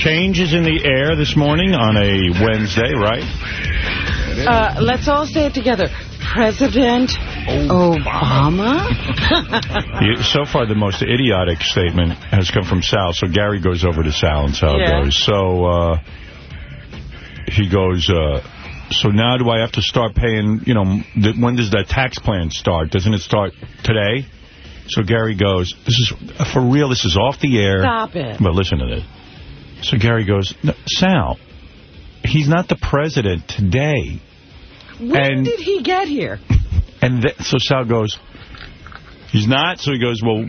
change is in the air this morning on a Wednesday, right? Uh, let's all say it together. President Obama? So far, the most idiotic statement has come from Sal. So Gary goes over to Sal, and Sal Yeah. goes, so uh, he goes, uh, so now do I have to start paying, you know, when does that tax plan start? Doesn't it start today? So Gary goes, this is, for real, this is off the air. Stop it. But listen to this. So Gary goes, "No, Sal, he's not the president today. When And- did he get here? And th so Sal goes, he's not. So he goes, well,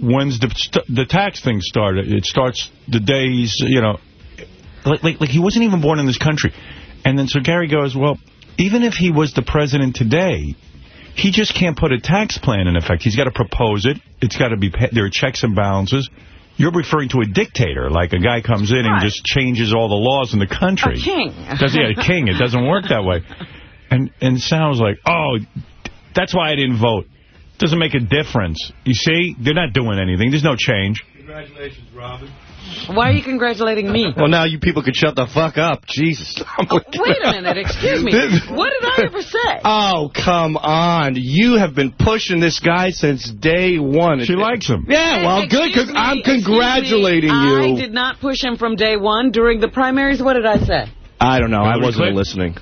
when's the st the tax thing started? It starts the day he's, you know, like, like, like he wasn't even born in this country. And then so Gary goes, well, even if he was the president today, he just can't put a tax plan in effect. He's got to propose it. It's got to be, there are checks and balances. You're referring to a dictator, like a guy comes in and just changes all the laws in the country. A king. Does he? A king. It doesn't work that way. And and Sal's like, oh, that's why I didn't vote. Doesn't make a difference. You see, they're not doing anything. There's no change. Congratulations, Robin. Why are you congratulating me? Well, now you people could shut the fuck up. Jesus. Wait a minute. Excuse me. What did I ever say? Oh, come on. You have been pushing this guy since day one. She likes him. Yeah, well, good, because me, I'm congratulating you. I did not push him from day one. During the primaries, what did I say? I don't know. I wasn't clicked? listening.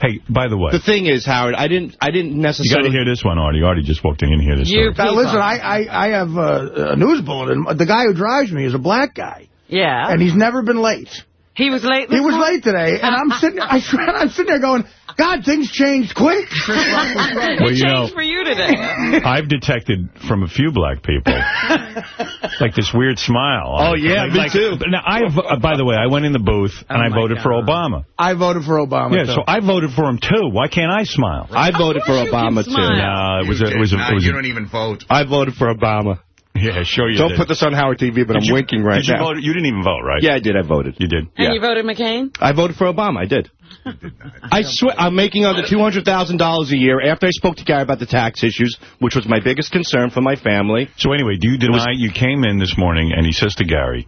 Hey, by the way, The thing is, Howard, I didn't I didn't necessarily... you got necessarily... to hear this one, Artie. Artie just walked in and hear this. You story. Now, listen, I, I, I have uh, a news bulletin. The guy who drives me is a black guy, Yeah. and he's never been late. he was late. He was late today, and I'm sitting. I I'm sitting there going, "God, things changed quick." It Well, you know- changed for you today. I've detected from a few black people, like this weird smile. Oh, yeah, like, me like- too. Now, I have, uh, by the way, I went in the booth and Oh, I my voted for Obama. I voted for Obama. Yeah, too. so I voted for him too. Why can't I smile? I voted for course you can Obama, too. No, it was a, it was a, Nah, it was you a, don't even vote. I voted for Obama. yeah, sure you Don't did. put this on Howard TV, but Did I'm you- winking right did you now. Vote, you didn't even vote, right? Yeah, I did. I voted. You did. And Yeah. you voted McCain? I voted for Obama. I did. I swear, I'm making under $200,000 a year after I spoke to Gary about the tax issues, which was my biggest concern for my family. So anyway, do you deny you came in this morning and he says to Gary,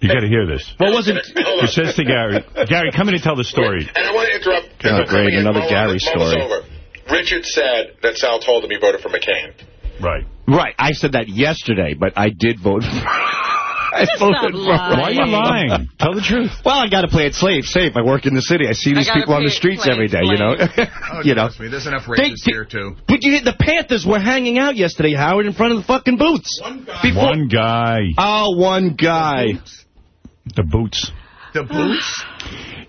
you got to hear this. What was it? He says to Gary, Gary, come in and tell the story. And I want to interrupt. Oh, great, Let me get another Gary story. over. Richard said that Sal told him he voted for McCain. Right. Right, I said that yesterday, but I did vote for I voted for lying. Why are you lying? Tell the truth. Well, I got to play it safe, safe. I work in the city. I see these gotta people on the streets every day. every you know. Oh, you know. trust me, there's enough They- racists here, too. But you, the Panthers were hanging out yesterday, Howard, in front of the fucking boots. One guy. Before, One guy, Oh, one guy. the boots. The boots?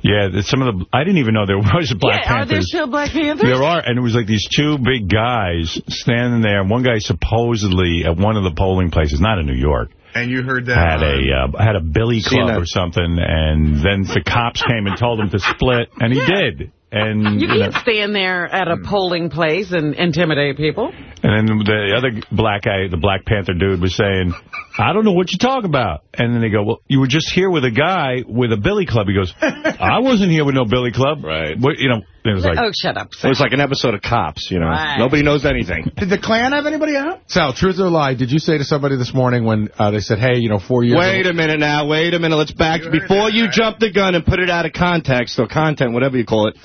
Yeah, some of the, I didn't even know there was a Black yeah, are there still Black Panthers? There are, and it was like these two big guys standing there. and One guy supposedly at one of the polling places, not in New York, And you heard that. had uh, a uh, had a billy club CNN. or something, and then the cops came and told him to split, and he did. And You you can't stand there at a polling place and intimidate people. and then the other black guy, the Black Panther dude, was saying, "I don't know what you're talking about." And then they go, "Well, you were just here with a guy with a billy club." He goes, "I wasn't here with no billy club." Right. What, you know, it was like, oh, shut up. It was like an episode of Cops, you know. Right. Nobody knows anything. Did the Klan have anybody out? Sal, truth or lie, did you say to somebody this morning when uh, they said, hey, you know, four years... Wait a minute now. Wait a minute. Let's back. You Before that, you right? jump the gun and put it out of context or content, whatever you call it,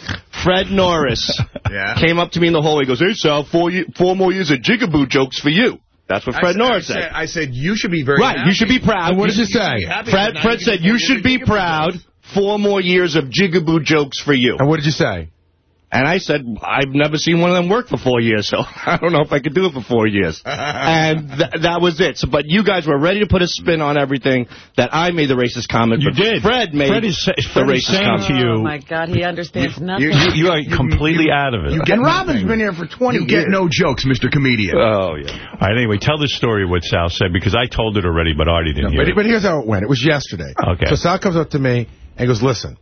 Fred Norris Yeah. came up to me in the hallway. He goes, hey, Sal, four, four more years of jigaboo jokes for you. That's what Fred said- Norris I said. said, I said, you should be very Right, happy. you should be proud. What did you say? Fred, Fred said, you you should be proud. Four more years of jigaboo jokes for you. And what did you say? And I said, I've never seen one of them work for four years, so I don't know if I could do it for four years. and th that was it. So, but you guys were ready to put a spin on everything that I made the racist comment. you but did. Fred made Fred is, sa- the Fred is racist saying comment. to you, Oh, my God, he understands nothing. you, you are completely out of it. You get And Robin's nothing. been here for 20 You years. get no jokes, Mr. Comedian. Oh, yeah. All right, anyway, tell the story of what Sal said, because I told it already, but Artie didn't No, hear but, it. but here's how it went. It was yesterday. Okay. So Sal comes up to me and goes, listen,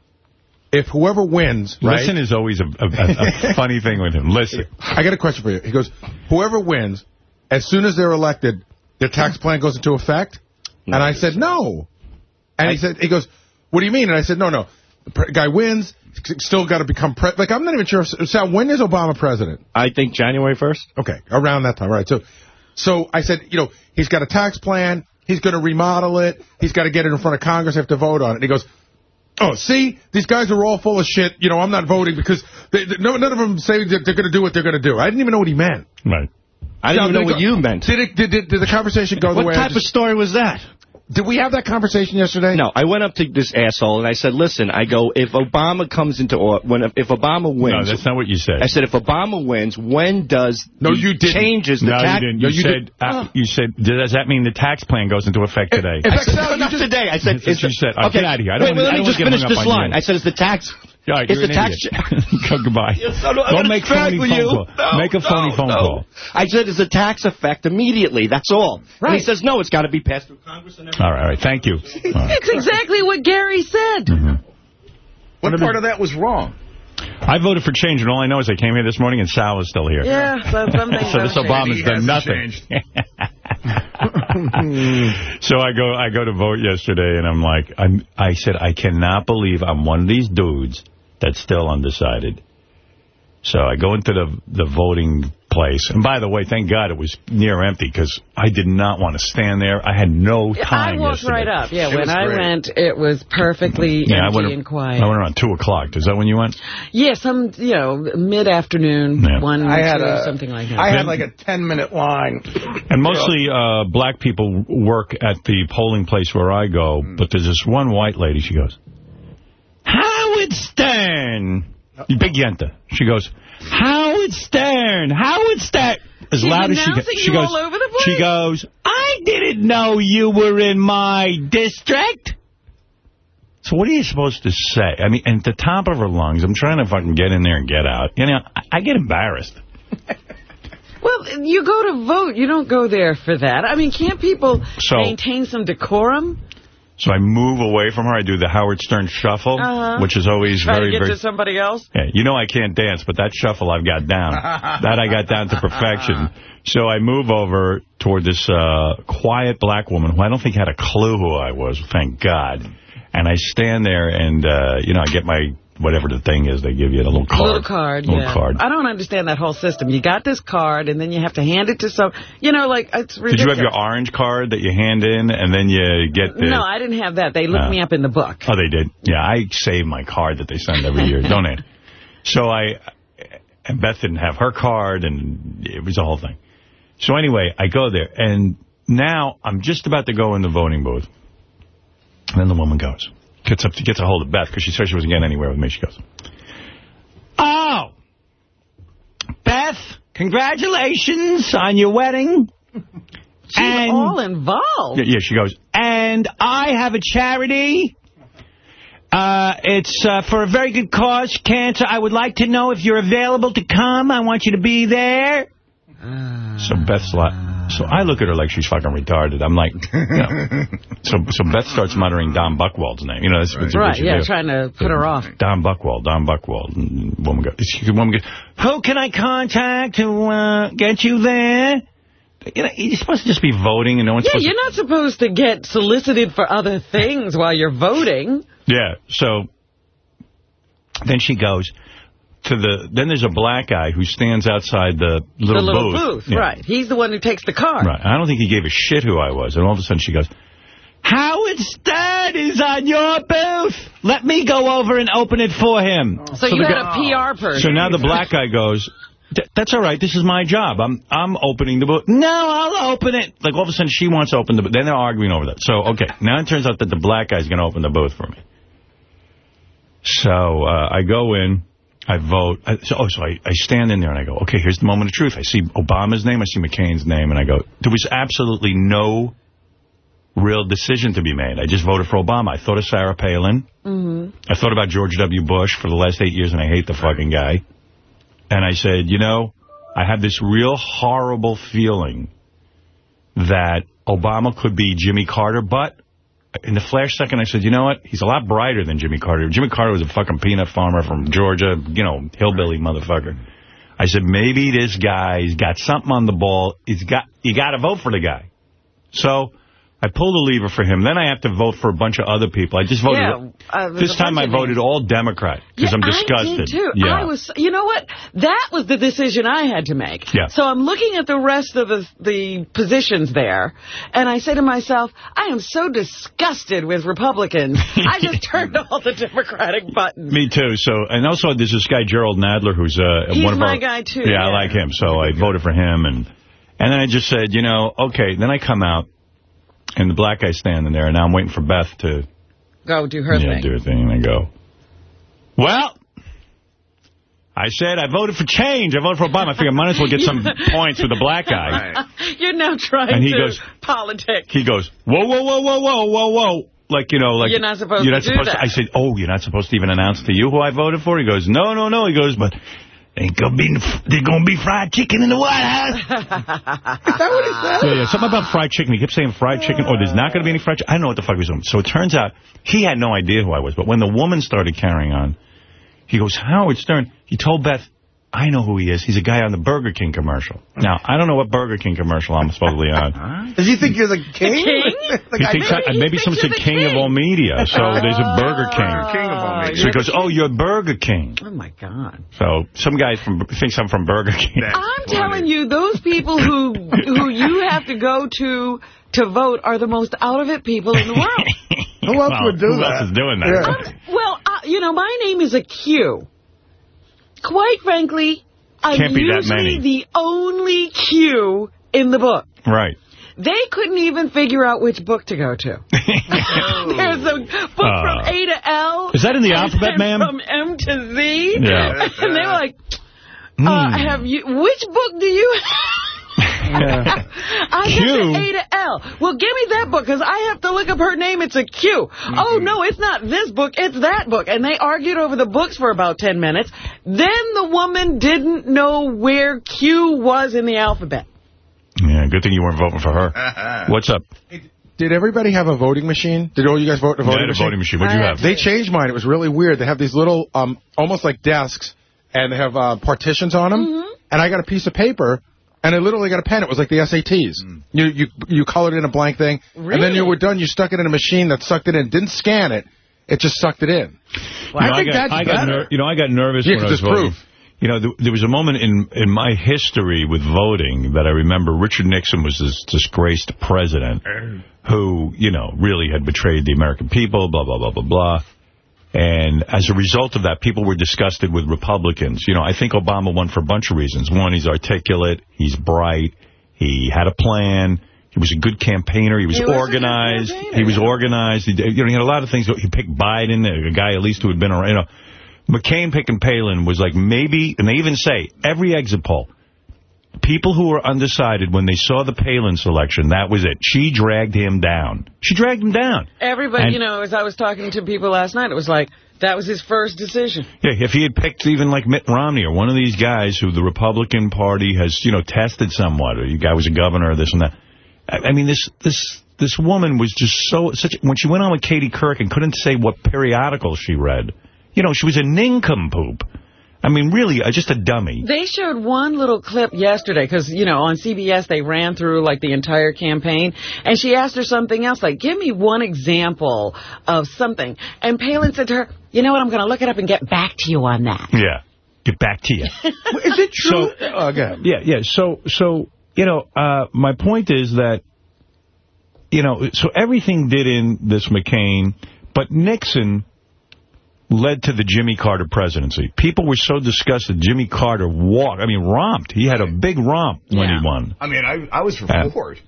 if whoever wins, right? Listen is always a, a, a, a funny thing with him. Listen. I got a question for you. He goes, whoever wins, as soon as they're elected, their tax plan goes into effect? And I said, no. And he said, he goes, what do you mean? And I said, no, no. The guy wins, still got to become president. Like, I'm not even sure. If, Sal, when is Obama president? I think January 1st. Okay, around that time. All right. So, so I said, you know, he's got a tax plan. He's going to remodel it. He's got to get it in front of Congress. They have to vote on it. And he goes, oh, see? These guys are all full of shit. You know, I'm not voting because they, they, no, none of them say that they're going to do what they're going to do. I didn't even know what he meant. Right. I didn't even know what you meant. Did, it, did, did, did the conversation go the What way I type of story was that? Did we have that conversation yesterday? No, I went up to this asshole and I said, listen, I go, if Obama comes into, or when if Obama wins. No, that's not what you said. I said, if Obama wins, when does No, the you didn't. changes the no, tax? you didn't. You, No, you said, did- uh, you said, does that mean the tax plan goes into effect today? In I fact, said, no, no, you not just- today. I said, That's what it's you said. All right, okay, get out of here. I don't wait, wanna- wait, I let me just finish this line. you. I said, it's the tax. All right, it's you're the an tax. idiot. Goodbye. Yes, I'm Don't make phony phone you. call. No, make a phony phone no. call. I said it's a tax effect immediately. That's all. And he says, no, it's got to be passed through Congress and everything. All right, all right. Thank you. All right. It's exactly what Gary said. Mm-hmm. What part of that was wrong? I voted for change, and all I know is I came here this morning and Sal is still here. Yeah, so some So this don't. Obama's done nothing. so I go I go to vote yesterday, and I'm like, I'm, I said, I cannot believe I'm one of these dudes that's still undecided. So I go into the the voting place. And by the way, thank God it was near empty, because I did not want to stand there. I had no time I walked yesterday. right up. Yeah, It when I went, it was perfectly Yeah, I empty went, and quiet. I went around 2 o'clock. Is that when you went? Yeah, some, you know, mid-afternoon, Yeah. one, I had two, a something like that. I had like a 10 minute line. And mostly uh, black people work at the polling place where I go, but there's this one white lady, she goes, Howard Stern! Big Yenta. She goes, Howard Stern! Howard Stern! As She's loud as she can. She goes, all over the place? She goes, I didn't know you were in my district! So what are you supposed to say? I mean, at the top of her lungs, I'm trying to fucking get in there and get out. You know, I, I get embarrassed. Well, you go to vote. You don't go there for that. I mean, can't people So- maintain some decorum? So I move away from her. I do the Howard Stern shuffle, Uh-huh. which is always Try very, to get very... to somebody else? Yeah, you know I can't dance, but that shuffle I've got down. that I got down to perfection. So I move over toward this uh, quiet black woman who I don't think had a clue who I was, thank God. And I stand there and, uh, you know, I get my, whatever the thing is they give you, a little card. Little card, Little yeah. card. I don't understand that whole system. You got this card, and then you have to hand it to some... You know, like, it's ridiculous. Did you have your orange card that you hand in and then you get the... No, I didn't have that. They looked No. me up in the book. Oh, they did? Yeah, I save my card that they send every year. Don't I? So I, and Beth didn't have her card, and it was a whole thing. So anyway, I go there, and now I'm just about to go in the voting booth. And then the woman goes, gets up, gets a hold of Beth, because she said she wasn't getting anywhere with me. She goes, Oh, Beth, congratulations on your wedding. She's And- all involved. Yeah, she goes, and I have a charity. Uh, it's uh, for a very good cause, cancer. I would like to know if you're available to come. I want you to be there. So Beth's like, so I look at her like she's fucking retarded. I'm like, you know. so so Beth starts muttering Don Buchwald's name. You know, that's, that's what Right, you yeah, do. trying to put her off. Don Buchwald, Don Buchwald. And woman goes, she- woman goes, who can I contact to uh, get you there? You know, you're supposed to just be voting, and no one's Yeah, you're not supposed to get solicited for other things while you're voting. Yeah, so then she goes to the, then there's a black guy who stands outside the little, the little booth. booth, Yeah. right. He's the one who takes the card. Right. I don't think he gave a shit who I was. And all of a sudden she goes, Howard Stern is on your booth. Let me go over and open it for him. So, you the had a PR person. So now the black guy goes, that's all right. This is my job. I'm I'm opening the booth. No, I'll open it. Like all of a sudden she wants to open the booth. Then they're arguing over that. So, okay. Now it turns out that the black guy's going to open the booth for me. So uh, I go in. I vote. I, so, oh, so I, I stand in there and I go, okay, here's the moment of truth. I see Obama's name. I see McCain's name. And I go, there was absolutely no real decision to be made. I just voted for Obama. I thought of Sarah Palin. Mm-hmm. I thought about George W. Bush for the last eight years, and I hate the fucking guy. And I said, you know, I have this real horrible feeling that Obama could be Jimmy Carter, but in the flash second, I said, you know what? He's a lot brighter than Jimmy Carter. Jimmy Carter was a fucking peanut farmer from Georgia, you know, hillbilly motherfucker. I said, maybe this guy's got something on the ball. He's got, you got to vote for the guy. So I pull the lever for him. Then I have to vote for a bunch of other people. I just voted. Yeah, uh, this time I voted names. all Democrat because I'm disgusted. I did too. Yeah. I was, you know what? That was the decision I had to make. Yeah. So I'm looking at the rest of the, the positions there, and I say to myself, I am so disgusted with Republicans. I just turned all the Democratic buttons. Me too. So, and also there's this guy Jerrold Nadler, who's uh, He's one of my our guy, too, Yeah, I like him. So I voted for him, and and then I just said, you know, okay. Then I come out, and the black guy's standing there, and now I'm waiting for Beth to Go do her yeah thing. do her thing, and I go, well. I said I voted for change. I voted for Obama. I figured I might as well get some points with the black guy. You're now trying And he to goes- politic. He goes, whoa, whoa, whoa, whoa, whoa, whoa, whoa. Like, you know, like... You're not supposed you're to not do supposed that. I said, oh, you're not supposed to even announce to you who I voted for? He goes, no, no, no. He goes, but ain't gonna be, there's gonna be fried chicken in the White House. Is that what he said? yeah, yeah, something about fried chicken. He kept saying fried chicken, or there's not gonna be any fried chicken. I don't know what the fuck he was doing. So it turns out he had no idea who I was. But when the woman started carrying on, he goes, Howard Stern, he told Beth, I know who he is. He's a guy on the Burger King commercial. Now, I don't know what Burger King commercial I'm supposedly on. Does he think you're the king? king? the He guy thinks I, Maybe he maybe thinks someone said the king, of all media, so there's a Burger King. King of all media. So he goes, oh, you're Burger King. Oh, my God. So some guy from thinks I'm from Burger King. I'm telling you, those people who who you have to go to to vote are the most out of it people in the world. Who else Well, would do who that? else is doing that? Yeah. well, uh, you know, my name is a Q. Quite frankly, I'm Can't be that usually many. the only Q in the book. Right. They couldn't even figure out which book to go to. There's a book Uh, from A to L. Is that in the alphabet, ma'am? From M to Z. Yeah. And they were like, uh, Hmm. have you, which book do you Yeah. I Q? got the A to L. Well, give me that book, because I have to look up her name. It's a Q. Oh, no, it's not this book. It's that book. And they argued over the books for about 10 minutes. Then the woman didn't know where Q was in the alphabet. Yeah, good thing you weren't voting for her. What's up? Did everybody have a voting machine? Did all you guys vote in a Yeah, voting the machine? voting machine. What'd you have? have They changed mine. It was really weird. They have these little, um, almost like desks, and they have uh, partitions on them. Mm-hmm. And I got a piece of paper, and I literally got a pen. It was like the SATs. Hmm. You you you colored in a blank thing, and then you were done. You stuck it in a machine that sucked it in. Didn't scan it. It just sucked it in. Well, You know, I think got, that's I got better. ner- you know, I got nervous Yeah, when I 'cause was voting. proof. You know, th there was a moment in in my history with voting that I remember Richard Nixon was this disgraced president who, you know, really had betrayed the American people, blah, blah, blah, blah, blah. And as a result of that, people were disgusted with Republicans. You know, I think Obama won for a bunch of reasons. One, he's articulate, he's bright, he had a plan, he was a good campaigner, he was He was organized, he was organized, he, you know, he had a lot of things. He picked Biden, a guy at least who had been around, you know. McCain picking Palin was like maybe, and they even say, every exit poll, people who were undecided when they saw the Palin selection, that was it. She dragged him down. She dragged him down. Everybody, And- you know, as I was talking to people last night, it was like, that was his first decision. Yeah, if he had picked even like Mitt Romney or one of these guys who the Republican Party has, you know, tested somewhat, or you guy was a governor or this and that. I, I mean, this this this woman was just so such. When she went on with Katie Couric and couldn't say what periodical she read, you know, she was a nincompoop. I mean, really, uh, just a dummy. They showed one little clip yesterday because, you know, on CBS they ran through, like, the entire campaign. And she asked her something else, like, give me one example of something. And Palin said to her, you know what, I'm going to look it up and get back to you on that. Yeah, get back to you. Is it true? So- oh, again. Yeah, yeah. So, so you know, uh, my point is that, you know, so everything did in this McCain, but Nixon led to the Jimmy Carter presidency. People were so disgusted. Jimmy Carter walked, I mean, romped. He had a big romp when Yeah. he won. I mean, I, I was for Ford.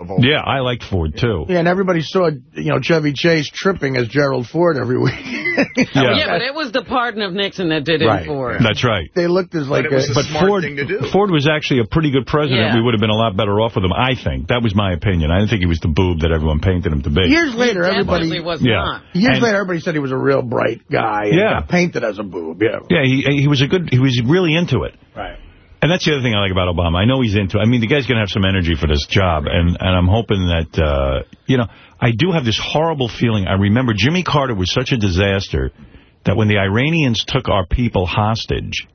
Of all Yeah, I liked Ford, too. Yeah, and everybody saw, you know, Chevy Chase tripping as Gerald Ford every week. Yeah. Yeah, but it was the pardon of Nixon that did it Right. for. That's right. They looked as like it was a, a But smart Ford, thing to do. Ford was actually a pretty good president. Yeah. We would have been a lot better off with him, I think. That was my opinion. I didn't think he was the boob that everyone painted him to be. years later, everybody was Yeah. not. years And- later everybody said he was a real bright guy. And Yeah. got painted as a boob. Yeah. Yeah, he he was a good, he was really into it. Right. And that's the other thing I like about Obama. I know he's into it. I mean, the guy's going to have some energy for this job, and, and I'm hoping that, uh, you know, I do have this horrible feeling. I remember Jimmy Carter was such a disaster that when the Iranians took our people hostage,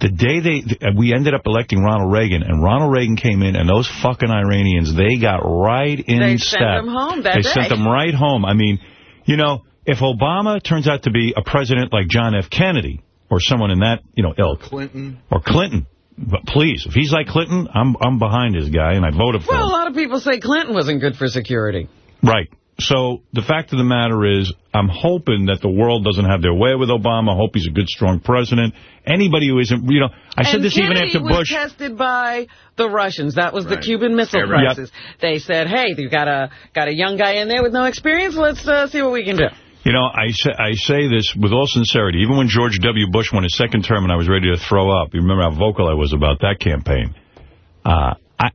The day they, we ended up electing Ronald Reagan, and Ronald Reagan came in, and those fucking Iranians, they got right in They step. sent them home that They day. sent them right home. I mean, you know, if Obama turns out to be a president like John F. Kennedy, or someone in that, you know, ilk. Clinton. Or Clinton. But please, if he's like Clinton, I'm I'm behind this guy, and I voted for him. Well, a lot of people say Clinton wasn't good for security. Right. So the fact of the matter is, I'm hoping that the world doesn't have their way with Obama. I hope he's a good, strong president. Anybody who isn't, you know, I said and this Kennedy even after Bush. was tested by the Russians. That was the Cuban Missile Yeah, right. Crisis. They said, hey, you got a got a young guy in there with no experience. Let's uh, see what we can do. You know, I say, I say this with all sincerity. Even when George W. Bush won his second term and I was ready to throw up, you remember how vocal I was about that campaign. Uh, I,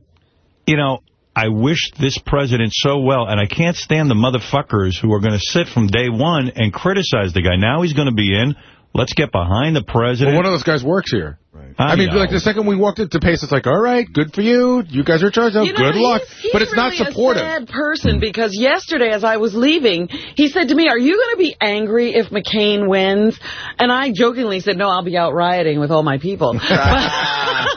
you know, I wish this president so well, and I can't stand the motherfuckers who are going to sit from day one and criticize the guy. Now he's going to be in. Let's get behind the president. Well, one of those guys works here. I I mean, know. like the second we walked into Pace, it's like, all right, good for you. You guys are charged. charge. Oh, You know, good luck. he's- he's but it's not really supportive. a sad person hmm. because yesterday as I was leaving, he said to me, are you going to be angry if McCain wins? And I jokingly said, no, I'll be out rioting with all my people. but,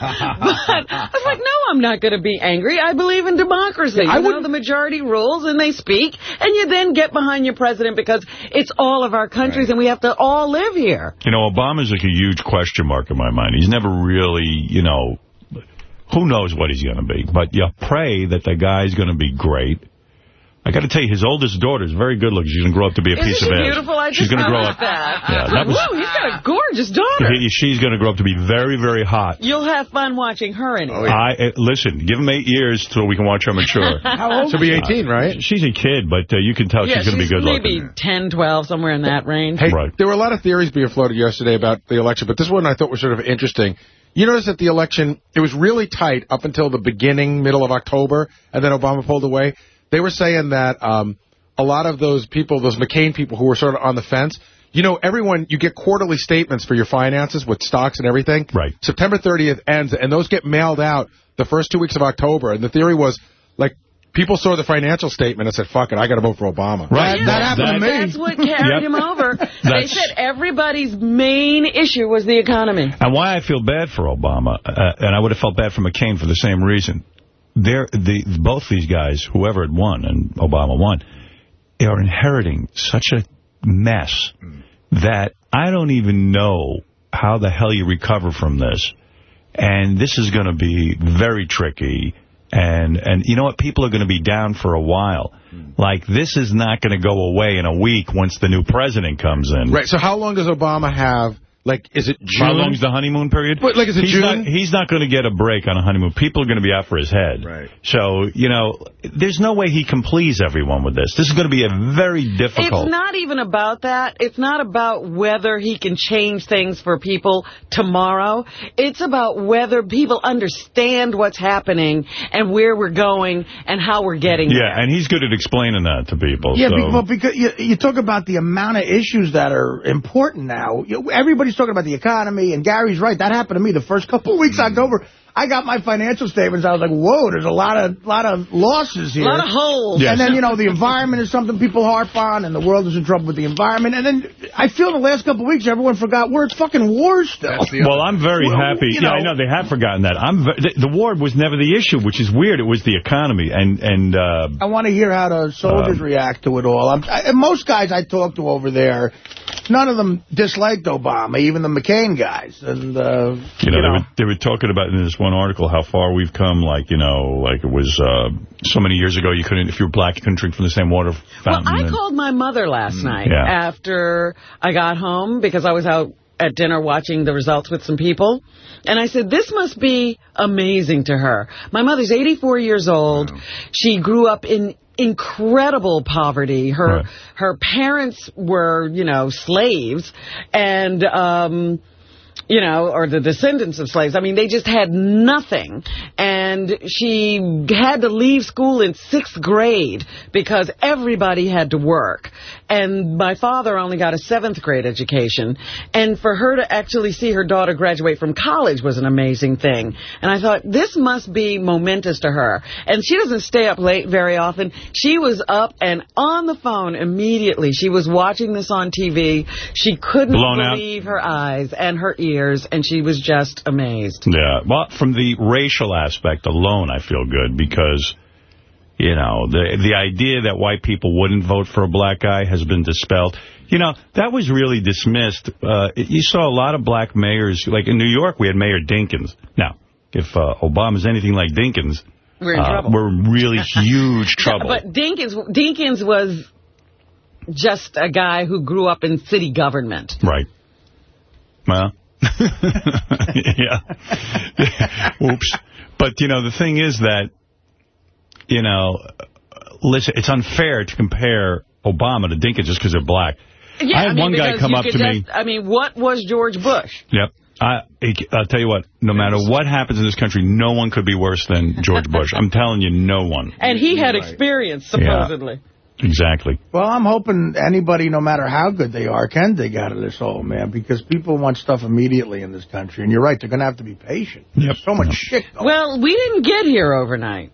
but I was like, no, I'm not going to be angry. I believe in democracy. I you know, the majority rules and they speak, and you then get behind your president because it's all of our countries and we have to all live here. You know, Obama's like a huge question mark in my mind. He's never really, you know, who knows what he's going to be. But you pray that the guy's going to be great. I got to tell you, his oldest daughter is very good looking. She's going to grow up to be a Isn't piece she of ass. beautiful? I She's just going to grow up. that. Yeah, that was- Whoa, he's got a gorgeous daughter. He- She's going to grow up to be very, very hot. You'll have fun watching her anyway. I uh, Listen, give him eight years so we can watch her mature. How old She'll be 18, right? she's a kid, but uh, you can tell yeah, she's going to be good maybe looking. 10, 12, somewhere in that range. Hey, Right. there were a lot of theories being floated yesterday about the election, but this one I thought was sort of interesting. You notice that the election, it was really tight up until the beginning, middle of October, and then Obama pulled away. They were saying that um, a lot of those people, those McCain people who were sort of on the fence, you know, everyone, you get quarterly statements for your finances with stocks and everything. Right. September 30th ends, and those get mailed out the first two weeks of October. And the theory was, like, people saw the financial statement and said, fuck it, I got to vote for Obama. Right. Yeah, that happened to me. That's what carried Yep. him over. They said everybody's main issue was the economy. And why I feel bad for Obama, uh, and I would have felt bad for McCain for the same reason. They're, the, both these guys, whoever had won, and Obama won, they are inheriting such a mess that I don't even know how the hell you recover from this. And this is going to be very tricky. And, and you know what? People are going to be down for a while. Like, this is not going to go away in a week once the new president comes in. Right. So how long does Obama have? Like, is it June? How long's the honeymoon period? But, like, is it he's June? Not, he's not going to get a break on a honeymoon. People are going to be out for his head. Right. So, you know, there's no way he can please everyone with this. This is going to be a very difficult... It's not even about that. It's not about whether he can change things for people tomorrow. It's about whether people understand what's happening and where we're going and how we're getting there. yeah, there. and he's good at explaining that to people. Yeah, so. be, well, because you, you talk about the amount of issues that are important now. You, everybody's talking about the economy, and Gary's right. That happened to me the first couple weeks. October. I got my financial statements. I was like, whoa, there's a lot of lot of losses here. a lot of holes. Yeah. And then, you know, the environment is something people harp on, and the world is in trouble with the environment. And then I feel the last couple of weeks, everyone forgot we're at fucking war still. Well, I'm very Well, happy. you yeah, I know- know they have forgotten that. I'm the, the war was never the issue, which is weird. It was the economy, and and uh, I want to hear how the soldiers Um, react to it all. I'm, I, most guys I talked to over there, none of them disliked Obama, even the McCain guys. And uh, you know, they, were, they were talking about in this one article how far we've come. Like you know, like it was uh, so many years ago. You couldn't, if you were black, you couldn't drink from the same water fountain. Well. I and- called my mother last night Yeah. after I got home because I was out at dinner watching the results with some people. And I said, this must be amazing to her. My mother's 84 years old. She grew up in incredible poverty. Her Right. her parents were, you know, slaves and um you know, or the descendants of slaves. I mean, they just had nothing. And she had to leave school in sixth grade because everybody had to work. And my father only got a seventh grade education. And for her to actually see her daughter graduate from college was an amazing thing. And I thought, this must be momentous to her. And she doesn't stay up late very often. She was up and on the phone immediately. She was watching this on TV. She couldn't Blown out. believe her eyes and her ears. Years, and she was just amazed. Yeah, well, from the racial aspect alone, I feel good because, you know, the the idea that white people wouldn't vote for a black guy has been dispelled. You know, that was really dismissed. Uh, you saw a lot of black mayors, like in New York, we had Mayor Dinkins. Now, if uh, Obama's anything like Dinkins, We're in uh, trouble. we're in really huge trouble. But Dinkins, Dinkins was just a guy who grew up in city government. Right. Well, yeah. Oops. But, you know, the thing is that, you know, listen, it's unfair to compare Obama to Dinkins just because they're black. Yeah, I had mean, one guy come up could to me. I mean, what was George Bush? Yep. I, I'll tell you what, no matter what happens in this country, no one could be worse than George Bush. I'm telling you, no one. And he had experience, supposedly. Exactly. Well, I'm hoping anybody, no matter how good they are, can dig out of this hole, man, because people want stuff immediately in this country. And you're right, they're going to have to be patient. Yep. There's so much shit going Well, we didn't get here overnight.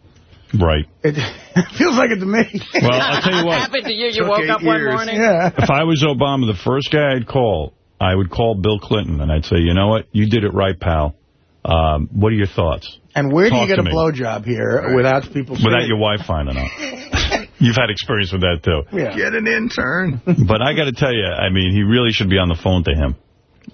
Right. It feels like it to me. Well, I'll tell you what. happened to you? You Took woke eight up one morning? Yeah. If I was Obama, the first guy I'd call, I would call Bill Clinton, and I'd say, you know what, you did it right, pal. Um, what are your thoughts? And where do you get a me. blowjob here without people Without your wife finding out. You've had experience with that, too. Yeah. Get an intern. But I got to tell you, I mean, he really should be on the phone to him,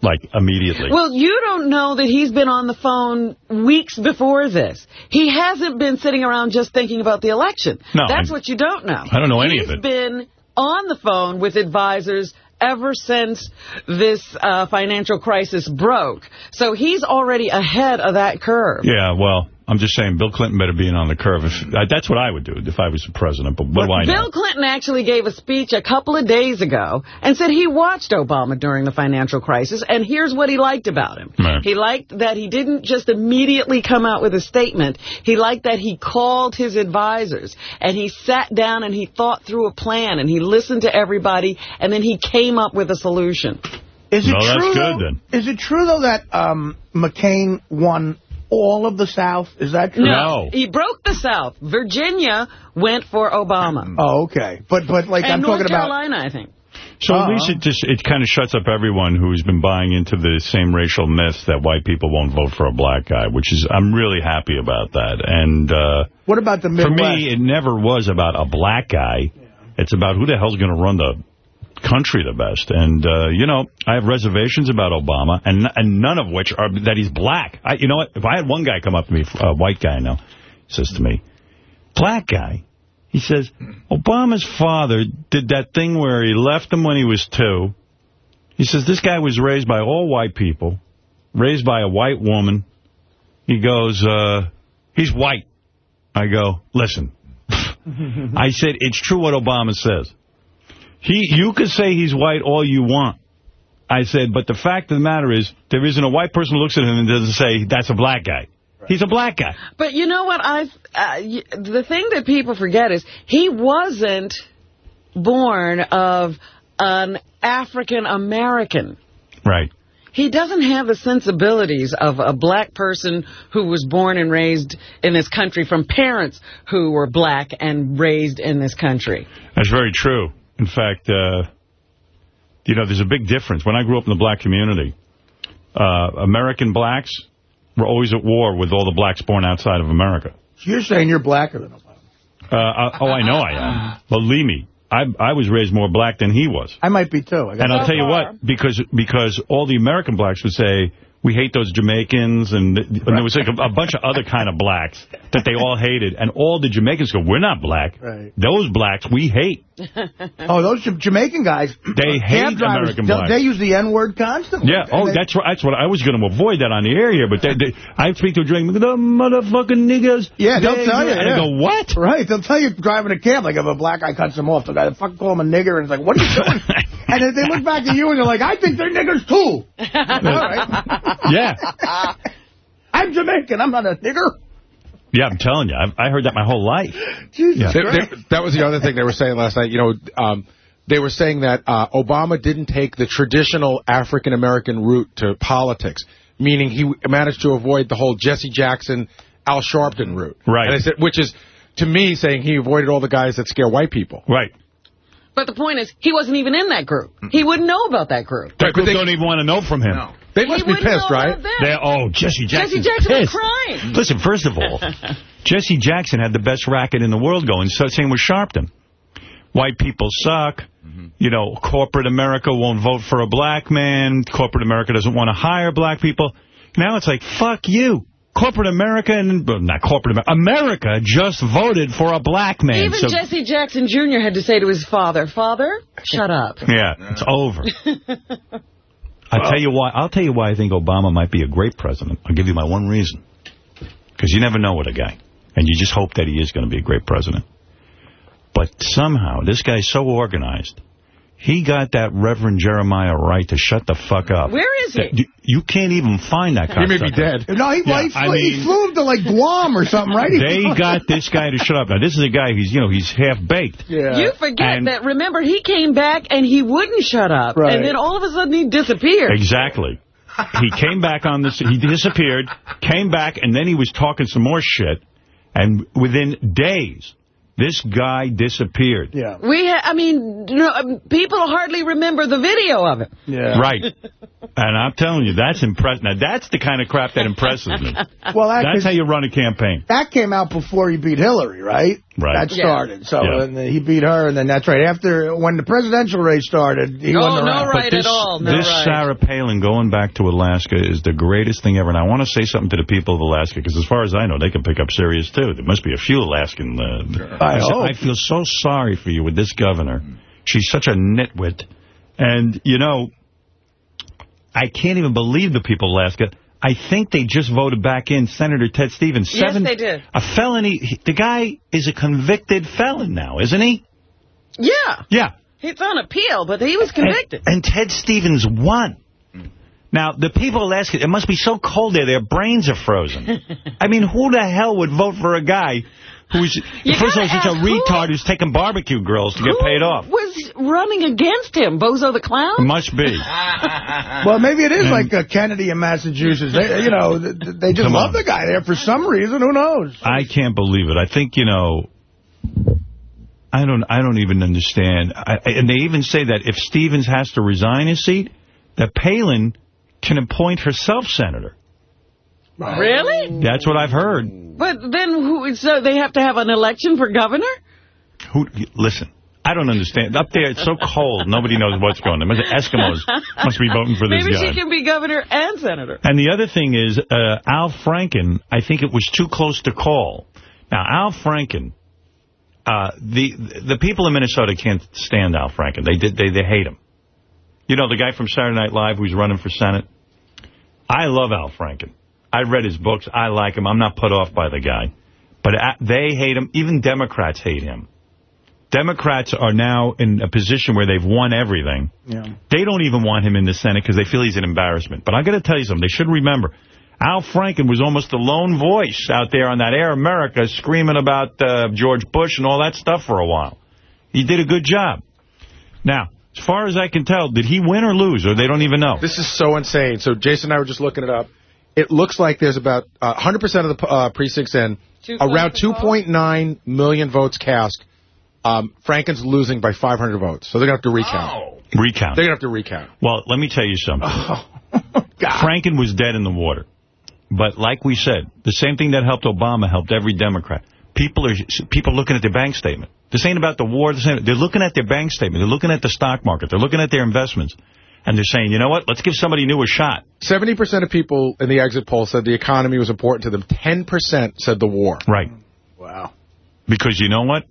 like, immediately. Well, you don't know that he's been on the phone weeks before this. He hasn't been sitting around just thinking about the election. No, That's I- what you don't know. I don't know any He's of it. He's been on the phone with advisors ever since this uh, financial crisis broke. So he's already ahead of that curve. yeah, well, I'm just saying Bill Clinton better be in on the curve. If, uh, that's what I would do if I was the president, but what do I know? Bill Clinton actually gave a speech a couple of days ago and said he watched Obama during the financial crisis, and here's what he liked about him. Right. He liked that he didn't just immediately come out with a statement. He liked that he called his advisors, and he sat down and he thought through a plan, and he listened to everybody, and then he came up with a solution. Is it No, that's true, good, though, then. Is it true, though, that um, McCain won all of the South? Is that true? No. He broke the South. Virginia went for Obama. Oh, okay. But, but like, and I'm North talking about... North Carolina, I think. So at Uh-huh. least it just it kind of shuts up everyone who's been buying into the same racial myth that white people won't vote for a black guy, which is I'm really happy about that. And uh, What about the Midwest? for me, it never was about a black guy. It's about who the hell's going to run the country the best. And uh, you know, I have reservations about Obama, and and none of which are that he's black. I, you know what? If I had one guy come up to me, a white guy now, says to me, black guy. He says, Obama's father did that thing where he left him when he was two. He says, this guy was raised by all white people, raised by a white woman. He goes, uh, he's white. I go, listen. I said, it's true what Obama says. He, You could say he's white all you want. I said, but the fact of the matter is, there isn't a white person who looks at him and doesn't say, that's a black guy. He's a black guy. But you know what? I uh, the thing that people forget is he wasn't born of an African American. Right. He doesn't have the sensibilities of a black person who was born and raised in this country from parents who were black and raised in this country. That's very true. In fact, uh, you know, there's a big difference. When I grew up in the black community, uh, American blacks were always at war with all the blacks born outside of America. You're saying you're blacker than Obama. Uh, uh, oh, I know I am. Believe me, I, I was raised more black than he was. I might be, too. I And I'll tell you what, because because all the American blacks would say, we hate those Jamaicans, and, and there was like a, a bunch of other kind of blacks that they all hated, and all the Jamaicans go, we're not black. Right. Those blacks we hate. Oh, those Ja- Jamaican guys. They hate cab drivers, American they- blacks. They use the N-word constantly. Yeah, oh, They- that's what, that's what I was going to avoid that on the air here, but they, they, I speak to a drink, the motherfucking niggas. Yeah, they'll they- tell you, And I go, what? Right, they'll tell you driving a cab, like if a black guy cuts them off, the guy they fucking call him a nigger, and it's like, what are you doing? and then they look back at you and they're like, I think they're niggers too. All right. Yeah. I'm Jamaican, I'm not a nigger. Yeah, I'm telling you, I, I heard that my whole life. Jesus Yeah. They- Christ. they- that was the other thing they were saying last night. You know, um, they were saying that uh, Obama didn't take the traditional African American route to politics, meaning he managed to avoid the whole Jesse Jackson, Al Sharpton route. Right. And I said, which is to me saying he avoided all the guys that scare white people. Right. But the point is, he wasn't even in that group. He wouldn't know about that group. That group they- don't even want to know from him. They must be pissed, know right? about that. They're, oh, Jesse Jackson. Jesse Jackson was pissed. crying. Listen, first of all, Jesse Jackson had the best racket in the world going, so same with Sharpton. White people suck. Mm-hmm. You know, corporate America won't vote for a black man. Corporate America doesn't want to hire black people. Now it's like, fuck you. Corporate America, and well, not corporate America, America just voted for a black man. Even so, Jesse Jackson Jr. had to say to his father, Father, shut up. Yeah, it's over. I'll tell you why. I'll tell you why I think Obama might be a great president. I'll give you my one reason. Because you never know with a guy. And you just hope that he is going to be a great president. But somehow, this guy's so organized. He got that Reverend Jeremiah Wright to shut the fuck up. Where is he? You, you can't even find that guy. He may be dead. No, he, Yeah, he, flew, I mean- he flew to like Guam or something, right? They got this guy to shut up. Now, this is a guy who's, you know, he's half-baked. Yeah. You forget And- that, remember, he came back and he wouldn't shut up. Right. And then all of a sudden he disappeared. Exactly. He came back on this, he disappeared, came back, and then he was talking some more shit. And within days, this guy disappeared. Yeah. We, ha I mean, you know, um, people hardly remember the video of it. Yeah. Right. And I'm telling you, that's impressive. Now, that's the kind of crap that impresses me. Well, that, That's how you run a campaign. that came out before he beat Hillary, right? Right. That Yeah. started. So Yeah. and then he beat her, and then that's right. After, when the presidential race started, he Oh, wasn't no around. right this, at all. No this right. Sarah Palin going back to Alaska is the greatest thing ever. And I want to say something to the people of Alaska, because as far as I know, they can pick up Sirius, too. There must be a few Alaskan... Uh, I said, hope. I feel so sorry for you with this governor. She's such a nitwit. And, you know, I can't even believe the people of Alaska. I think they just voted back in Senator Ted Stevens. Yes, they did. A felony. he- The guy is a convicted felon now, isn't he? Yeah. Yeah. It's on appeal, but he was convicted. And, and Ted Stevens won. Now, the people Alaska, it must be so cold there, their brains are frozen. I mean, who the hell would vote for a guy who's, You first of all, gotta such a ask who- retard who's taking barbecue grills to get paid off? was running against him? Bozo the Clown? Must be. Well, maybe it is like uh, Kennedy in Massachusetts. They, you know, th- th- they just love on. the guy there for some reason. Who knows? I can't believe it. I think, you know, I don't I don't even understand. I, and they even say that if Stevens has to resign his seat, that Palin can appoint herself senator. Really? That's what I've heard. But then who, so they have to have an election for governor? Who? Listen, I don't understand. Up there, it's so cold. Nobody knows what's going on. Eskimos must be voting for this Maybe guy. she can be governor and senator. And the other thing is, uh, Al Franken, I think it was too close to call. Now, Al Franken, uh, the the people in Minnesota can't stand Al Franken. They did they they hate him. You know, the guy from Saturday Night Live who's running for Senate? I love Al Franken. I read his books. I like him. I'm not put off by the guy. But uh, they hate him. Even Democrats hate him. Democrats are now in a position where they've won everything. Yeah. They don't even want him in the Senate because they feel he's an embarrassment. But I got to tell you something. They should remember, Al Franken was almost the lone voice out there on that Air America screaming about uh, George Bush and all that stuff for a while. He did a good job. Now, as far as I can tell, did he win or lose, or they don't even know? This is so insane. So Jason and I were just looking it up. It looks like there's about uh, 100% of the uh, precincts in, Too close around 2.9 million votes cast. Um, Franken's losing by 500 votes, so they're going to have to recount. Recount. They're going to have to recount. Well, let me tell you something. Franken was dead in the water. But like we said, the same thing that helped Obama helped every Democrat. People are people looking at their bank statement. This ain't about the war. This ain't, they're looking at their bank statement. They're looking at the stock market. They're looking at their investments. And they're saying, you know what? Let's give somebody new a shot. 70% of people in the exit poll said the economy was important to them. 10% said the war. Right. Wow. Because you know what?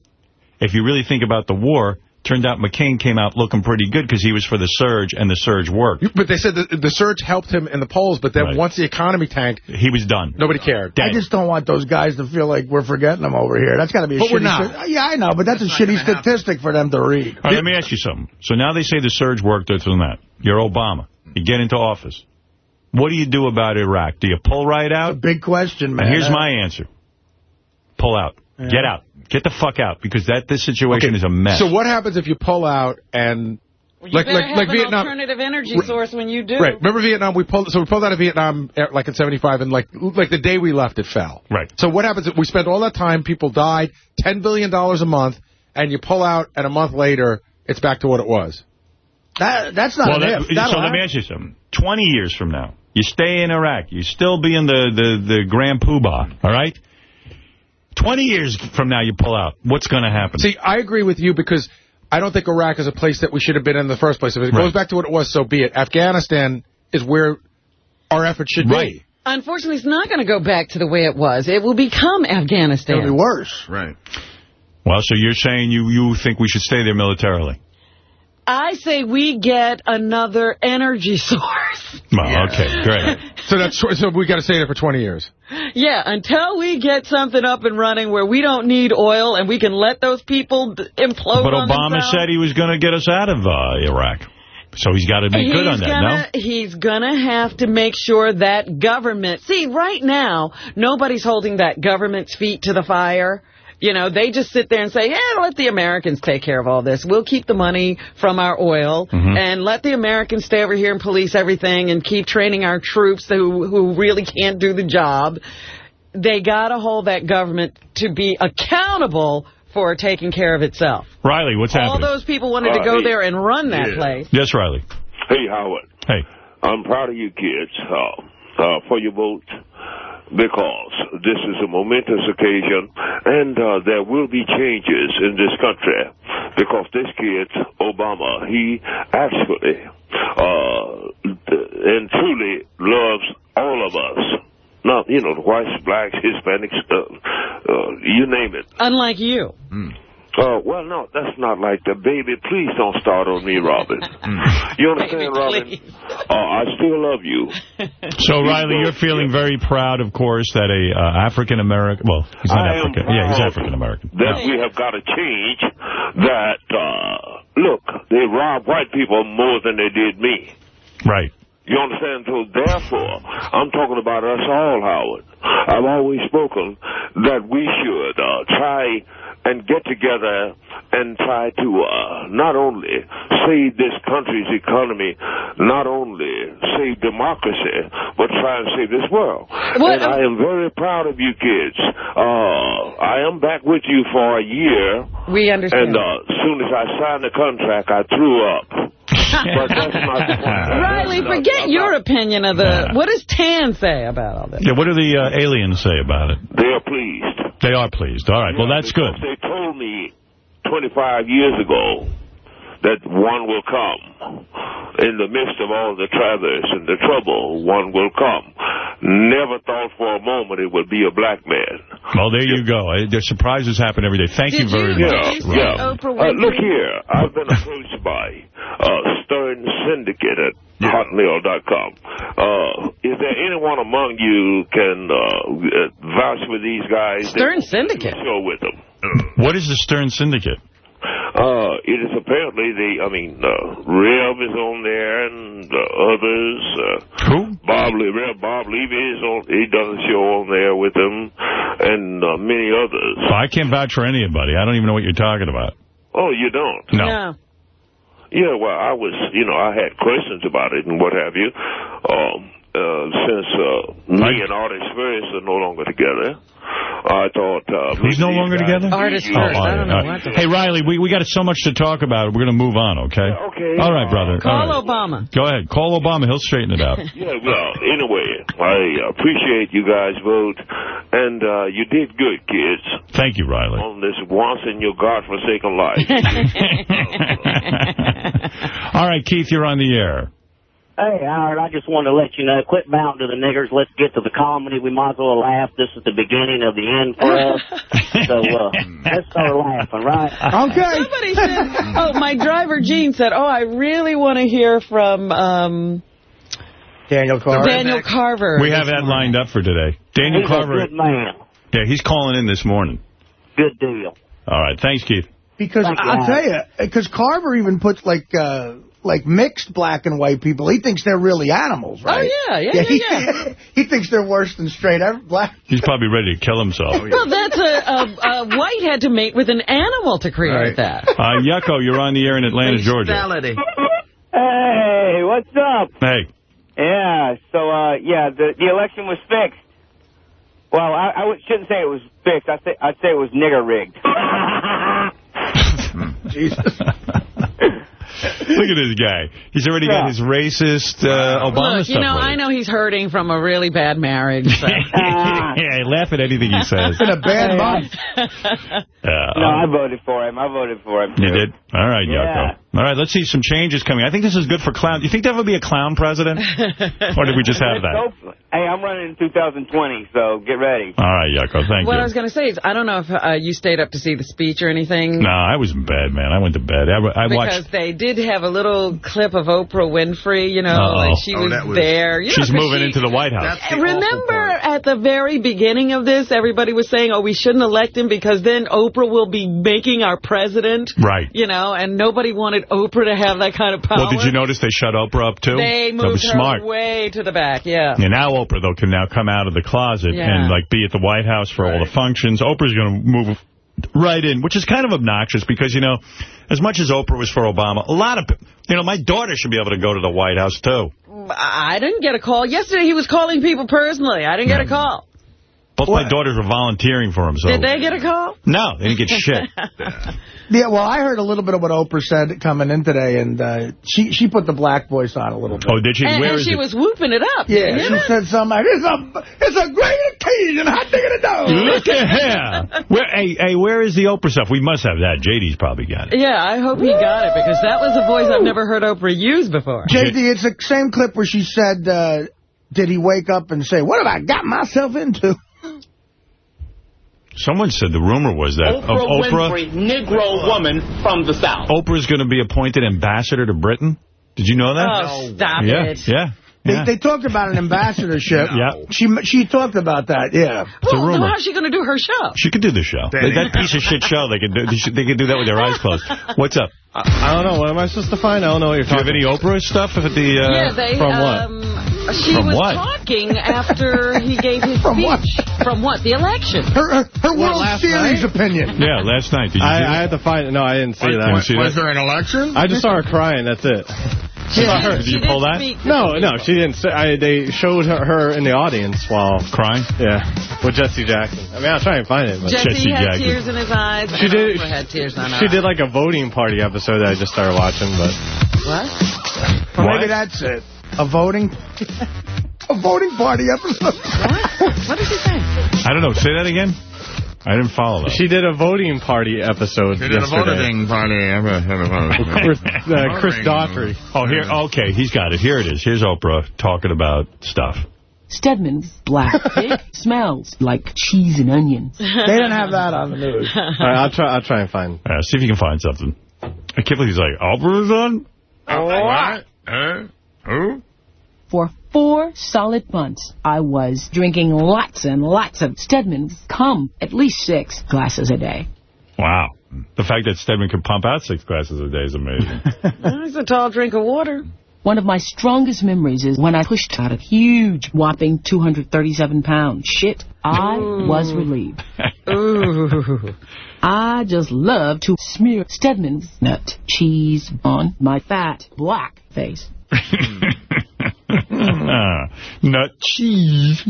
If you really think about the war, turned out McCain came out looking pretty good because he was for the surge, and the surge worked. But they said the, the surge helped him in the polls, but then Right. once the economy tanked, He was done. nobody cared. Dead. I just don't want those guys to feel like we're forgetting them over here. That's got to be a But shitty we're not. Yeah, I know, but that's a shitty statistic for them to read. All right, let me ask you something. So now they say the surge worked this and that. You're Obama. You get into office. What do you do about Iraq? Do you pull right out? Big question, man. And here's Uh, my answer. Pull out. Get out. Get the fuck out because that this situation is a mess. So what happens if you pull out and You like better like have like an Vietnam? alternative energy source when you do. Right. Remember Vietnam? We pulled so we pulled out of Vietnam eh, like in '75, and like like the day we left, it fell. Right. So what happens if we spent all that time, people died, ten billion dollars a month, and you pull out, and a month later, it's back to what it was. That, that's not well, an that, if. That'll so let me ask you something. 20 years from now, you stay in Iraq. You still be in the, the, the Grand Poobah, all right? 20 years from now, you pull out. What's going to happen? See, I agree with you because I don't think Iraq is a place that we should have been in the first place. If it Right. goes back to what it was, so be it. Afghanistan is where our effort should Right. be. Unfortunately, it's not going to go back to the way it was. It will become Afghanistan. It'll be worse. Right. well, so you're saying you, you think we should stay there militarily? I say we get another energy source. Well, okay, great. So that's so we got to stay there for 20 years. Yeah, until we get something up and running where we don't need oil and we can let those people implode But on Obama themselves. said he was going to get us out of uh, Iraq. So he's got to be good on He's that, gonna, He's going to have to make sure that government... See, right now, nobody's holding that government's feet to the fire. You know, they just sit there and say, yeah, let the Americans take care of all this. We'll keep the money from our oil Mm-hmm. and let the Americans stay over here and police everything and keep training our troops who, who really can't do the job. They got to hold that government to be accountable for taking care of itself. Riley, what's All happening? those people wanted to Uh, go hey. there and run that Yeah. place. Yes, Riley. Hey, Howard. Hey. I'm proud of you kids uh, uh, for your vote because this is a momentous occasion and uh, there will be changes in this country because this kid, Obama, he actually uh, and truly loves all of us. Not, you know, the whites, blacks, Hispanics, uh, uh, you name it. Unlike you. Oh, well, no, that's not like the baby. Please don't start on me, Robin. You understand, Baby, Robin? Uh, I still love you. So, Riley, you're feeling very proud, of course, that a uh, African-American... Well, he's not I African. Yeah, he's African-American. That we have got to change that, uh, look, they rob white people more than they did me. Right. You understand? So therefore, I'm talking about us all, Howard. I've always spoken that we should uh, try and get together and try to uh, not only save this country's economy, not only save democracy, but try and save this world. What- And I am very proud of you kids. Uh, I am back with you for a year. We understand. And uh, as soon as I signed the contract, I threw up. but that's not. Riley, No, forget I'm your opinion of the... Nah. What does Tan say about all this? Yeah, what do the uh, aliens say about it? They are pleased. They are pleased. All right, well, that's good. They told me 25 years ago that one will come. In the midst of all the traverse and the trouble, one will come. Never thought for a moment it would be a black man. Well, there you go. The surprises happen every day. Thank Did you very you- much. did you see yeah. Oprah Uh, look here, I've been approached by uh, Stern Syndicate at hotmail.com. Uh, is there anyone among you can uh, uh, vouch for these guys? Stern Syndicate? Show with them. What is the Stern Syndicate? Uh, it is apparently the, I mean, uh, Rev is on there and uh, others. Uh, Who? Bob, Le- Rev Bob Levy is on, he does a show on there with them and uh, many others. Well, I can't vouch for anybody. I don't even know what you're talking about. Oh, you don't? No. No. Yeah, well, I was, you know, I had questions about it and what have you. Um, uh, since uh, me I- and Artis Ferris are no longer together, I thought... Uh, Who's no longer guys- together? Artist you- Ferris. all I don't know all what the- Hey, Riley, we, we got so much to talk about. We're going to move on, okay? Yeah, okay. All right, brother. Call All right. Obama. Go ahead. Call Obama. He'll straighten it out. Yeah, well, anyway, I appreciate you guys vote, and uh, you did good, kids, Thank you, Riley. on this once in your godforsaken life. All right, Keith, you're on the air. Hey, Howard, I just wanted to let you know, quit bouncing to the niggers. Let's get to the comedy. We might as well laugh. This is the beginning of the end for us. so uh, let's start laughing, right? Okay. Somebody said, oh, my driver, Gene, said, oh, I really want to hear from um, Daniel Carr. Daniel Carver. We have that lined up for today. Daniel He's Carver. a good man. Yeah, he's calling in this morning. Good deal. All right. Thanks, Keith. Because Thank I'll tell you, because Carver even puts like uh, like mixed black and white people. He thinks they're really animals, right? Oh, yeah, yeah, he, yeah, yeah. he thinks they're worse than straight ev- black. He's probably ready to kill himself. Well, that's a, a, a white had to mate with an animal to create Right. that. Uh, Yucko, you're on the air in Atlanta, Georgia. Hey, what's up? Hey. Yeah, so, uh, yeah, the, the election was fixed. Well, I, I shouldn't say it was fixed. I'd say, I'd say it was nigger rigged. Jesus. Look at this guy. He's already got his racist uh, Obama Look, stuff. you know. I know he's hurting from a really bad marriage. So. yeah, I laugh at anything he says. It's been a bad month. Yeah. No, I voted for him. I voted for him. You too. did? All right, Yeah. Yucko. All right, let's see some changes coming. I think this is good for clown. You think there will be a clown president? or did we just have that? Hey, I'm running in 2020, so get ready. All right, Yucko, thank what you. I was going to say is, I don't know if uh, you stayed up to see the speech or anything. No, I was in bed, man. I went to bed. I, I Because watched. they did have a little clip of Oprah Winfrey, you know, Uh-oh. like she Oh, was, was- there. You know, She's 'cause moving she- into the White House. And Remember at the very beginning of this, everybody was saying, oh, we shouldn't elect him because then Oprah will be making our president. Right. You know, and nobody wanted Oprah to have that kind of power. Well, did you notice they shut Oprah up, too? They that moved was her smart. way to the back, yeah. And now Oprah, though, can now come out of the closet Yeah. and, like, be at the White House for all the functions. Oprah's going to move right in, which is kind of obnoxious because, you know, as much as Oprah was for Obama, a lot of, you know, my daughter should be able to go to the White House, too. I didn't get a call. Yesterday he was calling people personally. I didn't get a call. Both my daughters were volunteering for him, so. Did they get a call? No, they didn't get shit. Yeah, well, I heard a little bit of what Oprah said coming in today, and uh, she she put the black voice on a little bit. Oh, did she? And, Where and is she it? was whooping it up. Yeah, she know? said something like, it's a, it's a great occasion, hot diggity dog. Look at her. Where, hey, hey, where is the Oprah stuff? We must have that. JD's probably got it. Yeah, I hope he got it because that was a voice I've never heard Oprah use before. JD, it's the same clip where she said, uh, did he wake up and say, what have I got myself into? Someone said the rumor was that of Oprah, Negro woman from the South. Oprah's going to be appointed ambassador to Britain. Did you know that? Oh, stop yeah, it. yeah. They, yeah. they talked about an ambassadorship. Yeah. She she talked about that, yeah. It's Well, rumor. how's she going to do her show? She could do the show. That, that piece of shit show, they could do. They, should, they could do that with their eyes closed. What's up? I, I don't know. What am I supposed to find? I don't know what you're Do you have any Oprah stuff at the? Uh, yeah, they. from what? Um, she From was what? talking after he gave his From speech. what? From what? The election. Her, her, her What, World Series night? opinion. Yeah, last night. Did you see I, I had to find it. No, I didn't see that. Didn't see that? there an election? I just saw her crying. That's it. She, Did she you pull that? Speak. No, no, she didn't. Say, I, they showed her, her in the audience while, crying? yeah, with Jesse Jackson. I mean, I'll try and find it. But Jesse, Jesse had Jackson. tears in his eyes. She and did- Oprah had tears on her she eyes. did like a voting party episode that I just started watching, but What? Or What? maybe that's it. A voting a voting party episode. What? What did she say? I don't know. Say that again. I didn't follow that. she did a voting party episode yesterday. a voting party Chris, uh, Chris Daughtry. Oh, here. Okay, he's got it. Here it is. Here's Oprah talking about stuff. Stedman's black pig smells like cheese and onions. They didn't have that on the news. All right, I'll try. I'll try and find. Uh, see if you can find something. I can't believe he's like, Oprah's on? What? Huh? Who? For four solid months, I was drinking lots and lots of Stedman's cum, at least six glasses a day. Wow. The fact that Stedman can pump out six glasses a day is amazing. It's a tall drink of water. One of my strongest memories is when I pushed out a huge, whopping 237 pounds. Shit, I was relieved. Ooh. I just love to smear Stedman's nut cheese on my fat, black face. Nut cheese.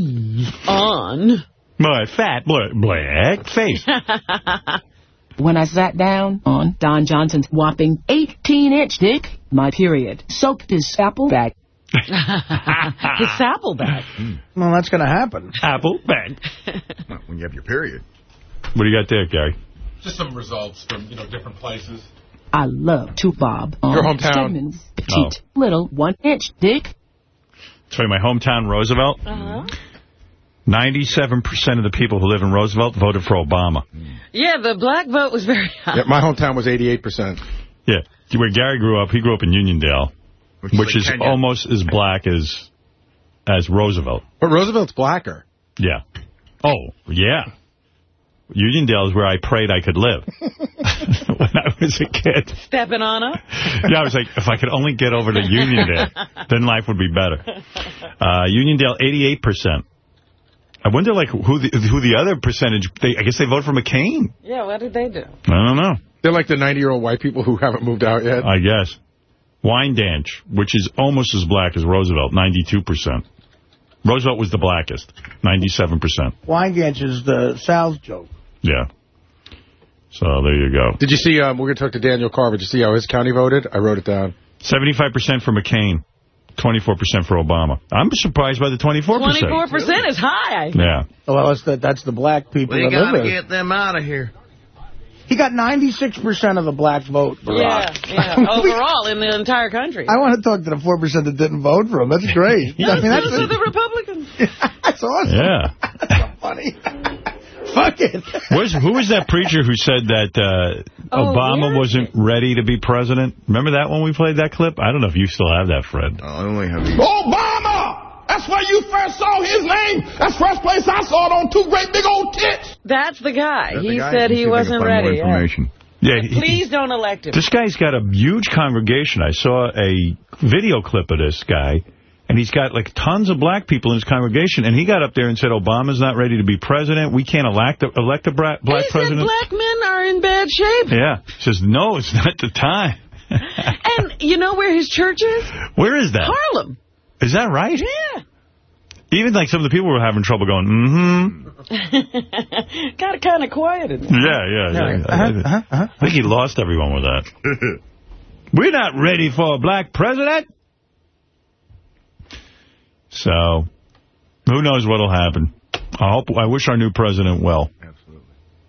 On. My fat bla- black face. When I sat down on Don Johnson's whopping 18-inch dick, my period soaked his apple bag. His apple bag. Hmm. Well, that's going to happen. Apple bag. When you have your period. What do you got there, Gary? Just some results from, you know, different places. I love to bob on Your hometown. Stedman's petite oh. little one-inch dick. Tell you my hometown, Roosevelt. Uh-huh. 97% of the people who live in Roosevelt voted for Obama. Yeah, the black vote was very high. Yeah, my hometown was 88%. Yeah. Where Gary grew up, he grew up in Uniondale, Which is like is almost as black as as Roosevelt. But Roosevelt's blacker. Yeah. Oh, yeah. Uniondale is where I prayed I could live when I was a kid. Stepping on her. Yeah, I was like, if I could only get over to Uniondale, then life would be better. Uh, Uniondale, 88%. I wonder, like, who the who the other percentage, they, I guess they vote for McCain. Yeah, what did they do? I don't know. They're like the 90-year-old white people who haven't moved out yet. I guess. Wyandanch, which is almost as black as Roosevelt, 92%. Roosevelt was the blackest, 97%. Wyandanch is the Sal's joke. Yeah. So there you go. Did you see, um, we're going to talk to Daniel Carver. Did you see how his county voted? I wrote it down. 75% for McCain, 24% for Obama. I'm surprised by the 24%. 24% is high. Yeah. Well, that's the, that's the black people We that live gotta get them out of here. He got 96% of the black vote. Yeah, Barack. yeah. Overall, in the entire country. I want to talk to the 4% that didn't vote for him. That's great. I mean, that's, Those are the Republicans. that's awesome. Yeah. That's so funny. Fuck it. Was, who was that preacher who said that uh, Oh, Obama wasn't ready to be president? Remember that when we played that clip? I don't know if you still have that, Fred. I only have Obama! That's where you first saw his name. That's the first place I saw it on two great big old tits. That's the guy. That's the He guy? said Let's he if I can wasn't ready. information. Yeah, he- Please don't elect him. This guy's got a huge congregation. I saw a video clip of this guy, and he's got like tons of black people in his congregation, and he got up there and said, Obama's not ready to be president. We can't elect a, elect a black he president. said black men are in bad shape. Yeah. He says, no, it's not the time. And you know where his church is? Where is that? Harlem. Is that right? Yeah. Even like some of the people were having trouble going, mm-hmm. Got kind of quiet in there. Yeah, yeah, yeah. I, I- uh-huh, uh-huh, uh-huh. I think he lost everyone with that. We're not ready for a black president. So, who knows what'll happen. I hope. I wish our new president well. Absolutely.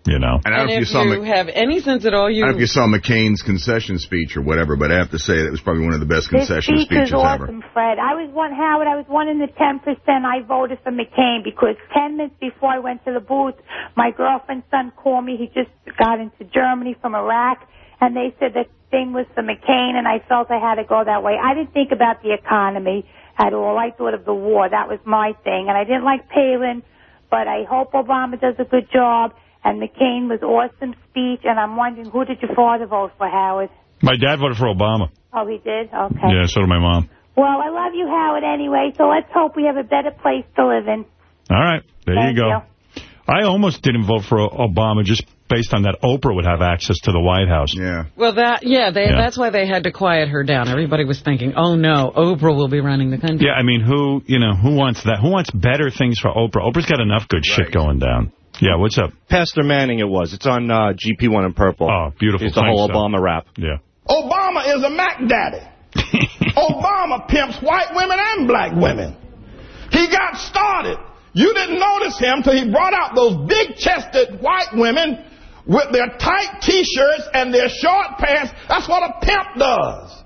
You know. And And know if you saw you have any sense at all, I you... don't know if you saw McCain's concession speech or whatever, but I have to say that was probably one of the best This concession speech is speeches ever. awesome, Fred. I was one, Howard, I was one in the 10%. I voted for McCain because 10 minutes before I went to the booth, my girlfriend's son called me. He just got into Germany from Iraq, and they said the thing was for McCain, and I felt I had to go that way. I didn't think about the economy at all. I thought of the war. That was my thing. And I didn't like Palin, but I hope Obama does a good job. And McCain was awesome speech, and I'm wondering, who did your father vote for, Howard? My dad voted for Obama. Oh, he did? Okay. Yeah, so did my mom. Well, I love you, Howard, anyway, so let's hope we have a better place to live in. All right, there Thank you go. I almost didn't vote for Obama just based on that Oprah would have access to the White House. Yeah. Well, that yeah, they, Yeah. that's why they had to quiet her down. Everybody was thinking, oh, no, Oprah will be running the country. Yeah, I mean, who, you know, who wants that? Who wants better things for Oprah? Oprah's got enough good shit going down. Yeah, what's up? Pastor Manning it was. It's on uh, GP1 in purple. Oh, beautiful. It's the Thanks, whole sir. Obama rap. Yeah. Obama is a Mac daddy. Obama pimps white women and black women. He got started. You didn't notice him till he brought out those big-chested white women with their tight T-shirts and their short pants. That's what a pimp does.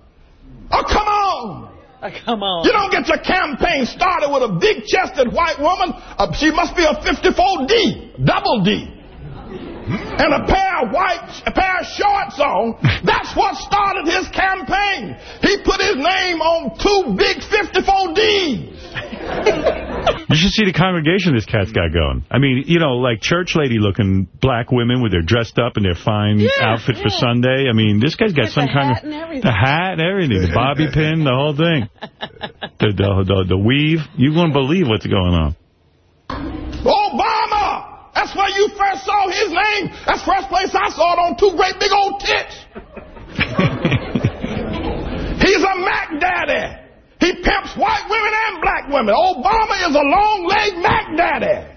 Oh, come on. Oh, come on. You don't get your campaign started with a big-chested white woman. Uh, she must be a 54D, double D. And a pair of white, a pair of shorts on. That's what started his campaign. He put his name on two big 54Ds. You should see the congregation this cat's got going. I mean, you know, like church lady looking black women with their dressed up and their fine Yeah, outfit for. Sunday. I mean, this guy's got With some kind of the hat and everything, the bobby pin, the whole thing, the the the, the weave. You won't believe what's going on. Obama! That's where you first saw his name. That's first place I saw it on two great big old tits. He's a Mac daddy. He pimps white women and black women. Obama is a long-legged Mac daddy.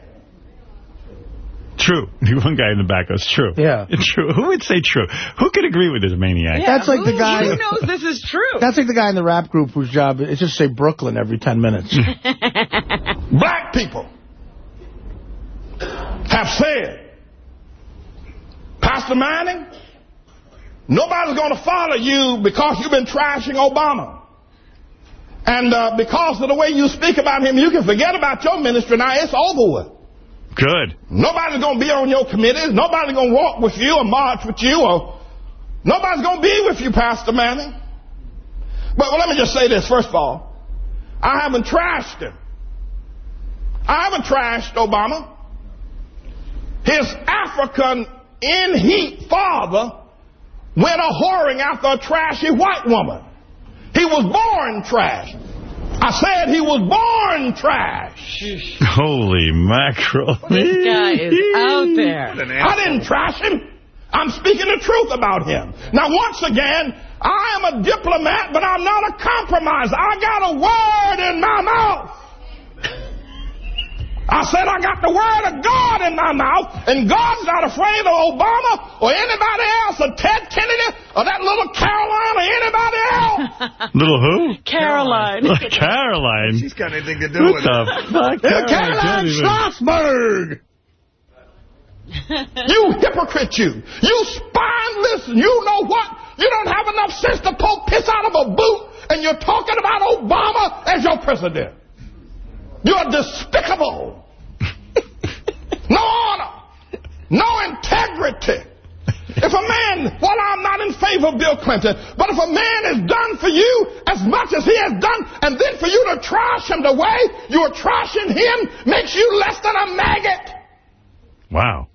True. One guy in the back goes, true. Yeah. True. Who would say true? Who could agree with this maniac? That's like the guy- Who knows this is true? That's like the guy in the rap group whose job is just say Brooklyn every 10 minutes. Black people have said, Pastor Manning, nobody's going to follow you because you've been trashing Obama. And uh, because of the way you speak about him, you can forget about your ministry now. It's over with. Good. Nobody's going to be on your committees. Nobody's going to walk with you or march with you. or Nobody's going to be with you, Pastor Manning. But well, let me just say this, first of all. I haven't trashed him. I haven't trashed Obama. His African in heat father went a whoring after a trashy white woman. He was born trash. I said he was born trash. Holy mackerel. This guy is out there. I didn't trash him. I'm speaking the truth about him. Now, once again, I am a diplomat, but I'm not a compromiser. I got a word in my mouth. I said I got the word of God in my mouth, and God's not afraid of Obama or anybody else, or Ted Kennedy, or that little Caroline, or anybody else. Little who? Caroline. Caroline. She's got anything to do What with the it. fuck? Caroline can't even- Schlossberg! You hypocrite, you. You spineless. You know what? You don't have enough sense to pull piss out of a boot, and you're talking about Obama as your president. You're despicable. no honor. No integrity. If a man, well, I'm not in favor of Bill Clinton, but if a man has done for you as much as he has done, and then for you to trash him the way you're trashing him makes you less than a maggot. Wow.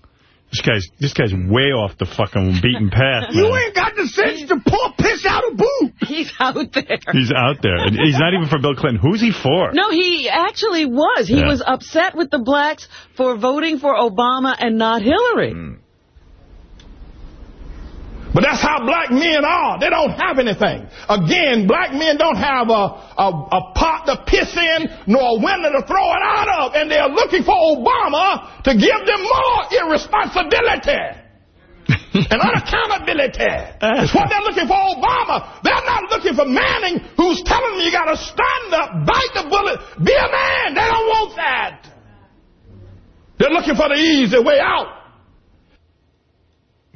This guy's this guy's way off the fucking beaten path, You man. ain't got the sense to pull piss out of boot. He's out there. He's out there. And he's not even for Bill Clinton. Who's he for? No, he actually was. He Yeah. was upset with the blacks for voting for Obama and not Hillary. Hmm. But that's how black men are. They don't have anything. Again, black men don't have a, a, a pot to piss in nor a window to throw it out of. And they're looking for Obama to give them more irresponsibility and unaccountability. It's what they're looking for Obama. They're not looking for Manning who's telling them you got to stand up, bite the bullet, be a man. They don't want that. They're looking for the easy way out.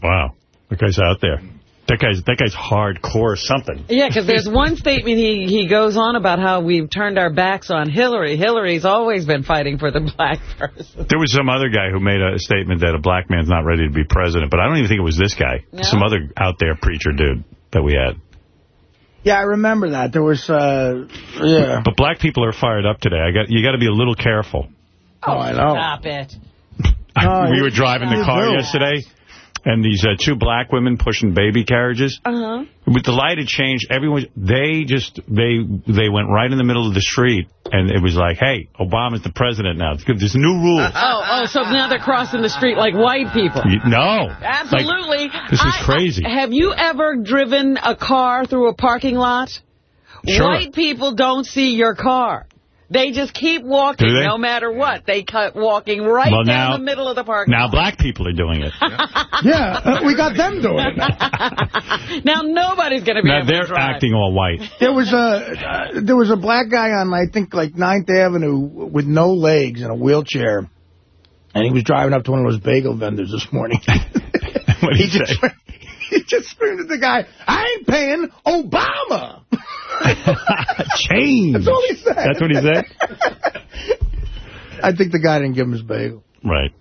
Wow. That guy's out there. That guy's that guy's hardcore something. Yeah, because there's one statement he, he goes on about how we've turned our backs on Hillary. Hillary's always been fighting for the black person. There was some other guy who made a statement that a black man's not ready to be president, but I don't even think it was this guy. No? Some other out there preacher dude that we had. Yeah, I remember that. There was, uh, yeah. But black people are fired up today. I got you got to be a little careful. Oh, I know. Stop it. Oh, we were driving the car do. yesterday, and these uh, two black women pushing baby carriages. Uh-huh. With the light had changed, everyone they just they they went right in the middle of the street, and it was like, "Hey, Obama's the president now. There's new rules." Oh, oh, so now they're crossing the street like white people. You- no, Absolutely. Like, this is I- crazy. I- have you ever driven a car through a parking lot? Sure. White people don't see your car. They just keep walking Do they? no matter what. They cut walking right Well, down now- the middle of the park. now black people are doing it. Yeah, uh, we got them doing it. lot. Now nobody's going to be now able to they're acting all white. There was a uh, there was a black guy on I think like 9th Avenue with no legs in a wheelchair, and he was driving up to one of those bagel vendors this morning. what he just he just screamed at the guy, "I ain't paying Obama." Change. That's all he said. That's what he said? I think the guy didn't give him his bagel. Right.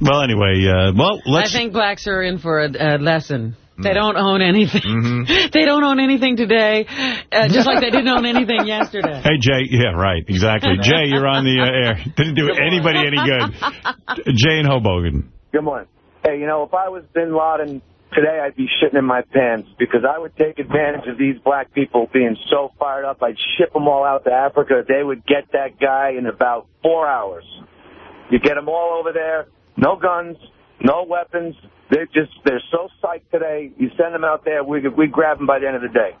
Well, anyway, uh, well, let's... I think blacks are in for a, a lesson. They don't own anything. Mm-hmm. They don't own anything today, uh, just like they didn't own anything yesterday. Hey, Jay. Yeah, right. Exactly. Jay, you're on the uh, air. Didn't do anybody any good. Jay and Hoboken. Good morning. Hey, you know, if I was Bin Laden today, I'd be shitting in my pants because I would take advantage of these black people being so fired up. I'd ship them all out to Africa. They would get that guy in about four hours. You get them all over there, no guns, no weapons. They're just, they're so psyched today. You send them out there, we, we grab them by the end of the day.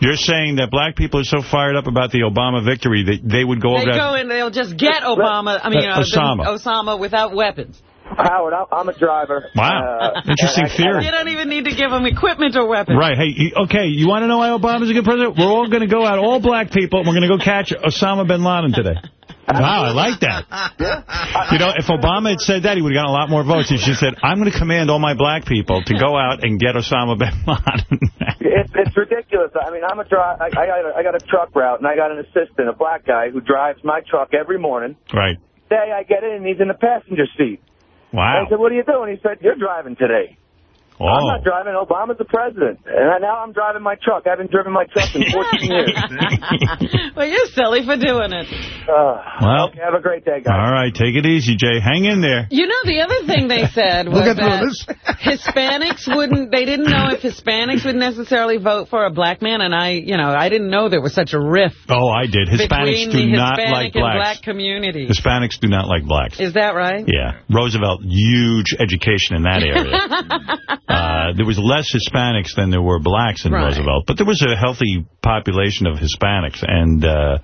You're saying that black people are so fired up about the Obama victory that they would go They over go and they'll just get Obama, I mean, Uh, uh, Osama. Osama without weapons. Howard, I'm- I'm a driver. Wow. Uh, Interesting I- theory. You don't even need to give them equipment or weapons. Right. Hey, okay, you want to know why Obama's a good president? We're all going to go out, all black people, and we're going to go catch Osama bin Laden today. Wow, I like that. You know, if Obama had said that, he would have gotten a lot more votes. He just said, I'm going to command all my black people to go out and get Osama bin Laden. It's, it's ridiculous. I mean, I'm a dri I, I, got a, I got a truck route, and I got an assistant, a black guy, who drives my truck every morning. right. Day I get in, and he's in the passenger seat. Wow. I said, what are you doing? He said, you're driving today. I'm Oh. not driving. Obama's the president. And now I'm driving my truck. I haven't driven my truck in 14 years. well, you're silly for doing it. Uh, Well- okay, have a great day, guys. All right, take it easy, Jay. Hang in there. You know, the other thing they said was We'll that this. Hispanics wouldn't, they didn't know if Hispanics would necessarily vote for a black man, and I, you know, I didn't know there was such a rift Oh, I did. Hispanics between do the not Hispanic like and blacks. black community. Hispanics do not like blacks. Is that right? Yeah. Roosevelt, huge education in that area. Uh, there was less Hispanics than there were blacks in Right. Roosevelt. But there was a healthy population of Hispanics. And, uh,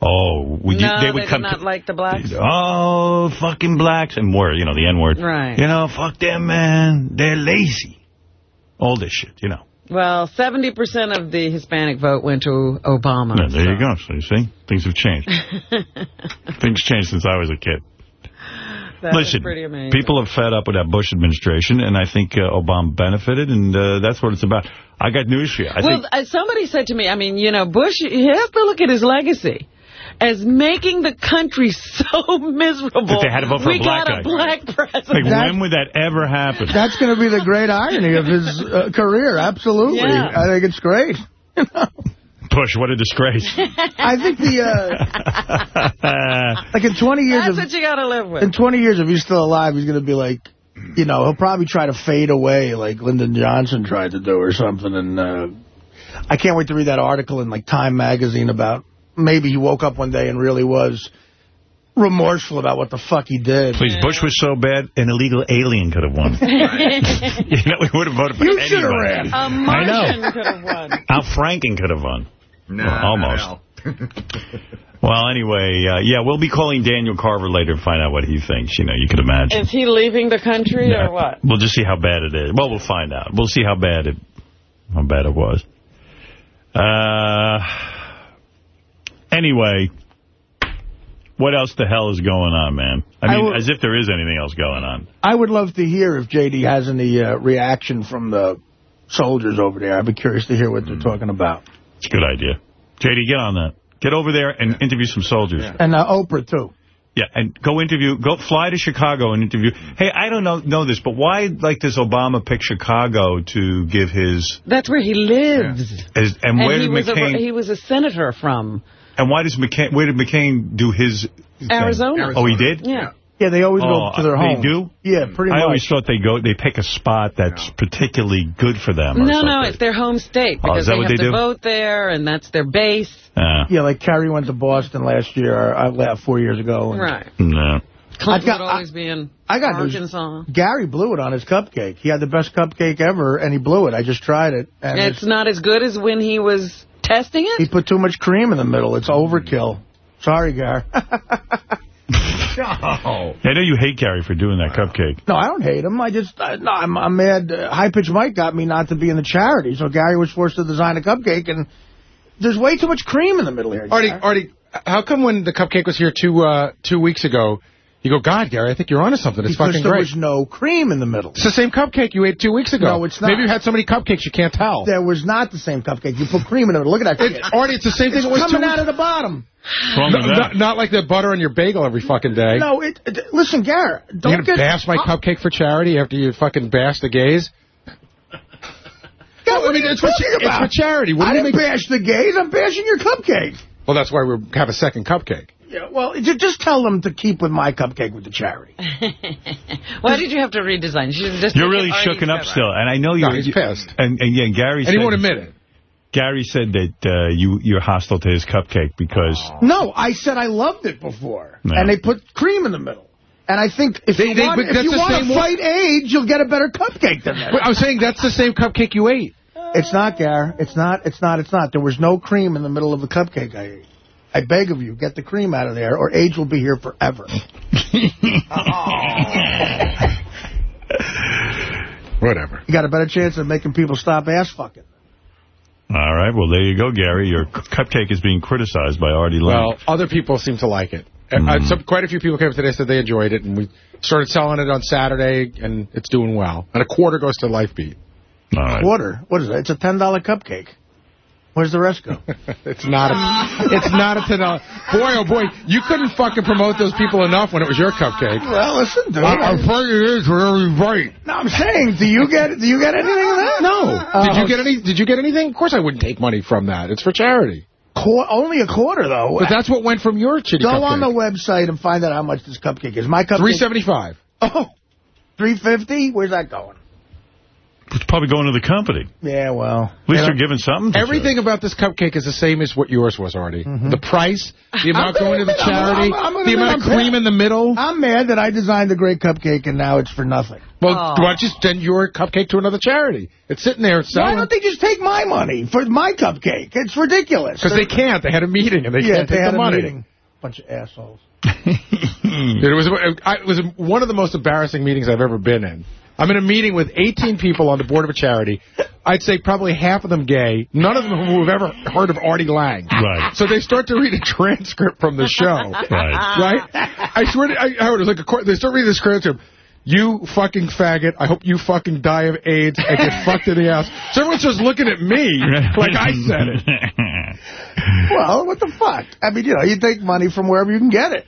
oh, would you, no, they would did come not like the blacks. oh, fucking blacks. And more, you know, the N-word. Right. You know, fuck them, man. They're lazy. All this shit, you know. Well, 70% of the Hispanic vote went to Obama. Yeah, there so. you go. So you see, things have changed. things changed since I was a kid. That is Listen, pretty amazing. people are fed up with that Bush administration, and I think uh, Obama benefited, and uh, that's what it's about. I got news for you. I well, think uh, somebody said to me, I mean, you know, Bush, he has to look at his legacy as making the country so miserable. That they had to vote for a we black got a guy. black like, president. when would that ever happen? That's going to be the great irony of his uh, career. Absolutely. Yeah. I think it's great. Bush, what a disgrace. I think the, uh, like in 20 years That's of, what you got to live with. in 20 years, if he's still alive, he's going to be like, you know, he'll probably try to fade away like Lyndon Johnson tried to do or something. And uh, I can't wait to read that article in like Time magazine about maybe he woke up one day and really was remorseful about what the fuck he did. Please, Bush was so bad, an illegal alien could have won. you know, we would have voted for You should have anybody. ran. A I Martian could have won. Al Franken could have won. No, Well, almost. Well, anyway, uh, yeah, we'll be calling Daniel Carver later to find out what he thinks. You know, you could imagine. Is he leaving the country Yeah. or what? We'll just see how bad it is. Well, we'll find out. We'll see how bad it how bad it was. Uh, anyway, what else the hell is going on, man? I I mean, will- as if there is anything else going on. I would love to hear if J.D. has any uh, reaction from the soldiers over there. I'd be curious to hear what they're talking about. It's a good idea. JD, get on that. Get over there and interview some soldiers. Yeah. And uh, Oprah, too. Yeah, and go interview, go fly to Chicago and interview. Hey, I don't know know this, but why, like, does Obama pick Chicago to give his... That's where he lives. his and where he did was McCain... a he was a senator from and why does McCain... Where did McCain do his... thing? Arizona. Oh, he did? Yeah. Yeah, they always Oh, go to their home. they home. do? Yeah, pretty I much. always thought they go, they pick a spot that's particularly good for them. or No, no, it's their home state Oh, because is that they what have they to do? vote there, and that's their base. Uh, Yeah, like Kerry went to Boston last year, uh, la- four years ago. and Right. no. Clinton got- would always be in I got news. Gary blew it on his cupcake. He had the best cupcake ever, and he blew it. I just tried it. And It's not as good as when he was testing it? He put too much cream in the middle. It's overkill. Sorry, Gary. I know you hate Gary for doing that cupcake. No, I don't hate him. I just, I, no, I'm, I'm mad. Uh, High Pitch Mike got me not to be in the charity, so Gary was forced to design a cupcake, and there's way too much cream in the middle here. Artie, Artie, how come when the cupcake was here two uh, two weeks ago, you go, God, Gary, I think you're onto something. It's because fucking there great. was no cream in the middle. It's the same cupcake you ate two weeks ago. No, it's not. Maybe you had so many cupcakes you can't tell. There was not the same cupcake. You put cream in it. Look at that shit. It, Artie, it's the same thing It's it was coming out of the bottom. wrong No, that? not, not like the butter on your bagel every fucking day. No, it, it- listen, Garrett, You're don't going to get... bash my oh. cupcake for charity after you fucking bash the gays? God, what I mean, are you it's for, talking it's for charity. What I do you didn't make? bash the gays. I'm bashing your cupcake. Well, that's why we have a second cupcake. Yeah, well, just tell them to keep with my cupcake with the charity. Why did you have to redesign? You should just You're really Artie's shooken up still, and I know you're... he's pissed. And, and yeah, Gary And said... he won't admit it. Gary said that uh, you, you're hostile to his cupcake because... No, I said I loved it before. No. And they put cream in the middle. And I think if They- you they- want, but if you the want same to one- fight AIDS, you'll get a better cupcake than that. But I'm saying that's the same cupcake you ate. It's not, Gar. It's not, it's not, it's not. There was no cream in the middle of the cupcake I ate. I beg of you, get the cream out of there, or AIDS will be here forever. Whatever. You got a better chance of making people stop ass fucking. All right, well, there you go, Gary. Your cupcake is being criticized by Artie Lange. Well, other people seem to like it. Uh, Uh, some, quite a few people came up today said they enjoyed it, and we started selling it on Saturday, and it's doing well. And a quarter goes to Lifebeat. All right. Quarter? What is it? It's a $10 cupcake. Where's the rest go? it's not a, it's not a ten dollar. Boy, oh boy, you couldn't fucking promote those people enough when it was your cupcake. Well, listen, dude. I, I'm afraid it is for everybody. No, I'm saying, do you get do you get anything of that? No. Uh, did you get any? Did you get anything? Of course, I wouldn't take money from that. It's for charity. Qu only a quarter, though. But that's what went from your shitty Go cupcake. on the website and find out how much this cupcake is. My cupcake... Three seventy five. Oh, 350 Where's that going? It's probably going to the company. Yeah, well. At least Yeah. they're giving something. to Everything about this cupcake is the same as what yours was, Artie. Mm-hmm. The price, the amount going to the gonna- I'm- charity, I'm- I'm the amount of I'm cream mad. in the middle. I'm mad that I designed a great cupcake and now it's for nothing. Well, Aw. why don't you send your cupcake to another charity? It's sitting there Selling. Why don't they just take my money for my cupcake? It's ridiculous. Because they can't. They had a meeting and they yeah, can't they take had the a money. meeting. Bunch of assholes. It was it was one of the most embarrassing meetings I've ever been in. I'm in a meeting with 18 people on the board of a charity. I'd say probably half of them gay, none of them who have ever heard of Artie Lange. Right. So they start to read a transcript from the show. Right. Right? I swear to I, Howard, it was like a court, they start reading this transcript. You fucking faggot. I hope you fucking die of AIDS and get fucked in the ass. So everyone's just looking at me like I said it. Well, what the fuck? I mean, you know, you take money from wherever you can get it.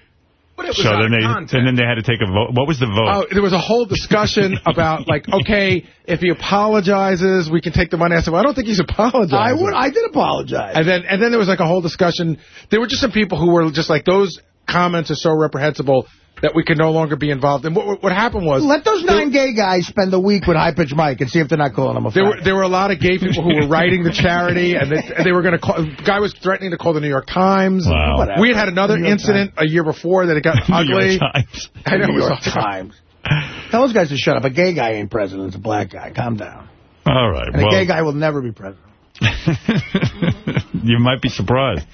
But it So then they and then they had to take a vote. What was the vote? Oh, there was a whole discussion about, like, okay, if he apologizes, we can take the money. I said, well, I don't think he's apologizing. I would. I did apologize. And then, and then there was, like, a whole discussion. There were just some people who were just like, those comments are so reprehensible that we can no longer be involved. And what, what happened was... Let those nine gay guys spend a week with High Pitch Mike and see if they're not calling him a There were, there were a lot of gay people who were writing the charity, and they, and they were going to call. Guy was threatening to call the New York Times. Wow. We had had another New York incident a year before that it got New ugly. York Times. I know. it New was York Times. Tell those guys to shut up. A gay guy ain't president. It's a black guy. Calm down. All right. And a gay guy will never be president. you might be surprised.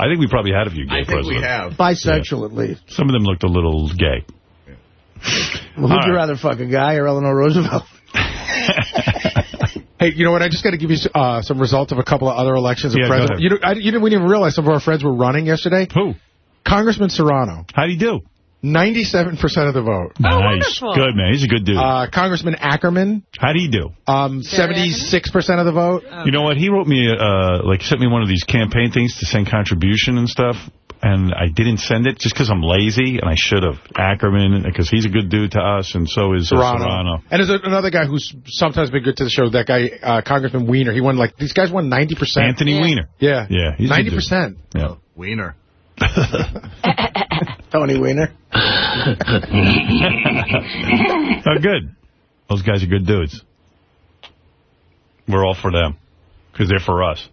I think we probably had a few gay I think we have. Bisexual, at least. Some of them looked a little gay. Well, who'd All you rather fuck, a guy or Eleanor Roosevelt? Hey, you know what? I just got to give you uh, some results of a couple of other elections. Yeah, go president. You know, I, you didn't, we didn't even realize some of our friends were running yesterday. Who? Congressman Serrano. How'd he do? 97% of the vote. nice. wonderful. Good, man. He's a good dude. Uh, Congressman Ackerman, How'd he do? um, 76% of the vote. You know what? He wrote me, uh, like, sent me one of these campaign things to send contribution and stuff. And I didn't send it just because I'm lazy, and I should have. Ackerman, because he's a good dude to us, and so is uh, Serrano. Serrano. And there's another guy who's sometimes been good to the show, that guy, uh, Congressman Weiner. He won, like, these guys won 90%. Anthony Weiner. Yeah. Yeah, he's a good dude. 90%. Yeah. Wiener. Tony Weiner. oh, good. Those guys are good dudes. We're all for them, because they're for us.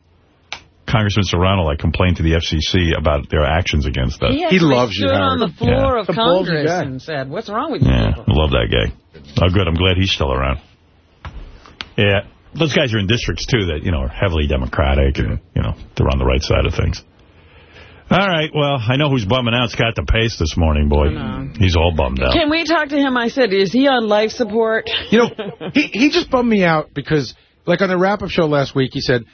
Congressman Serrano, like, complained to the FCC about their actions against us. He, actually loves you, stood on the floor Yeah. of It's a Congress and said, what's wrong with you Yeah, people? I love that guy. Oh, good. I'm glad he's still around. Yeah, those guys are in districts, too, that, you know, are heavily Democratic and, you know, they're on the right side of things. All right, well, I know who's bumming out Scott DePace this morning, boy. He's all bummed out. Can we talk to him? I said, is he on life support? You know, he, he just bummed me out because, like, on the wrap-up show last week, he said,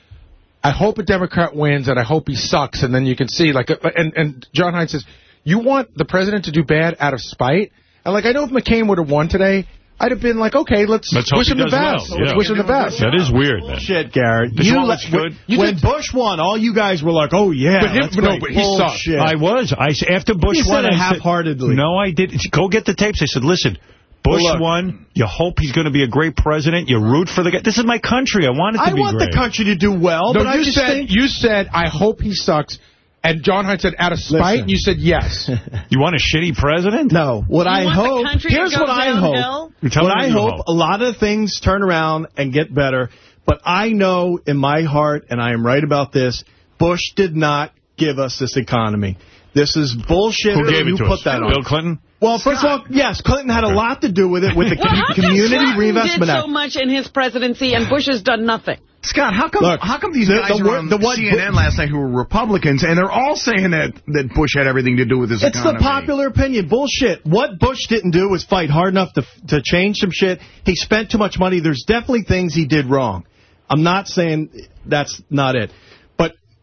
I hope a Democrat wins and I hope he sucks. And then you can see, like, uh, and, and John Hines says, you want the president to do bad out of spite? And, like, I know if McCain would have won today, I'd have been like, okay, let's, Let's wish him the does well. best. Yeah. Let's wish him the best. That is weird, man. Shit, Garrett. This You one let- looks good. When, when Bush won, all you guys were like, oh, yeah, But him- no, but he sucked. Bullshit. I was. I s- After Bush You said won, it I said- half-heartedly. No, I didn't. Go get the tapes. I said, listen, Bush Well, look. won. You hope he's going to be a great president. You root for the guy. This is my country. I want it to I be want great. the country to do well, No, but I you just said, think... you said, I hope he sucks. And John Hines said, out of spite, Listen. and you said yes. You want a shitty president? No, what You I hope. Here's what I hope. What I hope, hope. a lot of things turn around and get better. But I know in my heart, and I am right about this, Bush did not give us this economy. This is bullshit. Who gave you it to put us? that Bill on. Clinton? Well, first of all, yes, Clinton had a lot to do with it with the Well, com- Community Clinton Reinvestment did Act. so much in his presidency and Bush has done nothing? Scott, how come Look, how come these the- guys the were on the what- CNN last night who were Republicans and they're all saying that that Bush had everything to do with this It's economy? the popular opinion. Bullshit. What Bush didn't do was fight hard enough to to change some shit. He spent too much money. There's definitely things he did wrong. I'm not saying that's not it.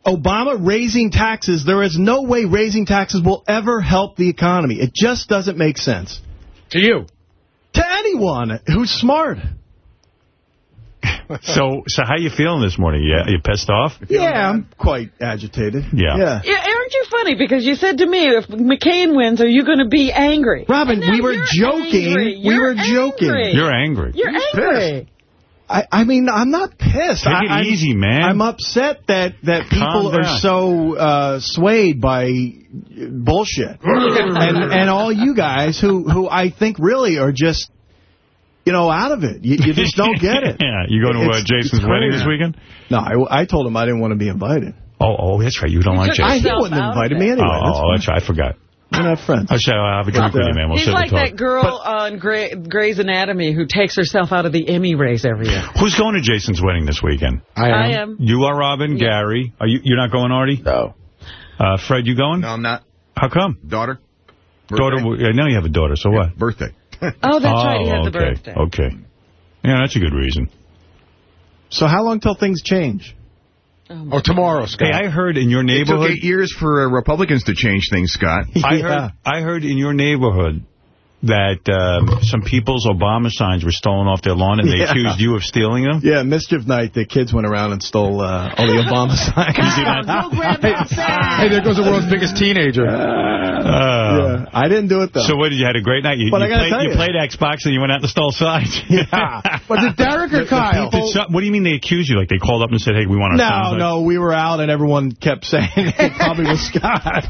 But Obama raising taxes, there is no way raising taxes will ever help the economy. It just doesn't make sense. to you. To anyone who's smart. So, so how you feeling this morning? Yeah, you pissed off? Yeah, I'm quite agitated. Yeah. Yeah. Yeah, aren't you funny? Because you said to me, if McCain wins, are you going to be angry? Robin, we were you're joking. angry. We You're were joking. angry. You're angry. You're angry. I, I mean, I'm not pissed. Take I, it I'm- easy, man. I'm upset that, that people are so uh, swayed by bullshit. and and all you guys who, who I think really are just, you know, out of it. You, you just don't get it. yeah, you going to uh, Jason's wedding this weekend? No, I, I told him I didn't want to be invited. Oh, oh, that's right. You don't like Jason. I, he wouldn't have invited me anyway. Oh, That's oh, fine. that's right. I forgot. We're not friends. I shall have a drink with you, man. We'll He's sit like and that talk. girl on Grey, Grey's Anatomy who takes herself out of the Emmy race every year. Who's going to Jason's wedding this weekend? I am. You are Robin, Gary. Are you? You're not going, Artie? No. Uh, Fred, you going? No, I'm not. How come? Daughter. Daughter. I know you have a daughter. So what? Birthday. Oh, that's right. He had oh, the birthday. Okay. Yeah, that's a good reason. So how long till things change? Oh, tomorrow, Scott. Hey, I heard in your neighborhood... It took neighborhood... eight years for uh, Republicans to change things, Scott. I heard I heard in your neighborhood that um, some people's Obama signs were stolen off their lawn and they Yeah. accused you of stealing them? Yeah, Mischief Night, the kids went around and stole uh, all the Obama signs. Hey, there goes the world's biggest teenager. Uh, I didn't do it, though. So what, did you had a great night? You, But you I gotta played, tell you you. played Xbox and you went out and stole signs. Yeah. Was it Derek or Kyle? Did some- what do you mean they accused you? Like they called up and said, hey, we want our signs No, no, we were out and everyone kept saying it probably was Scott.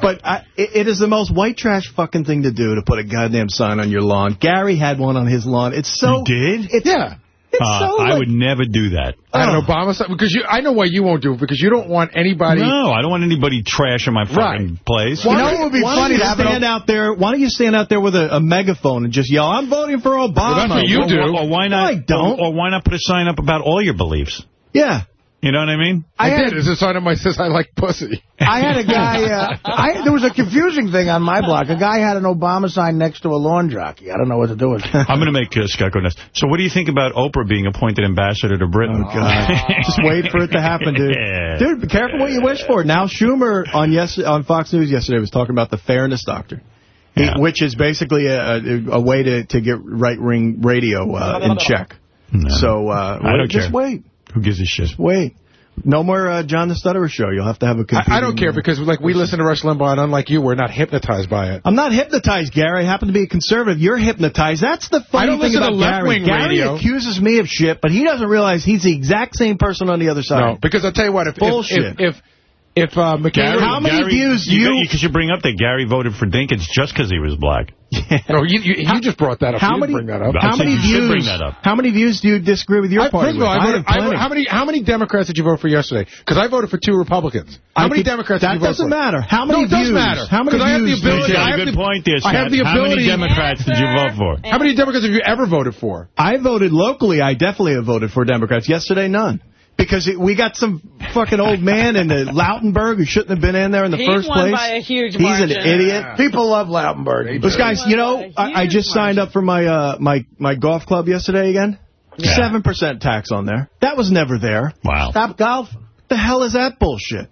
But I, it, it is the most white trash fucking thing to do to put a goddamn sign on your lawn. Gary had one on his lawn. It's so... You did? It's, yeah. It's Uh, so... I would never do that. I had an Obama sign because you. I know why you won't do it because you don't want anybody. No, I don't want anybody trashing my fucking place. You know what would be why funny don't to you stand out there? Why don't you stand out there with a, a megaphone and just yell, I'm voting for Obama. You Or, or why not? No, I don't. Or, or why not put a sign up about all your beliefs? Yeah. You know what I mean? I, I did. had- There's a sign on my says I like pussy. I had a guy, uh, I, there was a confusing thing on my block. A guy had an Obama sign next to a lawn jockey. I don't know what to do with it. I'm going to make uh, Scott go next. So what do you think about Oprah being appointed ambassador to Britain? Oh, God. Just wait for it to happen, dude. Yeah. Dude, be careful what you wish for. Now, Schumer on yes on Fox News yesterday was talking about the Fairness Doctrine, He- which is basically a, a, a way to, to get right-wing radio uh, in check. No. So uh, I don't just wait. Who gives a shit? Wait. No more uh, John the Stutterer show. You'll have to have a competing... I, I don't care because like we listen to Rush Limbaugh and unlike you, we're not hypnotized by it. I'm not hypnotized, Gary. I happen to be a conservative. You're hypnotized. That's the I funny don't thing listen to about Gary. left-wing Gary radio. accuses me of shit, but he doesn't realize he's the exact same person on the other side. No, because I'll tell you what, if Bullshit. if if, if, if uh, McCain, How many views do you- Because you bring up that Gary voted for Dinkins just because he was black. no, you, you, you just brought that up. How you didn't many? bring that up. How many views? bring that up. How many views do you disagree with your I, party? first of all, with? I voted, I plenty. voted, how many how many Democrats did you vote for yesterday? Because I voted for two Republicans. How I many could- Democrats that did you vote doesn't for? matter. How many no, it does views? matter. How many 'Cause I have the views do you ability. You get? got I a have good the, point there, I have Scott. the How many ability. Democrats did you vote for? How many Democrats have you ever voted for? I voted locally. I definitely have voted for Democrats. Yesterday, none. Because it, we got some fucking old man in the Lautenberg who shouldn't have been in there in the He first won place. by a huge He's an margin. idiot. People love Lautenberg. Those guys, you know, I, I just signed up for my uh, my my golf club yesterday again. Yeah. Seven percent tax on there. That was never there. Wow. Stop golf. The hell is that bullshit?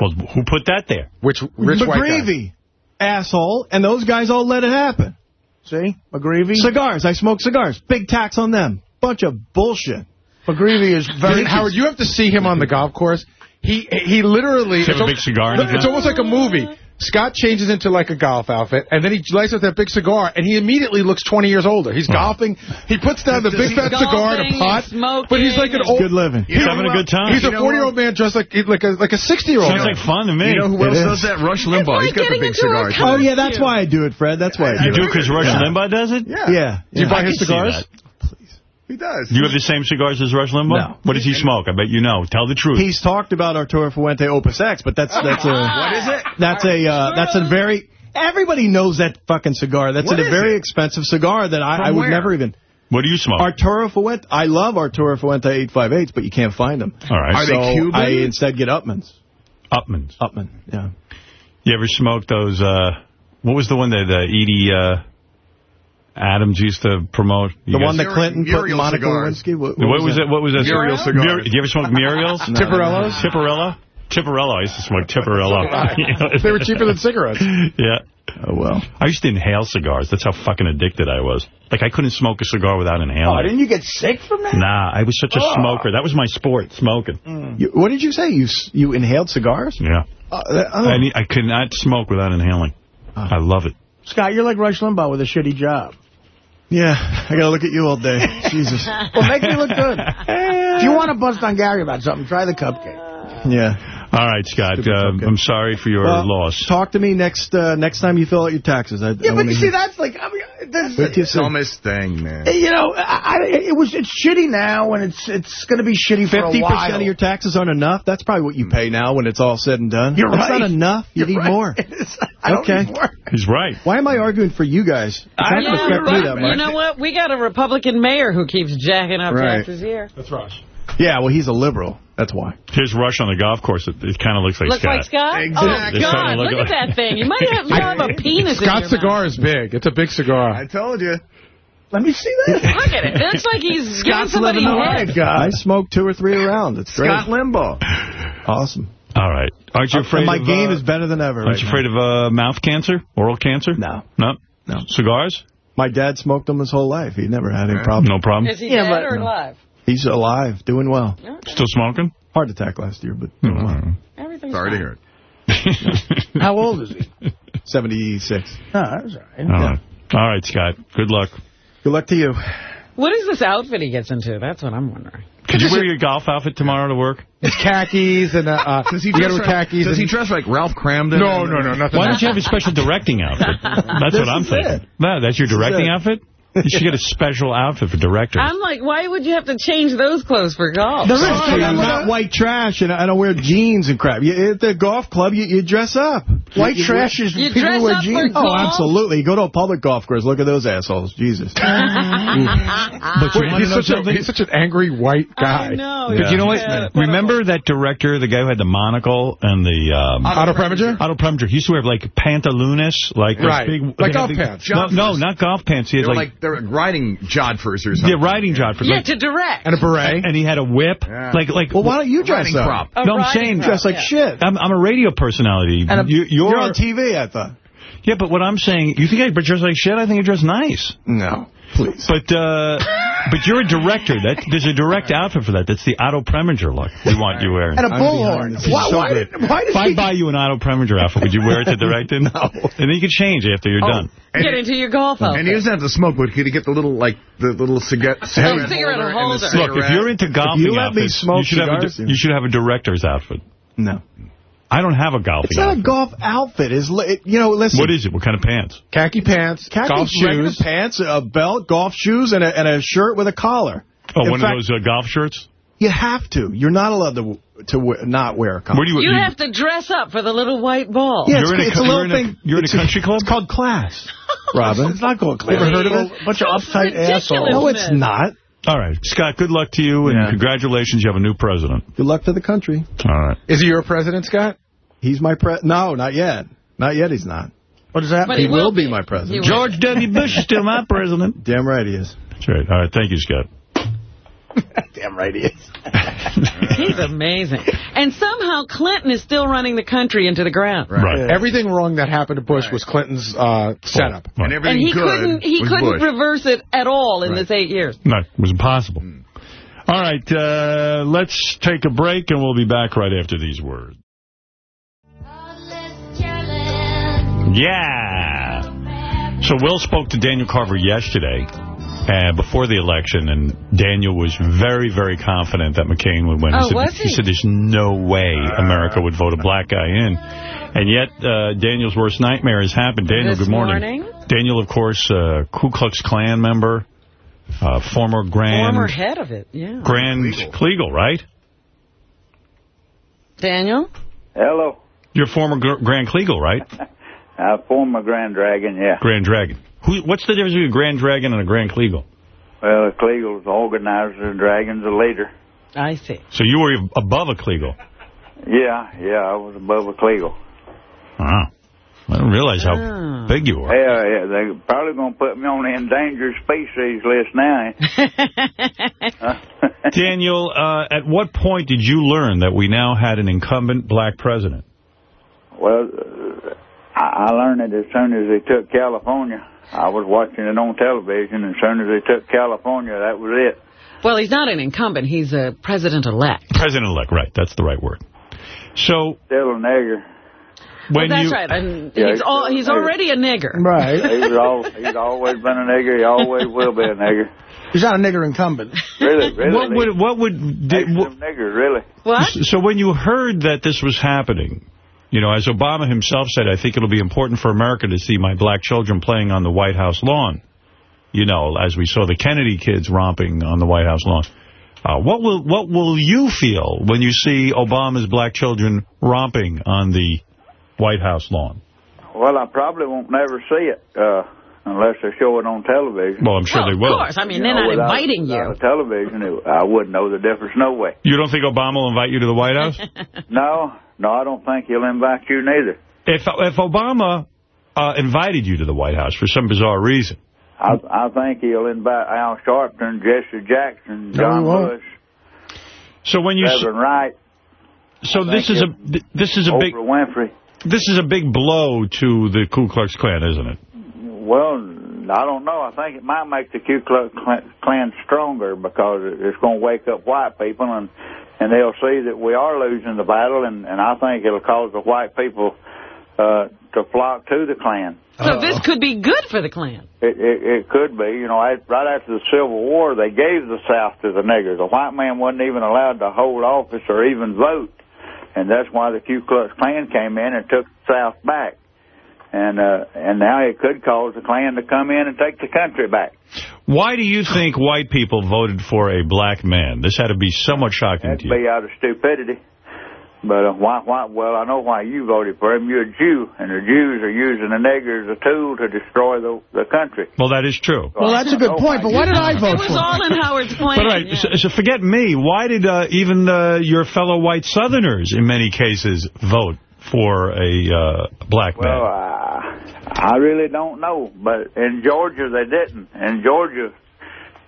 Well, who put that there? Which rich white guy? McGreevey, asshole, and those guys all let it happen. See? McGreevey? Cigars. I smoke cigars. Big tax on them. Bunch of bullshit. McGreevey is very... Howard, you have to see him on the golf course. He he literally. Does he have a it's big cigar in It's mouth? almost like a movie. Scott changes into like a golf outfit, and then he lights up that big cigar, and he immediately looks 20 years older. He's golfing. He puts down the big fat cigar and a pot, smoking. but he's like an old. good living. He's having a good time. He's a You know 40 year old man dressed like like a like a 60 year old. Sounds like fun to me. You know who It else is. does that? Rush Limbaugh. like He's got the big cigar. Oh, yeah, that's why I do it, Fred. That's why I you do do it. because Rush Yeah. Limbaugh does it? Yeah. Yeah. Do you yeah. buy I his cigars? That. He does. You have the same cigars as Rush Limbaugh? No. What does he smoke? I bet you know. Tell the truth. He's talked about Arturo Fuente Opus X, but that's that's a What is it? that's a uh, that's a very everybody knows that fucking cigar. That's What a very it? expensive cigar that I, I would where? never even. what do you smoke? Arturo Fuente. I love Arturo Fuente 858s, but you can't find them. All right. Are they Cuban? I instead get Upmanns. Upmann's. Upman, yeah. You ever smoked those, uh, what was the one that uh, Edie uh, Adams used to promote? The one that Clinton put in Monica. Lewinsky. What, What was it? What was that? Muriel cigar? cigars. Mur- Did you ever smoke Muriel's? No. Tiparillos? Tipperella? Tipperella. I used to smoke Tipperella. They were cheaper than cigarettes. yeah. Oh, well. I used to inhale cigars. That's how fucking addicted I was. Like, I couldn't smoke a cigar without inhaling. Oh, didn't you get sick from that? Nah, I was such a Oh. smoker. That was my sport, smoking. You, what did you say? You you inhaled cigars? Yeah. Uh, oh. I, need, I could not smoke without inhaling. I love it. Scott, you're like Rush Limbaugh with a shitty job. Yeah, I got to look at you all day. Jesus. Well, make me look good. if you want to bust on Gary about something, try the cupcake. Yeah. All right, Scott. Uh. I'm sorry for your Well, loss. Talk to me next uh, next time you fill out your taxes. I, Yeah, I but wanna you see, that's like, I mean, this, Wait till you see. Dumbest thing, man. you know, I, I, it was it's shitty now, and it's it's going to be shitty for a while. 50% of your taxes aren't enough. That's probably what you mm. pay now when it's all said and done. You're That's right. not enough. You You're need right. more. I don't Okay. need more. He's right. Why am I arguing for you guys? It's not I going to know, affect you're me that much. You know what? We got a Republican mayor who keeps jacking up Right. taxes here. That's Rush. Yeah, well, he's a liberal. That's why. Here's Rush on the golf course. It, it kind of looks like Scott. Looks Scott. like Scott? Exactly. Oh, God, Kinda look, look at that thing. You might have, you have a penis Scott's your cigar is big. It's a big cigar. I told you. Let me see that. Look at it. It looks like he's giving Scott's somebody living the head. life, guy. I smoked two or three around. It's great. Scott Limbaugh. Awesome. All right. Aren't you Uh, afraid my of, game uh, is better than ever. Aren't right you afraid of uh, mouth cancer? Oral cancer? No. No? No. Cigars? My dad smoked them his whole life. He never had any problem. No problem? Is he Yeah, dead but- or alive? He's alive, doing well. Still smoking? Heart attack last year, but doing well. Everything's Sorry to hear it. How old is he? 76. Oh, that's all right. All right. All right, Scott. Good luck. Good luck to you. What is this outfit he gets into? That's what I'm wondering. Could you wear your golf outfit tomorrow to work? It's khakis and uh, uh Does he dress like, khakis. does he dress like Ralph Kramden? No, no, no, nothing. Why don't you have a special directing outfit? That's This what I'm is thinking. it. No, that's your directing outfit? You should get a special outfit for directors. I'm like, why would you have to change those clothes for golf? There is Sorry, I'm I'm not white trash, and I don't wear jeans and crap. You, at the golf club, you, you dress up. White You- you trash is You people dress who wear up jeans. Oh, golf? absolutely. Go to a public golf course. Look at those assholes. Jesus. But you he's, such a, he's such an angry white guy. I know. But you know what? Yeah. Remember that director, the guy who had the monocle and the... Um, Otto Preminger? Otto Preminger. He used to wear like pantaloons, like Right. big, Like golf big- pants. No, no, not golf pants. He They had like, like, they're riding jodhpurs or something. yeah, riding jod for Yeah, like, to direct. And a beret. and he had a whip, Yeah. like like. Well, why don't you dress up? crop. A no, I'm saying crop, Dress like yeah. shit. I'm, I'm a radio personality. And a- you, you're, You're on TV, I thought. Yeah, but what I'm saying, you think I dress like shit? I think I dress nice. No, please. But uh, but you're a director. That there's a direct outfit for that. That's the Otto Preminger look. We want you wearing. And a I'm bullhorn. behind the scenes. Why, So why, did, why If I he... buy you an Otto Preminger outfit, would you wear it to direct it? no. And then you can change after you're done. Get into your golf outfit. And he doesn't have to smoke, but could he get the little, like, the little cigarette, cigarette, cigarette holder? holder. Look, if you're into golfing you let me outfits, smoke you should have a, you should have a director's outfit. No. I don't have a golfing It's not a golf outfit. It's, it, you know, listen. What is it? What kind of pants? Khaki pants, Khaki golf shoes. pants, a belt, golf shoes, and a, and a shirt with a collar. Oh, In one fact, of those uh, golf shirts? You have to. You're not allowed to to wear, not wear a collar. Where do you, You have to dress up for the little white ball. Yeah, You're it's, in a it's a little you're in a- thing. you're in a it's country club? It's called class, Robin. It's not called You ever heard of A it? bunch of uptight ridiculous. assholes. No, it's not. All right. Scott, good luck to you, and Yeah. congratulations. You have a new president. Good luck to the country. All right. Is he your president, Scott? He's my pre. No, not yet. Not yet. He's not. What does that But He, mean? will be my president. George W. Bush is still my president. Damn right he is. That's right. All right. Thank you, Scott. Damn right he is. He's amazing. And somehow Clinton is still running the country into the ground. Right. Everything wrong that happened to Bush was Clinton's uh, setup. And everything And he good couldn't he was couldn't Bush. reverse it at all in this eight years. No, it was impossible. All right, uh, let's take a break, and we'll be back right after these words. Yeah. So Will spoke to Daniel Carver yesterday, uh, before the election, and Daniel was very, very confident that McCain would win. Oh, he, said, was he? he said there's no way America would vote a black guy in. And yet, uh, Daniel's worst nightmare has happened. Daniel, This good morning. morning? Daniel, of course, uh, Ku Klux Klan member, uh, former Grand... Former head of it, yeah. Grand Kleagle, right? Daniel? Hello. You're former Gr Grand Kleagle, right? Uh, former Grand Dragon, yeah. Grand Dragon. Who, what's the difference between a Grand Dragon and a Grand Kleagle? Well, the Kleagle's the organizer, the Dragon's the leader. I see. So you were above a Kleagle. Yeah, yeah, I was above a Kleagle. Wow. I didn't realize how Oh. big you were. Yeah, yeah, they're probably going to put me on the endangered species list now. Daniel, uh, at what point did you learn that we now had an incumbent black president? well, uh, I I learned it as soon as they took California. I was watching it on television, and as soon as they took California, that was it. Well, he's not an incumbent. He's a president-elect. President-elect, right. That's the right word. So Still a nigger. when well, that's you... right. And Yeah, he's, all, he's already a nigger. Right. He's, all, he's always been a nigger. He always will be a nigger. He's not a nigger incumbent. Really, really. What would, what would, did, Makes them niggers, really. What? So when you heard that this was happening, you know, as Obama himself said, I think it'll be important for America to see my black children playing on the White House lawn. You know, as we saw the Kennedy kids romping on the White House lawn. Uh, what will what will you feel when you see Obama's black children romping on the White House lawn? Well, I probably won't never see it uh, unless they show it on television. Well, I'm sure well, they will. Of course. I mean, You they're know, not without- inviting without you. a television, it, I wouldn't know the difference. No way. You don't think Obama will invite you to the White House? No, no, I don't think he'll invite you neither. if if Obama uh, invited you to the White House for some bizarre reason, I, I think he'll invite Al Sharpton, Jesse Jackson, John he won't. So when you... s- Reverend Wright. So I this is a th- this is a big Winfrey. this is a big blow to the Ku Klux Klan, isn't it? Well, I don't know. I think it might make the Ku Klux Klan- Klan stronger because it's going to wake up white people and and they'll see that we are losing the battle, and and I think it'll cause the white people uh, to flock to the Klan. So this could be good for the Klan. It, it, it could be. You know, I, right after the Civil War, they gave the South to the niggers. The white man wasn't even allowed to hold office or even vote. And that's why the Ku Klux Klan came in and took the South back. And uh, and now it could cause the Klan to come in and take the country back. Why do you think white people voted for a black man? This had to be somewhat shocking That'd to you. be out of stupidity. But uh, why, why? Well, I know why you voted for him. You're a Jew, and the Jews are using the niggers as a tool to destroy the the country. Well, that is true. Well, that's a good point, but why did I vote It for was all in Howard's plan. But right, so, so forget me. Why did uh, even uh, your fellow white Southerners, in many cases, vote for a uh, black Well, man? uh, I really don't know, but in Georgia they didn't. In Georgia,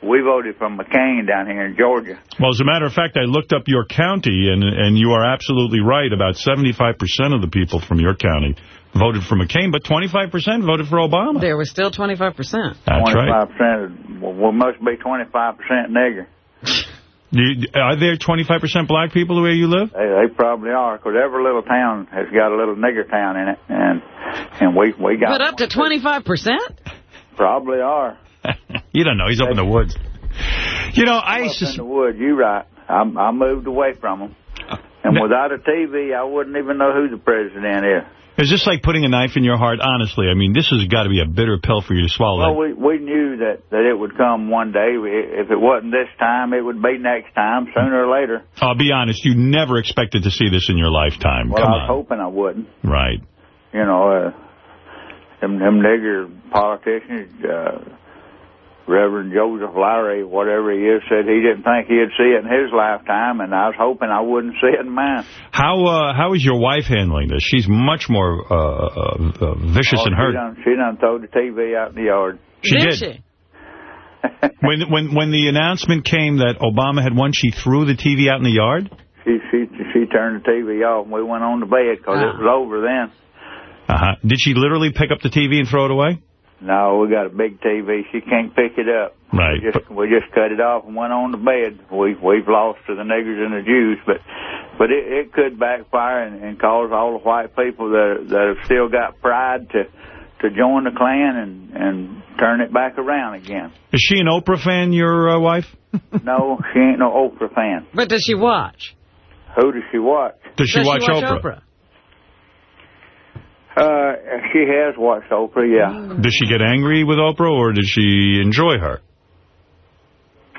we voted for McCain down here in Georgia. Well, as a matter of fact, I looked up your county, and and you are absolutely right. About 75% of the people from your county voted for McCain, but 25% voted for Obama. There was still 25%. That's right. Twenty-five percent. Well, we must be twenty-five percent nigger. You, are there 25% black people where you live? They, they probably are, because every little town has got a little nigger town in it, and and we we got But up to 25%? probably are. You don't know. He's up in the woods. You know, I I'm up sus- in the woods. You right. I I moved away from them, and without a TV, I wouldn't even know who the president is. Is this like putting a knife in your heart? Honestly, I mean, this has got to be a bitter pill for you to swallow. Well, we we knew that that it would come one day. If it wasn't this time, it would be next time, sooner or later. I'll be honest, you never expected to see this in your lifetime. Well, Come I was on. hoping I wouldn't. Right. You know, uh, them them nigger politicians, uh, Reverend Joseph Lowery, whatever he is, said he didn't think he'd see it in his lifetime, and I was hoping I wouldn't see it in mine. How uh, how is your wife handling this? She's much more uh, uh, uh, vicious Oh, than she her. done, she done throw the TV out in the yard. She did. when when when the announcement came that Obama had won, she threw the TV out in the yard. She she she turned the TV off, and we went on to bed because it was over then. Uh-huh. Did she literally pick up the TV and throw it away? No, we got a big TV. She can't pick it up. Right. We just, we just cut it off and went on to bed. We we've lost to the niggers and the Jews, but but it, it could backfire and, and cause all the white people that that have still got pride to to join the Klan and and turn it back around again. Is she an Oprah fan, your uh, wife? no, she ain't no Oprah fan. But does she watch? Who does she watch? Does she watch Oprah? Uh, she has watched Oprah, yeah. Does she get angry with Oprah, or does she enjoy her?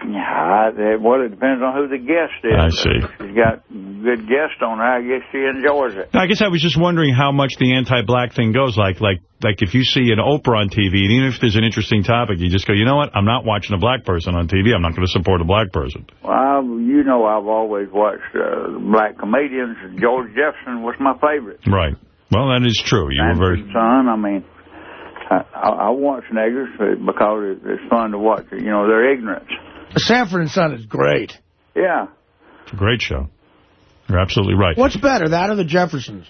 Yeah, well, it depends on who the guest is. I see. If she's got good guests on her, I guess she enjoys it. I guess I was just wondering how much the anti-black thing goes. Like, like, like if you see an Oprah on TV, and even if there's an interesting topic, you just go, you know what? I'm not watching a black person on TV. I'm not going to support a black person. Well, you know I've always watched uh, black comedians. George Jefferson was my favorite. Right. Well, that is true. You were very. Son, I mean, I, I, I watch niggers because it, it's fun to watch. You know, their ignorance. Sanford and Son is great. Yeah. It's a great show. You're absolutely right. What's better, that or the Jeffersons?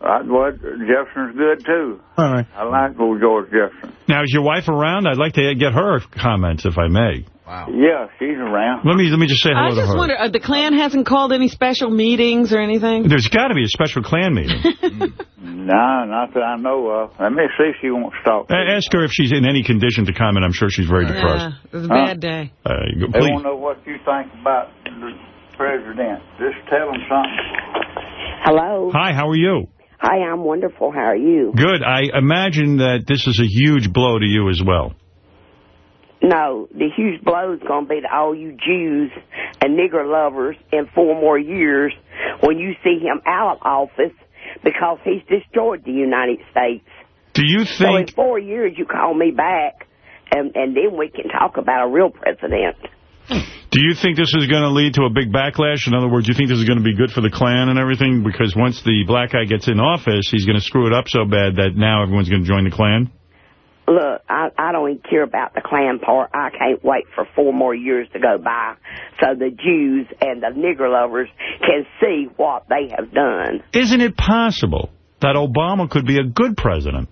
I, well, Jefferson's good, too. All right. I like old George Jefferson. Now, is your wife around? I'd like to get her comments, if I may. Wow. Yeah, she's around. Let me let me just say hello I to just her. wonder, uh, the Klan hasn't called any special meetings or anything? There's got to be a special Klan meeting. No, not that I know of. Let me see if she wants to talk. A- Ask her if she's in any condition to comment. I'm sure she's very depressed. Yeah, it was a Huh? bad day. Uh, go- They please. want to know what you think about the president. Just tell them something. Hello. Hi, how are you? Hi, I'm wonderful. How are you? Good. I imagine that this is a huge blow to you as well. No, the huge blow is going to be to all you Jews and nigger lovers in four more years when you see him out of office because he's destroyed the United States. Do you think... So in four years, you call me back, and, and then we can talk about a real president. Do you think this is going to lead to a big backlash? In other words, do you think this is going to be good for the Klan and everything? Because once the black guy gets in office, he's going to screw it up so bad that now everyone's going to join the Klan? Look, I, I don't even care about the Klan part. I can't wait for four more years to go by so the Jews and the nigger lovers can see what they have done. Isn't it possible that Obama could be a good president?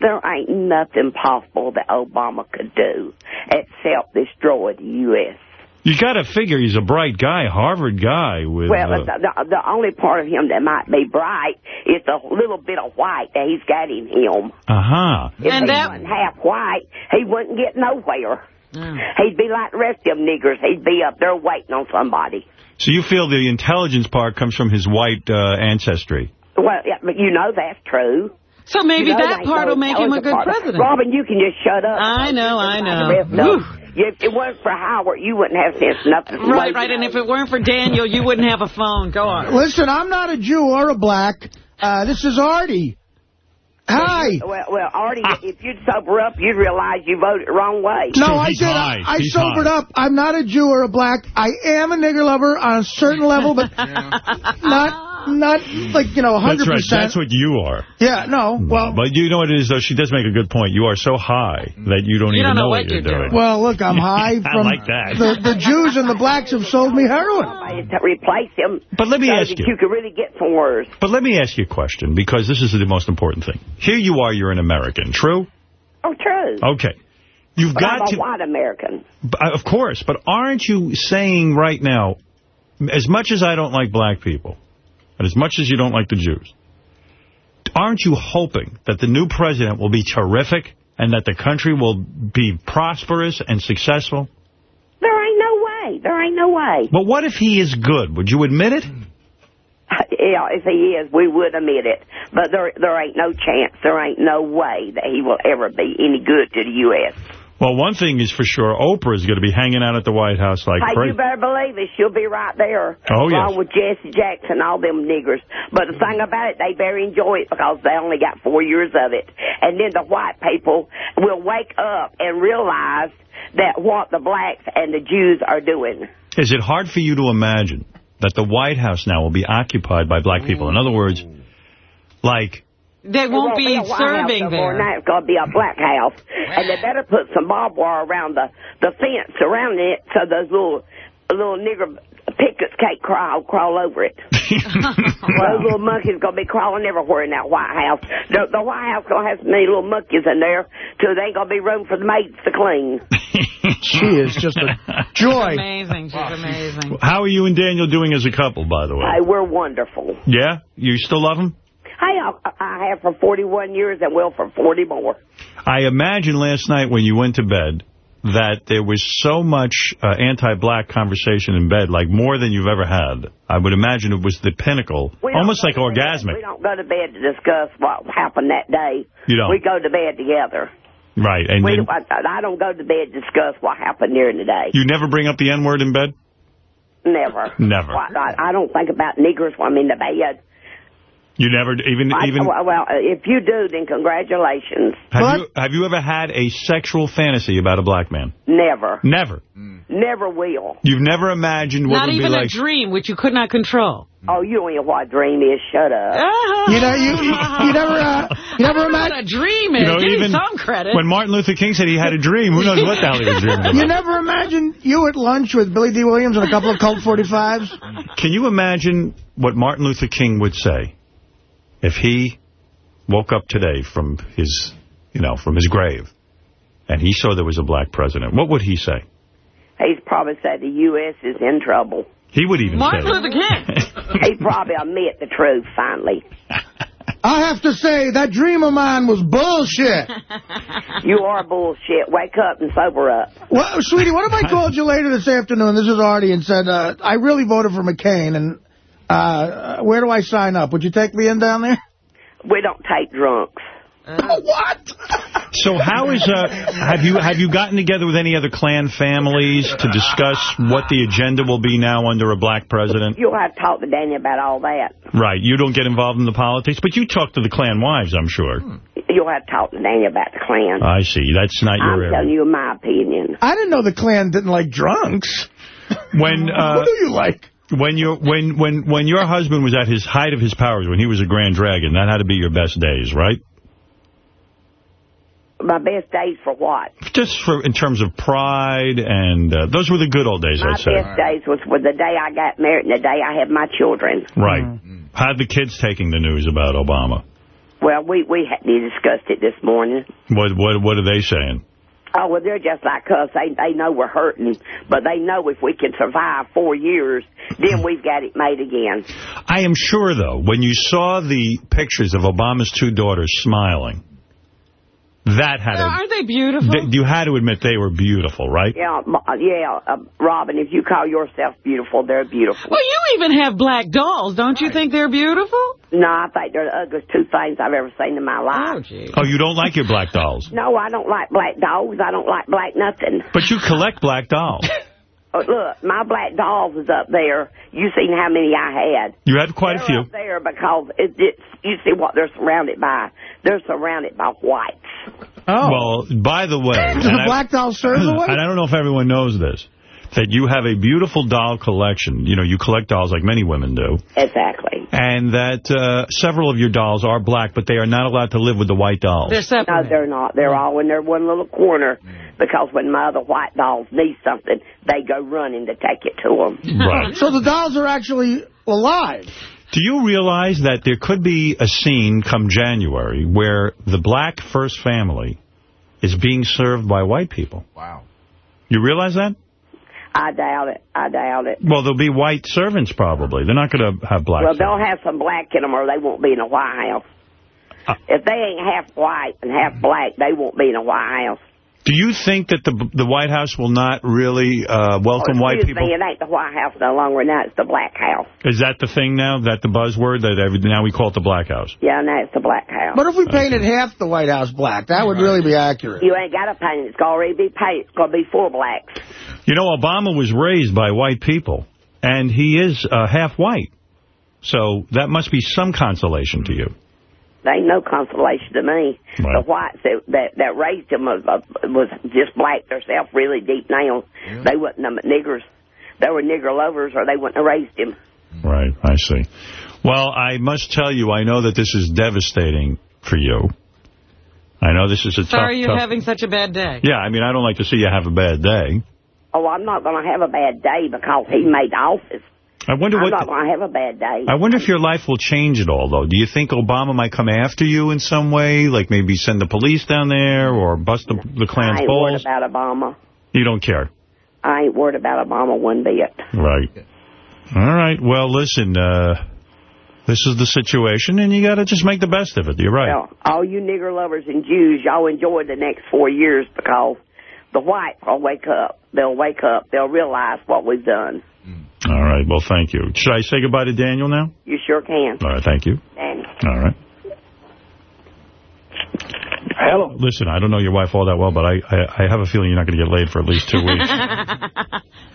There ain't nothing possible that Obama could do except destroy the U.S. You got to figure he's a bright guy, Harvard guy. with. Well, uh, the, the, the only part of him that might be bright is the little bit of white that he's got in him. uh-huh. If he wasn't half white, he wouldn't get nowhere. Mm. He'd be like the rest of them niggers. He'd be up there waiting on somebody. So you feel the intelligence part comes from his white uh, ancestry? Well, yeah, but you know that's true. So maybe You know that part will make him a good part. president. Robin, you can just shut up. I know, I know. The rest of them. If it wasn't for Howard, you wouldn't have sense enough to Right, right. And if it weren't for Daniel, you wouldn't have a phone. Go on. Listen, I'm not a Jew or a black. Uh, this is Artie. Hi. Well, well, Artie, if you'd sober up, you'd realize you voted the wrong way. No, I did. I, I sobered up. I'm not a Jew or a black. I am a nigger lover on a certain level, but not not like, you know, 100%. That's right. That's what you are. Yeah, no. Well, But you know what it is, though? She does make a good point. You are so high that you don't You even don't know what, what you're you're doing. well, look, I'm high from like that. The, the Jews and the blacks have sold me heroin. To replace him. But let me so ask you. You could really get some words. But let me ask you a question, because this is the most important thing. Here you are, you're an American, true? Oh, true. Okay. You've but got I'm a to... white American. Uh, Of course, but aren't you saying right now, as much as I don't like black people, and as much as you don't like the Jews, aren't you hoping that the new president will be terrific and that the country will be prosperous and successful? There ain't no way. There ain't no way. But what if he is good? Would you admit it? Yeah, if he is, we would admit it. But there, there ain't no chance. There ain't no way that he will ever be any good to the U.S. Well, one thing is for sure, Oprah is going to be hanging out at the White House like hey, crazy. you better believe it. She'll be right there. Oh, yes. Along with Jesse Jackson, all them niggers. But the thing about it, they better enjoy it because they only got four years of it. And then the white people will wake up and realize that what the blacks and the Jews are doing. Is it hard for you to imagine that the White House now will be occupied by black people? In other words, like... They won't be a White serving house no more. there. Now it's going to be a black house. And they better put some barbed wire around the, the fence around it so those little little nigger pickets can't crawl crawl over it. Those little monkeys going to be crawling everywhere in that White House. The, the White House going to have so many little monkeys in there till there ain't going to be room for the maids to clean. She is just a joy. Amazing. She's amazing. How are you and Daniel doing as a couple, by the way? Hey, we're wonderful. Yeah? You still love him? I, I have for 41 years and will for 40 more. I imagine last night when you went to bed that there was so much uh, anti-black conversation in bed, like more than you've ever had. I would imagine it was the pinnacle, We almost like to bed- orgasmic. We don't go to bed to discuss what happened that day. You don't? We go to bed together. Right, and we, then I, I don't go to bed to discuss what happened during the day. you never bring up the N-word in bed? Never. Never. I, I don't think about niggers when I'm in the bed. You never even I- even well, well, if you do, then congratulations. have you have you ever had a sexual fantasy about a black man? Never. Never. Never will. You've never imagined what Not it would even a dream, which you could not control. Oh, you don't know what a dream is. Shut up. You know, you you never uh, you never What imagine a dream is. You know, Give even some credit. when Martin Luther King said he had a dream, who knows what the hell he was dreaming about? you never imagined you at lunch with Billy Dee Williams and a couple of Colt 45s. Can you imagine what Martin Luther King would say if he woke up today from his, you know, from his grave and he saw there was a black president? What would he say? He's probably said the U.S. is in trouble. He would even Martin say Luther King. He'd probably admit the truth finally. I have to say, that dream of mine was bullshit. You are bullshit. Wake up and sober up. Well, sweetie, what if I called you later this afternoon, this is Artie, and said, uh, I really voted for McCain, and uh, where do I sign up? Would you take me in down there? We don't take drunks. what? So how is, uh, have you have you gotten together with any other Klan families to discuss what the agenda will be now under a black president? You'll have to talk to Danny about all that. Right, you don't get involved in the politics, but you talk to the Klan wives, I'm sure. You'll have to talk to Danny about the Klan. I see, that's not your I'm your telling you my opinion. I didn't know the Klan didn't like drunks. When, uh, what do you like? When you when when when your husband was at his height of his powers, when he was a Grand Dragon, that had to be your best days, right? My best days for what? Just for in terms of pride, and uh, those were the good old days, My I'd say. best days was with the day I got married and the day I had my children. Right. How the kids taking the news about Obama? Well, we we had we discussed it this morning. What what what are they saying? Oh, well, they're just like us. They they know we're hurting, but they know if we can survive four years, then we've got it made again. I am sure, though, when you saw the pictures of Obama's two daughters smiling, that had Now, to... aren't they beautiful? th- You had to admit they were beautiful, right? Yeah, uh, yeah, uh, Robin. If you call yourself beautiful, they're beautiful. Well, you even have black dolls. Don't you think they're beautiful? No, I think they're the ugliest two things I've ever seen in my life. Oh, oh you don't like your black dolls? No, I don't like black dolls. I don't like black nothing. But you collect black dolls. Uh, look, my black dolls is up there. You seen how many I had? You had quite a They're few. up there because it, it's, you see what they're surrounded by. They're surrounded by whites. Oh. Well, by the way... Does and the I- black doll serve the way? And I don't know if everyone knows this, that you have a beautiful doll collection. You know, you collect dolls like many women do. Exactly. And that uh, several of your dolls are black, but they are not allowed to live with the white dolls. No, they're not. They're all in their one little corner because when my other white dolls need something, they go running to take it to them. Right. So the dolls are actually alive. Do you realize that there could be a scene come January where the black first family is being served by white people? Wow. You realize that? I doubt it. I doubt it. Well, there'll be white servants probably. They're not going to have black well, servants. they'll have some black in them or they won't be in a White House. Uh. if they ain't half white and half black, they won't be in a White House. Do you think that the the White House will not really uh, welcome oh, white excuse people? me, it ain't the White House no longer. Now it's the Black House. Is that the thing now? Is That the buzzword that every, now we call it the Black House? Yeah, now it's the Black House. But if we painted half the White House black, that would really be accurate. You ain't got to paint it. It's already be painted. It's going to be full blacks. You know, Obama was raised by white people, and he is uh, half white. So that must be some consolation to you. There ain't no consolation to me. The whites that, that that raised him was, uh, was just black themselves, really deep down. They wasn't them niggers. They were nigger lovers, or they wouldn't have raised him. Right, I see. Well, I must tell you, I know that this is devastating for you. I know this is a tough... Sorry you're tough- having such a bad day. Yeah, I mean, I don't like to see you have a bad day. Oh, I'm not going to have a bad day because he made office. I wonder I'm what... not going to have a bad day. I wonder if your life will change at all, though. Do you think Obama might come after you in some way? Like maybe send the police down there or bust the, the I Klan's ain't worried balls? about Obama. You don't care. I ain't worried about Obama one bit. Right. All right. Well, listen, uh, this is the situation, and you got to just make the best of it. You're right. Well, all you nigger lovers and Jews, y'all enjoy the next four years because the whites will wake up. They'll wake up. They'll realize what we've done. All right. Well, thank you. Should I say goodbye to Daniel now? You sure can. All right. Thank you. And All right. Hello. Listen, I don't know your wife all that well, but I, I, I have a feeling you're not going to get laid for at least two weeks.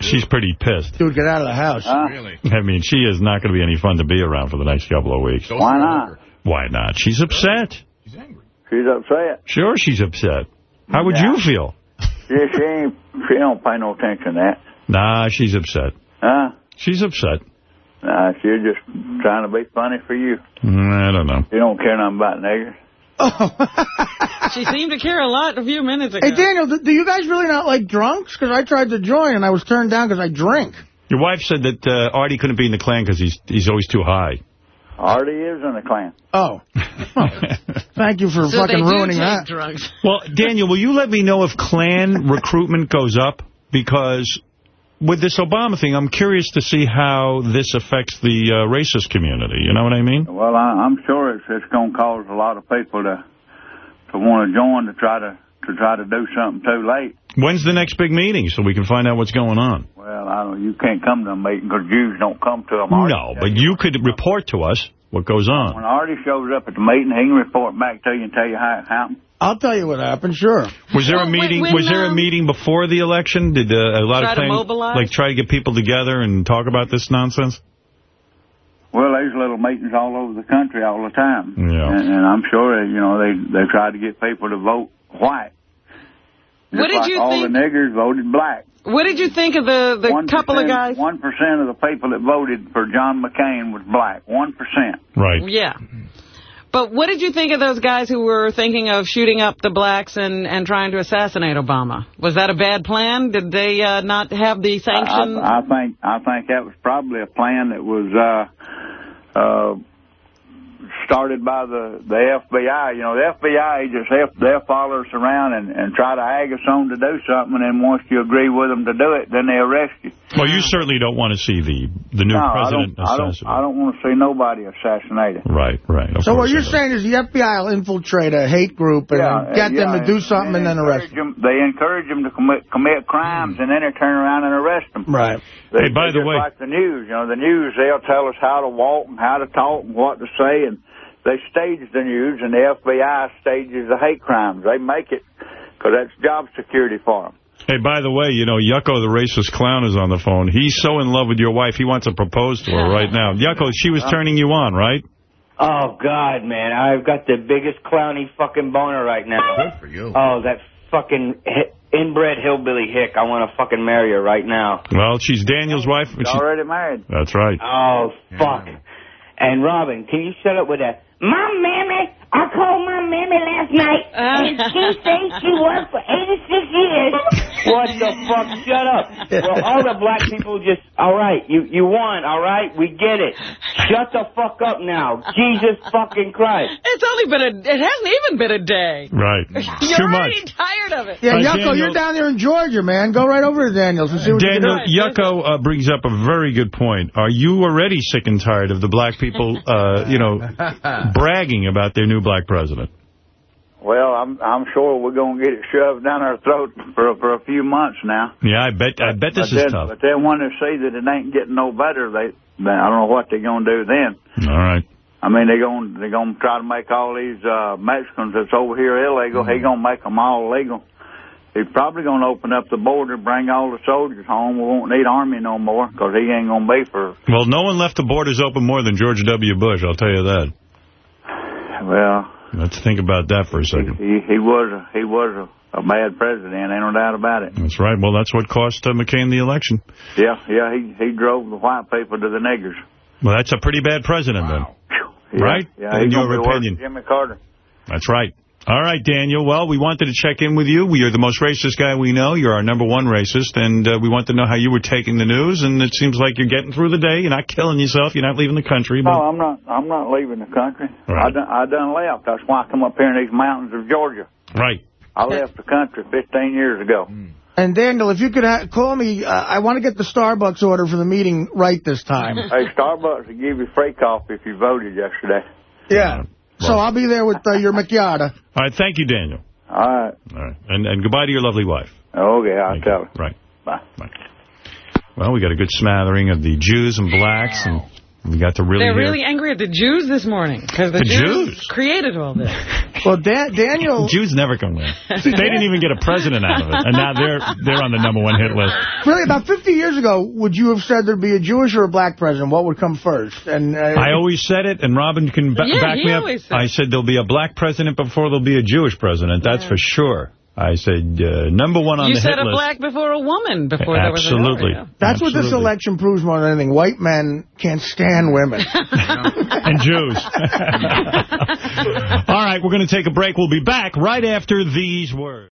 She's pretty pissed. Dude, get out of the house. Really? I mean, she is not going to be any fun to be around for the next couple of weeks. Why not? Why not? She's upset. She's angry. She's upset. Sure, she's upset. How would Yeah. you feel? She, she ain't, she don't pay no attention to that. Nah, she's upset. Huh? She's upset. Nah, she's just trying to be funny for you. Mm, I don't know. You don't care nothing about niggers. She seemed to care a lot a few minutes ago. Hey, Daniel, do, do you guys really not like drunks? Because I tried to join, and I was turned down because I drink. Your wife said that uh, Artie couldn't be in the Klan because he's he's always too high. Artie is in the Klan. Oh. Thank you for So they fucking do ruining take that. drugs. Well, Daniel, will you let me know if Klan recruitment goes up? Because with this Obama thing, I'm curious to see how this affects the uh, racist community. You know what I mean? Well, I, I'm sure it's, it's going to cause a lot of people to to want to join to try to to try to do something too late. When's the next big meeting so we can find out what's going on? Well, I don't. You can't come to a meeting because Jews don't come to them. No, but you could report to us what goes on. When Artie shows up at the meeting, he can report back to you and tell you how it happened. I'll tell you what happened, sure. Was there a Well, when- meeting? when, was there a um, meeting before the election? Did uh, a lot Try of to mobilize? like try to get people together and talk about this nonsense? Well, there's little meetings all over the country all the time. Yeah. And, and I'm sure, you know, they they tried to get people to vote white. Just What did like you all think- the niggers voted black. What did you think of the, the couple of guys? One percent of the people that voted for John McCain was black. One percent. Right. Yeah. But what did you think of those guys who were thinking of shooting up the blacks and, and trying to assassinate Obama? Was that a bad plan? Did they uh, not have the sanction? I, I think I think that was probably a plan that was uh, uh, started by the the FBI. You know, the FBI just help they'll follow us around and and try to ag us on to do something, and then once you agree with them to do it, then they arrest you. Well, you certainly don't want to see the the new no, president I don't, I don't, assassinated. I don't want to see nobody assassinated. Right, right. Of So what you're saying is the FBI will infiltrate a hate group and Yeah, then get them to do something and, then arrest them. Them, they encourage them to commit commit crimes, and then they turn around and arrest them. Right. They, Hey, by the way- like the news, you know, the news they'll tell us how to walk and how to talk and what to say, and they stage the news, and the FBI stages the hate crimes. They make it because that's job security for them. Hey, by the way, you know, Yucko, the racist clown, is on the phone. He's so in love with your wife, he wants to propose to her right now. Yucko, she was turning you on, right? Oh, God, man. I've got the biggest clowny fucking boner right now. Good for you. Oh, that fucking inbred hillbilly hick. I want to fucking marry her right now. Well, she's Daniel's wife. She's She- already married. That's right. Oh, fuck. And Robin, can you shut up with that? My mammy, I called my mammy last night, and she thinks she worked for 86 years. What the fuck? Shut up. Well, all the black people just, all right, you, you won, all right? We get it. Shut the fuck up now. Jesus fucking Christ. It's only been a, it hasn't even been a day. Right. You're Too already much. tired of it. Yeah, Uh, Yucko, Daniel- you're down there in Georgia, man. Go right over to Daniels and see what Daniel, you can do. Yucko uh, brings up a very good point. Are you already sick and tired of the black people, uh, you know, bragging about their new black president? Well, I'm I'm sure we're gonna get it shoved down our throat for for a few months now. Yeah, I bet I bet this but is then, tough. But then when they see that it ain't getting no better, they, they I don't know what they're gonna do then. All right. I mean, they're gonna they're gonna try to make all these uh, Mexicans that's over here illegal. He gonna make them all legal. He's probably gonna open up the border, bring all the soldiers home. We won't need army no more because he ain't gonna be for. Well, no one left the borders open more than George W. Bush, I'll tell you that. Well, Let's think about that for a second. he he was a, he was a, a bad president. Ain't no doubt about it. That's right. Well, that's what cost uh, McCain the election. Yeah, yeah. He he drove the white people to the niggers. Well, that's a pretty bad president then. Yeah, Right? Yeah, In your gonna be worse opinion. Jimmy Carter. That's right. All right, Daniel. Well, we wanted to check in with you. You're the most racist guy we know. You're our number one racist, and uh, we want to know how you were taking the news. And it seems like you're getting through the day. You're not killing yourself. You're not leaving the country. No, But I'm not. I'm not leaving the country. Right. I done, I done left. That's why I come up here in these mountains of Georgia. Right. I left the country 15 years ago. And Daniel, if you could ha call me, uh, I want to get the Starbucks order for the meeting right this time. hey, Starbucks will give you free coffee if you voted yesterday. Yeah. So I'll be there with uh, your macchiato. All right. Thank you, Daniel. All right. All right. And, and goodbye to your lovely wife. Okay, I'll tell her. Right. Bye. Well, we got a good smattering of the Jews and blacks, and we got to really They're hear... really angry at the Jews this morning because the, The Jews, Jews? created all this. Well, Dan Daniel... Jews never can win. They didn't even get a president out of it, and now they're they're on the number one hit list. Really, about 50 years ago, would you have said there'd be a Jewish or a black president? What would come first? And uh, I always said it, and Robin can ba Yeah, back me up. always said I said there'll be a black president before there'll be a Jewish president. That's for sure. I said uh, number one on the. list. you said a black before a woman before there was a Absolutely. That's what this election proves more than anything. White men can't stand women. and Jews. All right, we're going to take a break. We'll be back right after these words.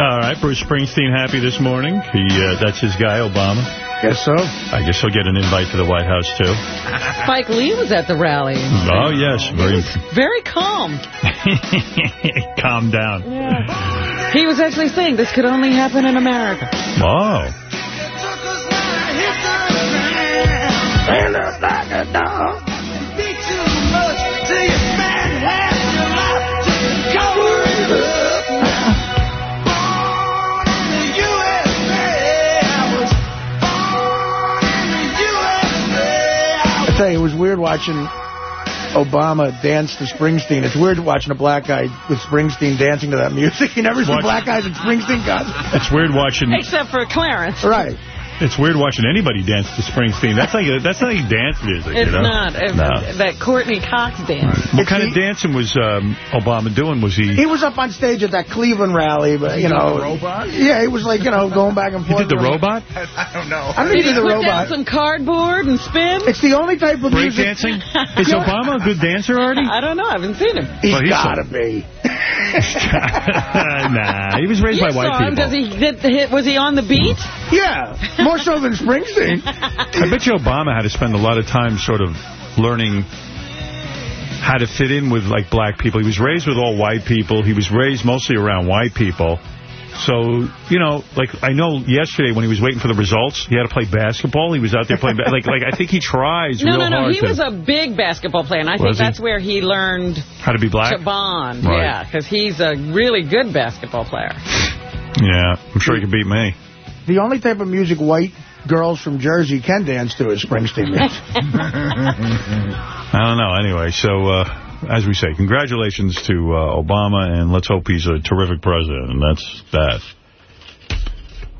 All right, Bruce Springsteen happy this morning. He uh, That's his guy, Obama. Guess so. I guess he'll get an invite to the White House, too. Spike Lee was at the rally. Oh, yes. Very Very calm. calm down. He was actually saying this could only happen in America. Wow. Stand USA. Tell you, it was weird watching Obama dance to Springsteen. It's weird watching a black guy with Springsteen dancing to that music. You never see Watch- black guys at Springsteen concerts. It's weird watching... Except for Clarence. Right. It's weird watching anybody dance to Springsteen. That's like that's not like dance music. It's you know? not. It's No. That Courteney Cox dance. What kind of dancing was um, Obama doing? Was he? He was up on stage at that Cleveland rally, but, you He know. the robot? Yeah, he was like, you know, going back and He forth. did the robot? I don't know. I don't think he Did did the he put down robot. some cardboard and spin? It's the only type of Break music. dancing? Is Obama a good dancer, Artie? I don't know. I haven't seen him. He's Well, he's gotta some- be. nah, he was raised You by white saw him. people. Does he did? Was he on the beat? Yeah, more so than Springsteen. I bet you Obama had to spend a lot of time sort of learning how to fit in with, like, black people. He was raised with all white people. He was raised mostly around white people. So, you know, like, I know yesterday when he was waiting for the results, he had to play basketball. He was out there playing, ba- like, like I think he tries No, real no, no. hard He to, was a big basketball player, and I Was think he? that's where he learned how to be black. to bond. Right. Yeah, because he's a really good basketball player. Yeah, I'm sure he could beat me. The only type of music white girls from Jersey can dance to is Springsteen music. I don't know. Anyway, so uh, as we say, congratulations to uh, Obama, and let's hope he's a terrific president. And that's that.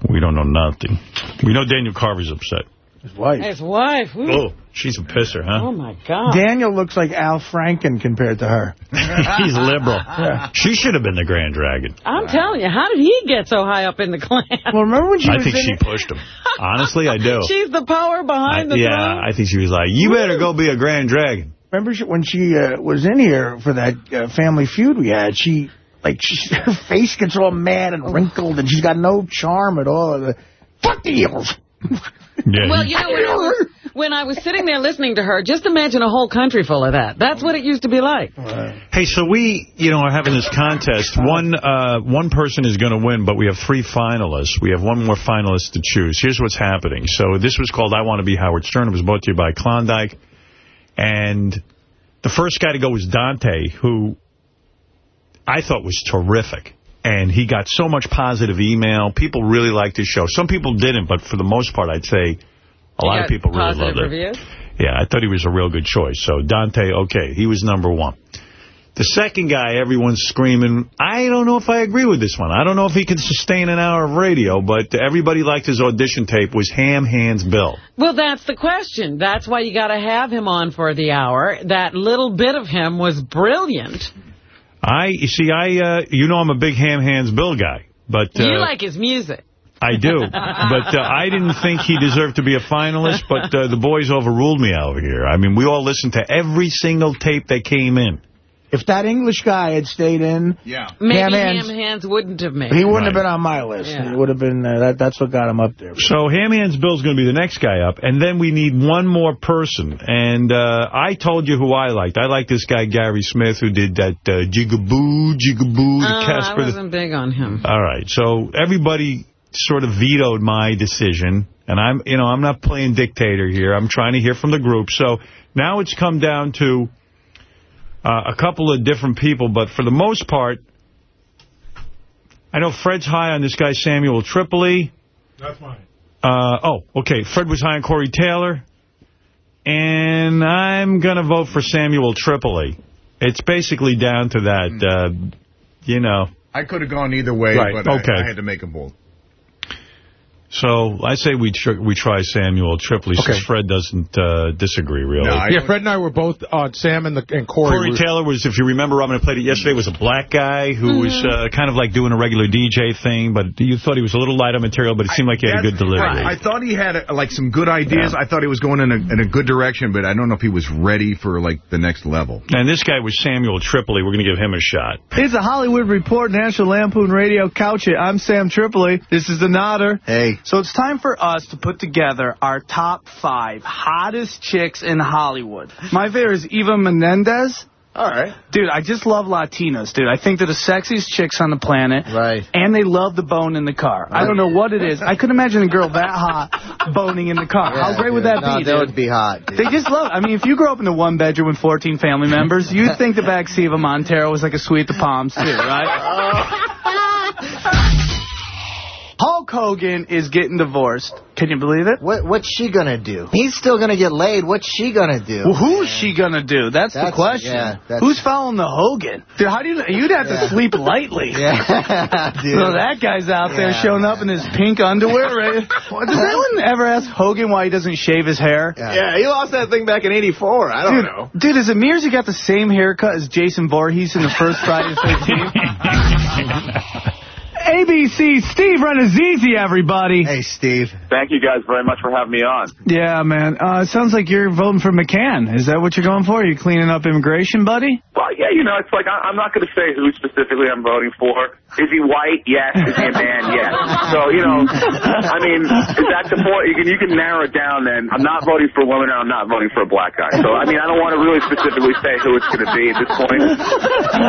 We don't know nothing. We know Daniel Carver's upset. His wife. His wife. ooh. Oh, she's a pisser, huh? Oh, my God. Daniel looks like Al Franken compared to her. He's liberal. She should have been the Grand Dragon. I'm telling you, how did he get so high up in the Klan? Well, remember when she I was think in she it? pushed him. Honestly, I do. She's the power I, behind the yeah, throne. I think she was like, you better go be a Grand Dragon. Remember she, when she uh, was in here for that uh, Family Feud we had? She, like, she, her face gets all mad and wrinkled, and she's got no charm at all. Fuck the Eagles. Yeah, Well, you know, when I, was, when I was sitting there listening to her, just imagine a whole country full of that. That's what it used to be like. Hey, so we, you know, are having this contest. One uh, one person is going to win, but we have three finalists. We have one more finalist to choose. Here's what's happening. So this was called I Want to Be Howard Stern. It was brought to you by Klondike. And the first guy to go was Dante, who I thought was terrific. And he got so much positive email. People really liked his show. Some people didn't, but for the most part, I'd say a lot of people really loved it. Yeah, I thought he was a real good choice. So Dante, okay, he was number one. The second guy, everyone's screaming, I don't know if I agree with this one. I don't know if he can sustain an hour of radio, but everybody liked his audition tape was Ham Hands Bill. Well, that's the question. That's why you got to have him on for the hour. That little bit of him was brilliant. I, you see, I, uh, you know I'm a big Ham Hands Bill guy, but... Uh, you like his music. I do, but uh, I didn't think he deserved to be a finalist, but uh, the boys overruled me over here. I mean, we all listened to every single tape that came in. If that English guy had stayed in, yeah. Maybe Ham Ham Hands- Hands wouldn't have made he wouldn't have been on my list. Yeah. He would have been. Uh, that. That's what got him up there. So Ham Hands Bill's going to be the next guy up, and then we need one more person. And uh, I told you who I liked. I like this guy Gary Smith who did that uh, Jigaboo, Jigaboo, the Uh, I Casper. wasn't big on him. All right, so everybody sort of vetoed my decision, and I'm, you know, I'm not playing dictator here. I'm trying to hear from the group. So now it's come down to uh, a couple of different people, but for the most part, I know Fred's high on this guy Samuel Tripoli. That's fine. Uh, oh, okay. Fred was high on Corey Taylor. And I'm going to vote for Samuel Tripoli. It's basically down to that, uh, you know. I could have gone either way, Right, but I- okay. I, had to make a both. So I say we tr we try Samuel Tripoli Okay. since Fred doesn't uh, disagree, really. yeah, Fred and I were both, uh, Sam and, the, and Corey. Corey Taylor was, if you remember, Robin, I played it yesterday, was a black guy who was uh, kind of like doing a regular DJ thing, but you thought he was a little light on material, but it seemed like he had a good delivery. I thought he had uh, like some good ideas. I thought he was going in a, in a good direction, but I don't know if he was ready for like the next level. And this guy was Samuel Tripoli. We're going to give him a shot. It's a Hollywood Report, National Lampoon Radio Couch It. I'm Sam Tripoli. This is the Nodder. Hey. So it's time for us to put together our top five hottest chicks in Hollywood. My favorite is Eva Menendez. All right. Dude, I just love Latinas, dude. I think they're the sexiest chicks on the planet. Right. And they love the bone in the car. I don't know what it is. I couldn't imagine a girl that hot boning in the car. How great would that no, be, that dude? would be hot. dude. They just love. I mean, if you grew up in a one bedroom with 14 family members, you'd think the backseat of a Montero was like a suite of palms too, right? Hulk Hulk Hogan is getting divorced. Can you believe it? What What's she gonna do? He's still gonna get laid. What's she gonna do? Well, who's she gonna do? That's, the question. yeah, that's- Who's following the Hogan? Dude, how do you? You'd have Yeah. to sleep lightly. Yeah, dude. So that guy's out there Yeah. showing up in his pink underwear. Right? Does anyone ever ask Hogan why he doesn't shave his hair? Yeah. he lost that thing back in '84. I don't dude, know. Dude, is it me or has he got the same haircut as Jason Voorhees in the first Friday the 13th? ABC, Steve Renazizi, everybody. Hey, Steve. Thank you guys very much for having me on. Yeah, man. Uh, it sounds like you're voting for McCain. Is that what you're going for? Are you cleaning up immigration, buddy? Well, yeah, you know, it's like I, I'm not going to say who specifically I'm voting for. Is he white? Yes. Is he a man? Yes. So you know, I mean, is that the point? You can you can narrow it down. Then I'm not voting for a woman, and I'm not voting for a black guy. So I mean, I don't want to really specifically say who it's going to be at this point.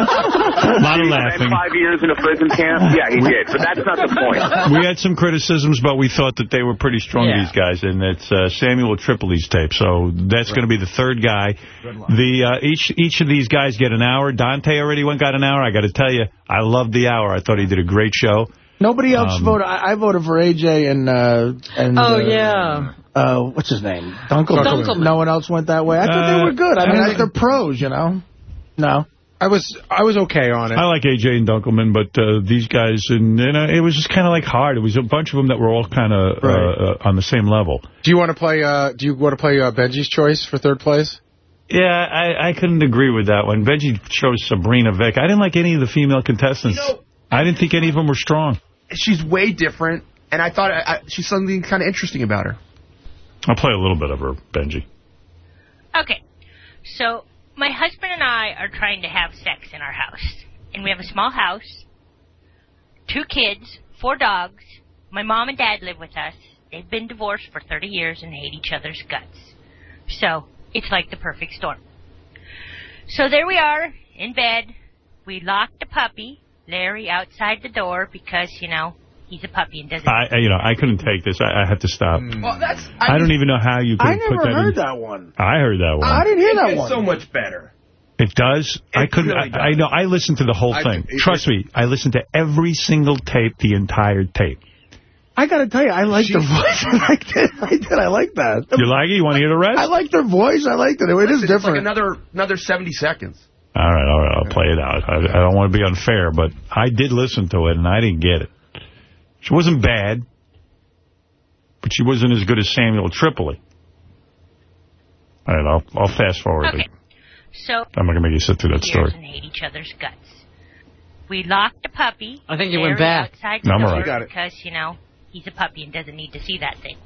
A lot of laughing. five years in a prison camp? Yeah, he did. But that's not the point. we had some criticisms, but we thought that they were pretty strong, Yeah. these guys, and it's uh, Samuel Tripoli's tape. So that's going to be the third guy. The uh, each each of these guys get an hour. Dante already went got an hour. I got to tell you, I loved the hour. I thought he did a great show. Nobody else Um, voted. I, I voted for AJ and uh, and. Oh, uh, yeah. Uh, what's his name? Dunkelman. Dunkelman. No one else went that way. I thought Uh, they were good. I I mean, I, think- they're pros, you know. No. I was I was okay on it. I like AJ and Dunkelman, but uh, these guys, and you know, it was just kind of like hard. It was a bunch of them that were all kind of uh, uh, on the same level. Do you want to play? Uh, do you want to play uh, Benji's choice for third place? Yeah, I, I couldn't agree with that one. Benji chose Sabrina Vick. I didn't like any of the female contestants. I didn't think any of them were strong. She's way different, and I thought I, I, she's something kind of interesting about her. I'll play a little bit of her, Benji. Okay, so my husband and I are trying to have sex in our house. And we have a small house, two kids, four dogs. My mom and dad live with us. They've been divorced for 30 years and hate each other's guts. So, it's like the perfect storm. So there we are, in bed. We locked the puppy, Larry, outside the door because, you know, he's a puppy and doesn't... I, I- you know, I couldn't take this. I, I have to stop. Hmm. Well, that's. I, don't even know how you could I have put never that heard in. that one. I heard that one. I didn't hear that It's one. so much better. It does? I couldn't. really I, I know. I listened to the whole I thing. it- Trust me. I listened to every single tape, the entire tape. I got to tell you, I like the voice. I liked it. I did. I like that. You like it? You want to hear the rest? I like their voice. I liked it. It is It's like different. another another 70 seconds. All right, all right. I'll play it out. I, I don't want to be unfair, but I did listen to it, and I didn't get it. She wasn't bad, but she wasn't as good as Samuel Tripoli. All right, I'll, I'll fast forward. Okay. So, I'm not going to make you sit through that story. and hate each other's guts. We locked the puppy. I think you went back. Outside No, I'm all door right. Got it. Because, you know, he's a puppy and doesn't need to see that thing.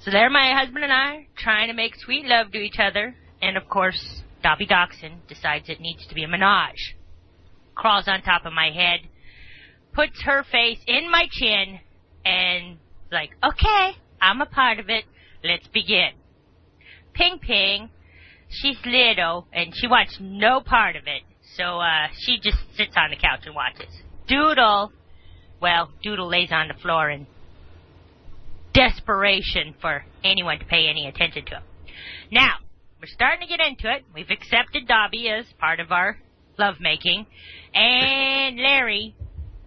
So there my husband and I trying to make sweet love to each other. And, of course, Dobby Doxson decides it needs to be a menage. Crawls on top of my head, puts her face in my chin, and like, okay, I'm a part of it. Let's begin. Ping Ping, she's little and she wants no part of it. So uh, she just sits on the couch and watches. Doodle, well, Doodle lays on the floor in desperation for anyone to pay any attention to him. Now, we're starting to get into it. We've accepted Dobby as part of our lovemaking, and Larry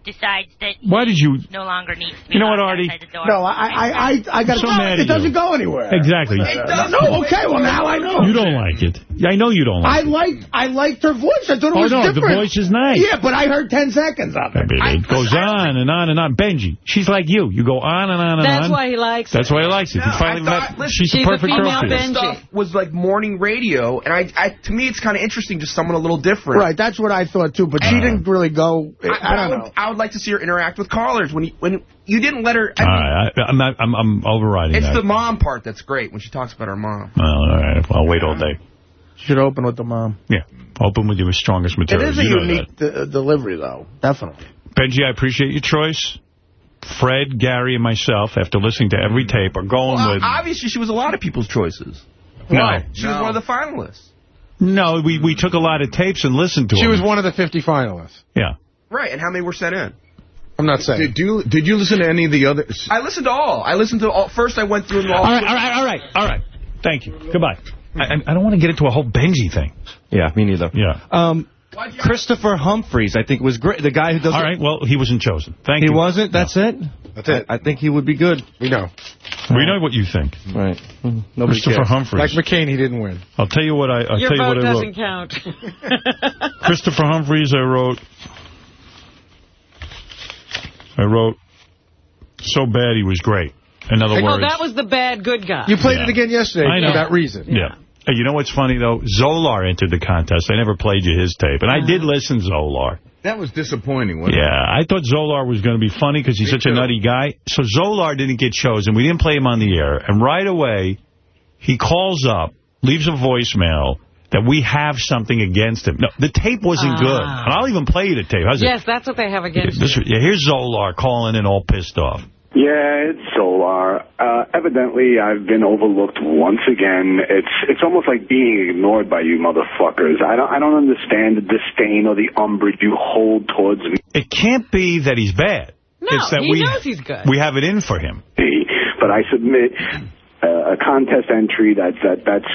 decides that Why did you... he no longer needs to be You know what, locked Artie? the door. No, I, I, I, I got So mad It doesn't go anywhere. Exactly. No, okay, well now I know. You don't like it. Yeah, I know you don't like I like liked, I liked her voice. I thought it Oh, was no, the voice is nice. Yeah, but I heard 10 seconds of it. it. It goes on and on and on. Benji, she's like you. You go on and on and That's on. That's why he likes That's why he likes it. he finally met, she's, the perfect girl for you. stuff was like morning radio, and I, I to me it's kind of interesting, just someone a little different. Right, that's what I thought too, but she didn't really go, I, I, don't know. I would like to see her interact with callers when you, when you didn't let her. I All mean, right, I, I'm, not, I'm, I'm overriding it's that. the mom part that's great when she talks about her mom. Oh, all right, well, I'll wait all day. She should open with the mom. Yeah, open with your strongest It material. It is a You unique de- delivery, though. Definitely. Benji, I appreciate your choice. Fred, Gary, and myself, after listening to every tape, are going Well, with... obviously, she was a lot of people's choices. No. Why? She was one of the finalists. No, we, we took a lot of tapes and listened to She them. was one of the 50 finalists. Yeah. Right, and how many were sent in? I'm not saying. Did you did you listen to any of the other? I listened to all. I listened to all. First, I went through them all. All right, all right, all right, all right. Thank you. Goodbye. I, I- I don't want to get into a whole Benji thing. Yeah, me neither. Yeah. Um, Christopher Humphreys, I think, was great. The guy who does All right, well, he wasn't chosen. Thank He you. He wasn't? That's it? That's it. I think he would be good. We know. We know what you think. Right. Nobody Christopher cares. Humphreys. Like McCain, he didn't win. I'll tell you what I. I'll Your tell you vote what I wrote. doesn't count. Christopher Humphreys, I wrote. I wrote. So bad he was great. In other words. that was the bad good guy. You played Yeah. it again yesterday I know. for that reason. Yeah. Hey, you know what's funny, though? Zolar entered the contest. I never played you his tape. And I did uh-huh. listen, Zolar. That was disappointing, wasn't it? Yeah, I thought Zolar was going to be funny because he's Me such a nutty guy. So Zolar didn't get chosen. We didn't play him on the air. And right away, he calls up, leaves a voicemail that we have something against him. No, the tape wasn't Ah. good. And I'll even play you the tape. How's it? Yes, that's what they have against This, you. yeah, here's Zolar calling in all pissed off. Yeah, it's Zolar. Uh, evidently, I've been overlooked once again. It's it's almost like being ignored by you motherfuckers. I don't I don't understand the disdain or the umbrage you hold towards me. It can't be that he's bad. No, it's that he we, knows he's good. We have it in for him. But I submit uh, a contest entry that's that that's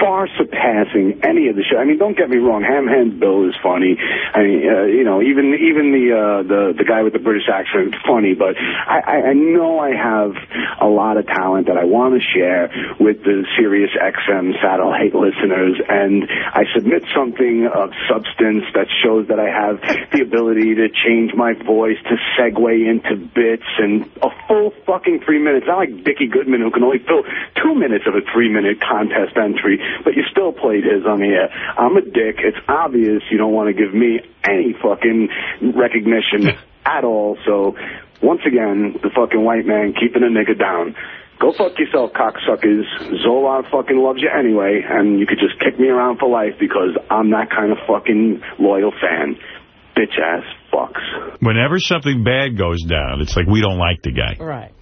far surpassing any of the show. I mean, don't get me wrong, Ham Hand Bill is funny. I mean, uh, you know, even even the uh, the the guy with the British accent, is funny. But I, I, I know I have a lot of talent that I want to share with the Sirius XM satellite listeners, and I submit something of substance that shows that I have the ability to change my voice to segue into bits and a full fucking three minutes. Not like Dickie Goodman who can only fill two minutes of a three-minute contest entry, but you still played his on the air. I'm a dick. It's obvious you don't want to give me any fucking recognition at all. So once again, the fucking white man keeping a nigga down. Go fuck yourself, cocksuckers. Zolar fucking loves you anyway, and you could just kick me around for life because I'm that kind of fucking loyal fan. Bitch ass fucks. Whenever something bad goes down, it's like we don't like the guy. Right.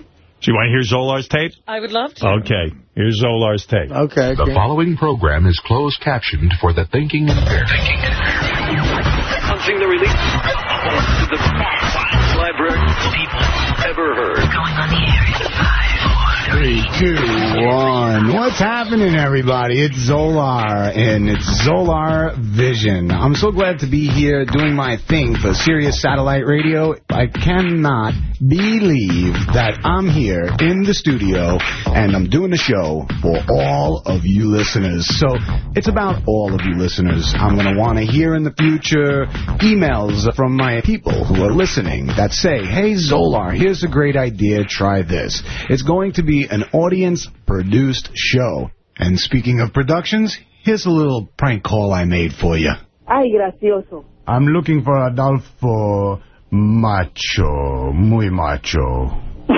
So you want to hear Zolar's tape? I would love to. Okay. Here's Zolar's tape. Okay. The following program is closed captioned for the thinking impaired. Announcing the release of the best library people ever heard. Going on the air in five, four, Three, two, one. What's happening, everybody? It's Zolar, and it's Zolar Vision. I'm so glad to be here doing my thing for Sirius Satellite Radio. I cannot believe that I'm here in the studio, and I'm doing the show for all of you listeners. So it's about all of you listeners. I'm going to want to hear in the future emails from my people who are listening that say, hey, Zolar, here's a great idea. Try this. It's going to be an audience-produced show. And speaking of productions, here's a little prank call I made for you. Ay, gracioso. I'm looking for Adolfo Macho, muy macho.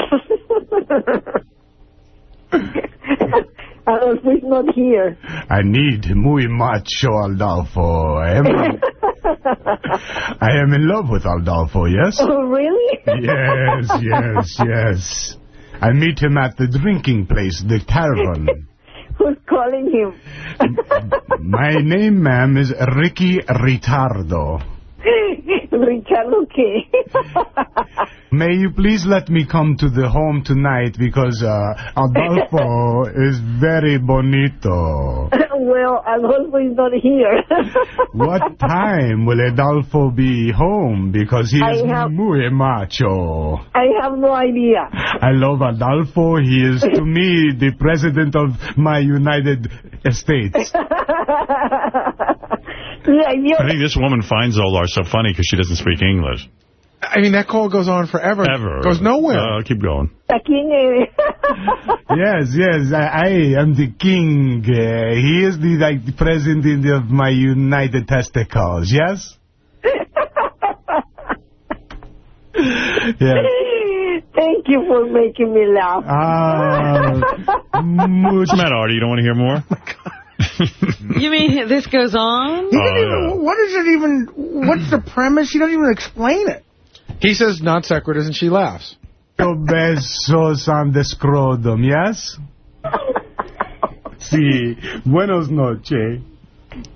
Adolfo is not here. I need muy macho Adolfo. I am, I am in love with Adolfo, yes? Oh, really? Yes, yes, yes. I meet him at the drinking place, the tavern. Who's calling him? My name, ma'am, is Ricky Ritardo. Ricardo qué? May you please let me come to the home tonight because uh, Adolfo is very bonito. well, Adolfo is not here. What time will Adolfo be home? Because he is have- muy macho. I have no idea. I love Adolfo. He is to me the president of my United States. Yeah, you I think this woman finds Zolar so funny because she doesn't speak English. I mean, that call goes on forever. Ever. Goes nowhere. Uh, keep going. ¿A quién yes, yes, I, I am the king. Uh, he is the like the president of my United Testicles. Yes. yes. Thank you for making me laugh. Ah, What's the matter, Artie? You don't want to hear more? You mean this goes on? He didn't oh, even, what is it even, what's the premise? He doesn't even explain it. He says non sequiturs and she laughs. besos on the scrotum, yes? Sí. Buenos noches.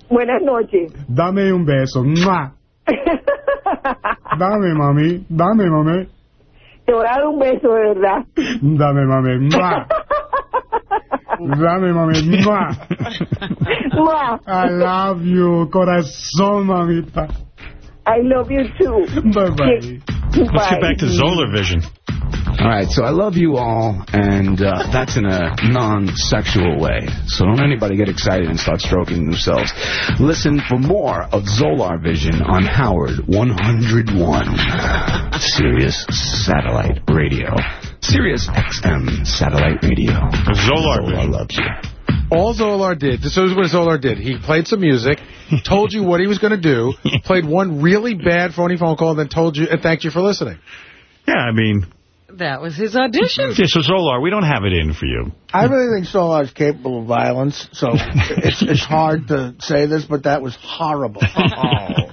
Buenas noches. Dame un beso. ¡Mua! Dame, mami. Dame, mami. Te voy a dar un beso, de verdad. Dame, mami. ¡Mua! Love me, mommy. Mwah. Mwah. I love you, corazón, mamita. I love you too. Bye-bye. Let's get back to Zolar Vision. All right, so I love you all, and uh, that's in a non-sexual way. So don't anybody get excited and start stroking themselves. Listen for more of Zolar Vision on Howard 101, Sirius Satellite Radio. Sirius XM Satellite Radio. Zolar Vision. loves you. All Zolar did, this is what Zolar did. He played some music, told you what he was going to do, played one really bad phony phone call, and then told you and thanked you for listening. Yeah, I mean, That was his audition. yeah, so Zolar, we don't have it in for you. I really think Zolar is capable of violence, so it's it's hard to say this, but that was horrible. It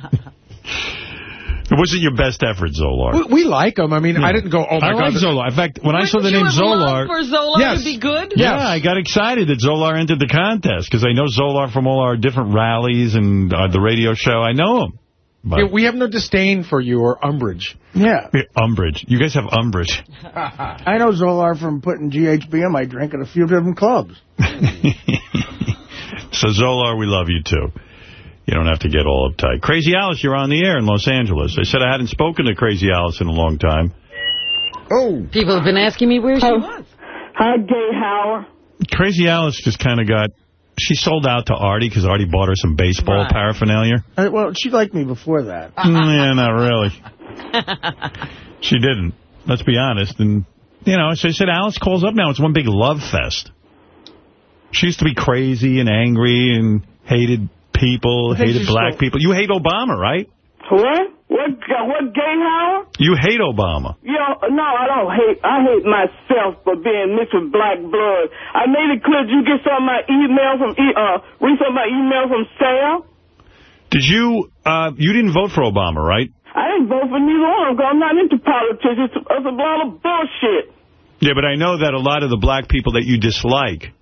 wasn't your best effort, Zolar. We, we like him. I mean, I didn't go, oh, my I God. like Zolar. In fact, when I saw the name Zolar... loved for Zolar Yes. to be good? Yeah, I got excited that Zolar entered the contest because I know Zolar from all our different rallies and uh, the radio show. I know him. But, Yeah, we have no disdain for you or umbrage. Yeah. Yeah, umbrage. You guys have umbrage. I know Zolar from putting GHB in my drink at a few different clubs. So, Zolar, we love you, too. You don't have to get all uptight. Crazy Alice, you're on the air in Los Angeles. I said I hadn't spoken to Crazy Alice in a long time. Oh. People have been asking me where she was. Hi, Gay Howard. Crazy Alice just kind of got... She sold out to Artie because Artie bought her some baseball Right. paraphernalia. Uh, well, she liked me before that. Mm, yeah, not really. She didn't. Let's be honest. And, you know, so I said, Alice calls up now. It's one big love fest. She used to be crazy and angry and hated people, hated black people. You hate Obama, right? What? What? What? Gay Howard? You hate Obama. Yo, no, I don't hate. I hate myself for being mixed with black blood. I made it clear. Did you get some of my email from e- uh read some of my email from Sam? Did you, uh, you didn't vote for Obama, right? I didn't vote for neither one of them. 'cause I'm not into politics. It's, it's a lot of bullshit. Yeah, but I know that a lot of the black people that you dislike.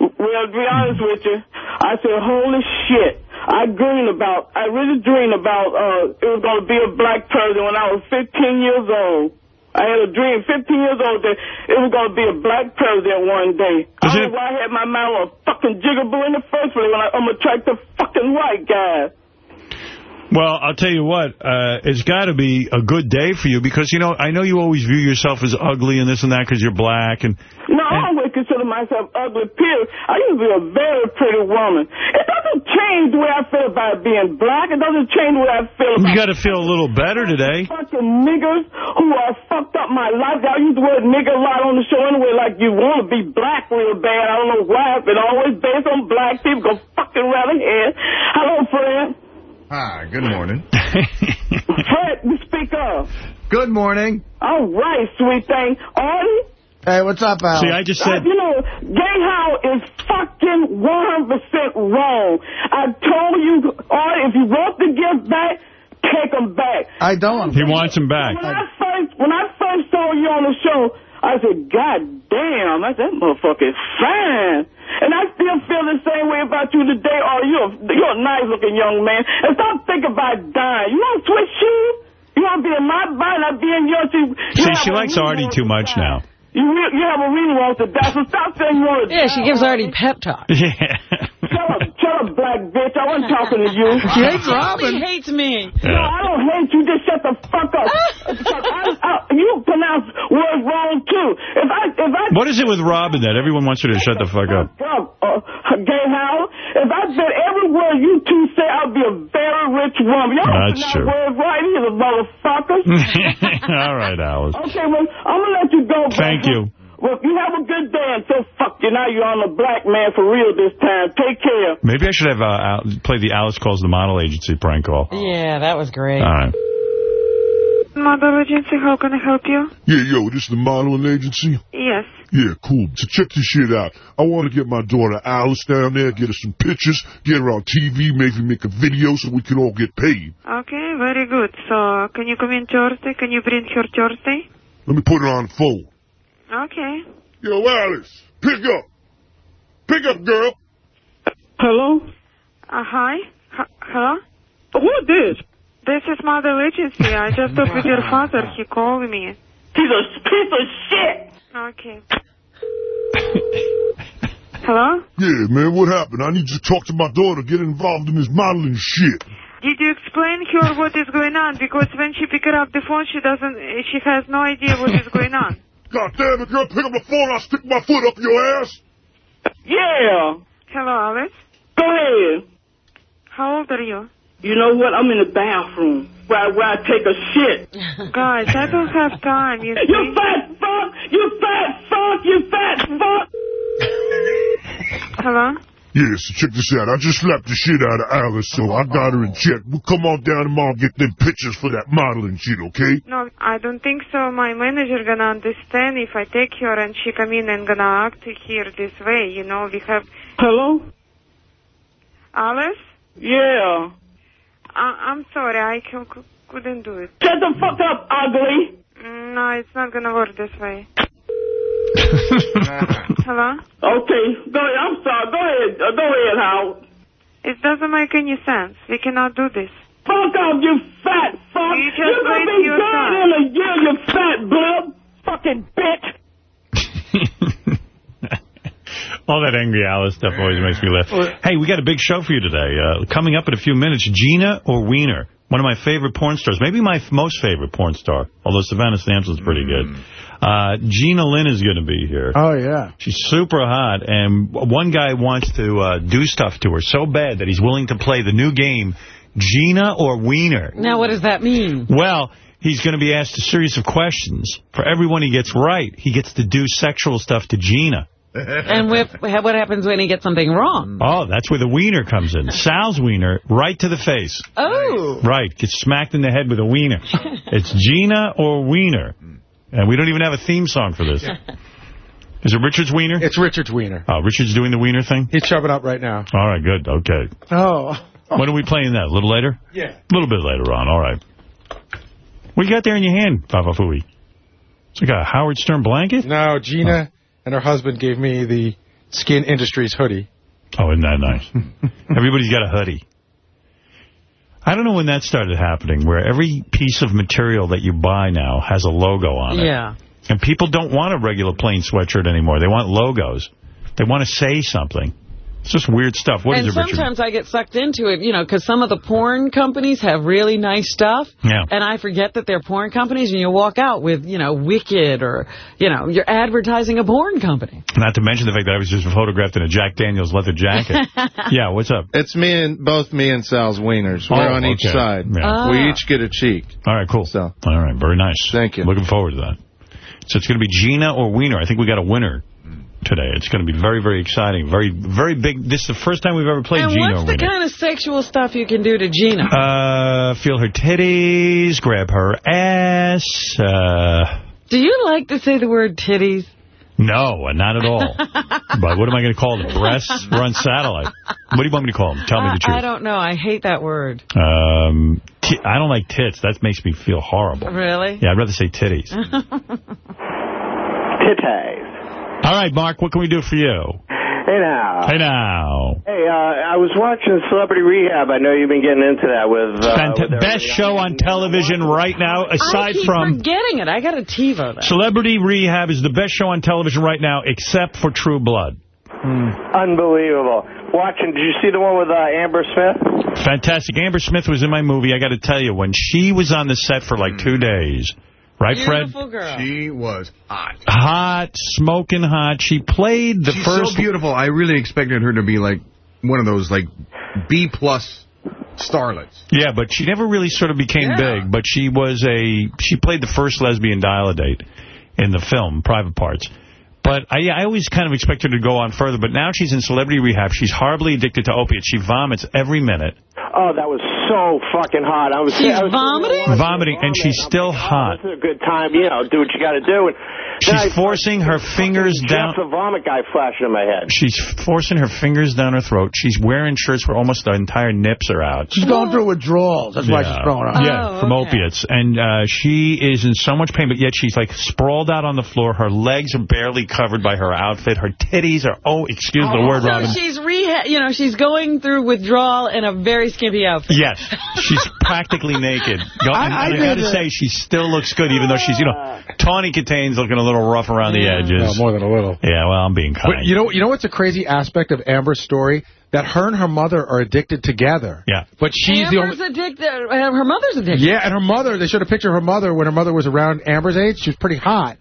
Well, to be honest with you, I said, holy shit. I dreamed about, I really dreamed about, uh, it was going to be a black president when I was 15 years old. I had a dream, 15 years old, that it was going to be a black president one day. I don't know why I had my mind on a fucking jigaboo in the first place when I, I'm attracted to fucking white guys. Well, I'll tell you what, uh, it's got to be a good day for you because, you know, I know you always view yourself as ugly and this and that because you're black. and No, I don't consider myself ugly, period. I used to be a very pretty woman. It doesn't change the way I feel about being black. It doesn't change the way I feel about You got to feel a little better today. fucking niggers who are fucked up my life. I use the word nigger a lot on the show anyway, like you want to be black real bad. I don't know why. It's always based on black people. Go fucking ahead. Hello, friend. Hi, good morning. Fred, speak up. Good morning. All right, sweet thing. Artie? Hey, what's up, Al? See, I just Uh, said... you know, Gay Howard is fucking 100% wrong. I told you, Artie, if you want to give back, take them back. I don't. He wants him back. When I first when I first saw you on the show, I said, God damn, I said, that motherfucker is fine. And I still feel the same way about you today. Oh, you're, you're a nice looking young man. And stop thinking about dying. You want to switch shoes? You want to be in my body, not be in yours? You, you See, have she likes reason Artie to too much die. now. You, re- you have a reason wants to die, so stop saying you want to Yeah, die. she gives Artie pep talk. Yeah. Shut up, shut up, black bitch. I wasn't talking to you. She hates Robin. hates me. No, I don't hate you. Just shut the fuck up. I, I, you pronounce words wrong too. If I, if I, What is it with Robin that everyone wants her to shut the fuck up? up, uh, Gay Howard, if I said every word you two say, I'd be a very rich woman. Y'all don't That's pronounce true. words right either, motherfuckers. All right, Alice. okay, well, I'm gonna let you go. Thank brother. you. Well, you have a good day until fuck you. Now you're on the black man for real this time. Take care. Maybe I should have uh, Al- play the Alice Calls the Model Agency prank call. Yeah, that was great. All right. Model agency, how can I help you? Yeah, yo, this is the modeling agency? Yes. Yeah, cool. So check this shit out. I want to get my daughter Alice down there, get her some pictures, get her on TV, maybe make a video so we can all get paid. Okay, very good. So, can you come in Thursday? Can you bring her Thursday? Let me put her on the phone. Okay. Yo, Alice, pick up. Pick up, girl. Hello? Uh, hi? H- hello? Who is this? This is Model Agency. I just talked with your father. He called me. He's a piece of shit. Okay. Hello? Yeah, man, what happened? I need you to talk to my daughter, get involved in this modeling shit. Did you explain her what is going on? Because when she pick up the phone, she doesn't. She has no idea what is going on. God damn it, girl, pick up the phone, I'll stick my foot up your ass. Yeah. Hello, Alice. Go ahead. How old are you? You know what? I'm in the bathroom where I, where I take a shit. Guys, I don't have time. You, You fat fuck! You fat fuck! You fat fuck! Hello? Yeah, so check this out. I just slapped the shit out of Alice, so I got her in check. We'll come on down tomorrow and get them pictures for that modeling shit, okay? No, I don't think so. My manager gonna understand if I take her and she come in and gonna act here this way. You know, we have. Hello? Alice? Yeah. I- I'm sorry, I c- c- couldn't do it. Shut the fuck up, ugly! Mm, No, it's not gonna work this way. Hello? Okay, go ahead. I'm sorry. Go ahead. Uh, go ahead, Howard. It doesn't make any sense. We cannot do this. Fuck off, you fat fuck! You just You're gonna be your dead in a year, you fat blub! Fucking bitch! All that angry Alice stuff always makes me laugh. Hey, we got a big show for you today. Uh, coming up in a few minutes, Gina or Wiener, one of my favorite porn stars, maybe my most favorite porn star, although Savannah Sampson's pretty good. Uh, Gina Lynn is going to be here. Oh, yeah. She's super hot, and one guy wants to uh, do stuff to her so bad that he's willing to play the new game, Gina or Wiener. Now, what does that mean? Well, he's going to be asked a series of questions. For everyone he gets right, he gets to do sexual stuff to Gina. And with, what happens when he gets something wrong? Oh, that's where the wiener comes in. Sal's wiener, right to the face. Oh. Right, gets smacked in the head with a wiener. It's Gina or Wiener. And we don't even have a theme song for this. Is it Richard's wiener? It's Richard's wiener. Oh, Richard's doing the wiener thing? He's shoving up right now. All right, good, okay. Oh. When are we playing that? A little later? Yeah. A little bit later on, all right. What you got there in your hand, Papa Fooey? It's like a Howard Stern blanket? No, Gina and her husband gave me the Skin Industries hoodie. Oh, isn't that nice? Everybody's got a hoodie. I don't know when that started happening, where every piece of material that you buy now has a logo on it. Yeah. And people don't want a regular plain sweatshirt anymore. They want logos. They want to say something. It's just weird stuff. What is and it, Richard? sometimes I get sucked into it, you know, because some of the porn companies have really nice stuff. Yeah. And I forget that they're porn companies, and you walk out with, you know, Wicked or, you know, you're advertising a porn company. Not to mention the fact that I was just photographed in a Jack Daniels leather jacket. yeah, what's up? It's me and both me and Sal's wieners. We're Oh, on each side. Yeah. We Ah. each get a cheek. All right, cool. So. All right, very nice. Thank you. Looking forward to that. So it's going to be Gina or Wiener. I think we got a winner today. It's going to be very, very exciting. Very, very big. This is the first time we've ever played and Gina what's the Wiener. kind of sexual stuff you can do to Gina? Uh, feel her titties, grab her ass. Uh, do you like to say the word titties? no, not at all. but what am I going to call them? Breasts? We're on satellite. What do you want me to call them? Tell me the truth. I don't know. I hate that word. Um, ti- I don't like tits. That makes me feel horrible. Really? Yeah, I'd rather say titties. Titties. All right, Mark, what can we do for you? Hey now. Hey now. Hey, uh, I was watching Celebrity Rehab. I know you've been getting into that with. Uh, with best show on television right now, aside from forgetting it. I got a TiVo. That. Celebrity Rehab is the best show on television right now, except for True Blood. Unbelievable. Watching. Did you see the one with uh, Amber Smith? Fantastic. Amber Smith was in my movie. I got to tell you, when she was on the set for like two days, right, Fred? Girl. She was hot. Hot, smoking hot. She played the She's first. so beautiful. I really expected her to be like one of those like B plus starlets. Yeah, but she never really sort of became Yeah. big. But she was a she played the first lesbian dial-a-date in the film Private Parts. But I, I always kind of expected her to go on further. But now she's in celebrity rehab. She's horribly addicted to opiates. She vomits every minute. Oh, that was so fucking hot. I was. She's I was vomiting? Vomiting, and she's still oh, hot. This is a good time, you know. Do what you got to do. And then I- She's forcing her fingers down. Jeff the vomit guy flashing in my head. She's forcing her fingers down her throat. She's wearing shirts where almost the entire nips are out. She's going through withdrawals. That's why she's throwing up. Yeah, from opiates. And uh, she is in so much pain, but yet she's like sprawled out on the floor. Her legs are barely covered by her outfit. Her titties are, oh, excuse the word, so Robin. she's reha you know, she's going through withdrawal in a very skimpy outfit. Yes, she's practically naked. Go, I- and I I, got to say, she still looks good, even though she's, you know, Tawny Kitaen's looking a little rough around the edges. No, more than a little. Yeah, well, I'm being kind. But you know, you know what's a crazy aspect of Amber's story? That her and her mother are addicted together. Yeah. But she's the only... Amber's addicted. uh, Her mother's addicted. Yeah, and her mother, they showed a picture of her mother when her mother was around Amber's age. She was pretty hot.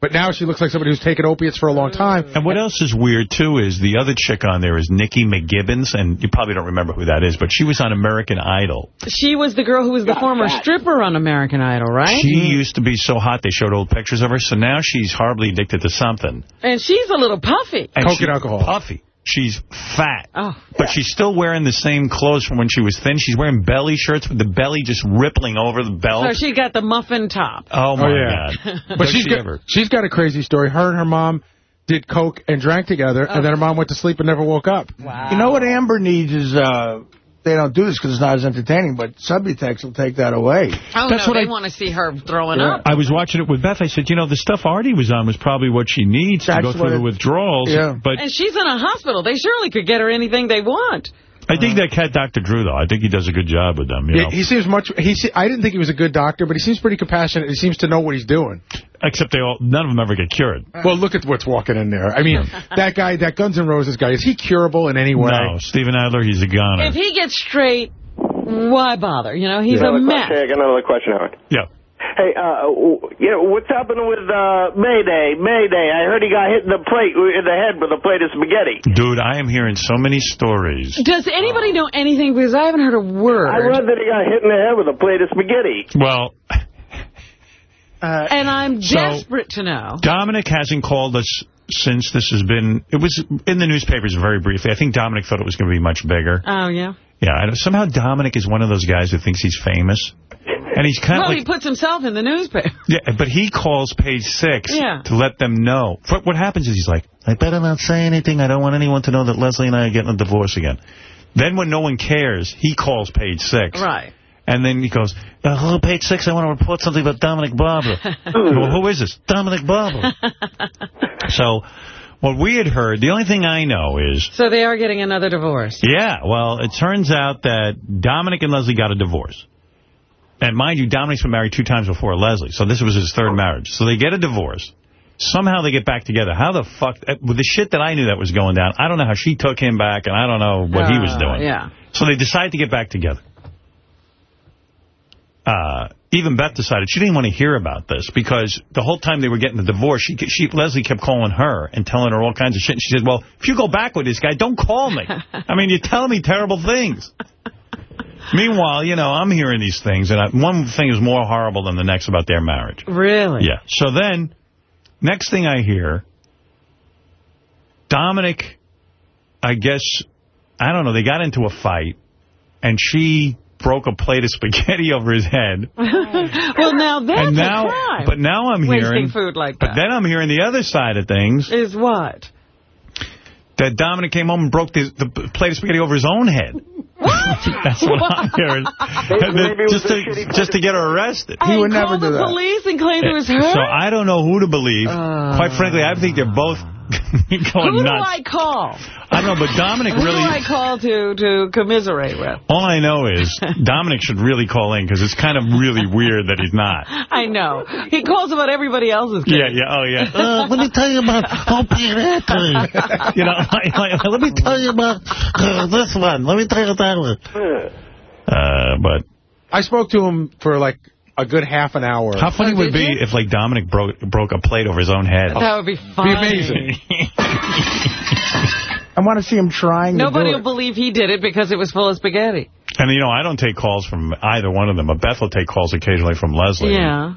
But now she looks like somebody who's taken opiates for a long time. And what else is weird, too, is the other chick on there is Nikki McKibbins, and you probably don't remember who that is, but she was on American Idol. She was the girl who was the former stripper on American Idol, right? She used to be so hot, they showed old pictures of her, so now she's horribly addicted to something. And she's a little puffy. And Coke and alcohol. Puffy. She's fat. Oh. But she's still wearing the same clothes from when she was thin. She's wearing belly shirts with the belly just rippling over the belt. So she got the muffin top. oh, my yeah. God. But Does she's she got, ever? she's got a crazy story. Her and her mom did coke and drank together, and then her mom went to sleep and never woke up. Wow. You know what Amber needs is, uh, they don't do this because it's not as entertaining, but Subutex will take that away. Oh, That's no, what they I- want to see her throwing Yeah. up. I was watching it with Beth. I said, you know, the stuff Artie was on was probably what she needs to go what through the it- withdrawals. Yeah. But And she's in a hospital. They surely could get her anything they want. I think uh-huh. that cat Dr. Drew, though, I think he does a good job with them, you Yeah, know. he seems much. He. se- I didn't think he was a good doctor, but he seems pretty compassionate. He seems to know what he's doing. Except they all, none of them ever get cured. Uh-huh. Well, look at what's walking in there. I mean, that guy, that Guns N' Roses guy, is he curable in any way? No, Steven Adler, he's a goner. If he gets straight, why bother? You know, he's a Another mess. question. I got another question, Howard. Yeah. Hey, uh, you know, what's happening with uh, Mayday? Mayday. I heard he got hit in the plate in the head with a plate of spaghetti. Dude, I am hearing so many stories. Does anybody know anything? Because I haven't heard a word. I read that he got hit in the head with a plate of spaghetti. Well, and I'm So- desperate to know. Dominic hasn't called us since this has been, it was in the newspapers very briefly. I think Dominic thought it was going to be much bigger. Oh, yeah? Yeah, somehow Dominic is one of those guys who thinks he's famous. And he's kind of Well, like, he puts himself in the newspaper. yeah, but he calls page six Yeah. to let them know. But what happens is he's like, I better not say anything. I don't want anyone to know that Leslie and I are getting a divorce again. Then when no one cares, he calls page six. Right. And then he goes, uh, hello, page six, I want to report something about Dominic Barbara. well, who is this? Dominic Barbara. so what we had heard, the only thing I know is, So they are getting another divorce. yeah, well, it turns out that Dominic and Leslie got a divorce. And mind you, Dominic's been married two times before Leslie, so this was his third marriage. So they get a divorce. Somehow they get back together. How the fuck, uh, with the shit that I knew that was going down, I don't know how she took him back, and I don't know what he was Uh, doing. Yeah. So they decide to get back together. Uh, even Beth decided she didn't want to hear about this because the whole time they were getting the divorce, she, she Leslie kept calling her and telling her all kinds of shit. And she said, well, if you go back with this guy, don't call me. I mean, you're telling me terrible things. Meanwhile, you know, I'm hearing these things, and I, one thing is more horrible than the next about their marriage. Really? Yeah. So then, next thing I hear, Dominic, I guess, I don't know, they got into a fight, and she broke a plate of spaghetti over his head. well, now that's and now, a crime. But now I'm Wasting hearing, food like but that. then I'm hearing the other side of things, Is what? that Dominic came home and broke the, the plate of spaghetti over his own head. That's what I'm hearing. And maybe just, to, just to get her arrested. He would never do that the police and claim it eh, was her? So I don't know who to believe. Uh. Quite frankly, I think they're both going Who do. I call? I don't know, but Dominic Who really... do I call to, to commiserate with? All I know is Dominic should really call in because it's kind of really weird that he's not. I know. He calls about everybody else's case. Yeah, yeah, oh, yeah. Uh, let me tell you about Opie You know, like, like, let me tell you about uh, this one. Let me tell you that one. Uh, but I spoke to him for like a good half an hour. how funny would it be if, like, Dominic broke broke a plate over his own head? That would be funny. Be amazing. I want to see him trying Nobody to will it. believe he did it because it was full of spaghetti. And, you know, I don't take calls from either one of them, but Beth will take calls occasionally from Leslie. Yeah.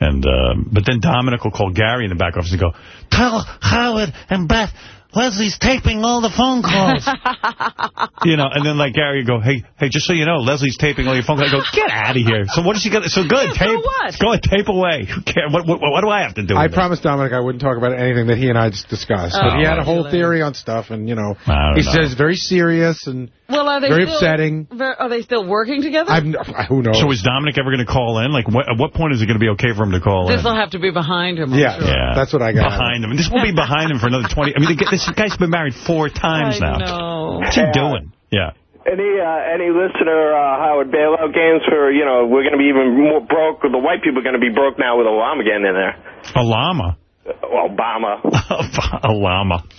And um, But then Dominic will call Gary in the back office and go, tell Howard and Beth, Leslie's taping all the phone calls. you know, and then like Gary would go, hey, hey, just so you know, Leslie's taping all your phone calls. I go, get out of here. So what is she going to, so good, tape. what? Go ahead, tape away. Who cares? What, what, what do I have to do I with it? promised Dominic I wouldn't talk about anything that he and I just discussed. but Oh, he had a oh. whole theory on stuff, and, you know, he know. says very serious, and Well, are they Very still, upsetting. Are they still working together? I've, who knows? So is Dominic ever going to call in? Like, what, at what point is it going to be okay for him to call in? This will have to be behind him. I'm yeah, sure. Yeah. that's what I got. Behind him. And this will be behind him for another 20. I mean, they get- this guy's been married four times I now. know. What's he doing? Yeah. Any uh, any listener uh, Howard bailout games for you know we're going to be even more broke. The white people are going to be broke now with Obama getting in there. A llama. Obama. a llama.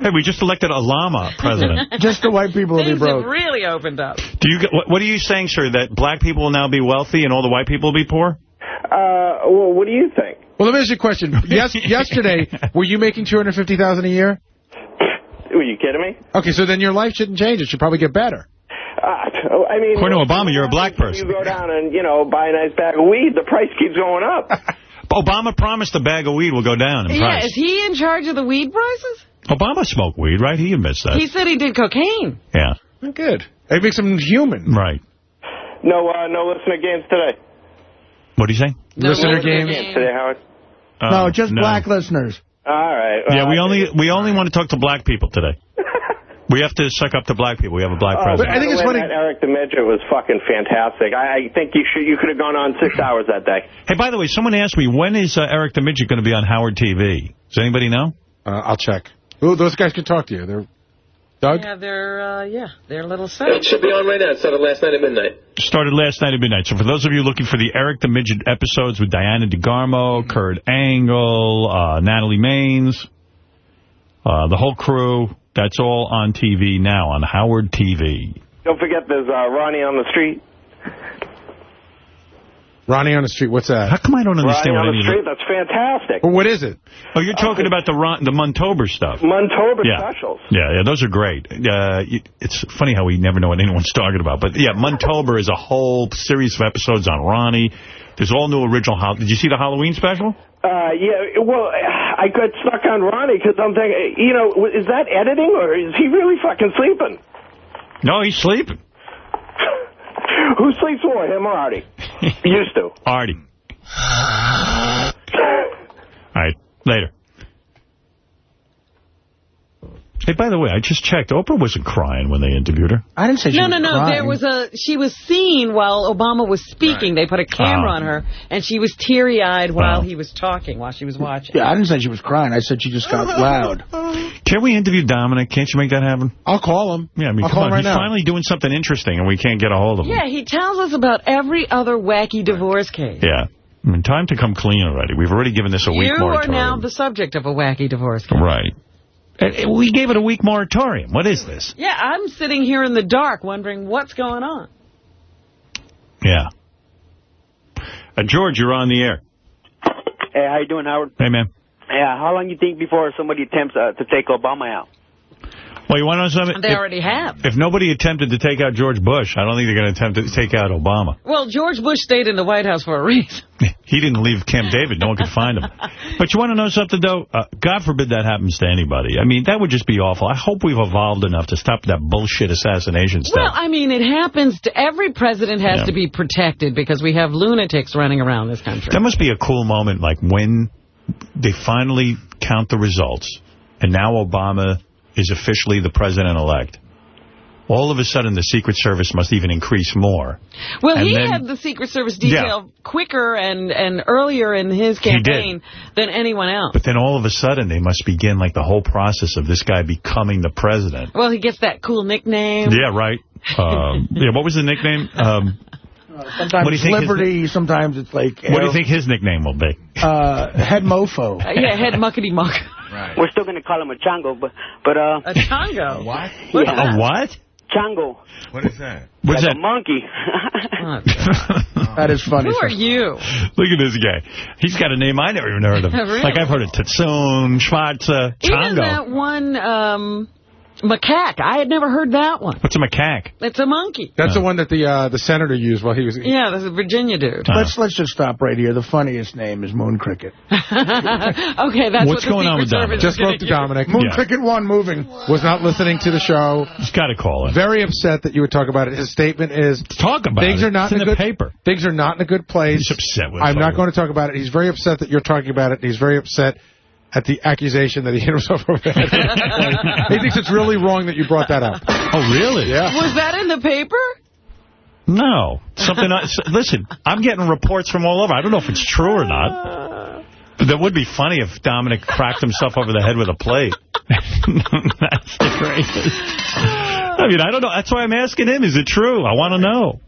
Hey, we just elected a llama president. Just the white people will be Things have broke. really opened up. Do you? What, what are you saying, sir? That black people will now be wealthy and all the white people will be poor? Uh, well, what do you think? Well, let me ask you a question. Yes, yesterday, were you making 250,000 a year? Were you kidding me? Okay, so then your life shouldn't change. It should probably get better. Uh, I mean, According to Obama, you're a black person. You go down and you know buy a nice bag of weed, the price keeps going up. Obama promised a bag of weed will go down in Yeah, price. is he in charge of the weed prices? Obama smoked weed, right? He admits that. He said he did cocaine. yeah, Good. It makes them human. right. No, uh, no listener games today. What do you say? No Listener listener games. Games today, Howard. no, Uh, just black listeners. All right. Yeah, we only we only want to talk to black people today. we have to suck up to black people. We have a black Oh, president. I think it's funny- That Eric the Midget was fucking fantastic. I, I think you should you could have gone on six hours that day. Hey, by the way, someone asked me when is uh, Eric the Midget going to be on Howard TV? Does anybody know? Uh, I'll check. Ooh, those guys can talk to you. They're Doug? They have their, uh, yeah, their little set. It should be on right now. It started last night at midnight. Started last night at midnight. So for those of you looking for the Eric the Midget episodes with Diana DeGarmo, Kurt Angle, uh, Natalie Maines, uh, the whole crew, that's all on TV now on Howard TV. Don't forget there's uh, Ronnie on the street. Ronnie on the street. What's that? How come I don't understand Ronnie what on any the of street. That's fantastic. Well, what is it? Oh, you're talking about the Ron, the Montober stuff. Montober Yeah. specials. Yeah, yeah, those are great. Uh, you- it's funny how we never know what anyone's talking about. But, yeah, Montober is a whole series of episodes on Ronnie. There's all new original. Hol- Did you see the Halloween special? Uh, yeah, well, I got stuck on Ronnie because I'm thinking, you know, is that editing or is he really fucking sleeping? No, he's sleeping. Who sleeps more, him or Artie? Used to. Artie. All right, later. Hey, by the way, I just checked. Oprah wasn't crying when they interviewed her. I didn't say she No, was no, no. crying. There was a. She was seen while Obama was speaking. They put a camera Oh. on her, and she was teary-eyed while Oh. he was talking, while she was watching. Yeah, I didn't say she was crying. I said she just got loud. Can we interview Dominic? Can't you make that happen? I'll call him. Yeah, I mean, I'll come call on. him right He's now. finally doing something interesting, and we can't get a hold of him. Yeah, he tells us about every other wacky divorce case. Yeah. I mean, time to come clean already. We've already given this a week You are now the subject of a wacky divorce case. Right. And- and We gave it a week moratorium. What is this? Yeah, I'm sitting here in the dark wondering what's going on. Yeah. Uh, George, you're on the air. Hey, how you doing, Howard? Hey, man. Yeah, how long do you think before somebody attempts uh, to take Obama out? Well, you want to know something? They If- already have. If nobody attempted to take out George Bush, I don't think they're going to attempt to take out Obama. Well, George Bush stayed in the White House for a reason. He didn't leave Camp David. No one could find him. But you want to know something, though? Uh, God forbid that happens to anybody. I mean, that would just be awful. I hope we've evolved enough to stop that bullshit assassination stuff. Well, I mean, it happens to every president has Yeah. to be protected because we have lunatics running around this country. That must be a cool moment, like when they finally count the results, and now Obama is officially the president-elect. All of a sudden, the Secret Service must even increase more. Well, And he then- had the Secret Service Yeah. detail quicker and, and earlier in his He campaign than anyone else. But then all of a sudden, they must begin like the whole process of this guy becoming the president. Well, he gets that cool nickname. Yeah, right. Um, yeah, what was the nickname? Um, Sometimes What do you it's think his- Liberty, sometimes it's like... what do you think his nickname will be? Uh, head mofo. Uh, yeah, head muckety muck. We're still going to call him a chango, but but uh. A chango. What? A what? Chango. What is that? What's like that? A monkey. that is funny. Who are you? Look at this guy. He's got a name I never even heard of. Really? Like I've heard of Tatsun, Schwarzer, Even Chango. that one um, macaque. I had never heard that one. What's a macaque? It's a monkey. That's the one that the uh, the senator used while he was... Yeah, that's a Virginia dude. Let's let's just stop right here. The funniest name is Moon Cricket. okay, that's What's what the going on with Service Dominic? Just gonna spoke to. Dominic. Moon Yeah. Cricket One moving. Was not listening to the show. He's got to call it. Very upset that you would talk about it. His statement is... Talk about things it. are not It's in a the good paper. Things are not in a good place. He's upset with I'm not going to talk about it. He's very upset that you're talking about it. He's very upset at the accusation that he hit himself over the head. he thinks it's really wrong that you brought that up. Oh, really? Yeah. Was that in the paper? No. Something. I, s- listen, I'm getting reports from all over. I don't know if it's true or not. But that would be funny if Dominic cracked himself over the head with a plate. That's the greatest. I mean, I don't know. That's why I'm asking him. Is it true? I want to know.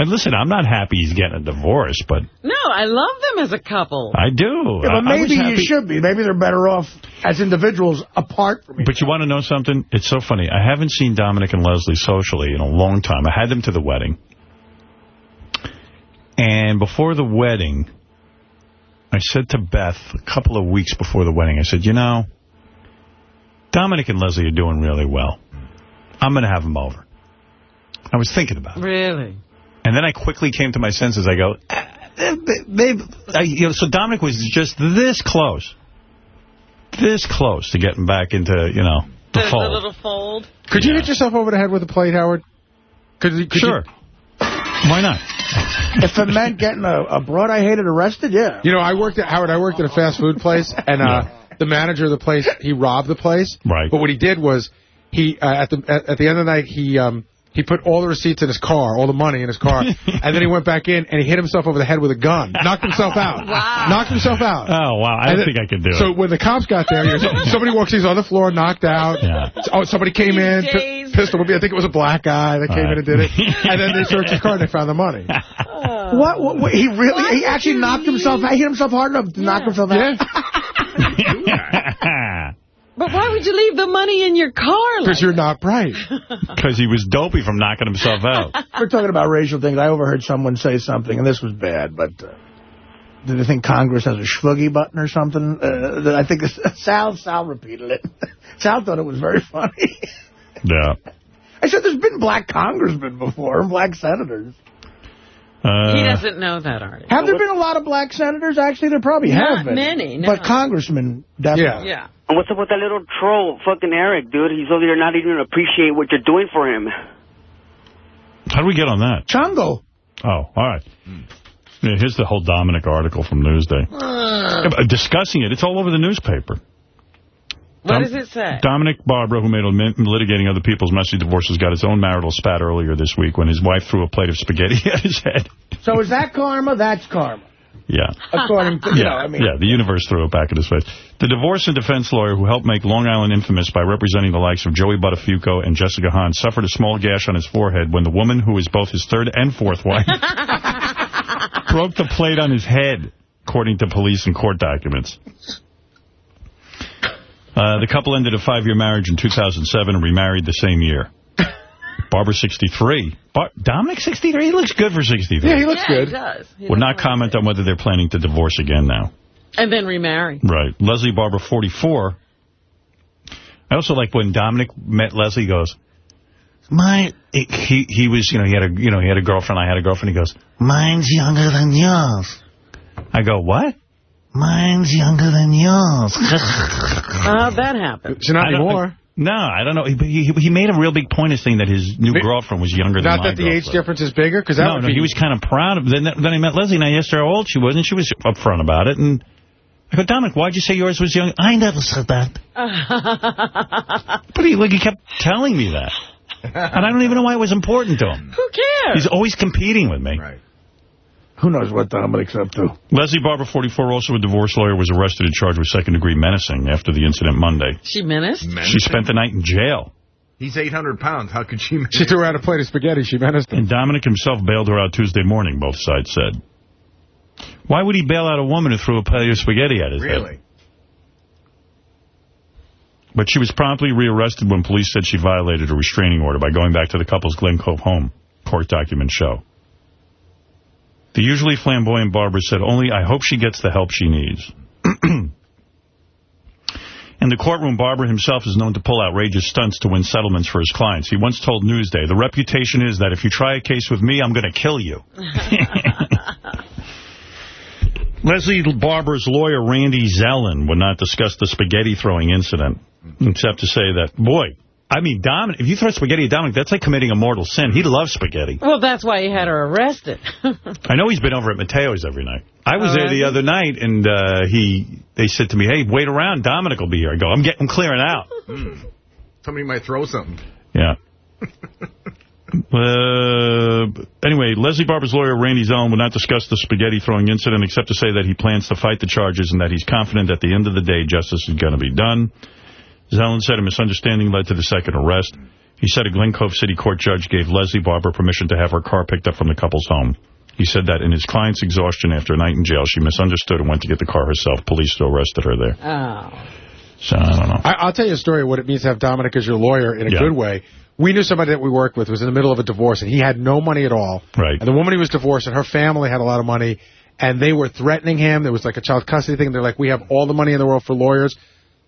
And listen, I'm not happy he's getting a divorce, but No, I love them as a couple. I do. Yeah, but I was maybe you should be. Maybe they're better off as individuals apart from each But you want to know something? It's so funny. I haven't seen Dominic and Leslie socially in a long time. I had them to the wedding. And before the wedding, I said to Beth a couple of weeks before the wedding, I said, you know, Dominic and Leslie are doing really well. I'm going to have them over. I was thinking about it. Really? And then I quickly came to my senses. I go, "Ah, they- they've, you know, so Dominic was just this close, this close to getting back into, you know, the, The, the little fold. Could you hit yourself over the head with a plate, Howard? Could, you- could Sure. Why not? if it meant getting a, a broad I hated arrested, yeah. You know, I worked at Howard. I worked at a fast food place, and uh, the manager of the place he robbed the place. Right. But what he did was he uh, at the at, at the end of the night he um he put all the receipts in his car, all the money in his car, and then he went back in and he hit himself over the head with a gun, knocked himself out, knocked himself out. Oh, wow. I And don't then- think I could do So it. So when the cops got there, you know, somebody walks, he's on the floor, knocked out. Oh, somebody came in, pi- pistol. I think it was a black guy that came in and did it. And then they searched his car and they found the money. What, what, what? He really, he actually knocked himself out. He hit himself hard enough to knock himself out. But why would you leave the money in your car? Because you're not bright. Because he was dopey from knocking himself out. We're talking about racial things. I overheard someone say something, and this was bad, but uh, did they think Congress has a schwoogie button or something? Uh, that I think Sal, Sal repeated it. Sal thought it was very funny. Yeah. I said there's been black congressmen before and black senators. Uh, he doesn't know that, Artie. Have there been a lot of black senators? Actually, there probably Not have been. many, no. But congressmen, definitely. Yeah. And what's up with that little troll, fucking Eric, dude? He's over there not even appreciate what you're doing for him. How do we get on that? Chungo. Oh, all right. Yeah, here's the whole Dominic article from Newsday. Yeah, uh, discussing it. It's all over the newspaper. What Dom- does it say? Dominic Barbara, who made a min- litigating other people's messy divorces, got his own marital spat earlier this week when his wife threw a plate of spaghetti at his head. So is that karma? That's karma. Yeah. According to, you yeah, know, I mean. yeah, the universe threw it back at his face. The divorce and defense lawyer who helped make Long Island infamous by representing the likes of Joey Buttafuoco and Jessica Hahn suffered a small gash on his forehead when the woman who is both his third and fourth wife broke the plate on his head, according to police and court documents. Uh, the couple ended a five-year marriage in 2007 and remarried the same year. Barbara, 63. Bar Dominic, 63? He looks good for 63. Yeah, he looks yeah, good. he does. He Would not comment on whether they're planning to divorce again now. And then remarry. Right. Leslie Barbara, 44. I also like when Dominic met Leslie, he goes, my, he, he was, you know, he had a, you know, he had a girlfriend, I had a girlfriend, he goes, mine's younger than yours. I go, what? Mine's younger than yours. How'd uh, that happen? She's not I don't- anymore. No, I don't know. He, he, he made a real big point of saying that his new girlfriend was younger than Not my that the age difference is bigger, because that no, would no, be... he was kind of proud of Then, then I met Leslie, and I asked her how old she was, and she was upfront about it. And I go, Dominic, why'd you say yours was young? I never said that. But he, like, he kept telling me that. And I don't even know why it was important to him. Who cares? He's always competing with me. Right. Who knows what Dominic's up to? Leslie Barbara, 44, also a divorce lawyer, was arrested and charged with second-degree menacing after the incident Monday. She menaced? She spent the night in jail. He's 800 pounds. How could she... She threw out a plate of spaghetti. She menaced him. And Dominic himself bailed her out Tuesday morning, both sides said. Why would he bail out a woman who threw a plate of spaghetti at his head? Really? But she was promptly rearrested when police said she violated a restraining order by going back to the couple's Glen Cove home, court documents show. The usually flamboyant Barbara said, only I hope she gets the help she needs. In the courtroom, Barbara himself is known to pull outrageous stunts to win settlements for his clients. He once told Newsday, the reputation is that if you try a case with me, I'm going to kill you. Leslie Barbara's lawyer, Randy Zellin, would not discuss the spaghetti-throwing incident, except to say that, boy, I mean, Dominic, if you throw spaghetti at Dominic, that's like committing a mortal sin. He loves spaghetti. Well, that's why he had her arrested. I know he's been over at Mateo's every night. I was Oh, there the he? other night, and uh, he they said to me, hey, wait around, Dominic will be here. I go, I'm getting I'm clearing out. Hmm. Somebody might throw something. Yeah. Uh, anyway, Leslie Barbara's lawyer, Randy Zellin, would not discuss the spaghetti-throwing incident except to say that he plans to fight the charges and that he's confident at the end of the day justice is going to be done. Zellin said a misunderstanding led to the second arrest. He said a Glen Cove City Court judge gave Leslie Barbara permission to have her car picked up from the couple's home. He said that in his client's exhaustion after a night in jail, she misunderstood and went to get the car herself. Police still arrested her there. Oh. So, I don't know. I, I'll tell you a story of what it means to have Dominic as your lawyer in a Yeah. good way. We knew somebody that we worked with was in the middle of a divorce, and he had no money at all. Right. And the woman he was divorced, and her family had a lot of money, and they were threatening him. There was like a child custody thing. They're like, we have all the money in the world for lawyers.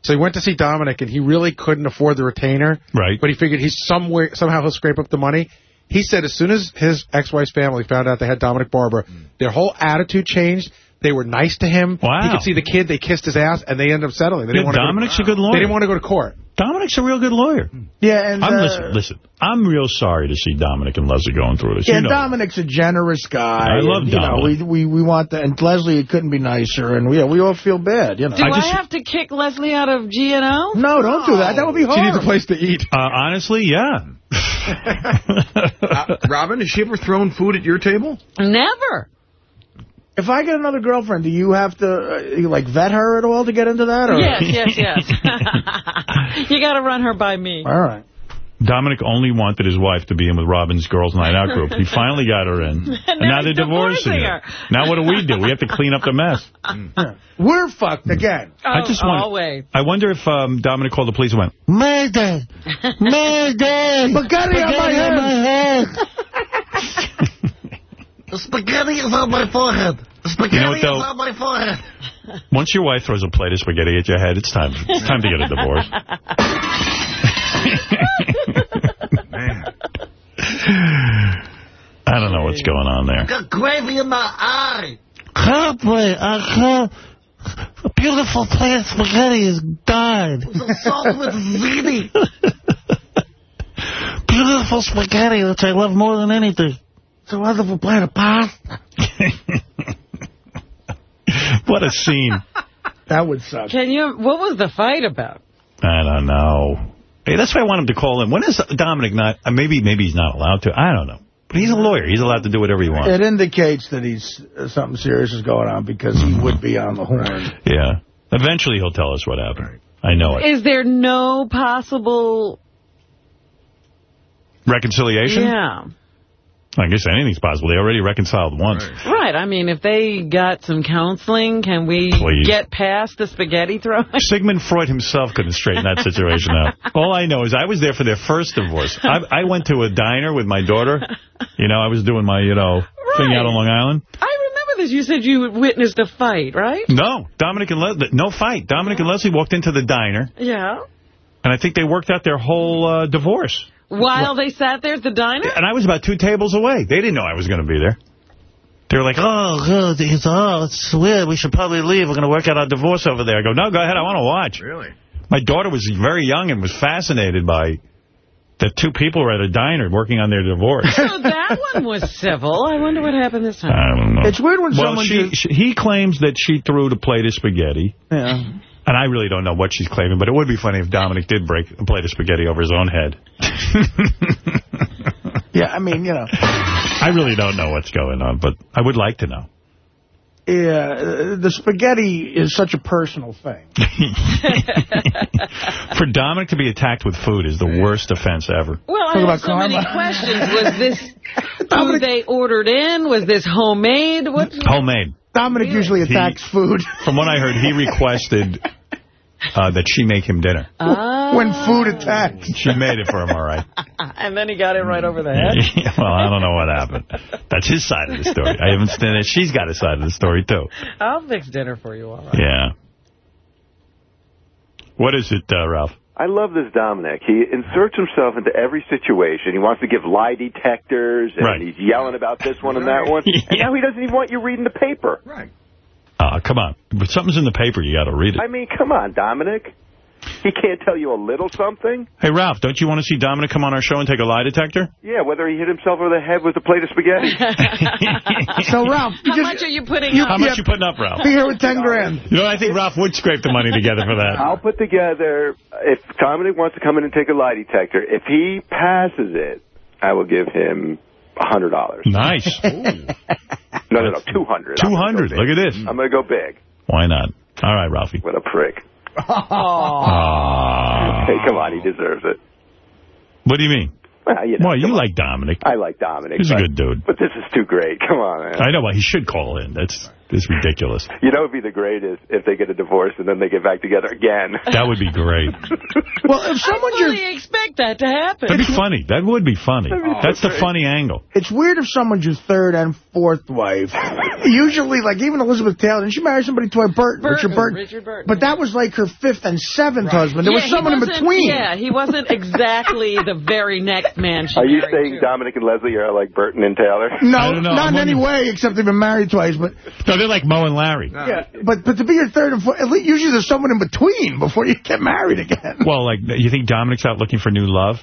So he went to see Dominic, and he really couldn't afford the retainer. Right. But he figured he's somewhere somehow he'll scrape up the money. He said as soon as his ex-wife's family found out they had Dominic Barbara, their whole attitude changed. They were nice to him. Wow. He could see the kid. They kissed his ass, and they ended up settling. They didn't want to Dominic's go a good lawyer. They didn't want to go to court. Dominic's a real good lawyer. Yeah, and I'm uh, listen, listen. I'm real sorry to see Dominic and Leslie going through this. Yeah, you know. Dominic's a generous guy. I love and, you know, Dominic. we, we we want that, and Leslie it couldn't be nicer, and yeah, we all feel bad, you know. Do I, have to kick Leslie out of GNO? No, don't do that. That would be hard. She needs a place to eat. Uh, honestly, yeah. Uh, Robin, has she ever thrown food at your table? Never. If I get another girlfriend, do you have to uh, you, like vet her at all to get into that? Or? Yes, yes, yes. you got to run her by me. All right. Dominic only wanted his wife to be in with Robin's Girls Night Out group. He finally got her in. And now, now they're divorcing divorcing her. her. Now what do we do? We have to clean up the mess. We're fucked again. I just wonder, always. I wonder if um, Dominic called the police and went, Mayday! Mayday! Spaghetti on my head! The spaghetti is on my forehead. The spaghetti You know what, though? is on my forehead. once your wife throws a plate of spaghetti at your head, it's time, it's time to get a divorce. I don't know what's going on there. I Got gravy in my eye. Halfway, I can't. A beautiful plate of spaghetti has died. The salt with ziti. Beautiful spaghetti, which I love more than anything. It's a wonderful plate of pasta. What a scene. That would suck. Can you? What was the fight about? I don't know. Hey, that's why I want him to call in. When is Dominic not? uh, Maybe maybe he's not allowed to. I don't know. But he's a lawyer. He's allowed to do whatever he wants. It indicates that he's uh, something serious is going on because he would be on the horn. Yeah. Eventually he'll tell us what happened. I know it. Is there no possible? Reconciliation? Yeah. I guess anything's possible. They already reconciled once. Right. I mean, if they got some counseling, can we Please. get past the spaghetti throwing? Sigmund Freud himself couldn't straighten that situation out. All I know is I was there for their first divorce. I, I went to a diner with my daughter. You know, I was doing my, you know, thing out on Long Island. I remember this. You said you witnessed a fight, right? No, Dominic and Leslie, no fight. Dominic and Leslie walked into the diner, Yeah. and I think they worked out their whole uh, divorce. While they sat there at the diner? And I was about two tables away. They didn't know I was going to be there. They were like, oh, Oh, good. Oh, it's weird. We should probably leave. We're going to work out our divorce over there. I go, no, go ahead. I want to watch. Really? My daughter was very young and was fascinated by that two people were at a diner working on their divorce. So that one was civil. I wonder what happened this time. I don't know. It's weird when well, someone she, she, he claims that she threw the plate of spaghetti. Yeah. And I really don't know what she's claiming, but it would be funny if Dominic did break a plate of spaghetti over his own head. Yeah, I mean, you know. I really don't know what's going on, but I would like to know. Yeah, uh, the spaghetti is such a personal thing. For Dominic to be attacked with food is the worst offense ever. Well, Talk I have so many questions. Was this food they ordered in? Was this homemade? What? Homemade. Dominic usually attacks food. From what I heard, he requested uh, that she make him dinner. Ah. when food attacks. She made it for him, all right. and then he got it right over the head. well, I don't know what happened. That's his side of the story. I haven't seen it. She's got a side of the story, too. I'll fix dinner for you, all right. Yeah. What is it, uh, Ralph? I love this Dominic. He inserts himself into every situation. He wants to give lie detectors, and Right. he's yelling about this one and that one. And now he doesn't even want you reading the paper. Right. Uh, come on. But something's in the paper. You got to read it. I mean, come on, Dominic. He can't tell you a little something? Hey, Ralph, don't you want to see Dominic come on our show and take a lie detector? Yeah, whether he hit himself over the head with a plate of spaghetti. So, Ralph, How just, much are you putting You- up? How much you putting up, Ralph? be here with 10 grand. You know, I think Ralph would scrape the money together for that. I'll put together, if Dominic wants to come in and take a lie detector, if he passes it, I will give him a $100. Nice. No, no, no, 200 I'm gonna 200. go Look at this. I'm going to go big. Why not? All right, Ralphie. What a prick. Aw. Hey, come on, he deserves it. What do you mean? Well, you know, Well, you on. like Dominic. I like Dominic. He's a good dude. But this is too great. Come on, man. I know, but he should call in. That's it's ridiculous. You know, it'd be the greatest if they get a divorce and then they get back together again. That would be great. Well, if someone I fully expect that to happen. That'd be funny. That would be funny. That's the funny angle. It's weird if someone's your third and fourth wife. Usually, like, even Elizabeth Taylor, didn't she marry somebody twice? Burton, Richard Burton. Richard Burton. But that was like her fifth and seventh husband. There Yeah, was someone in between. Yeah, he wasn't exactly the very next man she Are you saying too. Dominic and Leslie are like Burton and Taylor? No, don't I'm in any way, except they've been married twice. But No, they're like Moe and Larry. yeah, but but to be your third and fourth, at least usually there's someone in between before you get married again. Well, like, you think Dominic's out looking for new love?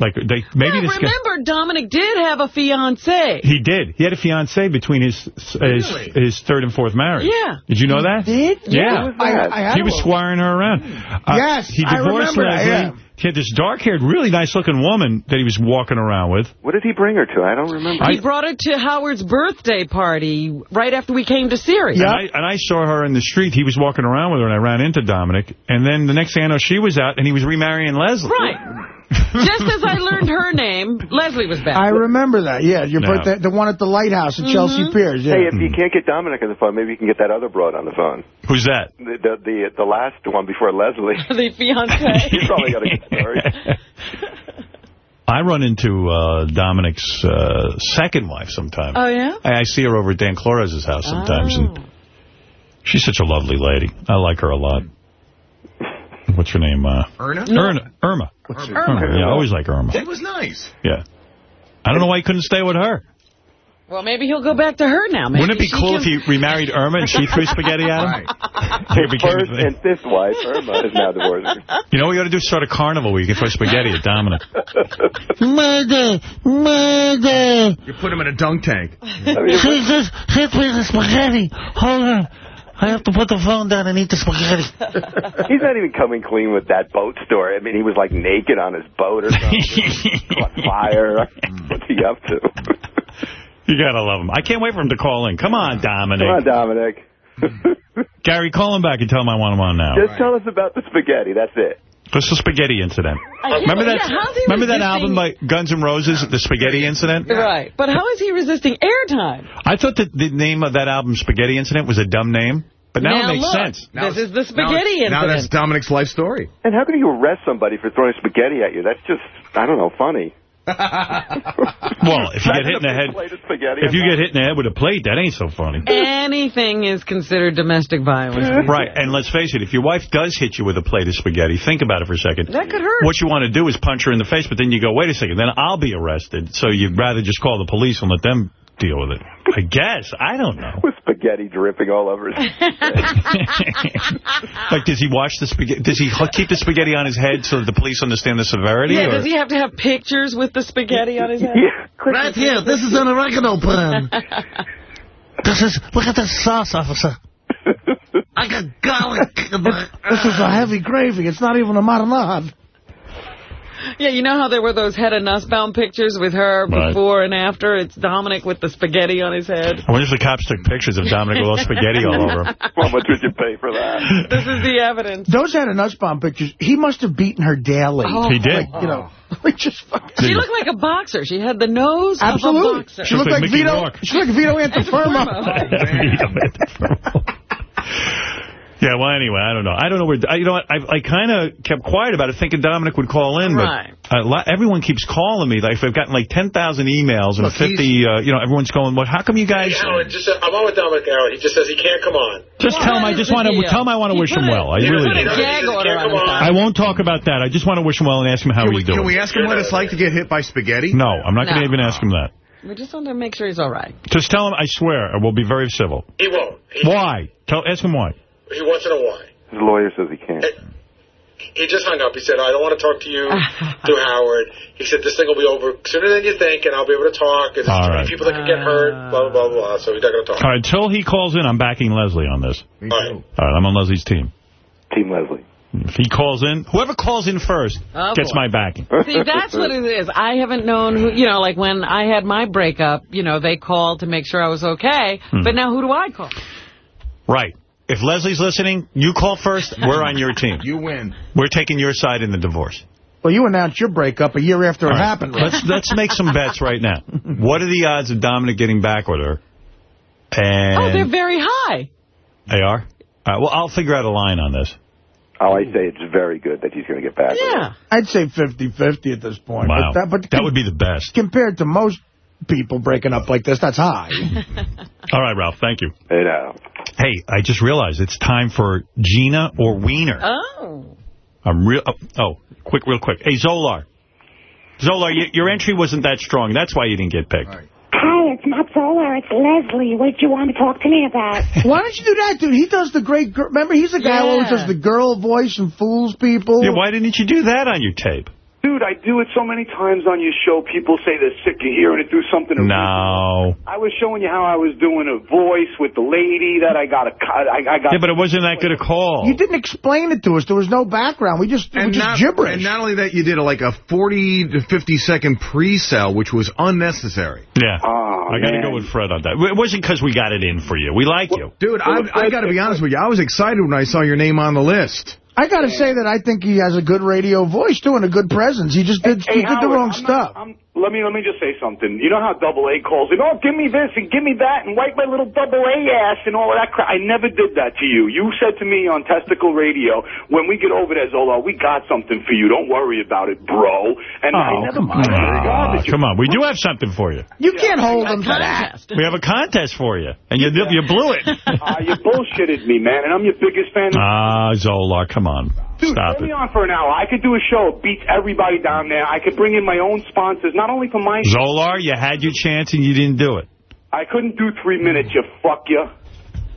Like, they maybe well, this guy... remember, Dominic did have a fiance. He did. He had a fiance between his his, his third and fourth marriage. Yeah. Did you know that? Did? Yeah. I, I had He was a- squiring her around. Uh, Yes, He I divorced remember that, Leslie. Yeah. He had this dark-haired, really nice-looking woman that he was walking around with. What did he bring her to? I don't remember. He brought her to Howard's birthday party right after we came to Sirius. And, I, and I saw her in the street. He was walking around with her, and I ran into Dominic. And then the next thing I know, she was out, and he was remarrying Leslie. Right. Just as I learned her name, Leslie was back. I remember that. Yeah, your No. birthday, the one at the lighthouse at Chelsea Mm-hmm. Piers. Yeah. Hey, if you can't get Dominic on the phone, maybe you can get that other broad on the phone. Who's that? The the the, the last one before Leslie. the fiancé. you probably got a good story. I run into uh, Dominic's uh, second wife sometimes. Oh, yeah? I, I see her over at Dan Flores' house sometimes, Oh. and she's such a lovely lady. I like her a lot. What's her name? Uh, Erna? Irma. Irma. Irma. Yeah, I always like Irma. That was nice. Yeah. I don't know why he couldn't stay with her. Well, maybe he'll go back to her now. Maybe Wouldn't it be cool can- if he remarried Irma and she threw spaghetti at him? It became First and fifth wife, Irma, is now divorced. You know what we got to do? Start a carnival where you can throw spaghetti at Dominic. Murder! Murder! You put him in a dunk tank. She just hit me with spaghetti. Hold on. I have to put the phone down and eat the spaghetti. He's not even coming clean with that boat story. I mean, he was like naked on his boat or something. Caught fire. What's he up to? You gotta love him. I can't wait for him to call in. Come on, Dominic. Come on, Dominic. Gary, call him back and tell him I want him on now. Just tell us about the spaghetti. That's it. What's the spaghetti incident? Remember that? yeah, remember that album by Guns N' Roses, the Spaghetti Incident? Right. But how is he resisting airtime? I thought that the name of that album, Spaghetti Incident, was a dumb name, but now, it makes look, sense. This is the spaghetti Now that's. Dominic's life story. And how can you arrest somebody for throwing spaghetti at you? That's just, I don't know, funny. Well, if you get hit in the head, Plate of spaghetti. if you get hit in the head with a plate, that ain't so funny. Anything is considered domestic violence. Right, and let's face it, if your wife does hit you with a plate of spaghetti, think about it for a second. That could hurt. What you want to do is punch her in the face, but then you go, wait a second, then I'll be arrested. So you'd rather just call the police and let them deal with it. I guess. I don't know. With spaghetti dripping all over his head. Like, does he wash the spaghetti? Does he keep the spaghetti on his head so that the police understand the severity? Yeah, or- does he have to have pictures with the spaghetti on his head? Right here. This is an oregano pan. This is, look at this sauce, officer. I got garlic. This is a heavy gravy. It's not even a marinade. Yeah, you know how there were those Hedda Nussbaum pictures with her Right. before and after? It's Dominic with the spaghetti on his head. I wonder if the cops took pictures of Dominic with all spaghetti all over him. How much would you pay for that? This is the evidence. Those Hedda Nussbaum pictures. He must have beaten her daily. Oh. He did. Like, you know, like just fucking. She looked like a boxer. She had the nose of a boxer. She looked like like Vito. Rourke. She looked like Vito Antuofermo. Yeah, well, anyway, I don't know. I don't know where... I, you know what? I, I kind of kept quiet about it, thinking Dominic would call in, but Right. a lot, everyone keeps calling me. Like, I've gotten like 10,000 emails and Look, 50, uh, you know, everyone's going, well, how come you guys... Hey, Howard, just, uh, I'm on with Dominic Howard. He just says he can't come on. Just Well, tell him I just want to tell him I want to wish him well. I really do. gag on his I won't talk about that. I just want to wish him well and ask him how Can we, he's doing. can we ask him what it's like to get hit by spaghetti? No, I'm not going to even ask him that. We just want to make sure he's all right. Just tell him, I swear, I will be very civil. He won't. He, Why? Tell, ask him why. He wants to know why. His lawyer says he can't. He just hung up. He said, I don't want to talk to you, to Howard. He said, this thing will be over sooner than you think, and I'll be able to talk. And there's All too right. many people that can get hurt, blah, blah, blah, blah. So he's not going to talk. All right, until he calls in, I'm backing Leslie on this. All right. All right, I'm on Leslie's team. Team Leslie. If he calls in, whoever calls in first Oh, gets boy. my backing. See, that's what it is. I haven't known who, you know, like when I had my breakup, you know, they called to make sure I was okay. Hmm. But now who do I call? Right. If Leslie's listening, you call first. We're on your team. You win. We're taking your side in the divorce. Well, you announced your breakup a year after All it right, happened. Ralph. Let's let's make some bets right now. What are the odds of Dominic getting back with her? And Oh, they're very high. They are? All right, well, I'll figure out a line on this. Oh, I say it's very good that he's going to get back. with her. Yeah. I'd say 50-50 at this point. Wow. But that, but that would be the best. compared to most people breaking up like this, that's high. All right, Ralph, thank you. You know. Hey, I just realized it's time for Gina or Wiener. Oh. I'm real. Oh, oh, quick, real quick. Hey, Zolar. Zolar, y your entry wasn't that strong. That's why you didn't get picked. Hi, it's not Zolar, it's Leslie. What did you want to talk to me about? Why don't you do that, dude? He does the great girl. Remember, he's the guy who always does the girl voice and fools people. Yeah, why didn't you do that on your tape? Dude, I do it so many times on your show. People say they're sick of hearing it. Do something. No. I was showing you how I was doing a voice with the lady that I got a cut. I, I got. Yeah, but it wasn't that good a call. You didn't explain it to us. There was no background. We just, it was And just not, gibberish. and not only that, you did a, like a 40 to 50 second pre-sell, which was unnecessary. Yeah. Ah, I got to go with Fred on that. It wasn't because we got it in for you. We like you. Dude, I, I got to be honest with you. I was excited when I saw your name on the list. I got to say that I think he has a good radio voice, too, and a good presence. He just did, Hey, he did the wrong I'm stuff. Not, I'm, let me let me just say something. You know how Double A calls it? Oh, give me this and give me that and wipe my little Double A ass and all of that crap. I never did that to you. You said to me on Testicle Radio, when we get over there, Zola, we got something for you. Don't worry about it, bro. And I Oh, never. come on. Oh, come on. We do have something for you. You can't hold them to that. We have a contest for you, and you you blew it. Uh, you bullshitted me, man, and I'm your biggest fan. Ah, Zolar, come on. Dude, Stop put it. me on for an hour. I could do a show, beat everybody down there. I could bring in my own sponsors, not only for my Zolar, you had your chance and you didn't do it. I couldn't do three minutes, you fuck you.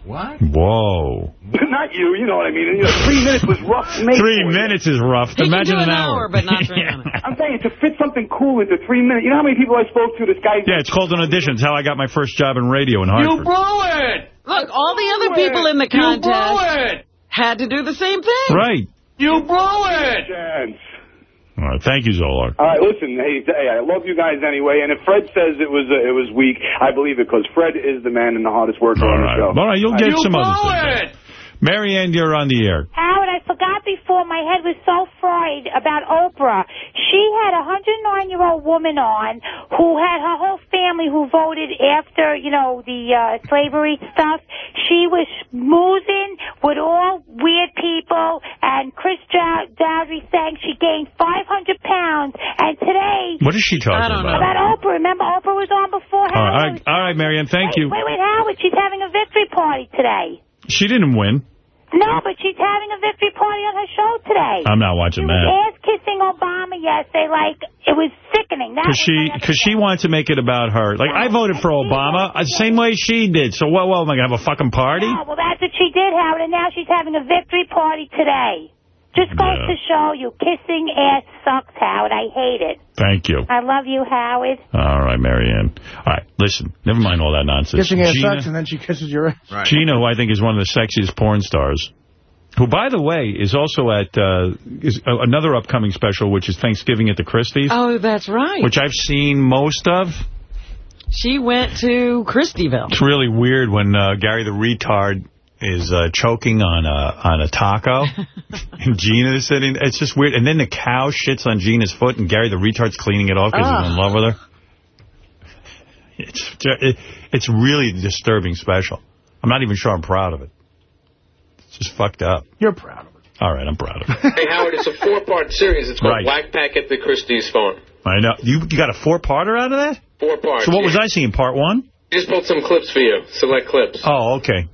What? Whoa. not you, you know what I mean. You know, three minutes was rough. to make Three minutes is rough. Imagine an hour. but not three minutes. I'm saying to fit something cool into three minutes. You know how many people I spoke to? This guy. Yeah, it's called an audition. It's how I got my first job in radio in Hartford. You blew it. Look, all the other people in the You blew contest it. had to do the same thing. Right. You blew it. Chance. All right. Thank you, Zolar. All right, listen. Hey, hey, I love you guys anyway. And if Fred says it was uh, it was weak, I believe it because Fred is the man and the hardest worker on the show. All right, you'll get You some other blew things. Marianne, you're on the air. Howard, I forgot before. My head was so fried about Oprah. She had a 109-year-old woman on who had her whole family who voted after, you know, the uh, slavery stuff. She was schmoozing with all weird people, and Chris Dow- Dowdry saying she gained 500 pounds. And today... What is she talking about? About Oprah. Remember, Oprah was on before All Howard? right, all right, Marianne, thank you. Wait, wait, Howard, she's having a victory party today. She didn't win. No, but she's having a victory party on her show today. I'm not watching She that. ass-kissing Obama yesterday, like, it was sickening. Because she, cause she wanted to make it about her. Like, I voted for Obama the same way she did. So, what, what, am I to have a fucking party? Oh, well, that's what she did, Howard, and now she's having a victory party today. Just goes to show you, kissing ass sucks, Howard. I hate it. Thank you. I love you, Howard. All right, Marianne. All right, listen, never mind all that nonsense. Kissing ass Gina, sucks, and then she kisses your ass. Gina, who I think is one of the sexiest porn stars, who, by the way, is also at uh, is uh, another upcoming special, which is Thanksgiving at the Christie's, Oh, that's right. which I've seen most of. She went to Christyville. It's really weird when uh, Gary the retard is uh, choking on a on a taco, and Gina is sitting. It's just weird. And then the cow shits on Gina's foot, and Gary the retard's cleaning it off because he's in love with her. It's it, it's really a disturbing special. I'm not even sure I'm proud of it. It's just fucked up. You're proud of it. All right, I'm proud of it. Hey, Howard, it's a four-part series. It's called Right. Whack Pack at the Christie's phone. I know. You, you got a four-parter out of that? Four parts. So what was. I seeing, part one? Just pulled some clips for you. Select clips. Oh, okay.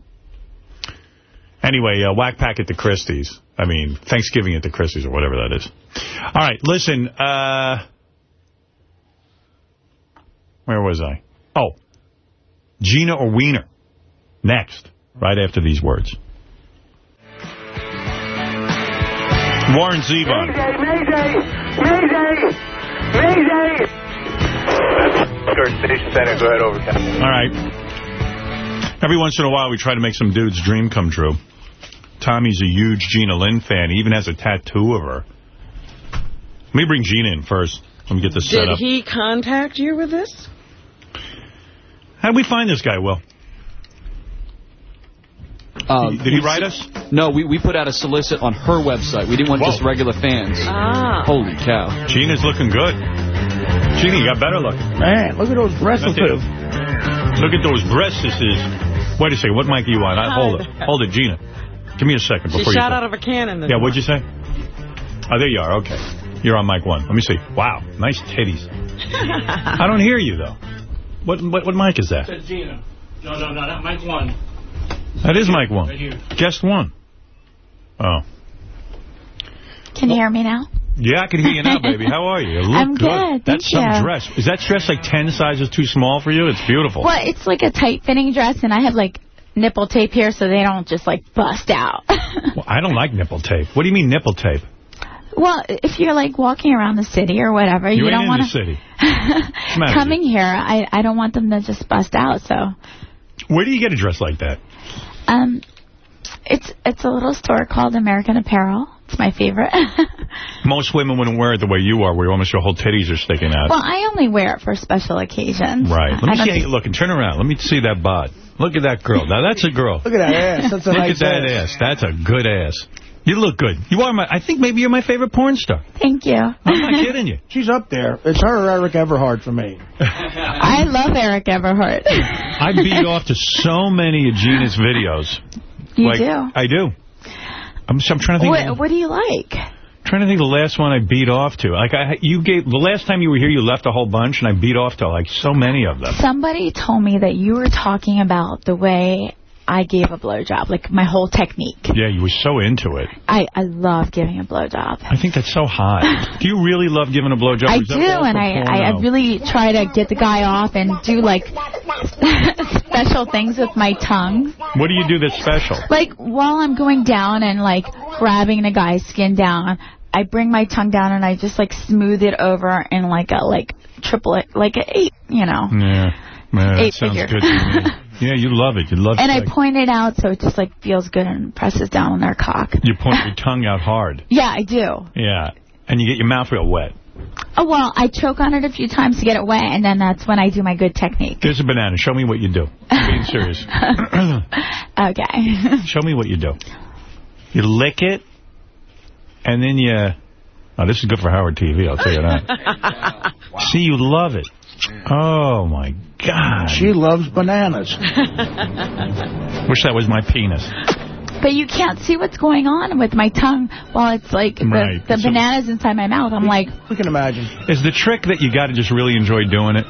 Anyway, uh, Whack Pack at the Christie's. I mean, Thanksgiving at the Christie's or whatever that is. All right, listen. Uh, where was I? Oh, Gina or Wiener. Next, right after these words. Warren Zevon. Mayday! Mayday! Mayday! Station Center, go ahead, overtime. All right. Every once in a while, we try to make some dude's dream come true. Tommy's a huge Gina Lynn fan. He even has a tattoo of her. Let me bring Gina in first. Let me get this set up. Did he contact you with this? How did we find this guy, Will? Um, Did he write us? No, we, we put out a solicit on her website. We didn't want just regular fans. Ah. Holy cow. Gina's looking good. Gina, you got better look. Man, look at those breasts. That's. Look at those breasts. This is. Wait a second. What mic are you on? I, hold it. Hold it, Gina. Give me a second She before you. shot talk. out of a cannon. this Yeah, what'd you say? Oh, there you are. Okay. You're on mic one. Let me see. Wow, nice titties. I don't hear you, though. What what, what mic is that? Gina. No, no, no, not Mike 1. That is mic one. Right here. Guest one. Oh. Can you oh. hear me now? Yeah, I can hear you now, baby. How are you? You look I'm good, That's thank some you. dress. Is that dress like 10 sizes too small for you? It's beautiful. Well, it's like a tight-fitting dress, and I have, like, nipple tape here so they don't just, like, bust out. Well, I don't like nipple tape. What do you mean nipple tape? well, if you're, like, walking around the city or whatever, You, you, don't want to... city. What's the matter with Coming here, I, I don't want them to just bust out, so... Where do you get a dress like that? Um, it's it's a little store called American Apparel. It's my favorite. Most women wouldn't wear it the way you are, where almost your whole titties are sticking out. well, I only wear it for special occasions. Right. Let me see how you look and turn around. Let me see that bod. Look at that girl. Now, that's a girl. Look at that ass. That's a nice girl. Look nice at that ass. That's a good ass. You look good. You are my. I think maybe you're my favorite porn star. Thank you. I'm not kidding you. She's up there. It's her or Eric Everhart for me. I love Eric Everhart. I beat off to so many of Gina's videos. You like, do? I do. I'm, I'm trying to think. What, what do you like? Trying to think the last one I beat off to. Like I, you gave the last time you were here, you left a whole bunch, and I beat off to like so many of them. Somebody told me that you were talking about the way I gave a blowjob, like my whole technique. Yeah, you were so into it. I, I love giving a blowjob. I think that's so hot. do you really love giving a blowjob? I Or is that do, and I. I, I really try to get the guy off and do, like, special things with my tongue. What do you do that's special? Like, while I'm going down and, like, grabbing the guy's skin down, I bring my tongue down and I just, like, smooth it over in, like, a, like, triplet, like a eight, you know. Yeah, yeah Eight sounds figure. good to me. Yeah, you love it. You love And I point it out so it just, like, feels good and presses down on their cock. You point your tongue out hard. Yeah, I do. Yeah. And you get your mouth real wet. Oh, well, I choke on it a few times to get it wet, and then that's when I do my good technique. Here's a banana. Show me what you do. I'm being serious. Okay. Show me what you do. You lick it, and then you... Oh, this is good for Howard TV, I'll tell you that. See, you love it. Oh, my God. She loves bananas. Wish that was my penis. But you can't see what's going on with my tongue while it's like the, Right. the So- bananas inside my mouth. I'm like, We can imagine. Is the trick that you got to just really enjoy doing it?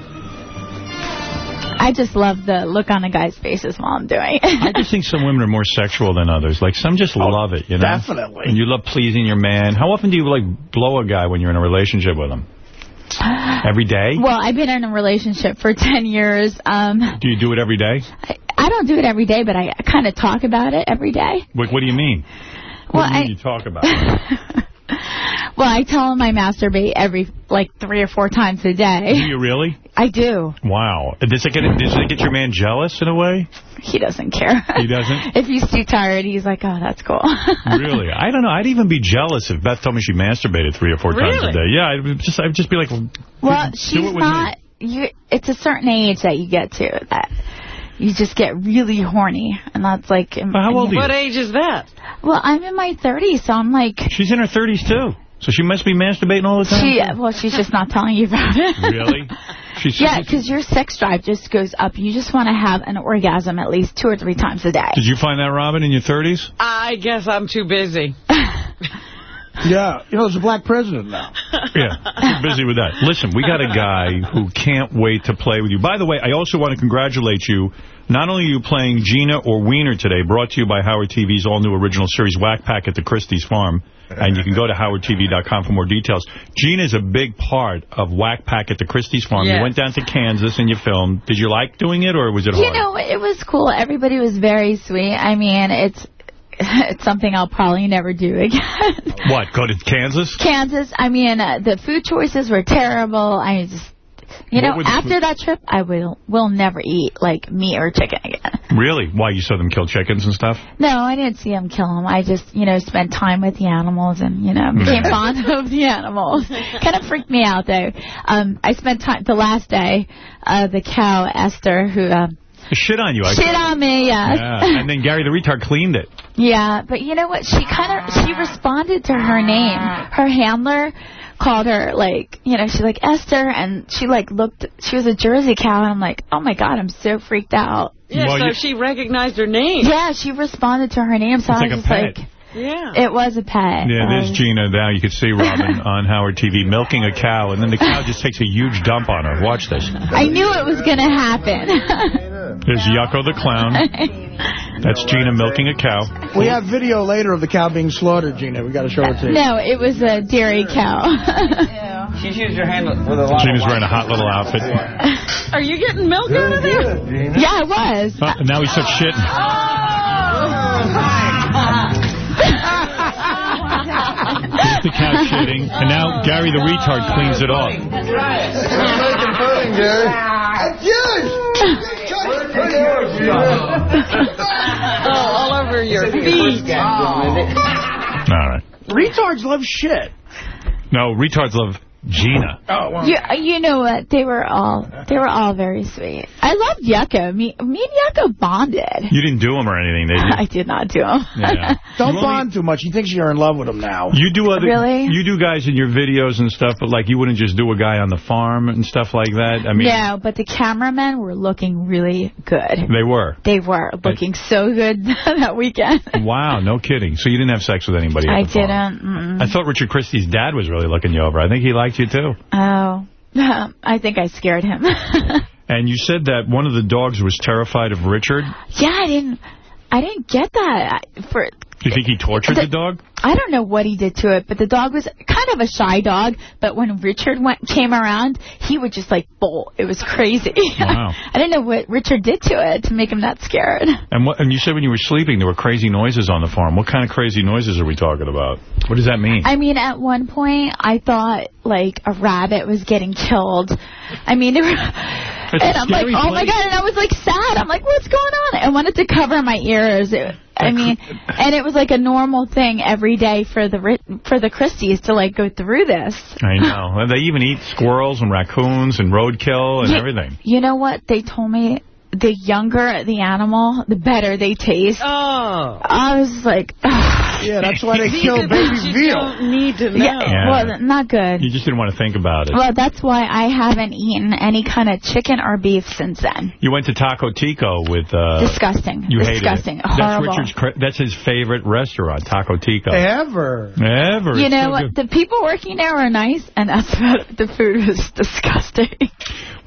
I just love the look on a guy's faces while I'm doing it. I just think some women are more sexual than others. Like, some just love it, you know? definitely. And you love pleasing your man. How often do you, like, blow a guy when you're in a relationship with him? Every day? well, I've been in a relationship for 10 years. Um, Do you do it every day? I, I don't do it every day, but I kind of talk about it every day. What, what do you mean? Well, what do you I- mean you talk about it? Well, I tell him I masturbate every, like, three or four times a day. Do you really? I do. Wow. Does it, get, does it get your man jealous in a way? He doesn't care. He doesn't? if he's too tired, he's like, oh, that's cool. really? I don't know. I'd even be jealous if Beth told me she masturbated three or four times a day. Yeah, I'd just, I'd just be like, Well, she's not. You, it's a certain age that you get to that you just get really horny, and that's like. how old are you? What age is that? Well, I'm in my 30s, so I'm like. She's in her 30s, too. So she must be masturbating all the time? She well, she's just not telling you about it. Really? She's, Yeah, because your sex drive just goes up. You just want to have an orgasm at least two or three times a day. Did you find that, Robin, in your 30s? I guess I'm too busy. Yeah, you know, there's a black president now. Yeah, you're busy with that. Listen, we got a guy who can't wait to play with you. By the way, I also want to congratulate you. Not only are you playing Gina or Wiener today, brought to you by Howard TV's all-new original series, Whack Pack at the Christie's Farm. And you can go to howardtv.com for more details. Gina's a big part of Whack Pack at the Christie's Farm. You went down to Kansas and you filmed. Did you like doing it, or was it hard? You know, it was cool. Everybody was very sweet. I mean, it's it's something I'll probably never do again. What, go to Kansas? Kansas, I mean, uh, the food choices were terrible. I just, you What know, after that trip, I will will never eat, like, meat or chicken again. Really? Why, you saw them kill chickens and stuff? No, I didn't see them kill them. I just, you know, spent time with the animals and, you know, became fond of the animals. kind of freaked me out, though. Um, I spent time, the last day, uh, the cow, Esther, who, um, Shit on you. I Shit on me, yes. Yeah, and then Gary the retard cleaned it. Yeah, but you know what? She kind of she responded to her name. Her handler called her like, you know, she's like Esther, and she like looked. She was a Jersey cow, and I'm like, oh my god, I'm so freaked out. Yeah, Well, so you- she recognized her name. Yeah, she responded to her name, so It's I like a was just like, Yeah. it was a pet. Yeah, there's Um, Gina now. You can see Robin on Howard TV milking a cow, and then the cow just takes a huge dump on her. Watch this. I knew it was gonna happen. There's Yucko the clown. That's Gina milking a cow. We have video later of the cow being slaughtered, Gina. We got to show it to you. no, it was a dairy cow. She's used her hand with a lot Gina's wearing a hot little outfit. Are you getting milk out of there? yeah, it was. Uh, now he starts shitting. There's the cow shitting, and now Gary the retard cleans it off. Oh, all over your feet. All right. Retards love shit. No, retards love Gina. Oh, You, uh, you know what? They were all they were all very sweet. I loved Yucko. Me, me and Yucko bonded. You didn't do him or anything, did you? I did not do them. Yeah. Don't You only- bond too much. He thinks you're in love with him now. You do other, Really? You do guys in your videos and stuff, but like you wouldn't just do a guy on the farm and stuff like that. I mean, no, but the cameramen were looking really good. they were. They were looking so good that weekend. Wow, no kidding. So you didn't have sex with anybody? at I the didn't. Mm-mm. I thought Richard Christie's dad was really looking you over. I think he liked you too. Oh, I think I scared him. And you said that one of the dogs was terrified of Richard. yeah, I didn't. I didn't get that. I- For Do you think he tortured the dog? I don't know what he did to it, but the dog was kind of a shy dog. But when Richard went came around, he would just like bolt. It was crazy. Wow. I didn't know what Richard did to it to make him that scared. And what? And you said when you were sleeping there were crazy noises on the farm. What kind of crazy noises are we talking about? What does that mean? I mean, at one point, I thought like a rabbit was getting killed. I mean, there were, It's and I'm like, scary oh my god, and I was like sad. I'm like, what's going on? I wanted to cover my ears. It, I mean, and it was like a normal thing every day for the for the Christies to like go through this. I know. They even eat squirrels and raccoons and roadkill and Yeah. everything. You know what? They told me the younger the animal, the better they taste. Oh. I was like, yeah, that's why they These kill are baby you veal. don't need to know. Yeah, Yeah. well, not good. You just didn't want to think about it. Well, that's why I haven't eaten any kind of chicken or beef since then. You went to Taco Tico with... Uh, Disgusting. You Disgusting. hated it. That's Richard's. That's his favorite restaurant, Taco Tico. Ever. Ever. You It's know what? good. The people working there were nice, and that's about it. The food was disgusting.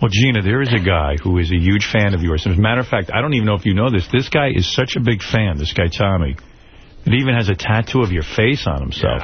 Well, Gina, there is a guy who is a huge fan of yours. As a matter of fact, I don't even know if you know this. This guy is such a big fan, this guy Tommy. It even has a tattoo of your face on himself.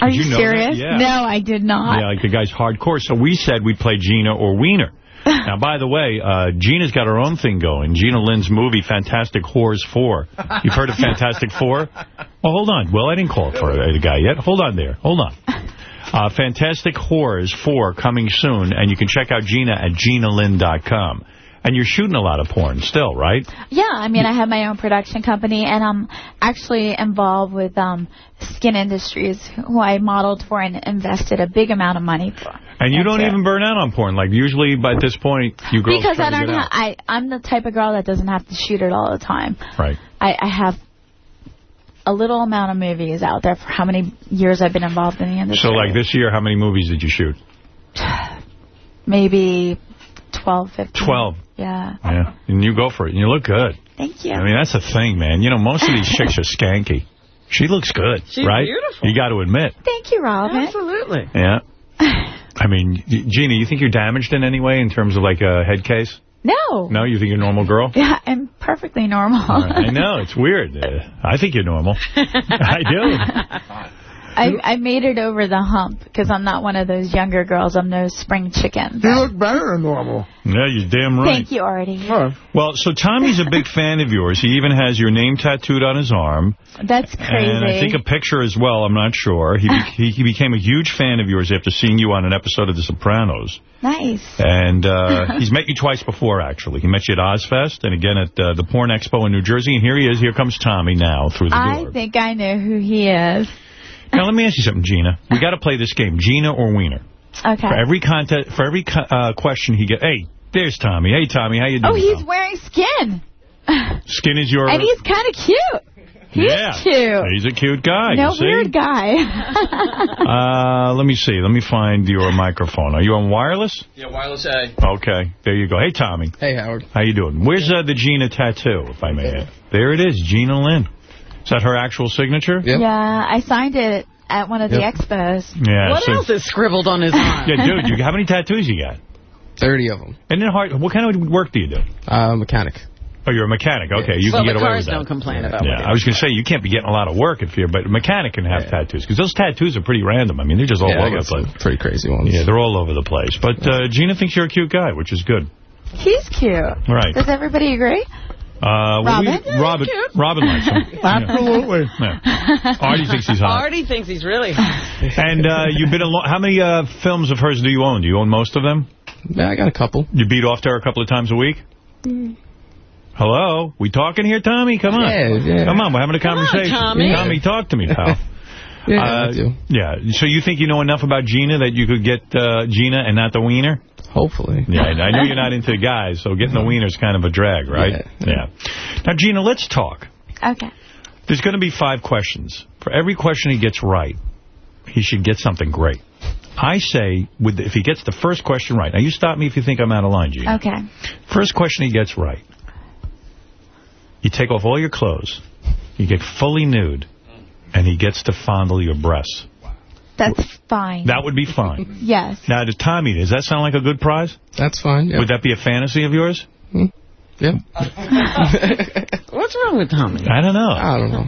Are you, you know serious? Yeah. No, I did not. Yeah, like the guy's hardcore. So we said we'd play Gina or Wiener. now, by the way, uh, Gina's got her own thing going. Gina Lynn's movie, Fantastic Whores 4. You've heard of Fantastic Four? Well, hold on. Well, I didn't call it for the guy yet. Hold on there. Hold on. Uh, Fantastic Whores 4 coming soon, and you can check out Gina at GinaLynn.com. And you're shooting a lot of porn still, right? Yeah, I mean, I have my own production company, and I'm actually involved with um, Skin Industries, who I modeled for and invested a big amount of money for. And you That's don't it. even burn out on porn. Like, usually by this point, you girls Because I don't get ha- out. I I'm the type of girl that doesn't have to shoot it all the time. Right. I, I have a little amount of movies out there for how many years I've been involved in the industry. So, like, this year, how many movies did you shoot? Maybe 12, 15. 12. Yeah. Yeah. And you go for it. And you look good. Thank you. I mean, that's the thing, man. You know, most of these chicks are skanky. She looks good, She's right? beautiful. You got to admit. Thank you, Robin. Absolutely. Yeah. I mean, Gina, you think you're damaged in any way in terms of, like, a head case? No. No? You think you're a normal girl? Yeah, I'm perfectly normal. I know. It's weird. Uh, I think you're normal. I do. I, I made it over the hump because I'm not one of those younger girls. I'm no spring chicken. You look better than normal. Yeah, you're damn right. Thank you, Artie. Well, so Tommy's a big fan of yours. He even has your name tattooed on his arm. That's crazy. And I think a picture as well, I'm not sure. He, be- he, he became a huge fan of yours after seeing you on an episode of The Sopranos. Nice. And uh, he's met you twice before, actually. He met you at Ozzfest and again at uh, the Porn Expo in New Jersey. And here he is. Here comes Tommy now through the I door. think I know who he is. Now, let me ask you something, Gina. We got to play this game, Gina or Wiener. Okay. For every contest, for every uh, question he get, hey, There's Tommy. Hey, Tommy, how you doing? Oh, he's pal? wearing skin. Skin is your... And he's kind of cute. He's yeah. cute. He's a cute guy. no you see? weird guy. Uh, let me see. Let me find your microphone. Are you on wireless? Yeah, wireless A. Okay. There you go. Hey, Tommy. Hey, Howard. How you doing? Where's uh, the Gina tattoo, if I may ask? There it is, Gina Lynn. Is that her actual signature? Yeah, I signed it at one of the expos. Yeah. What so- else is scribbled on his arm? Yeah, dude, you, how many tattoos you got? 30 of them. And then hard, what kind of work do you do? Uh, mechanic. Oh, you're a mechanic. Okay, you well, can get away cars with that. don't complain about Yeah, I was going to say, you can't be getting a lot of work if you're, but a mechanic can have tattoos, because those tattoos are pretty random. I mean, they're just all Yeah, over the place. pretty crazy ones. Yeah, they're all over the place. But uh, Gina thinks you're a cute guy, which is good. He's cute. Right. Does everybody agree? Uh, well, we- Robin? Robin, Robin likes him. Absolutely. Yeah. Artie thinks he's hot. Artie thinks he's really hot. And uh, you've been in lo- how many uh, films of hers do you own? Do you own most of them? Yeah, I got a couple. You beat off to her a couple of times a week? Hello? We talking here, Tommy? Come on. Yeah, yeah. Come on, we're having a Come on, conversation. Tommy. talk to me, pal. Yeah, Uh, I do. Yeah. So you think you know enough about Gina that you could get uh, Gina and not the wiener? Hopefully. Yeah, I I know you're not into guys, so getting the wiener's kind of a drag, right? Yeah. Now, Gina, let's talk. Okay. There's going to be five questions. For every question he gets right, he should get something great. I say, with if he gets the first question right. Now, you stop me if you think I'm out of line, Gina. Okay. First question he gets right. You take off all your clothes. You get fully nude. And he gets to fondle your breasts. That's fine. That would be fine. Yes. Now, to Tommy, does that sound like a good prize? That's fine. Yeah. Would that be a fantasy of yours? Hmm. Yeah. What's wrong with Tommy? I don't know. I don't know.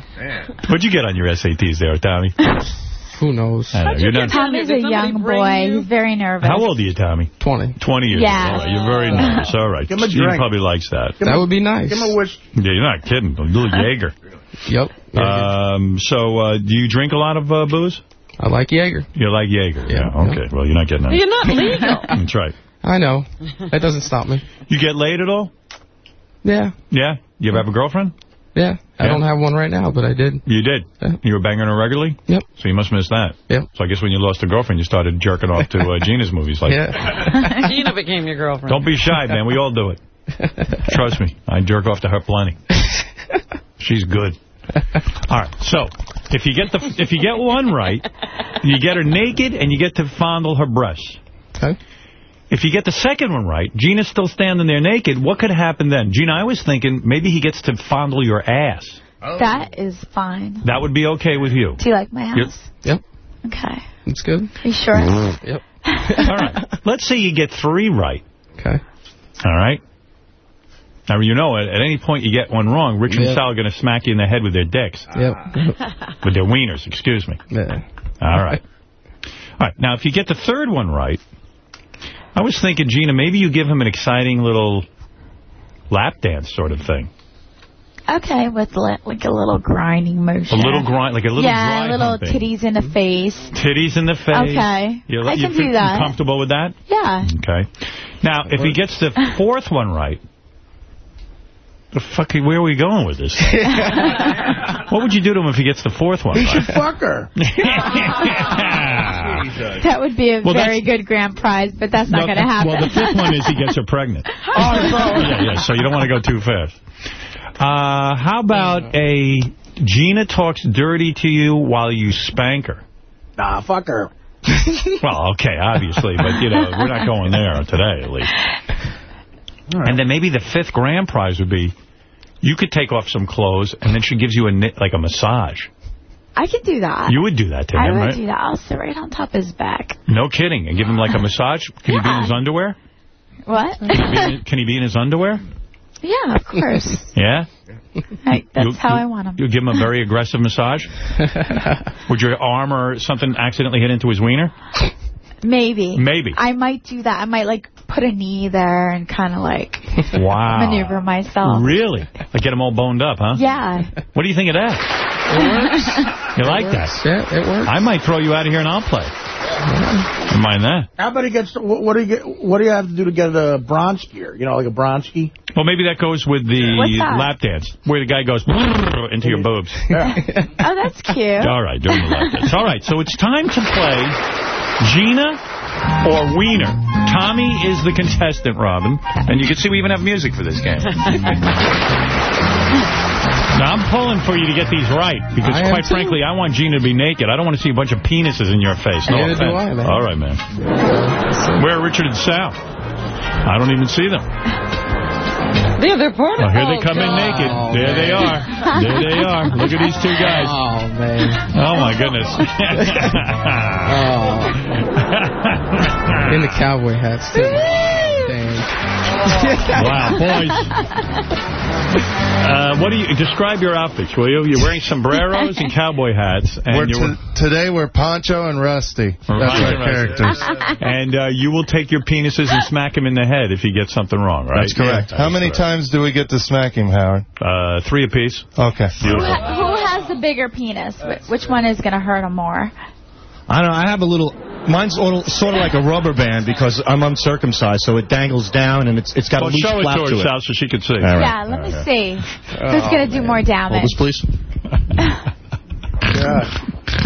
What'd you get on your SATs there, Tommy? Who knows? Know. You're not, Tommy's a Did somebody young boy. you? He's very nervous. how old are you, Tommy? 20. 20 years Yeah. old. All right, You're very nervous. All right. Give him a Steve drink. probably likes that. That would be nice. Give him a wish. Yeah, you're not kidding. A little Jaeger. Yep. Um, so, uh, do you drink a lot of uh, booze? I like Jaeger. You like Jaeger? Yeah. okay. Well, you're not getting that. You're not legal. That's right. I know. That doesn't stop me. You get laid at all? Yeah. Yeah? You ever have a girlfriend? Yeah. I Yeah. don't have one right now, but I did. You did? Yeah. You were banging her regularly? Yep. So you must miss that. Yep. So I guess when you lost a girlfriend, you started jerking off to uh, Gina's movies. Like, Yeah. Gina became your girlfriend. Don't be shy, man. We all do it. Trust me. I jerk off to her plenty. She's good. All right. So, if you get the if you get one right, you get her naked and you get to fondle her breasts. Okay. If you get the second one right, Gina's still standing there naked. What could happen then? Gina, I was thinking maybe he gets to fondle your ass. Oh. That is fine. That would be okay with you. Do you like my You- house? Yep. Okay. That's good. Are you sure? Yep. All right. Let's say you get three right. Okay. All right. Now, you know, at, at any point you get one wrong, Rich and Sal are going to smack you in the head with their dicks. Yep. With their wieners, excuse me. Yeah. All right. All right. Now, if you get the third one right, I was thinking, Gina, maybe you give him an exciting little lap dance sort of thing. Okay, with like a little grinding motion. A little grind, like a little yeah, dry little humping. titties in the face. Titties in the face. Okay. You, I can do that. comfortable with that? Yeah. Okay. Now, if he gets the fourth one right, the fuck, where are we going with this? what would you do to him if he gets the fourth one He right? should fuck her. That would be a Well, very good grand prize, but that's not No, going to happen. Well, the fifth one is he gets her pregnant. Oh, so- yeah, yeah, so you don't want to go too fast. Uh, how about a Gina talks dirty to you while you spank her? Nah, fuck her. Well, okay, obviously, but, you know, we're not going there today, at least. And then maybe the fifth grand prize would be you could take off some clothes, and then she gives you a like a massage. I could do that. You would do that to I him, would right? do that. I'll sit right on top of his back. No kidding. And give him like a massage? Can he be in his underwear? What? Can he be in, can he be in his underwear? yeah, of course. Yeah? Right, that's You- how you- I want him. You give him a very aggressive massage? Would your arm or something accidentally hit into his wiener? Maybe. Maybe. I might do that. I might, like, put a knee there and kind of, like, Wow. maneuver myself. Really? Like get them all boned up, huh? Yeah. What do you think of that? It works. You like that? Yeah, it works. I might throw you out of here and I'll play. Don't mind that. How about he gets? What, what do you get? What do you have to do to get a bronze gear? You know, like a bronski. Well, maybe that goes with the lap dance, where the guy goes into your boobs. Oh, that's cute. All right, during the lap dance. All right, so it's time to play Gina or Wiener. Tommy is the contestant, Robin. And you can see we even have music for this game. Now, I'm pulling for you to get these right, because I am quite too. frankly, I want Gina to be naked. I don't want to see a bunch of penises in your face. No Neither do offense. I, man. All right, man. Where are Richard and Sal? I don't even see them. Yeah, they're part Oh, here they come in naked. Oh, there they are. There they are. Look at these two guys. Oh, man. Oh, my goodness. Oh. In the cowboy hats, too. Dang. Wow, boys. Uh, what do you describe your outfits? Will you? You're wearing sombreros and cowboy hats, and We're you're today we're Poncho and Rusty. That's Poncho our characters. and uh, you will take your penises and smack him in the head if he gets something wrong, right? That's correct. How many times do we get to smack him, Howard? Uh, three apiece. Okay. Who, ha- who has the bigger penis? Wh- Which one is going to hurt him more? I don't know. I have a little. Mine's little, sort of like a rubber band because I'm uncircumcised, so it dangles down and it's it's got Well, a loose show it flap to to her, it. Sal, so she can see. Yeah, let me see. Who's going to oh, do more damage? Hold this, please.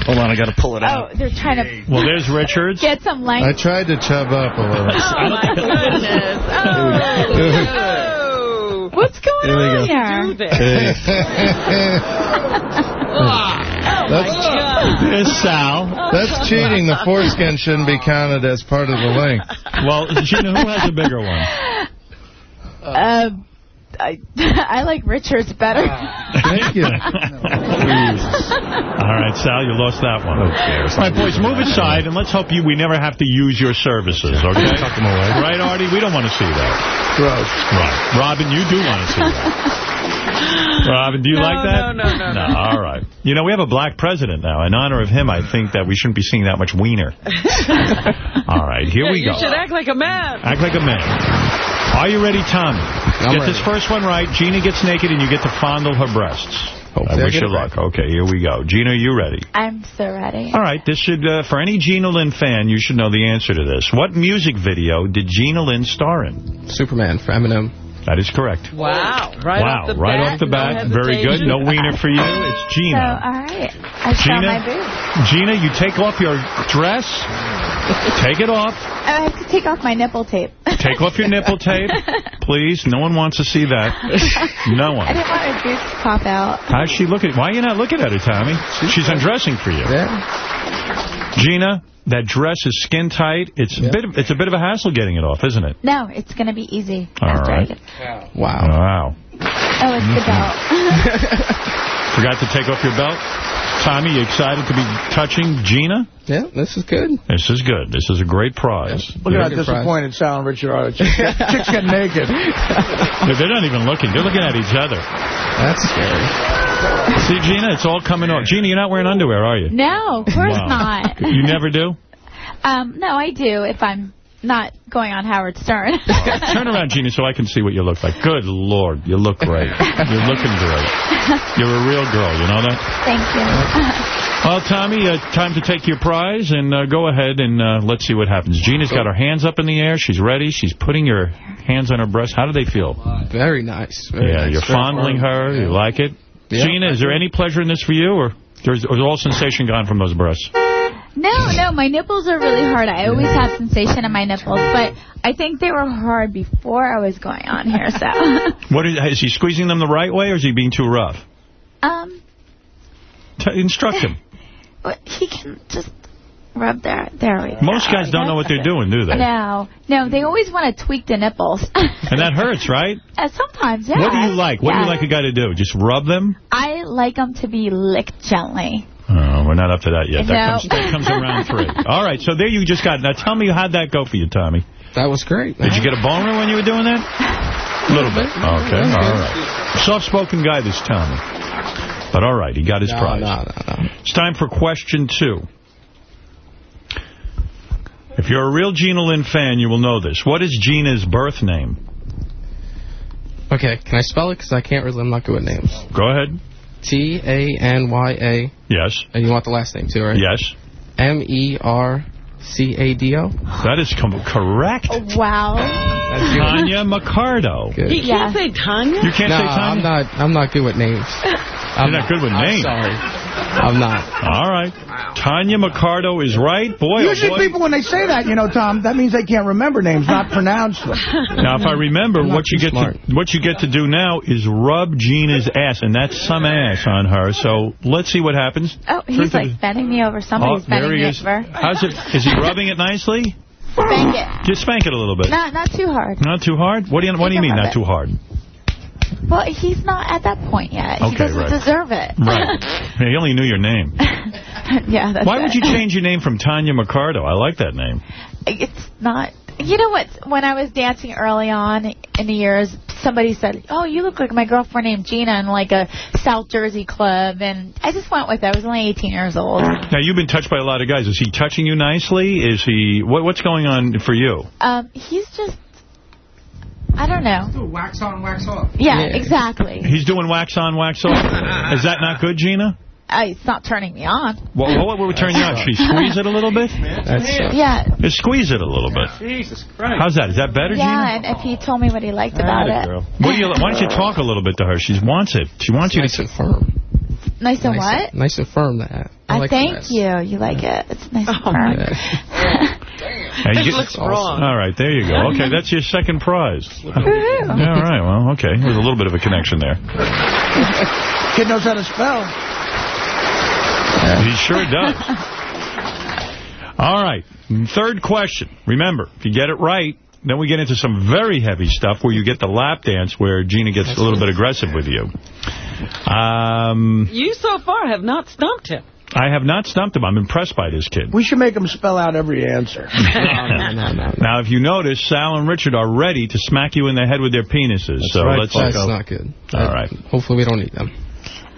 Hold on, I got to pull it out. Oh, they're trying to Well, there's Richards. get some length. I tried to chub up a little. Oh, my goodness. Oh, What's going Here on go. do here? this. That's, There's Sal. that's cheating. The foreskin shouldn't be counted as part of the length. Well, Gina, who has a bigger one? Uh, I I like Richards better. Thank you. All right, Sal, you lost that one. All right, boys, move aside, and let's hope you we never have to use your services, okay? Tuck 'em away. Right, Artie? We don't want to see that. Gross. Right. Robin, you do want to see that. Robin, do you No, like that? no, no, no, no. All right. You know, we have a black president now. In honor of him, I think that we shouldn't be seeing that much wiener. All right, here Yeah, we you go. should act like a man. Act like a man. Are you ready, Tommy? Get this first one right. Gina gets naked and you get to fondle her breasts. I I wish you it luck. Okay, here we go. Gina, you ready? I'm so ready. All right, this should, uh, for any Gina Lynn fan, you should know the answer to this. What music video did Gina Lynn star in? Superman for Eminem. That is correct. Wow. Right wow, off the right bat. off the no bat. Very good. No wiener for you. It's Gina. So, Gina. all right. I saw Gina? my boobs. Gina, you take off your dress. Take it off. I have to take off my nipple tape. Take off your nipple tape. Please. No one wants to see that. No one. I one. didn't want her boobs to pop out. How's she looking? Why are you not looking at her, Tommy? She's undressing for you. Yeah. Gina, that dress is skin tight. It's a bit. Of, it's a bit of a hassle getting it off, isn't it? No, it's going to be easy. All after I get- Wow. Wow. Oh, it's the mm-hmm. belt. Forgot to take off your belt. Tommy, you excited to be touching Gina? Yeah, this is good. This is good. This is a great prize. Look at a how good prize. disappointed Sal and Richard are. Chicks get, chicks get naked. They're not even looking. They're looking at each other. That's scary. See, Gina, it's all coming off. Gina, you're not wearing underwear, are you? No, of course Wow. not. You never do? Um, no, I do if I'm not going on Howard Stern. Turn around, Gina, so I can see what you look like. Good Lord, you look great. You're looking great. You're a real girl, you know that? Thank you. Well, Tommy, uh, time to take your prize, and uh, go ahead and uh, let's see what happens. Gina's got her hands up in the air. She's ready. She's putting her hands on her breast. How do they feel? Very nice. Very yeah, nice. you're Very fondling her. firm. You like it? Yeah. Gina, is there any pleasure in this for you, or is all sensation gone from those breasts? No, no, my nipples are really hard. I always have sensation in my nipples, but I think they were hard before I was going on here, so. What is, is he squeezing them the right way, or is he being too rough? um, T instruct him. he can just rub there. There we go. Most guys don't know what they're doing, do they? No, no, they always want to tweak the nipples. And that hurts, right? Uh, sometimes, yeah. What do you like? What do you like a guy to do? Just rub them? I like them to be licked gently. Oh, we're not up to that yet. That, No. comes, that comes in round three. All right, so there you just got. Now tell me, how'd that go for you, Tommy? That was great. Did you get a boner when you were doing that? A little bit. Okay, all right. Soft-spoken guy, this Tommy. But all right, he got his No, prize. no, no, no. It's time for question two. If you're a real Gina Lynn fan, you will know this. What is Gina's birth name? Okay, can I spell it? Because I can't really, I'm not good with names. Go ahead. T-A-N-Y-A. Yes. And you want the last name too, right? Yes. M-E-R-C-A-D-O. That is com correct. Oh, wow. Tanya Mercado. Good. He can't say Tanya? You can't no, say Tanya? I'm not, I'm not good with names. You're not good with I'm names. sorry. I'm not. All right. Tanya Mercado is right. Boy, oh Usually boy. people, when they say that, you know, Tom, that means they can't remember names, not pronounce them. Now, if I remember, what you get smart. to what you get to do now is rub Gina's ass, and that's some ass on her. So let's see what happens. Oh, he's Truth like is- bending me over. Somebody's oh, bending me is. over. How's it? Is he rubbing it nicely? Spank it. Just spank it a little bit. Not not too hard. Not too hard. What do you What do you mean? Not rub too hard. Well, he's not at that point yet. he Okay, doesn't right. deserve it. Right. He only knew your name. yeah, that's Why it. would you change your name from Tanya Mercado? I like that name. It's not. You know what? When I was dancing early on in the years, somebody said, "Oh, you look like my girlfriend named Gina in like a South Jersey club," and I just went with it. I was only 18 years old. Now you've been touched by a lot of guys. Is he touching you nicely? Is he? What, what's going on for you? Um, he's just. I don't know. Wax on, wax off. Yeah, exactly. He's doing wax on, wax off. Is that not good, Gina? Uh, it's not turning me on. Well, what would we turn you on? Should he squeeze it a little bit? Yeah, Just squeeze it a little bit. Jesus Christ. How's that? Is that better, Gina? yeah, and if he told me what he liked about Gina? it. What do you, why don't you talk a little bit to her? She wants it. She wants you nice to. and firm. Nice and nice what? And, nice and firm, that. I, I like thank that. you. You like it. It's nice and Oh, firm. Hey, This you- looks wrong. All right, there you go. Okay, that's your second prize. Woohoo. All right, well, okay. There's a little bit of a connection there. Kid knows how to spell. He sure does. All right, third question. Remember, if you get it right, then we get into some very heavy stuff where you get the lap dance where Gina gets a little bit aggressive with you. Um, You so far have not stumped him. I have not stumped him. I'm impressed by this kid. We should make him spell out every answer. no, no, no, Now, if you notice, Sal and Richard are ready to smack you in the head with their penises. so right, let's That's go. not good. All right. Hopefully we don't need them.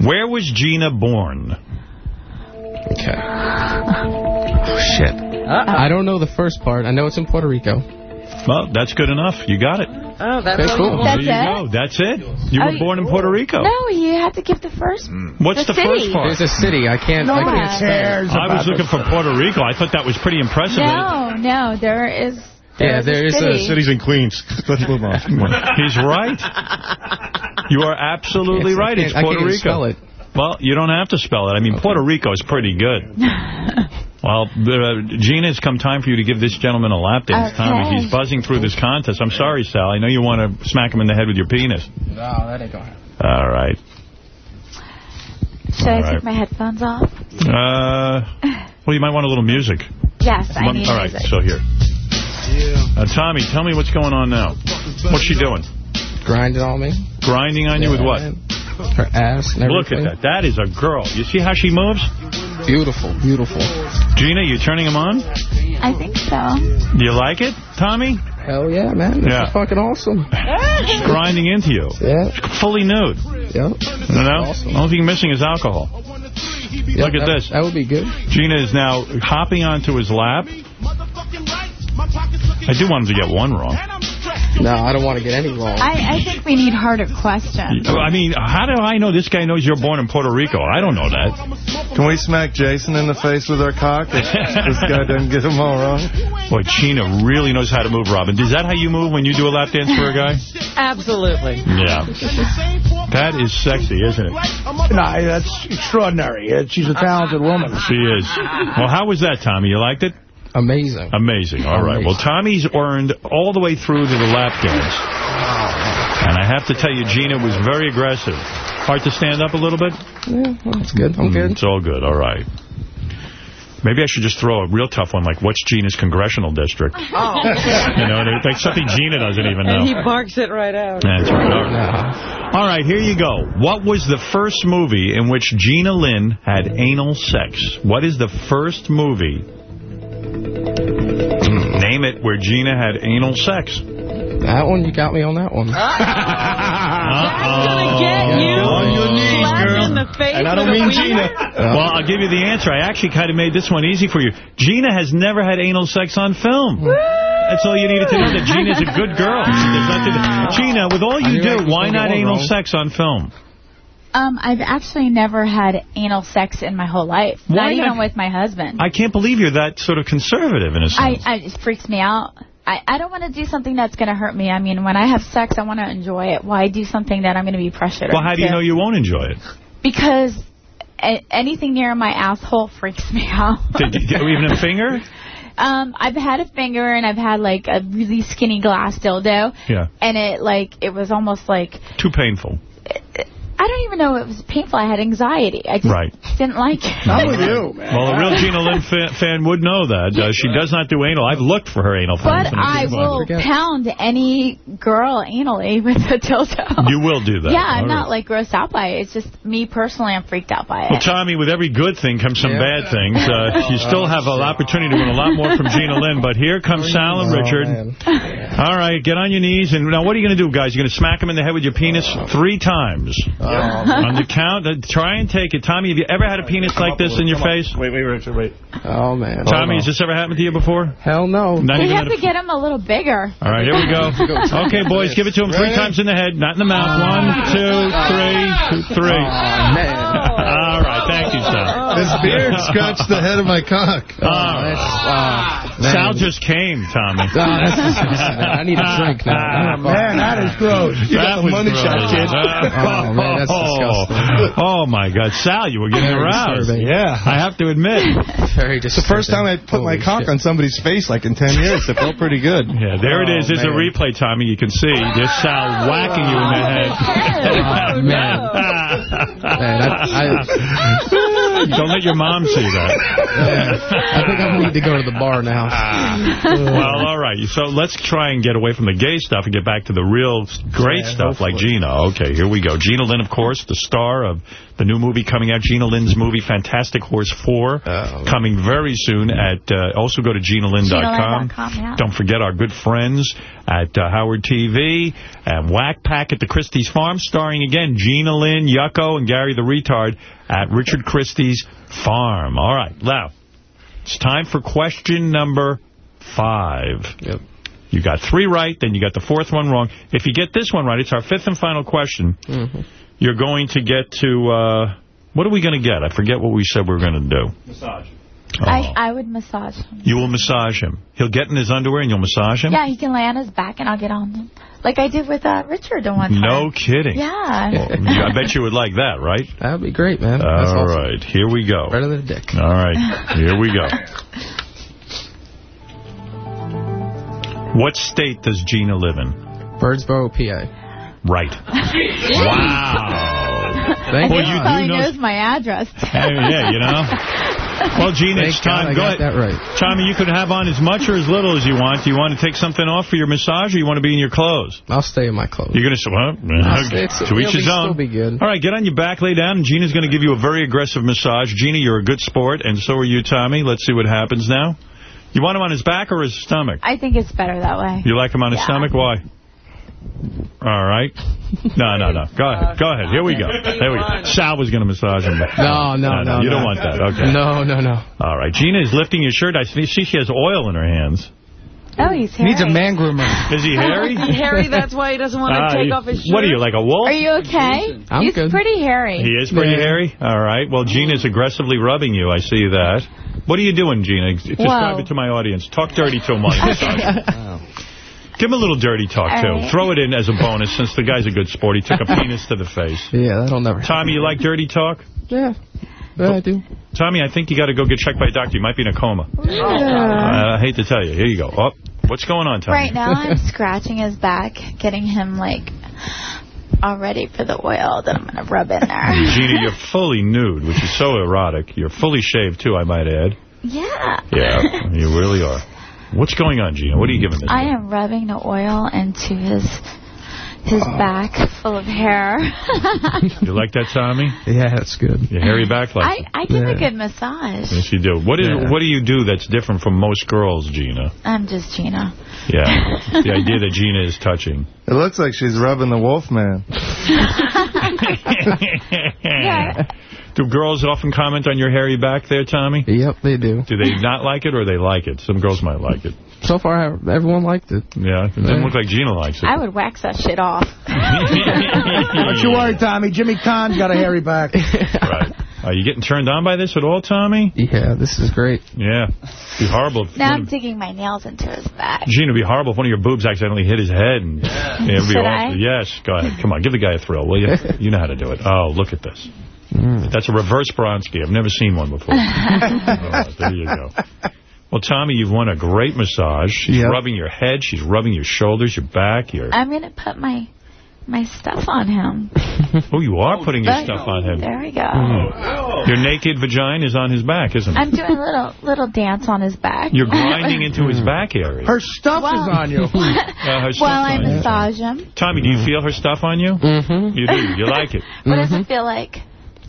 Where was Gina born? Okay. Oh, shit. I don't know the first part. I know it's in Puerto Rico. Well, that's good enough. You got it. Oh, that's Okay, cool. you There you That's go. That's it. You were Oh, born in Puerto Rico. No, you had to give the first. Hmm. What's the, the first city. part? There's a city. I can't. I can't spell it. cares I was looking for Puerto Rico. I thought that was pretty impressive. No, no, there is. Yeah, there is a city. in Queens. Let's move on. He's right. You are absolutely right. can't- It's I Puerto can't Rico. spell it. Well, you don't have to spell it. I mean, Puerto Rico is pretty good. Well, uh, Gina, it's come time for you to give this gentleman a lap dance. Okay. Tommy, he's buzzing through this contest. I'm sorry, Sal. I know you want to smack him in the head with your penis. No, that ain't going to happen. All right. Should I All right. take my headphones off? Uh, well, you might want a little music. Yes, I need All right, music. so here. Uh, Tommy, tell me what's going on now. What's she doing? Grinding on me. Grinding on you with what? Her ass and Look at that. That is a girl. You see how she moves? Beautiful, beautiful. Gina, you turning him on? I think so. Do you like it, Tommy? Hell yeah, man. This Yeah. is fucking awesome. She's grinding into you. Yeah. Fully nude. Yep. You know? Only thing missing is alcohol. Yep, Look at that, this. That would be good. Gina is now hopping onto his lap. I do want him to get one wrong. No, I don't want to get any wrong. I, I think we need harder questions. I mean, how do I know this guy knows you're born in Puerto Rico? I don't know that. Can we smack Jason in the face with our cock if this guy doesn't get him all wrong? Boy, Gina really knows how to move, Robin. Is that how you move when you do a lap dance for a guy? Absolutely. Yeah. That is sexy, isn't it? No, that's extraordinary. She's a talented woman. She is. Well, how was that, Tommy? You liked it? Amazing. Amazing. All right. Well, Tommy's earned all the way through to the lap dance. And I have to tell you, Gina was very aggressive. Hard to stand up a little bit? Yeah, well, that's good. I'm mm, good. It's all good. All right. Maybe I should just throw a real tough one like, what's Gina's congressional district? Oh. You know, like something Gina doesn't even know. And he barks it right out. That's right. All right. All right, here you go. What was the first movie in which Gina Lynn had anal sex? What is the first movie? Name it where Gina had anal sex. That one, you got me on that one. gonna get you On your knees, slapped girl. in the face And I don't mean wiener. Gina. Well, I'll give you the answer. I actually kind of made this one easy for you. Gina has never had anal sex on film. That's all you needed to know, that Gina's a good girl. There's Gina, with all you I do, why not anal wrong. sex on film? Um, I've actually never had anal sex in my whole life. Why not even with my husband. I can't believe you're that sort of conservative in a I, sense. I it freaks me out. I, I don't want to do something that's going to hurt me. I mean, when I have sex, I want to enjoy it. Why do something that I'm going to be pressured well, how do you know you won't enjoy it? Because a anything near my asshole freaks me out. Did, did, even a finger? Um, I've had a finger and I've had like a really skinny glass dildo. Yeah. And it like it was almost like Too painful. I don't even know it was painful. I had anxiety. I just Right. didn't like it. I'm with you, man. Well, a real Gina Lynn fa fan would know that. Uh, she does not do anal. I've looked for her anal But I will pound any girl anally with a dildo. You will do that. Yeah, I'm All not like grossed out by it. It's just me personally, I'm freaked out by it. Well. Tommy, with every good thing comes some bad things. Uh, you still have an opportunity to win a lot more from Gina Lynn, but here comes Sal and Richard. All right, get on your knees. And now what are you going to do, guys? You're going to smack him in the head with your penis three times. On the count, uh, try and take it. Tommy, have you ever had a penis like this in your face? Wait, wait, Richard, wait. Oh, man. Tommy, has this ever happened to you before? Hell no. Not We have to get him a little bigger. All right, here we go. Okay, boys, give it to him three times in the head, not in the mouth. One, two, three, two, three. All right, thank you, Sal. This oh. beard scratched the head of my cock. Oh, uh, ah. Sal just came, Tommy. Ah, I need a drink now. Ah, man, that is gross. You got the money gross. shot, kid. Oh, man, that's disgusting. Oh, oh, my God. Sal, you were getting Very aroused. disturbing. Yeah. I have to admit. Very It's the first time I put my cock on somebody's face like in 10 years. It felt pretty good. Yeah, there it is. There's a replay, Tommy. You can see. There's Sal whacking you in the head. Oh, man. Man, I, I, Don't let your mom see that. I think I need to go to the bar now. well, all right. So let's try and get away from the gay stuff and get back to the real great Yeah, stuff like Gina. Okay, here we go. Gina Lynn, of course, the star of the new movie coming out, Gina Lynn's movie, Fantastic Whores 4, coming very soon at, uh, also go to GinaLynn.com. GinaLynn.com, yeah. Don't forget our good friends at uh, Howard TV and Whack Pack at the Christie's Farm, starring again Gina Lynn, Yucko, and Gary the Retard at Richard Christie's Farm. All right, now, it's time for question number five. Yep. You got three right, then you got the fourth one wrong. If you get this one right, it's our fifth and final question. Mm-hmm. You're going to get to, uh, what are we going to get? I forget what we said we were going to do. I, Oh. I would massage him. You will massage him. He'll get in his underwear and you'll massage him? Yeah, he can lay on his back and I'll get on him. Like I did with uh, Richard the one time. No kidding. Yeah. Well, I bet you would like that, right? That would be great, man. All That's awesome. right, here we go. Better than a dick. All right, here we go. What state does Gina live in? Birdsboro, PA. Right. Wow. Thank Well, God. you Probably do know. knows my address. Hey, yeah, you know. Well, Gina, Thank it's time. God I Go got ahead. that right. Tommy, you could have on as much or as little as you want. Do you want to take something off for your massage, or you want to be in your clothes? I'll stay in my clothes. You're going to say, well, I'll stay- to each his own. still be good. All right, get on your back, lay down, and Gina's going to give you a very aggressive massage. Gina, you're a good sport, and so are you, Tommy. Let's see what happens now. You want him on his back or his stomach? I think it's better that way. You like him on his stomach? Why? All right. No, no, no. Go ahead. Go ahead. Here we go. There we go. Sal was going to massage him. No, no, no, You no. don't want that. Okay. No, no, no. All right. Gina is lifting his shirt. I see see she has oil in her hands. Oh, he's hairy. Needs a man groomer. Is he hairy? Is he hairy? That's why he doesn't want to Ah, take you- off his shirt. What are you, like a wolf? Are you okay? I'm he's good. pretty hairy. He is pretty Yeah. hairy? All right. Well, Gina's aggressively rubbing you. I see that. What are you doing, Gina? Describe Whoa. it to my audience. Talk dirty to him while you massage him. Give him a little dirty talk, All too. right. Throw it in as a bonus since the guy's a good sport. He took a penis to the face. Yeah, that'll never happen. Tommy, you like dirty talk? Yeah. Yeah, I do. Tommy, I think you got to go get checked by a doctor. You might be in a coma. Yeah. Uh, I hate to tell you. Here you go. Oh, what's going on, Tommy? Right now, I'm scratching his back, getting him, like, all ready for the oil that I'm going to rub in there. Gina, you're fully nude, which is so erotic. You're fully shaved, too, I might add. Yeah. Yeah, you really are. What's going on, Gina? What are you giving this? I am rubbing the oil into his his oh. back full of hair. You like that, Tommy? Yeah, that's good. Your hairy back like I, I give a good massage. Yes, you do. What is? Yeah. What do you do that's different from most girls, Gina? I'm just Gina. Yeah, the idea that Gina is touching. It looks like she's rubbing the wolf man. Yeah. Do girls often comment on your hairy back there, Tommy? Yep, they do. Do they not like it or they like it? Some girls might like it. So far, everyone liked it. Yeah, it doesn't look like Gina likes it. I would wax that shit off. Don't you worry, Tommy. Jimmy Kahn's got a hairy back. Right. Are you getting turned on by this at all, Tommy? Yeah, this is great. Yeah. Be horrible. If Now I'm of, digging my nails into his back. Gina, it'd be horrible if one of your boobs accidentally hit his head. And, yeah. it'd be Should awful. I? Yes. Go ahead. Come on. Give the guy a thrill, will you? You know how to do it. Oh, look at this. That's a reverse Bronski. I've never seen one before. Oh, there you go. Well, Tommy, you've won a great massage. She's Yep. rubbing your head. She's rubbing your shoulders, your back, your... I'm going to put my my stuff on him. Oh, you are putting your stuff on him. There we go. Mhm. Your naked vagina is on his back, isn't it? I'm doing a little little dance on his back. You're grinding into his back area. Her stuff is on you. Uh, her While I massage him. Tommy, do you feel her stuff on you? Mm-hmm. You do. You like it. What does it feel like?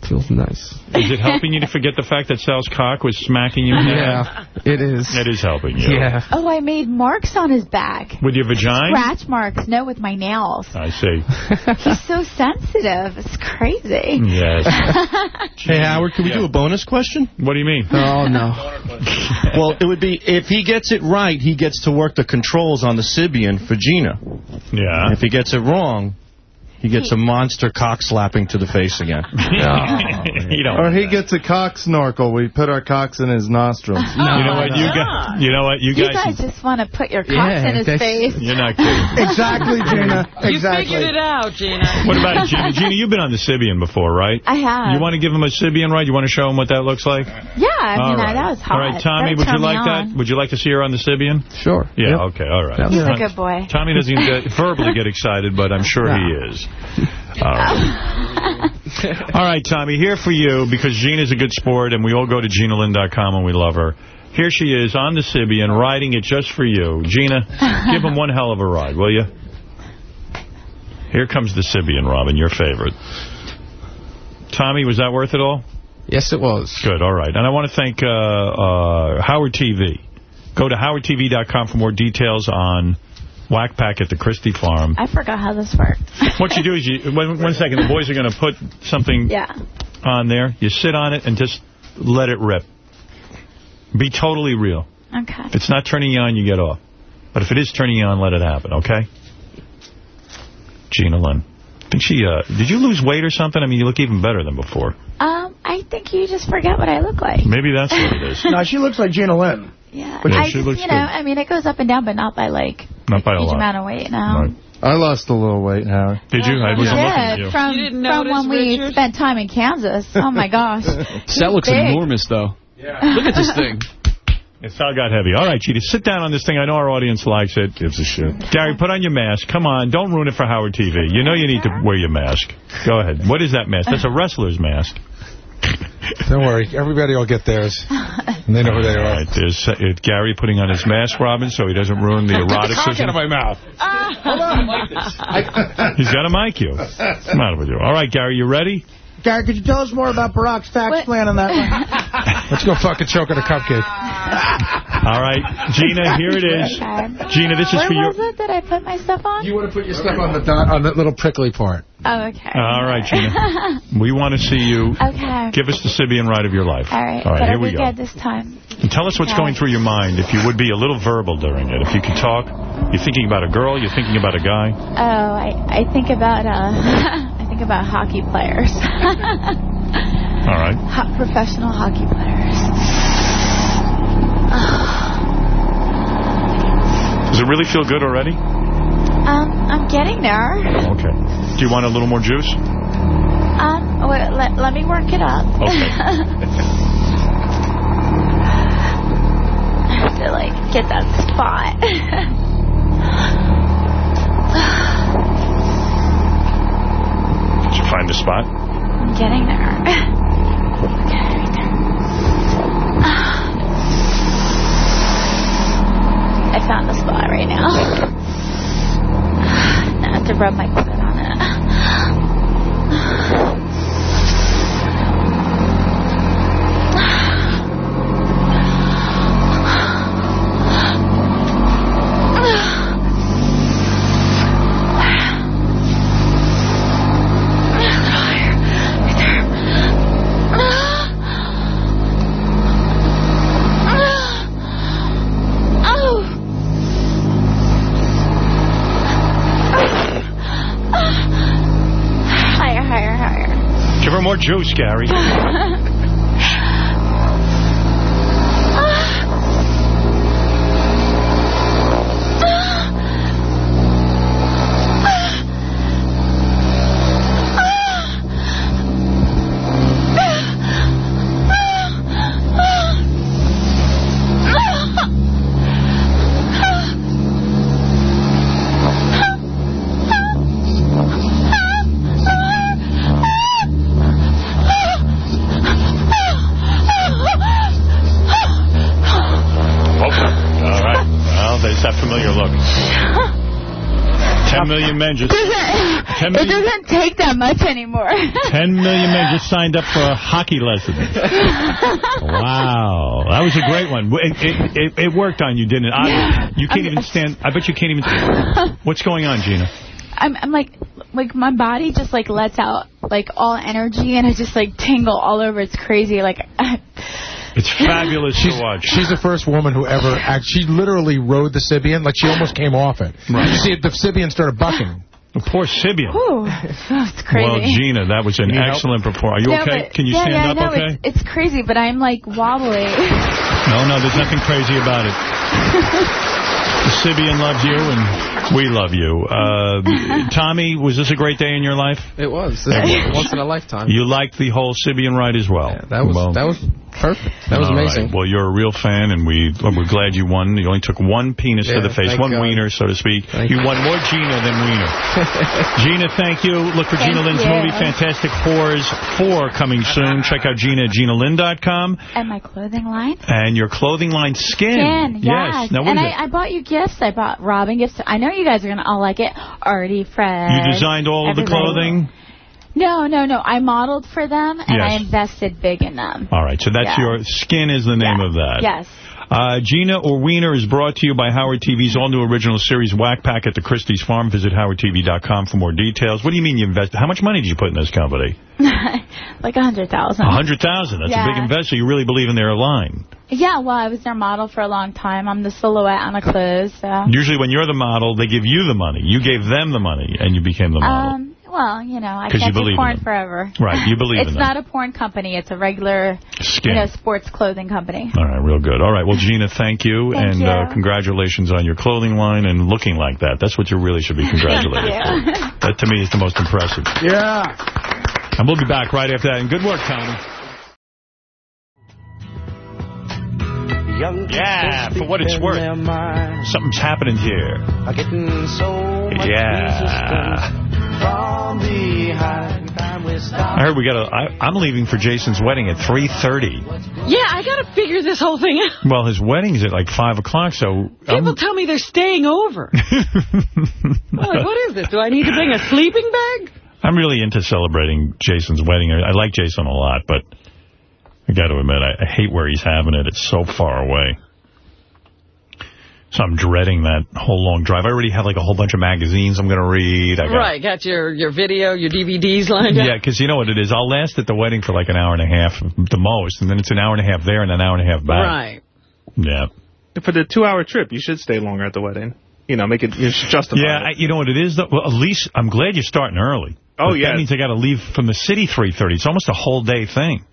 Feels nice. Is it helping you to forget the fact that Sal's cock was smacking you in the Yeah, it is. It is helping you. Yeah. Oh, I made marks on his back. With your vagina? Scratch marks. No, with my nails. I see. He's so sensitive. It's crazy. Yes. Hey, Howard, can we do a bonus question? What do you mean? Oh, no. well, it would be, if he gets it right, he gets to work the controls on the Sybian for Gina. Yeah. If he gets it wrong, he gets a monster cock slapping to the face again. Oh, you don't. Or he gets a cock snorkel. We put our cocks in his nostrils. you know oh, what? You got. You know what? You You guys. guys just want to put your cocks Yeah, in his face. You're not kidding. Exactly, Gina. You figured it out, Gina. What about Gina? Gina, you've been on the Sybian before, right? I have. You want to give him a Sybian ride? You want to show him what that looks like? Yeah, I All mean, right. that was hot. All right, Tommy, That would you turned me like that? Would you like to see her on the Sybian? Sure. Yeah, okay, all right. He's a good boy. Tommy doesn't get, verbally get excited, but I'm sure he is. All right. all right, Tommy, here for you, because Gina's a good sport, and we all go to GinaLynn.com and we love her. Here she is on the Sybian, riding it just for you. Gina, give him one hell of a ride, will you? Here comes the Sybian, Robin, your favorite. Tommy, was that worth it all? Yes, it was. Good, all right. And I want to thank uh, uh, Howard TV. Go to howardtv.com for more details on Whack Pack at the Christie Farm. I forgot how this worked. What you do is, you one, one second, the boys are going to put something Yeah. on there. You sit on it and just let it rip. Be totally real. Okay. If it's not turning you on, you get off. But if it is turning you on, let it happen, okay? Gina Lynn. I think she, uh, did you lose weight or something? I mean, you look even better than before. Um, I think you just forget what I look like. Maybe that's what it is. no, she looks like Gina Lynn. Yeah. Yeah, I she looks you good. know, I mean, it goes up and down, but not by, like, Not by a huge lot. amount of weight now. Right. I lost a little weight, Howard. Did you? I wasn't looking at did, you. from, You didn't from notice, when we Richard? spent time in Kansas. Oh, my gosh. That looks big. enormous, though. Yeah. Look at this thing. It's all got heavy. All right, Cheetah, sit down on this thing. I know our audience likes it. Gives a shit. Gary, put on your mask. Come on, don't ruin it for Howard TV. You know you need to wear your mask. Go ahead. What is that mask? That's a wrestler's mask. Don't worry. Everybody will get theirs. And they know who they All are. right, there's uh, Gary putting on his mask, Robin, so he doesn't ruin the Get the erotic cock out of my mouth. He's got a mic you. What's the matter with you? All right, Gary, you ready? Gary, could you tell us more about Barack's tax plan on that one? Let's go fucking choke on a cupcake. All right, Gina, here it is. Okay. Gina, this is Where for was you. it that I put my stuff on? You want to put your stuff on the dot, on that little prickly part. Oh, okay. All right, Gina. We want to see you. okay. Give us the Sybian ride of your life. All right. All right, here we go. good this time. And tell us what's Okay. going through your mind. If you would be a little verbal during it. If you could talk. You're thinking about a girl. You're thinking about a guy. Oh, I, I think about, uh, I think about hockey players. All right. Ho- professional hockey players. Does it really feel good already? Um, I'm getting there. Okay. Do you want a little more juice? Um, wait, let, let me work it up. Okay. I have to, like, get that spot. Did you find the spot? I'm getting there. Right there. Ah. I found the spot right now. Now I have to rub my foot on it. Ah. Higher. Give 10 it doesn't take that much anymore. 10 million men just signed up for a hockey lessons. Wow. That was a great one. It, it, it, it worked on you, didn't it? I, you can't even stand... I bet you can't even... What's going on, Gina? I'm, I'm like, like my body just like lets out like all energy and I just like tingle all over. It's crazy. Like, It's fabulous she's, to watch. She's the first woman who ever... Act, she literally rode the Sybian like she almost came off it. Right. You see, the Sybian started bucking. The poor Sybian. Ooh, it's crazy. Well, Gina, that was an Need excellent performance. Are you No, okay? but- Can you yeah, stand yeah, up I know. okay? It's, it's crazy, but I'm like wobbly. No, no, there's nothing crazy about it. Sybian loves you, and we love you. Uh, Tommy, was this a great day in your life? It was. This was once in a lifetime. You liked the whole Sybian ride as well? that was Well, that was perfect. That was all amazing. right. Well, you're a real fan, and we, well, we're glad you won. You only took one penis to the face, one God. wiener, so to speak. Thank you you. won more Gina than wiener. Gina, thank you. Look for Thank Gina Lynn's you. movie, Fantastic Whores 4, coming soon. Check out Gina at GinaLynn.com. and my clothing line. And your clothing line, Skin. Skin, yes. Now, what and is I, it? I bought you gifts. I bought Robin gifts. I know you guys are going to all like it. Artie, Fred. You designed all of the everybody. clothing? No, no, no. I modeled for them, and I invested big in them. All right, so that's Yeah. your Skin is the name of that. Yes. Uh, Gina or Wiener is brought to you by Howard TV's all-new original series, Whack Pack at the Christie's Farm. Visit howardtv.com for more details. What do you mean you invested? How much money did you put in this company? like a hundred thousand. A hundred thousand. That's a big investment. You really believe in their line. Yeah, well, I was their model for a long time. I'm the silhouette on the clothes. So. Usually when you're the model, they give you the money. You gave them the money, and you became the model. Um, well, you know, I can't believe do in porn forever. Right, you believe It's in not a porn company. It's a regular, Skin. you know, sports clothing company. All right, real good. All right, well, Gina, thank you, Thank and you. Uh, congratulations on your clothing line and looking like that. That's what you really should be congratulated Thank for. That, to me, is the most impressive. Yeah. And we'll be back right after that. And good work, Tommy. Yeah, for what it's worth. Something's happening here. Yeah. I heard we got a. I, I'm leaving for Jason's wedding at 3:30. Yeah, I got to figure this whole thing out. Well, his wedding's at like 5 o'clock, so... People I'm, tell me they're staying over. I'm like, what is this? Do I need to bring a sleeping bag? I'm really into celebrating Jason's wedding. I, I like Jason a lot, but I got to admit, I, I hate where he's having it. It's so far away. So I'm dreading that whole long drive. I already have like a whole bunch of magazines I'm going to read. I got, Right, got your, your video, your DVDs lined up. Yeah, because you know what it is. I'll last at the wedding for like an hour and a half, the most, and then it's an hour and a half there and an hour and a half back. Right. Yeah. For the two-hour trip, you should stay longer at the wedding. You know, make it you should justify Yeah, it. I, you know what it is? Though? Well, at least I'm glad you're starting early. Oh, yeah. That means I got to leave from the city 3.30. It's almost a whole day thing.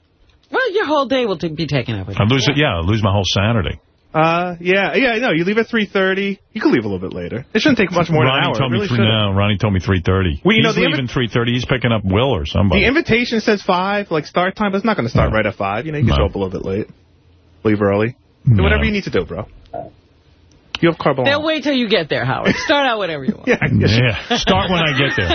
Well, your whole day will be taken up with I that. lose it. Yeah, I lose my whole Saturday. Uh, yeah, yeah, no, you leave at 3.30. You can leave a little bit later. It shouldn't take much more than Ronnie an hour. told me really three, no, Ronnie told me 3.30. Well, you He's know, the leaving 3.30. He's picking up Will or somebody. The invitation says 5, like start time, but it's not going to start right at 5. You know, you can No. show up a little bit late. Leave early. Do No. whatever you need to do, bro. You have carbon. They'll wait till you get there, Howard. Start out whatever you want. yeah, yeah, start when I get there.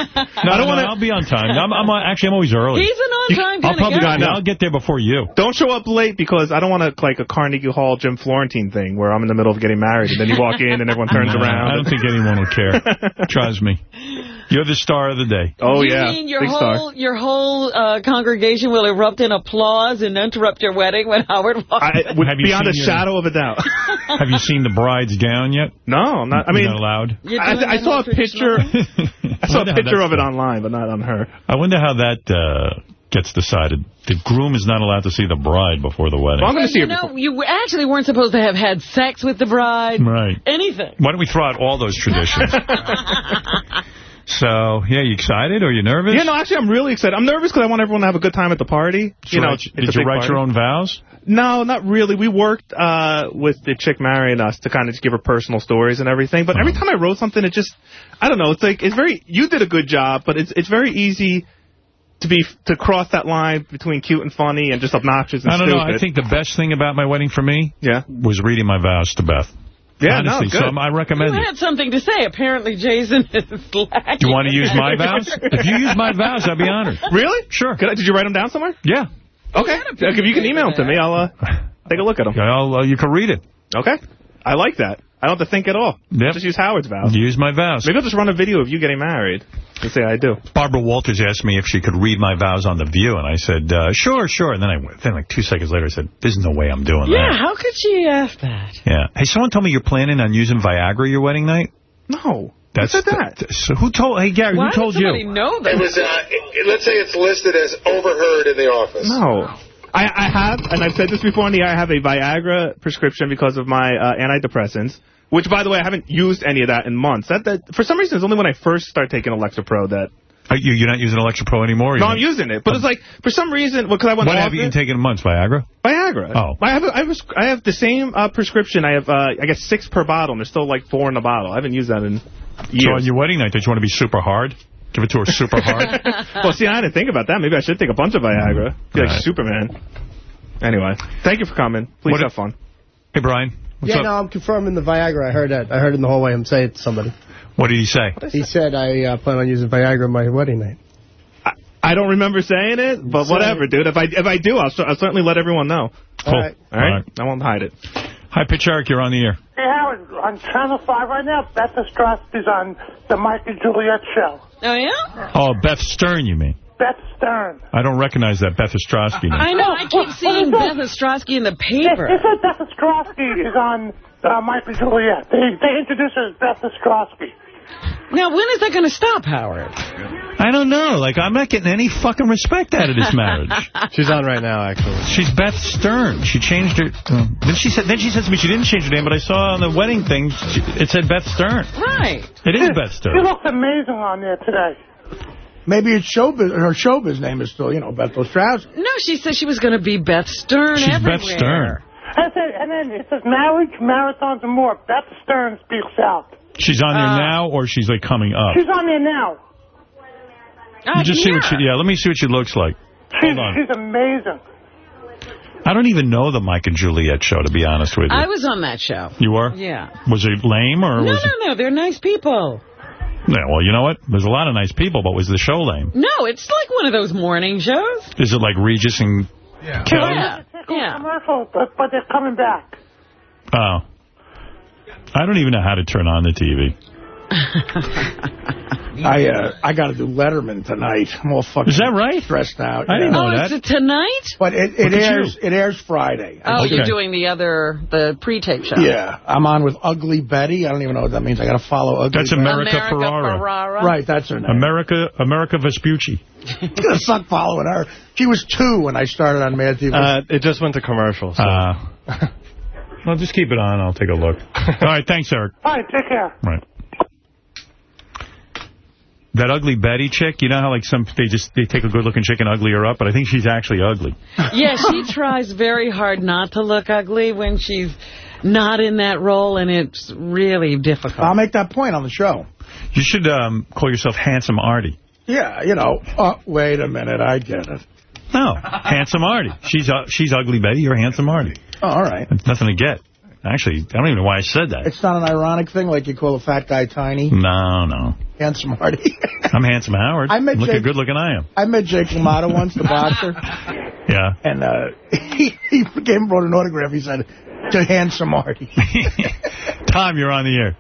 No, I don't wanna- I'll be on time. I'm, I'm uh, actually I'm always early. He's an on-time I'll probably of guy. yeah, I'll get there before you. Don't show up late because I don't want to like a Carnegie Hall Jim Florentine thing where I'm in the middle of getting married and then you walk in and everyone turns No, around. I don't think anyone will care. Trust me. You're the star of the day. Oh you yeah, mean your big whole star. your whole uh, congregation will erupt in applause and interrupt your wedding when Howard walks? I, would Have you beyond a seen your- shadow of a doubt. Have you seen the bride's gown yet? No, I'm not. I mean, not allowed. I, I saw a picture. I saw a picture of it done. online, but not on her. I wonder how that uh, gets decided. The groom is not allowed to see the bride before the wedding. Well, I'm going to see you her. know, you actually weren't supposed to have had sex with the bride. Right. Anything. Why don't we throw out all those traditions? so, yeah, you excited or you nervous? Yeah, no, actually, I'm really excited. I'm nervous because I want everyone to have a good time at the party. Did You know, write- did you write party. your own vows? No, not really. We worked uh, with the chick marrying us to kind of just give her personal stories and everything. But every Uh-huh. time I wrote something, it just, I don't know. It's like it's very. You did a good job, but it's it's very easy to be to cross that line between cute and funny and just obnoxious and I don't stupid. know. I think the best thing about my wedding for me Yeah. was reading my vows to Beth. Yeah, Honestly, no, good. so I'm- I recommend You it. had something to say. Apparently, Jason is lacking. Do you want to use my vows? If you use my vows, I'd be honored. Really? Sure. Could I, did you write them down somewhere? Yeah. Okay. If you can email them to me, I'll uh, take a look at them. I'll, uh, you can read it. Okay. I like that. I don't have to think at all. Yep. Just use Howard's vows. Use my vows. Maybe I'll just run a video of you getting married and say I do. Barbara Walters asked me if she could read my vows on The View, and I said, uh, sure, sure. And then I went, then like two seconds later, I said, there's no way I'm doing Yeah, that. how could she ask that? Yeah. Hey, someone told me you're planning on using Viagra your wedding night? No. That's said that? So who told, hey, Gary, Why who told does somebody you? know that? It was, uh, it- let's say it's listed as overheard in the office. No. I, I have, and I've said this before on the air, I have a Viagra prescription because of my uh, antidepressants, which, by the way, I haven't used any of that in months. That, that For some reason, it's only when I first start taking Lexapro that... Are you, you're not using Lexapro anymore? No, I'm using it. But it's like, for some reason, Well, because I went What have you been taking in months, Viagra? Viagra. Oh. I have, a, I, have a, I have the same uh, prescription. I have, uh, I guess, six per bottle, and there's still like four in the bottle. I haven't used that in So on your wedding night, don't you want to be super hard? Give it to her super hard? well, see, I didn't think about that. Maybe I should take a bunch of Viagra. Be like Right. Superman. Anyway, thank you for coming. Please What- have fun. Hey, Brian. What's yeah, up? no, I'm confirming the Viagra. I heard that. I heard in the hallway him say it to somebody. What did he say? He said, I uh, plan on using Viagra on my wedding night. I don't remember saying it, but Say whatever, dude. If I if I do, I'll, I'll certainly let everyone know. Cool. All right. All right? I won't hide it. Hi, Pitch Eric, you're on the air. Hey, Howard, on Channel 5 right now, Beth Ostrowski's on the Mike and Juliet show. Oh, yeah? Oh, Beth Stern, you mean? Beth Stern. I don't recognize that Beth Ostrowski name. I know. I keep seeing Beth Ostrowski in the paper. They said Beth Ostrowski is on uh, Mike and Juliet. They, they introduced her as Beth Ostrowski. Now, when is that going to stop, Howard? I don't know. Like, I'm not getting any fucking respect out of this marriage. She's on right now, actually. She's Beth Stern. She changed her. Then she said. Then she says to me she didn't change her name, but I saw on the wedding thing she, it said Beth Stern. Right. It is Beth Stern. She Stern. looks amazing on there today. Maybe it's showbiz. Her showbiz name is still, you know, Beth Ostrowski. No, she said she was going to be Beth Stern She's everywhere. Beth Stern. And, it said- and then it says marriage, marathons, and more. Beth Stern speaks out. She's on there Uh, now, or she's like coming up. She's on there now. I You just can see what she. Yeah, let me see what she looks like. She's, Hold on. she's amazing. I don't even know the Mike and Juliet show, to be honest with you. I was on that show. you were? Yeah. Was it lame, or No, was no, no. They're nice people. Yeah, well, you know what? There's a lot of nice people, but was the show lame? No, it's like one of those morning shows. Is it like Regis and Kelly? Yeah. Yeah. Commercial, but, but they're coming back. Oh. I don't even know how to turn on the TV. I uh, I got to do Letterman tonight. I'm all fucking Is that right? stressed out. I didn't yeah. know Oh, that. is it tonight? But it, it airs you. it airs Friday. Oh, Okay. you're doing the other, the pre-tape show. Yeah, I'm on with Ugly Betty. I don't even know what that means. I got to follow Ugly That's Betty. America, America Ferrera. Ferrera. Right, that's her name. America America Vespucci. It's gonna suck following her. She was two when I started on Mad TV. Uh, it just went to commercial. So. Uh, well, just keep it on. I'll take a look. All right, thanks, Eric. All right, take care. Right. That ugly Betty chick, you know how like some they just they take a good looking chick and ugly her up, but I think she's actually ugly. Yeah, she tries very hard not to look ugly when she's not in that role, and it's really difficult. I'll make that point on the show. You should um, call yourself Handsome Artie. Yeah, you know. Oh, wait a minute, I get it. No, Handsome Artie. She's uh, she's ugly Betty. You're Handsome Artie. Oh, all right. It's nothing to get. Actually, I don't even know why I said that. It's not an ironic thing like you call a fat guy tiny, No, no. handsome Artie. I'm Handsome Howard. I met Look Jake- how good looking I am. I met Jake LaMotta once, the boxer, Yeah. and uh, he, he came and brought an autograph. He said, to handsome Artie. Tom, you're on the air.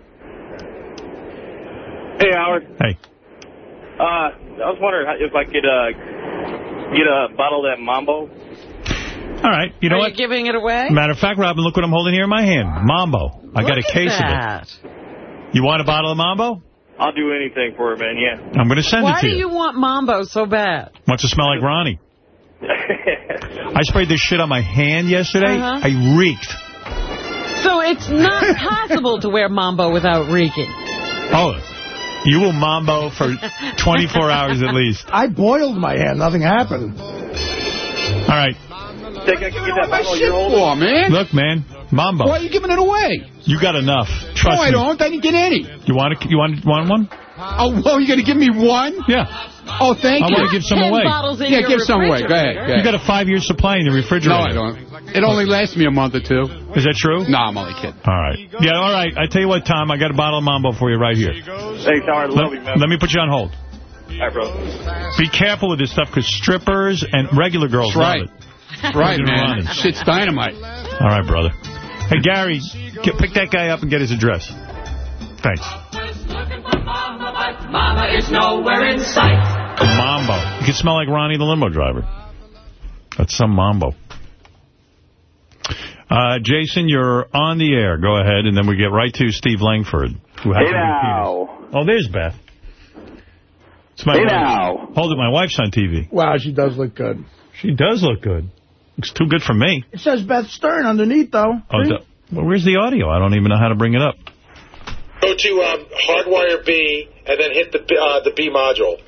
Hey, Howard. Hey. Uh, I was wondering if I could uh, get a bottle of that Mambo. All right. You know Are what? you giving it away? Matter of fact, Robin, look what I'm holding here in my hand. Mambo. I got a Look at case of it. You want a bottle of Mambo? I'll do anything for it, man, yeah. I'm going to send Why it to you. Why do you want Mambo so bad? Wants to smell like Ronnie. I sprayed this shit on my hand yesterday. Uh-huh. I reeked. So it's not possible to wear Mambo without reeking. Oh, you will Mambo for 24 hours at least. I boiled my hand. Nothing happened. All right. Think I can get that bottle you're holding? Oh, man. Look, man. Mambo. Why are you giving it away? You got enough. Trust no, I don't. I didn't get any. You want to, you want want one? Oh, well, you're going to give me one? Yeah. Oh, thank you. I you. want to give some away. bottles in Yeah, your give some away. Go ahead. refrigerator. Go You got a five-year supply in the refrigerator. No, refrigerator. I don't. It only lasts me a month or two. Is that true? No, I'm only kidding. All right. Yeah, all right. I tell you what, Tom, I got a bottle of Mambo for you right here. Thanks, Howard. Let, you, man. let me put you on hold. All right, bro. Be careful with this stuff because strippers and regular girls That's right. love it. That's right, You're man. running. Shit's dynamite. All right, brother. Hey, Gary, get, pick that guy up and get his address. Thanks. Mama is nowhere in sight. A mambo. You can smell like Ronnie the limo driver. That's some mambo. Uh, Jason, you're on the air. Go ahead, and then we get right to Steve Langford. Who has Hey to now. Oh, there's Beth. It's my Hey wife. now. Hold it, my wife's on TV. Wow, she does look good. She does look good. Looks too good for me. It says Beth Stern underneath, though. Oh, See? d- well, where's the audio? I don't even know how to bring it up. Go to um, hardwire B and then hit the B- uh, the B module.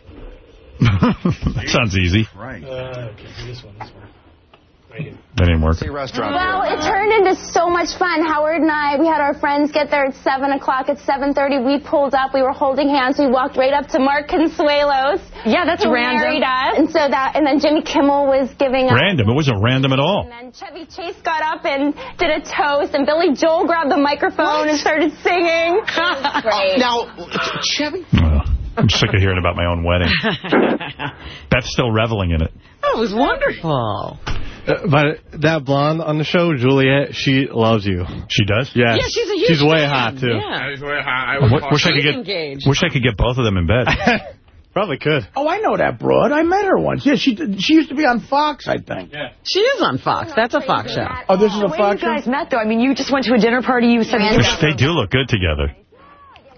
That sounds easy. Right. Uh, okay, this one, this one. That didn't work. Restaurant Well, it turned into so much fun. Howard and I, we had our friends get there at 7 o'clock. At 7.30, we pulled up. We were holding hands. We walked right up to Mark Consuelos. Yeah, that's random. married us. And so that, and then Jimmy Kimmel was giving us. Random. It wasn't random at all. And then Chevy Chase got up and did a toast, and Billy Joel grabbed the microphone and started singing. Great. Now, Chevy? I'm sick of hearing about my own wedding. Beth's still reveling in it. That was wonderful. Uh, but that blonde on the show, Juliet, she loves you. She does? Yes. Yeah, she's a huge She's way fan. hot, too. Yeah. She's way hot. I w- wish I could get engaged. wish I could get both of them in bed. Probably could. Oh, I know that broad. I met her once. Yeah, she she used to be on Fox, I think. Yeah. She is on Fox. That's a Fox show. Oh, this is a The way Fox you show? guys met, though, I mean, you just went to a dinner party. You said you they do look good together.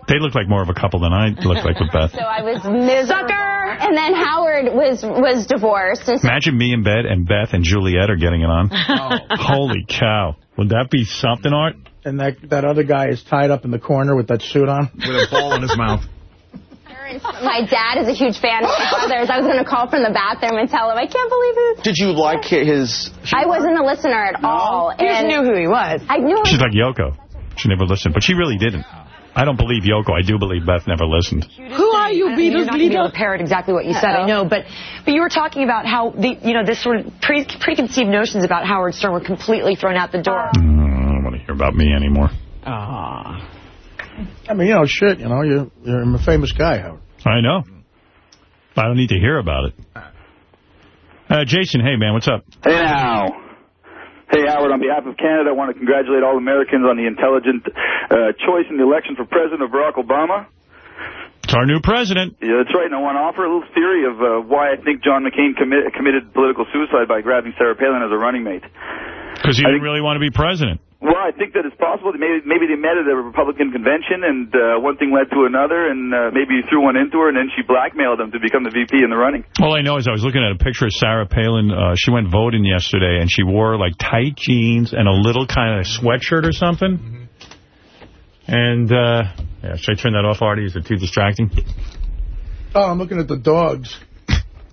They look like more of a couple than I look like with Beth. So I was miserable. And then Howard was was divorced. And so Imagine me in bed and Beth and Juliet are getting it on. Oh. Holy cow. Would that be something, Art? And that that other guy is tied up in the corner with that suit on. With a ball in his mouth. my dad is a huge fan of my brothers. I was going to call from the bathroom and tell him, I can't believe it. Did you like his... I wasn't a listener at all. You just knew who he was. I knew She's like Yoko. She never listened, but she really didn't. I don't believe Yoko. I do believe Beth never listened. Who are you, I mean, you're Beatles not going to be able to parrot exactly what you said, I know, but but you were talking about how the you know this sort of pre preconceived notions about Howard Stern were completely thrown out the door. Mm, I don't want to hear about me anymore. Ah. I mean, you know, shit, you know, you're, you're a famous guy, Howard. I know. I don't need to hear about it. Uh, Jason, hey, man, what's up? Hey now. Hey, Howard, on behalf of Canada, I want to congratulate all Americans on the intelligent uh, choice in the election for President of Barack Obama. It's our new president. Yeah, that's right. And I want to offer a little theory of uh, why I think John McCain commi committed political suicide by grabbing Sarah Palin as a running mate. Because he didn't really want to be president. Well, I think that it's possible that maybe maybe they met at a Republican convention, and uh, one thing led to another, and uh, maybe he threw one into her, and then she blackmailed him to become the VP in the running. All I know is I was looking at a picture of Sarah Palin. Uh, she went voting yesterday, and she wore, like, tight jeans and a little kind of sweatshirt or something. And, uh, yeah, should I turn that off, Artie? Is it too distracting? Oh, I'm looking at the dogs.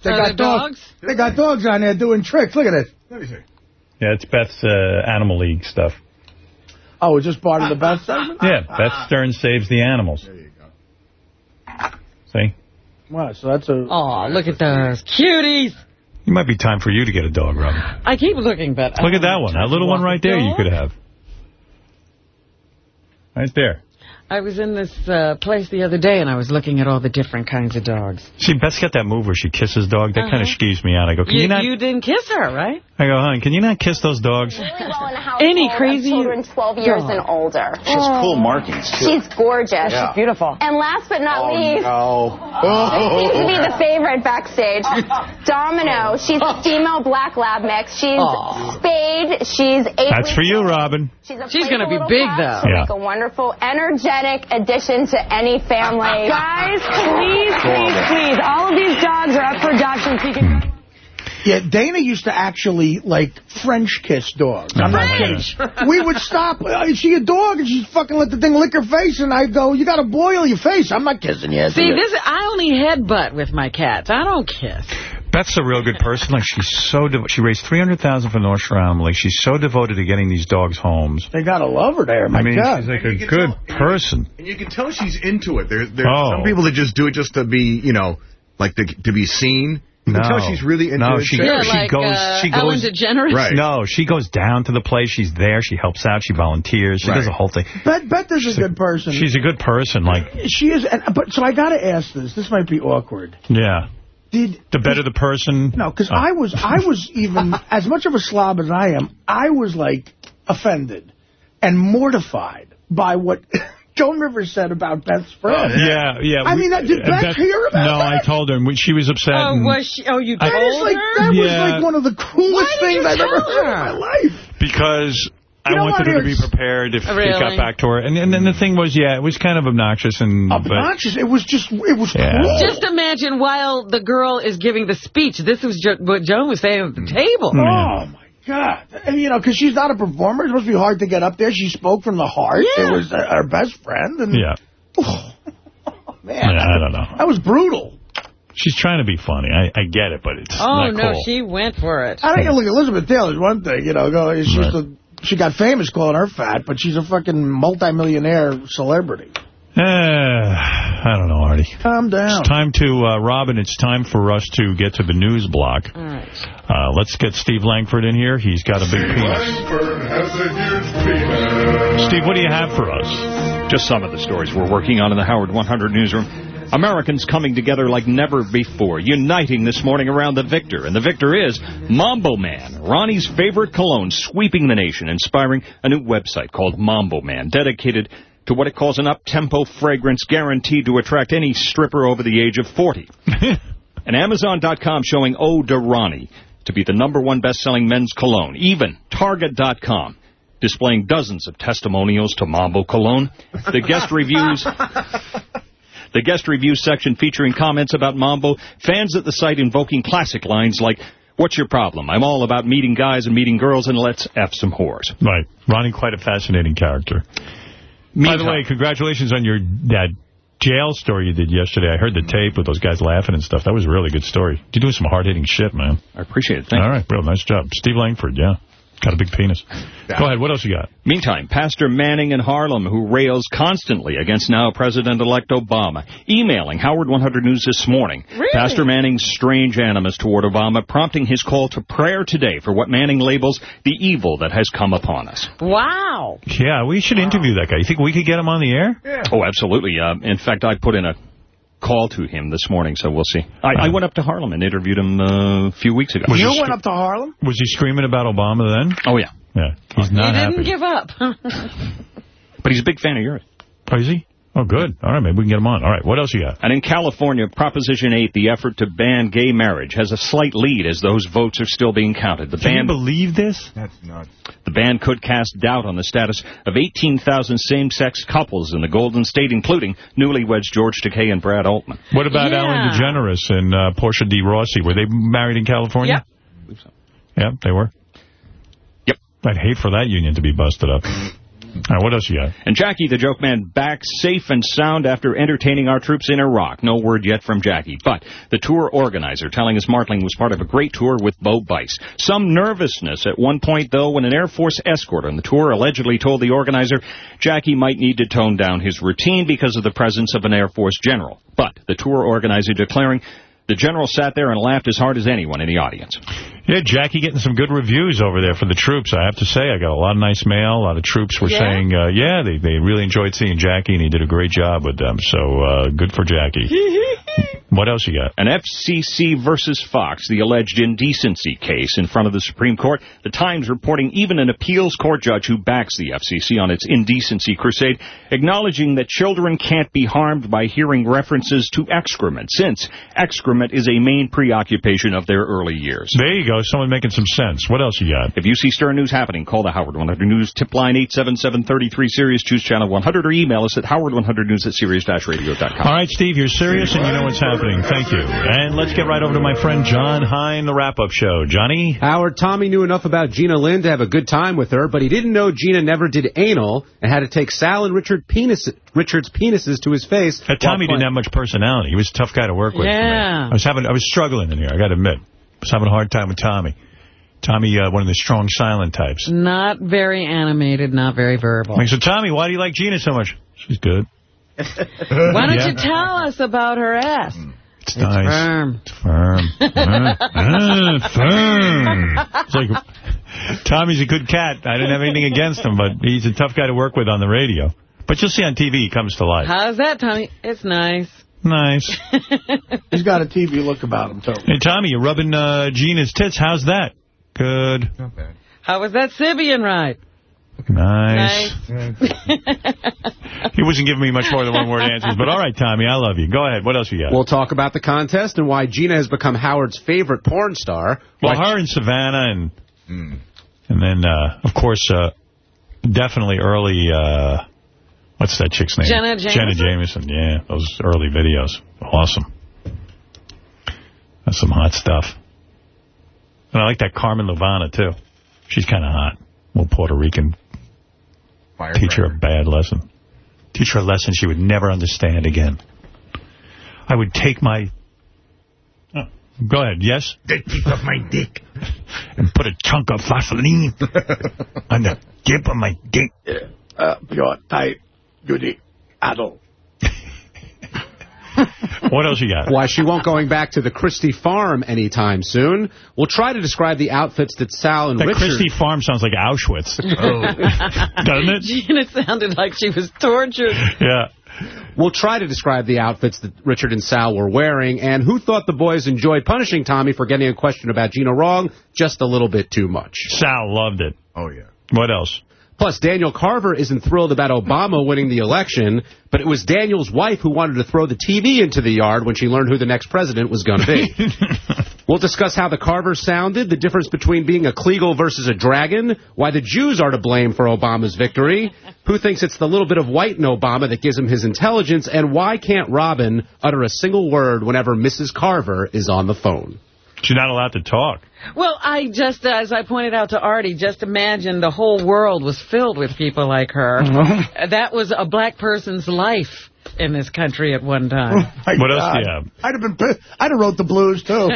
They Are got there dogs? They got dogs on there doing tricks. Look at it. Let me see. Yeah, it's Beth's uh, Animal League stuff. Oh, it's just part of the best segment? Yeah, Beth Stern saves the animals. There you go. See? Wow, so that's a... Oh, look at those cuties. It might be time for you to get a dog, Robin. I keep looking, but... Look at that one. That little one right there you could have. Right there. I was in this uh, place the other day, and I was looking at all the different kinds of dogs. See, Beth's got that move where she kisses dog. That kind of skeeves me out. I go, can you, You, not... you didn't kiss her, right? I go, hon, can you not kiss those dogs? Really well in a household Any crazy children 12 years dog. and older. She has cool markings, too. She's gorgeous. Yeah. She's beautiful. And last but not Oh, least, no. This seems to be the favorite backstage. Domino. She's a female black lab mix. She's Aw. spayed. She's eight That's for you. Robin. She's, She's gonna gonna be big, though. She'll Yeah. make a wonderful, energetic addition to any family. Guys, please, please, please. All of these dogs are up for adoption. So you can Yeah, Dana used to actually, like, French kiss dogs. I'm not kidding. We would stop. Uh, Is she a dog? And she'd fucking let the thing lick her face, and I'd go, you got to boil your face. I'm not kissing you. See, this I only headbutt with my cats. I don't kiss. Beth's a real good person. Like she's so devo- she raised 300,000 for North Shore Animal League. She's so devoted to getting these dogs homes. They got to love her there, my I mean, God. she's like And a good tell- person. And you can tell she's into it. There, there's Oh. some people that just do it just to be, you know, like to, to be seen. You No. can tell she's really into No, it. she- Yeah, she like goes- uh, she Ellen goes- DeGeneres. Right. No, she goes down to the place. She's there. She helps out. She volunteers. She Right. does the whole thing. Bet, Bet is a good person. She's a good person. Like, She is, and, but so I got to ask this. This might be awkward. yeah. Did The better the person. no? Because Oh. I was, I was even as much of a slob as I am. I was like offended, and mortified by what Joan Rivers said about Beth's friend. Yeah, yeah. I mean, did uh, Beth, hear about No, that? I told her, she was upset. Oh, was she? Oh, you I- told That is like her? that was like one of the coolest things I've ever tell heard in my life. because I You don't wanted her to be prepared if it got back to her. And, and then the thing was, yeah, it was kind of obnoxious. and but- Obnoxious. It was just, it was Yeah. cruel. Just imagine while the girl is giving the speech, this was jo what Joan was saying at the table. Mm. Oh, my God. And, you know, because she's not a performer. It must be hard to get up there. She spoke from the heart. Yeah. It was uh, her best friend. And, Yeah. Oh, man, Yeah, I don't know. that was brutal. She's trying to be funny. I, I get it, but it's Oh, not no, cool. she went for it. I don't think, look, Elizabeth Taylor's one thing, you know, go, she's Right. the, she got famous calling her fat, but she's a fucking multimillionaire celebrity. Eh, I don't know, Artie. Calm down. It's time to, uh, Robin, it's time for us to get to the news block. All right. Uh, let's get Steve Langford in here. He's got a big penis. Steve, what do you have for us? Just some of the stories we're working on in the Howard 100 newsroom. Americans coming together like never before, uniting this morning around the victor. And the victor is Mambo Man, Ronnie's favorite cologne, sweeping the nation, inspiring a new website called Mambo Man, dedicated to what it calls an up-tempo fragrance guaranteed to attract any stripper over the age of 40. and Amazon.com showing Ode to Ronnie to be the number one best-selling men's cologne. Even Target.com displaying dozens of testimonials to Mambo cologne. The guest reviews... The guest review section featuring comments about Mambo, fans at the site invoking classic lines like, What's your problem? I'm all about meeting guys and meeting girls, and let's F some whores. Right. Ronnie, quite a fascinating character. By the way, congratulations on your that jail story you did yesterday. I heard the tape with those guys laughing and stuff. That was a really good story. You're doing some hard-hitting shit, man. I appreciate it. Thank All you. right, bro. Nice job. Steve Langford, yeah. Got a big penis. Go ahead. What else you got? Meantime, Pastor Manning in Harlem, who rails constantly against now President-elect Obama, emailing Howard 100 News this morning. Really? Pastor Manning's strange animus toward Obama, prompting his call to prayer today for what Manning labels the evil that has come upon us. Wow. Yeah, we should interview that guy. You think we could get him on the air? Yeah. Oh, absolutely. Uh, in fact, I put in a call to him this morning, so we'll see. I, I went up to Harlem and interviewed him uh, a few weeks ago. you went up to Harlem? Was he screaming about Obama then? Oh, yeah. Yeah. He's not He didn't happy. give up. But he's a big fan of yours. Oh, is he? Oh, good. All right, maybe we can get them on. All right, what else you got? And in California, Proposition 8, the effort to ban gay marriage, has a slight lead as those votes are still being counted. The Can you ban, believe this? That's nuts. the ban could cast doubt on the status of 18,000 same-sex couples in the Golden State, including newlyweds George Takei and Brad Altman. What about Yeah. Ellen DeGeneres and uh, Portia de Rossi? Were they married in California? Yep. Yeah, they were. Yep. I'd hate for that union to be busted up. What else you got? And Jackie, the joke man, back safe and sound after entertaining our troops in Iraq. No word yet from Jackie. But the tour organizer telling us Martling was part of a great tour with Bo Bice. Some nervousness at one point, though, when an Air Force escort on the tour allegedly told the organizer Jackie might need to tone down his routine because of the presence of an Air Force general. But the tour organizer declaring the general sat there and laughed as hard as anyone in the audience. Yeah, Jackie getting some good reviews over there for the troops. I have to say, I got a lot of nice mail. A lot of troops were Yeah? saying, uh, yeah, they, they really enjoyed seeing Jackie, and he did a great job with them. So uh, good for Jackie. what else you got? An FCC versus Fox, the alleged indecency case in front of the Supreme Court. The Times reporting even an appeals court judge who backs the FCC on its indecency crusade, acknowledging that children can't be harmed by hearing references to excrement, since excrement is a main preoccupation of their early years. There you go. Someone making some sense. What else you got? If you see Stern News happening, call the Howard 100 News tip line 877-33 Sirius, choose channel 100, or email us at howard100news at sirius-radio.com. All right, Steve, you're serious and you know what's happening. Thank you. And let's get right over to my friend John Hein, the wrap-up show. Johnny? Howard, Tommy knew enough about Gina Lynn to have a good time with her, but he didn't know Gina never did anal and had to take Sal and Richard penis, Richard's penises to his face. Uh, Tommy didn't have much personality. He was a tough guy to work with. Yeah. I was having, I was struggling in here. I got to admit, I was having a hard time with Tommy. Tommy, uh, one of the strong silent types. Not very animated, not very verbal. Like, so Tommy, why do you like Gina so much? She's good. Why don't Yeah. you tell us about her ass? It's, nice. firm. It's firm. Ah, firm. It's like Tommy's a good cat. I didn't have anything against him, but he's a tough guy to work with on the radio. But you'll see on TV he comes to life. How's that, Tommy? It's nice. Nice. He's got a TV look about him, totally. Hey, Tommy, you're rubbing uh, Gina's tits. How's that? Good. How was that Sybian ride? Nice. he wasn't giving me much more than one-word answers, but all right, Tommy, I love you. Go ahead. What else you got? We'll talk about the contest and why Gina has become Howard's favorite porn star. Well, Why- her and Savannah, and and then, uh, of course, uh, definitely early, uh, what's that chick's name? Jenna Jenna Jameson? Jameson, yeah. Those early videos. Awesome. That's some hot stuff. And I like that Carmen Luvana, too. She's kind of hot. Little Puerto Rican. Fire Teach her a bad lesson. Teach her a lesson she would never understand again. I would take my... Oh, go ahead, yes? The tip of my dick. and put a chunk of Vaseline on the tip of my dick. Uh, pure, tight, goody, adult. What else you got? Why she won't going back to the Christie farm anytime soon. We'll try to describe the outfits that Sal and That Richard... Christie Farm sounds like Auschwitz. Oh. Doesn't it? Gina sounded like she was tortured. Yeah. We'll try to describe the outfits that Richard and Sal were wearing, and who thought the boys enjoyed punishing Tommy for getting a question about Gina wrong just a little bit too much. Sal loved it. Oh, yeah. What else? Plus, Daniel Carver isn't thrilled about Obama winning the election, but it was Daniel's wife who wanted to throw the TV into the yard when she learned who the next president was going to be. we'll discuss how the Carvers sounded, the difference between being a Kleagle versus a dragon, why the Jews are to blame for Obama's victory, who thinks it's the little bit of white in Obama that gives him his intelligence, and why can't Robin utter a single word whenever Mrs. Carver is on the phone. She's not allowed to talk. Well, I just, as I pointed out to Artie, just imagine the whole world was filled with people like her. Oh. that was a black person's life in this country at one time. Oh, my What else do you have? I'd have been pissed. I'd have wrote the blues, too.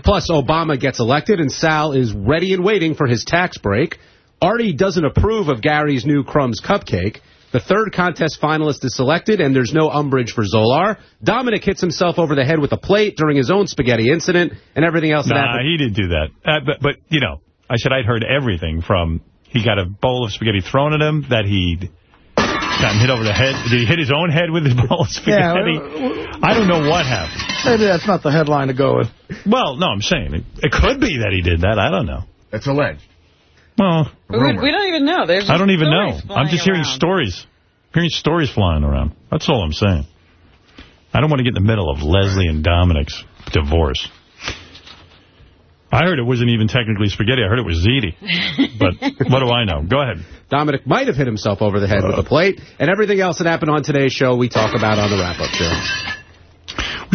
Plus, Obama gets elected, and Sal is ready and waiting for his tax break. Artie doesn't approve of Gary's new Crumbs cupcake. The third contest finalist is selected, and there's no umbrage for Zolar. Dominic hits himself over the head with a plate during his own spaghetti incident, and everything else that Nah, happened. he didn't do that. Uh, but, but, you know, I said I'd heard everything from he got a bowl of spaghetti thrown at him, that he'd gotten hit over the head. Did he hit his own head with his bowl of Yeah, spaghetti? I don't know what happened. Maybe that's not the headline to go with. Well, no, I'm saying it, it could be that he did that. I don't know. It's alleged. Well, we, we don't even know. There's I don't even know. I'm just hearing around. stories. Hearing stories flying around. That's all I'm saying. I don't want to get in the middle of Leslie and Dominic's divorce. I heard it wasn't even technically spaghetti. I heard it was ziti. But what do I know? Go ahead. Dominic might have hit himself over the head with a uh. plate, and everything else that happened on today's show we talk about on the wrap-up show.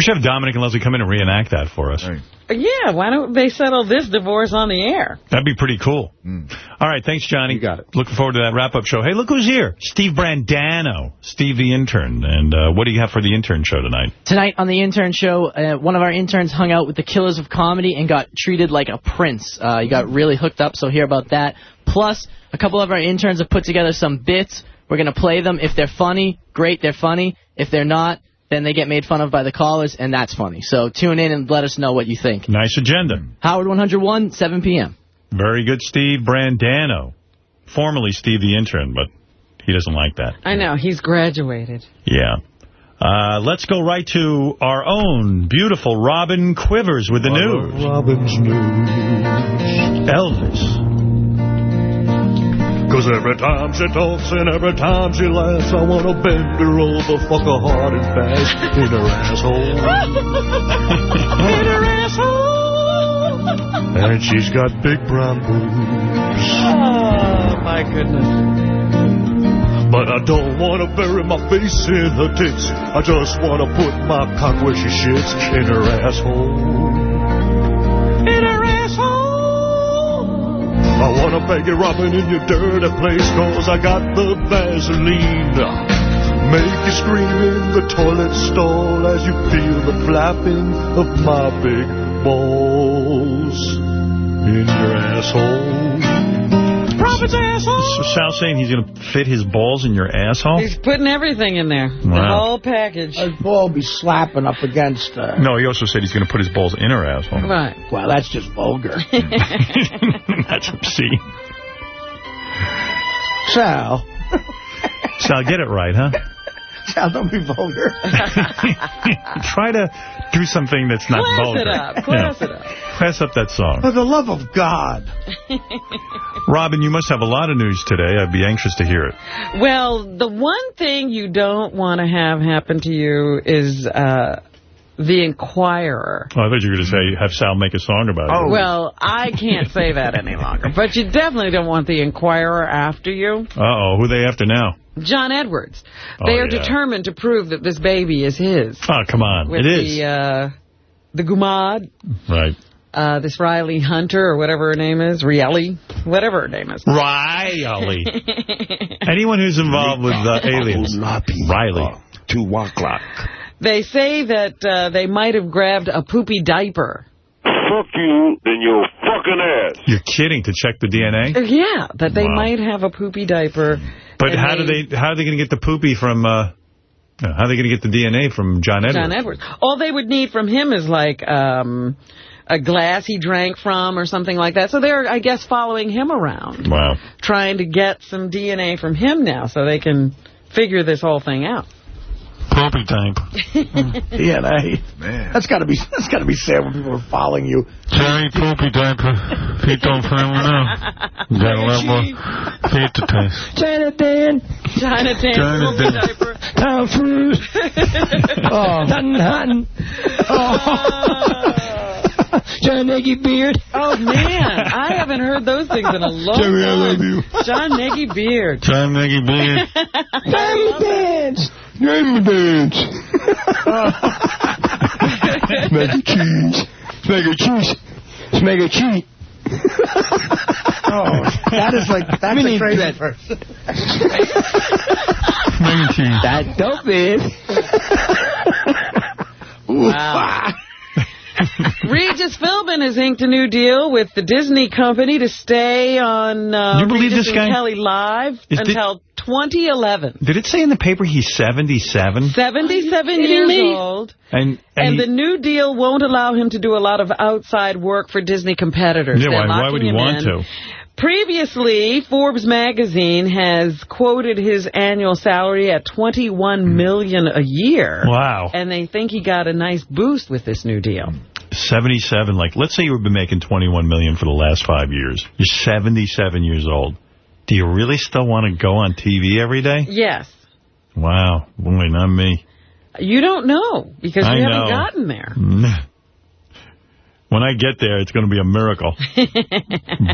We should have Dominic and Leslie come in and reenact that for us. Yeah, why don't they settle this divorce on the air? That'd be pretty cool. All right, thanks, Johnny. You got it. Looking forward to that wrap-up show. Hey, look who's here. Steve Brandano, Steve the intern. And uh, what do you have for the intern show tonight? Tonight on the intern show, uh, one of our interns hung out with the Killers of Comedy and got treated like a prince. Uh, he got really hooked up, so hear about that. Plus, a couple of our interns have put together some bits. We're going to play them. If they're funny, great, they're funny. If they're not, then they get made fun of by the callers, and that's funny. So tune in and let us know what you think. Nice agenda. Howard 101, 7 p.m. Very good, Steve Brandano. Formerly Steve the intern, but he doesn't like that. I know, he's graduated. Yeah. Uh, let's go right to our own beautiful Robin Quivers with the news. Robin's news. Elvis. Cause every time she talks and every time she laughs, I wanna bend her over, fuck her hard and fast in her asshole. in her asshole. And she's got big brown boobs. Oh, my goodness. But I don't wanna bury my face in her tits. I just wanna put my cock where she shits in her asshole. I wanna beg you, Robin, in your dirty place, cause I got the Vaseline. Make you scream in the toilet stall as you feel the flapping of my big balls in your asshole. Robin's asshole. So Sal's saying he's going to fit his balls in your asshole? He's putting everything in there. The whole package. His ball be slapping up against... Uh, No, he also said he's going to put his balls in her asshole. Right. Well, that's just vulgar. That's obscene. Sal. Sal, get it right, huh? Sal, don't be vulgar. Try to do something that's not Class vulgar. it up. Class it up. Class up that song. For the love of God. Robin, you must have a lot of news today. I'd be anxious to hear it. Well, the one thing you don't want to have happen to you is uh, the Inquirer. Oh, I thought you were going to say have Sal make a song about it. Oh. Well, I can't say that any longer. But you definitely don't want the Inquirer after you. Uh-oh, who they after now? John Edwards. Oh, They are yeah. determined to prove that this baby is his. Oh, come on. With it is. the, uh, the Gumad, Right. uh, this Riley Hunter, or whatever her name is, Rielly, whatever her name is. Riley. Anyone who's involved with uh, aliens. Riley. To walk clock. They say that uh, they might have grabbed a poopy diaper. Fuck you in your fucking ass. You're kidding to check the DNA? Yeah, that they Wow. might have a poopy diaper. But and how do they? How are they going to get the poopy from? Uh, uh, how are they going to get the DNA from John Edwards? John Edwards. All they would need from him is like um, a glass he drank from or something like that. So they're, I guess, following him around, Wow. trying to get some DNA from him now so they can figure this whole thing out. Poopy type. DNA. Man. That's got to be that's got to be sad when people are following you. Jerry Poopy Diaper. Uh, feet don't forever now. Got a lot more feet to taste. Jonathan. Jonathan. Jonathan. Poopy diaper. Tom Cruise. Oh. Dutton oh. Hutton. John Nagy Beard. Oh, man. I haven't heard those things in a long Jerry, I time. love you. John Nagy Beard. John Nagy Beard. Diamond dance. Diamond dance. Mac and cheese. Mac and cheese. Mac and cheese. Oh, that is like that's We a need crazy that. person. Mac and cheese. That dope is. Wow. Regis Philbin has inked a new deal with the Disney company to stay on uh, You believe Regis this and guy? Kelly Live Is until 2011. Did it say in the paper he's 77? 77 years me? old. And, And and the new deal won't allow him to do a lot of outside work for Disney competitors. yeah, They're why, why locking would he him want in. to? Previously, Forbes magazine has quoted his annual salary at $21 hmm. million a year. Wow. And they think he got a nice boost with this new deal. 77, like, let's say you've been making 21 million for the last five years. You're 77 years old. Do you really still want to go on TV every day? Yes. Wow. Boy, not me. You don't know because I we know. haven't gotten there. When I get there, it's going to be a miracle.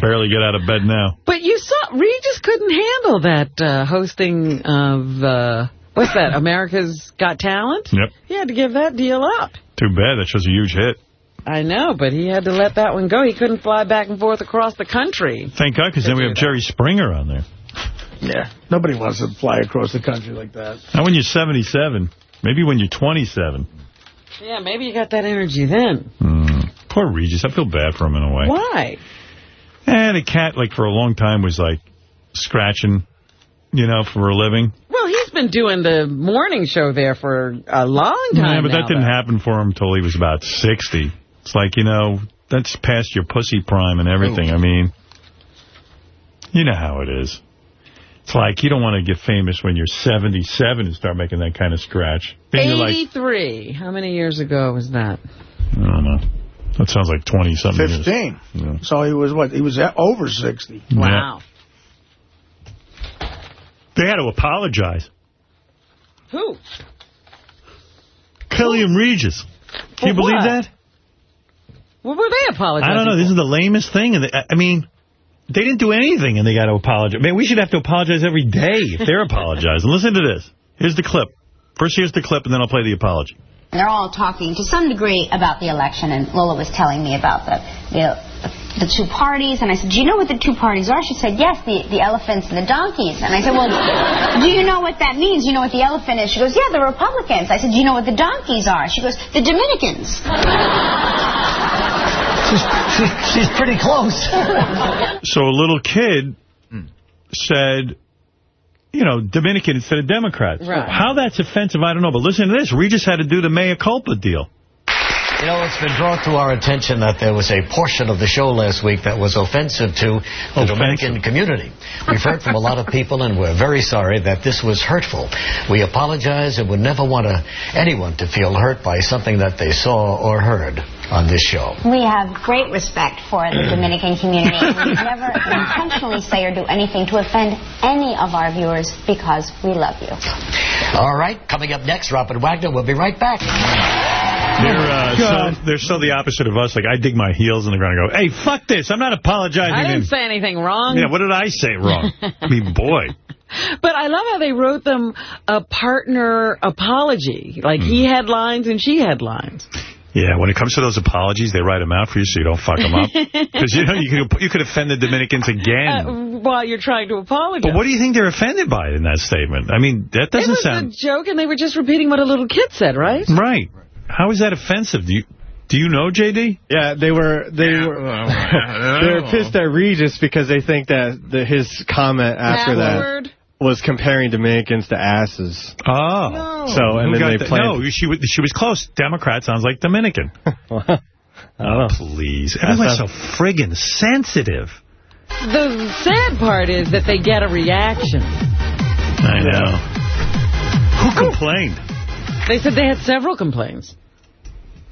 Barely get out of bed now. But you saw, Regis couldn't handle that uh, hosting of, uh, what's that, America's Got Talent? Yep. He had to give that deal up. Too bad. That show's a huge hit. I know, but he had to let that one go. He couldn't fly back and forth across the country. Thank God, because then we have Jerry Springer on there. Yeah, nobody wants to fly across the country like that. Now, when you're 77, maybe when you're 27. Yeah, maybe you got that energy then. Mm, poor Regis. I feel bad for him in a way. Why? And the cat, like, for a long time was, like, scratching, you know, for a living. Well, he's been doing the morning show there for a long time Yeah, but now, that didn't though. happen for him until he was about 60. It's like, you know, that's past your pussy prime and everything. I mean, you know how it is. It's like you don't want to get famous when you're 77 and start making that kind of scratch. Then you're like, 83. How many years ago was that? I don't know. That sounds like 20-something years. 15. Yeah. So he was, what, he was at over 60. Wow. They had to apologize. Who? Kelly and Regis. Can you believe what? that? What were they apologizing I don't know. This is the lamest thing. And they, I mean, they didn't do anything, and they got to apologize. Man, we should have to apologize every day if they're apologizing. Listen to this. Here's the clip. First, here's the clip, and then I'll play the apology. They're all talking to some degree about the election, and Lola was telling me about the, you know, the, the two parties, and I said, do you know what the two parties are? She said, yes, the, the elephants and the donkeys. And I said, well, do you know what that means? Do you know what the elephant is? She goes, yeah, the Republicans. I said, do you know what the donkeys are? She goes, the Dominicans. She's, she's, she's pretty close. So a little kid said, you know, Dominican instead of Democrats. Right. How that's offensive, I don't know. But listen to this. Regis had to do the mea culpa deal. You know, it's been brought to our attention that there was a portion of the show last week that was offensive to the Dominican community. We've heard from a lot of people, and we're very sorry that this was hurtful. We apologize and would never want to, anyone to feel hurt by something that they saw or heard on this show. We have great respect for the mm. Dominican community. We never intentionally say or do anything to offend any of our viewers because we love you. All right, coming up next, Robert Wagner. We'll be right back. They're, uh, so, they're so the opposite of us. Like, I dig my heels in the ground and go, hey, fuck this. I'm not apologizing. I didn't say anything wrong. Yeah, what did I say wrong? I mean, boy. But I love how they wrote them a partner apology. Like he Hmm. had lines and she had lines. Yeah, when it comes to those apologies, they write them out for you so you don't fuck them up. Because, you know, you could, you could offend the Dominicans again. Uh, while you're trying to apologize. but what do you think they're offended by in that statement? I mean, that doesn't was sound... a joke and they were just repeating what a little kid said, right? Right. How is that offensive? Do you, do you know, J.D.? Yeah, they were they were they were pissed at Regis because they think that the, his comment after Backward. that was comparing Dominicans to asses. Oh. So and Who then they that? planned. No, she, was- she was close. Democrat sounds like Dominican. oh, don't know. Please. Everyone's so friggin' sensitive. The sad part is that they get a reaction. I know. Who complained? They said they had several complaints.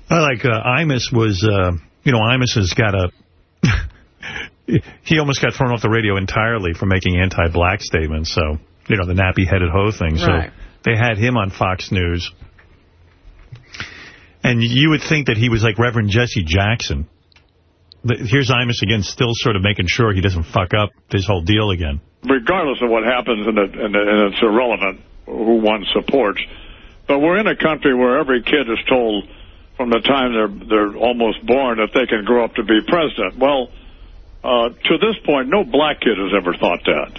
I like uh, Imus was, uh, you know, Imus has got a, he almost got thrown off the radio entirely for making anti-black statements. So, you know, the nappy-headed hoe thing. So Right. they had him on Fox News. And you would think that he was like Reverend Jesse Jackson. Here's Imus again, still sort of making sure he doesn't fuck up this whole deal again. regardless of what happens, and, it, and, it, and it's irrelevant who one supports. But we're in a country where every kid is told from the time they're they're almost born that they can grow up to be president. Well, uh, to this point, no black kid has ever thought that,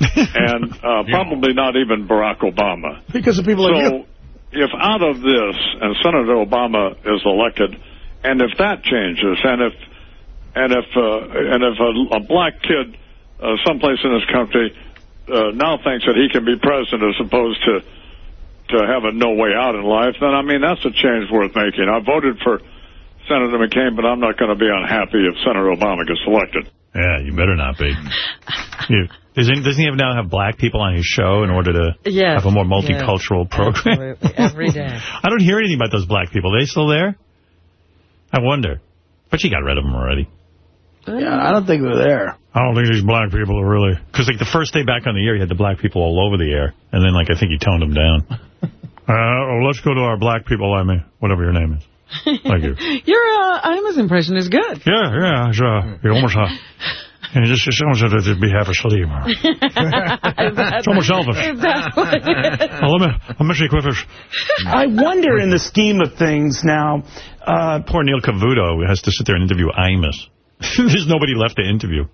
and uh, probably not even Barack Obama. Because of people so, like you. if out of this, and Senator Obama is elected, and if that changes, and if and if uh, and if a, a black kid uh, someplace in this country uh, now thinks that he can be president as opposed to to have a no way out in life, then I mean that's a change worth making. I voted for Senator McCain, but I'm not going to be unhappy if Senator Obama gets elected. Yeah, you better not be. You, doesn't, doesn't he have now have black people on his show in order to Yes, have a more multicultural yes, program? every day. I don't hear anything about those black people. Are they still there? I wonder. But you got rid of them already. Yeah, I don't think they're there. I don't think these black people are really... Because, like, the first day back on the air, you had the black people all over the air. And then, like, I think he toned them down. uh, oh, let's go to our black people, I mean, whatever your name is. Thank you. Your uh, Imus impression is good. Yeah, yeah, it's, uh, you almost, uh, and it's, it's almost uh, to be half asleep. It's almost selfish. Is that what it is? Let me, let me see quickers. I wonder in the scheme of things now, uh, Poor Neil Cavuto has to sit there and interview Imus. There's nobody left to interview.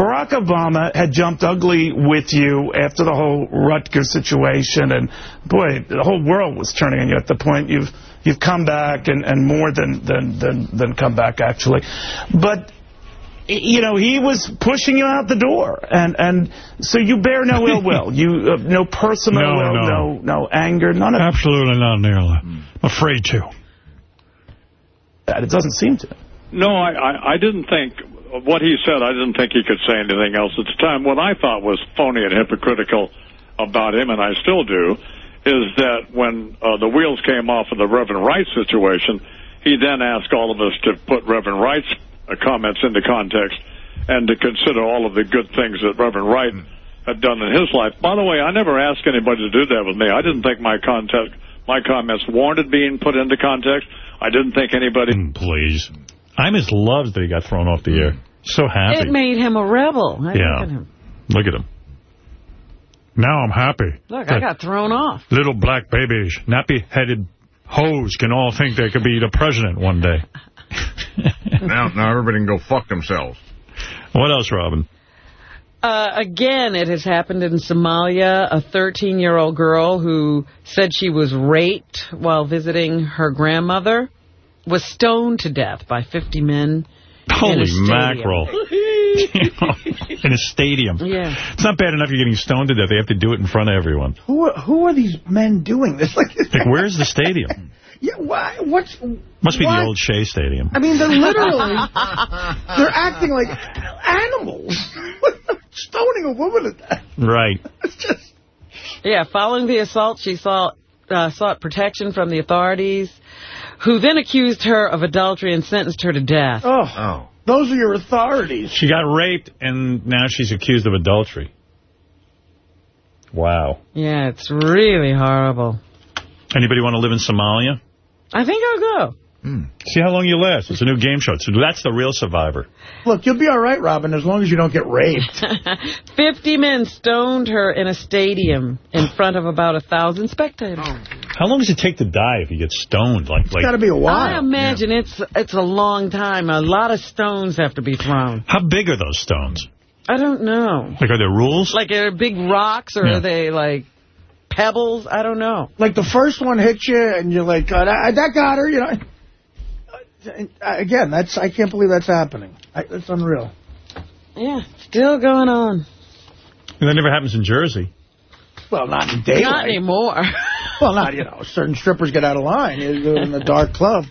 Barack Obama had jumped ugly with you after the whole Rutgers situation, and boy, the whole world was turning on you at the point you've you've come back and, and more than, than than than come back actually, but. You know, he was pushing you out the door, and and so you bear no ill will, you uh, no personal No, ill, no. no no anger, none of Absolutely not, Neil. I'm afraid to. that. It doesn't seem to. No, I, I, I didn't think what he said. I didn't think he could say anything else at the time. What I thought was phony and hypocritical about him, and I still do, is that when uh, the wheels came off of the Reverend Wright situation, he then asked all of us to put Reverend Wright's uh, comments into context and to consider all of the good things that Reverend Wright had done in his life. By the way, I never asked anybody to do that with me. I didn't think my context, my comments warranted being put into context. I didn't think anybody. Mm, Please. Imus loves that he got thrown off the air. So happy. It made him a rebel. Hey, Yeah. Look at him. Look at him. Now I'm happy. Look, I got thrown off. Little black babies, nappy-headed hoes can all think they could be the president one day. now, now everybody can go fuck themselves. What else, Robin? Uh, again, it has happened in Somalia. A 13-year-old girl who said she was raped while visiting her grandmother was stoned to death by 50 men in a Holy stadium. mackerel. in a stadium. Yeah. It's not bad enough you're getting stoned to death. They have to do it in front of everyone. Who are, who are these men doing this? Like, Like, where's the stadium? Yeah, why? What's... Must be what? the old Shea Stadium. I mean, they're literally... they're acting like animals. Stoning a woman to death. Right. It's just... Yeah, following the assault, she saw, uh, sought protection from the authorities, who then accused her of adultery and sentenced her to death. Oh. oh. Those are your authorities. She got raped, and now she's accused of adultery. Wow. Yeah, it's really horrible. Anybody want to live in Somalia? I think I'll go. Hmm. See how long you last. It's a new game show. So that's the real survivor. Look, you'll be all right, Robin, as long as you don't get raped. 50 men stoned her in a stadium in front of about a thousand spectators. How long does it take to die if you get stoned? Like, like, gotta be a while. I imagine it's it's a long time. A lot of stones have to be thrown. How big are those stones? I don't know. Like, are there rules? Like, are they big rocks or Yeah. are they, like, pebbles? I don't know. Like, the first one hits you, and you're like, oh, that, that got her, you know. Again, that's I can't believe that's happening. I, it's unreal. Yeah, still going on. And That never happens in Jersey. Well, not in daylight. Not anymore. Well, not, you know, certain strippers get out of line. In the dark club.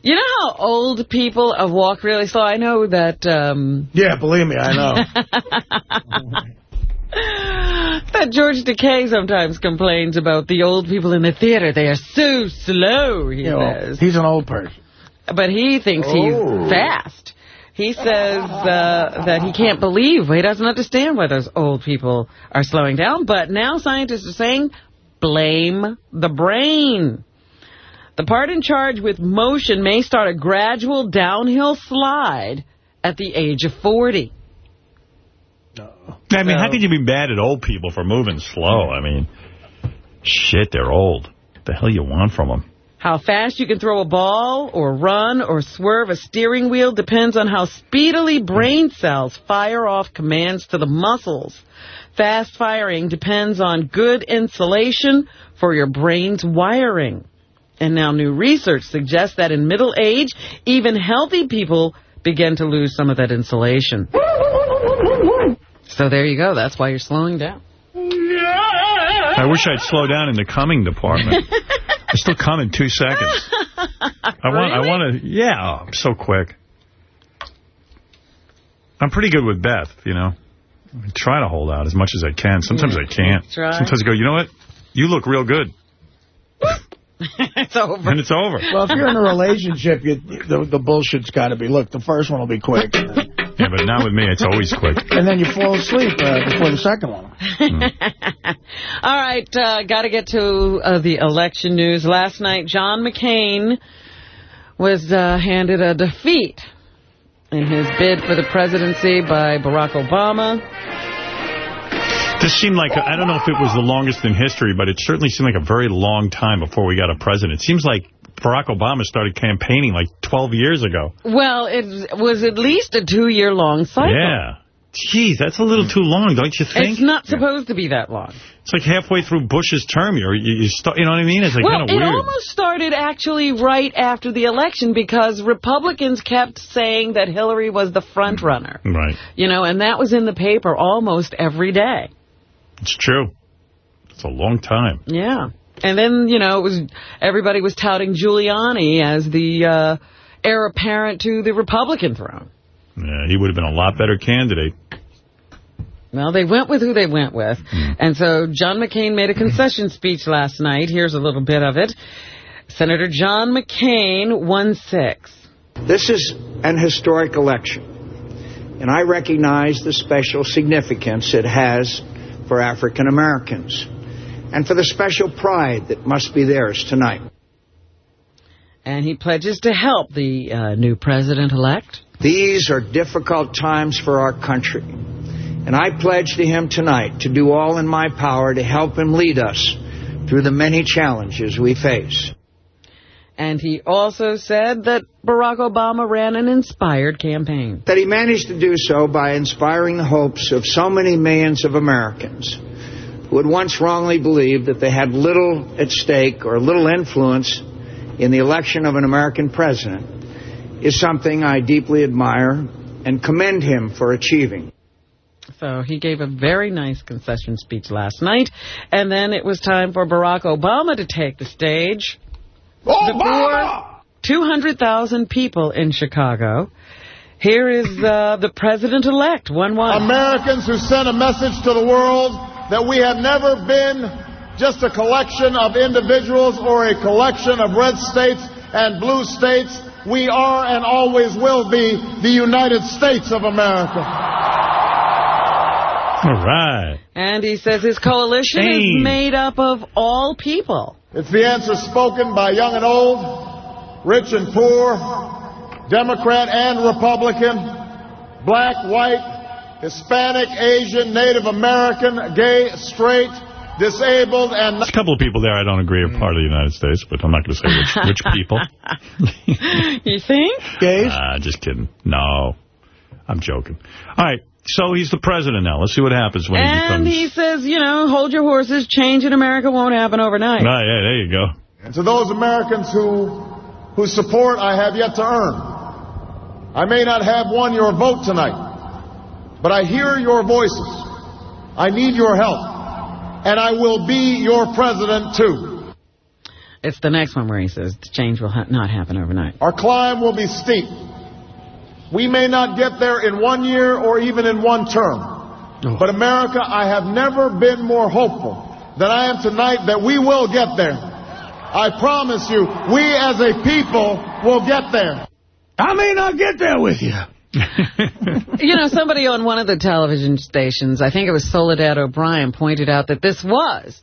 You know how old people have walked really slow? I know that... Um, Yeah, believe me, I know. that George Takei sometimes complains about the old people in the theater. They are so slow, he You know, says. he's an old person. But he thinks Oh. he's fast. He says uh, that he can't believe, he doesn't understand why those old people are slowing down. But now scientists are saying, blame the brain. The part in charge with motion may start a gradual downhill slide at the age of 40. I mean, how could you be mad at old people for moving slow? I mean, shit, they're old. What the hell you want from them? How fast you can throw a ball or run or swerve a steering wheel depends on how speedily brain cells fire off commands to the muscles. Fast firing depends on good insulation for your brain's wiring. And now new research suggests that in middle age, even healthy people begin to lose some of that insulation. So there you go. That's why you're slowing down. I wish I'd slow down in the coming department. I still come in two seconds. I want. I want to. Yeah, oh, I'm so quick. I'm pretty good with Beth, you know. I try to hold out as much as I can. Sometimes I can't. Try. Sometimes I go, you know what? You look real good. it's over. And it's over. Well, if you're in a relationship, you, the, the bullshit's got to be, look, the first one will be quick. Yeah, but not with me. It's always quick. And then you fall asleep uh, before the second one. All right, uh, got to get to uh, the election news. Last night, John McCain was uh, handed a defeat in his bid for the presidency by Barack Obama. This seemed like, I don't know if it was the longest in history, but it certainly seemed like a very long time before we got a president. It seems like Barack Obama started campaigning like 12 years ago. Well, it was at least a two-year-long cycle. Yeah. Jeez, that's a little too long, don't you think? It's not supposed to be that long. It's like halfway through Bush's term. You're, you, you, start, you know what I mean? It's like well, kind of weird. Well, it almost started actually right after the election because Republicans kept saying that Hillary was the front runner. Right. You know, and that was in the paper almost every day. It's true. It's a long time. Yeah. And then, you know, it was everybody was touting Giuliani as the uh, heir apparent to the Republican throne. Yeah, he would have been a lot better candidate. Well, they went with who they went with. And so John McCain made a concession speech last night. Here's a little bit of it. Senator John McCain won six. This is an historic election, and I recognize the special significance it has for African Americans and for the special pride that must be theirs tonight. And he pledges to help the uh, new president-elect. These are difficult times for our country, and I pledge to him tonight to do all in my power to help him lead us through the many challenges we face. And he also said that Barack Obama ran an inspired campaign. That he managed to do so by inspiring the hopes of so many millions of Americans who had once wrongly believed that they had little at stake or little influence in the election of an American president is something I deeply admire and commend him for achieving. So he gave a very nice concession speech last night. And then it was time for Barack Obama to take the stage. before 200,000 people in Chicago. Here is uh, the president-elect, 1-1. Americans who sent a message to the world that we have never been just a collection of individuals or a collection of red states and blue states. We are and always will be the United States of America. All right. And he says his coalition Shame. is made up of all people. It's the answer spoken by young and old, rich and poor, Democrat and Republican, black, white, Hispanic, Asian, Native American, gay, straight, disabled, and... There's a couple of people there I don't agree are part of the United States, but I'm not going to say which, which people. you think? Gays? Ah, just kidding. No. I'm joking. All right. So he's the president now. Let's see what happens when he And he says, you know, hold your horses. Change in America won't happen overnight. Ah, yeah, there you go. And to those Americans who, whose support I have yet to earn, I may not have won your vote tonight, but I hear your voices. I need your help. And I will be your president, too. It's the next one where he says the change will ha not happen overnight. Our climb will be steep. We may not get there in one year or even in one term. Oh. But America, I have never been more hopeful than I am tonight that we will get there. I promise you, we as a people will get there. I may not get there with you. you know, somebody on one of the television stations, I think it was Soledad O'Brien, pointed out that this was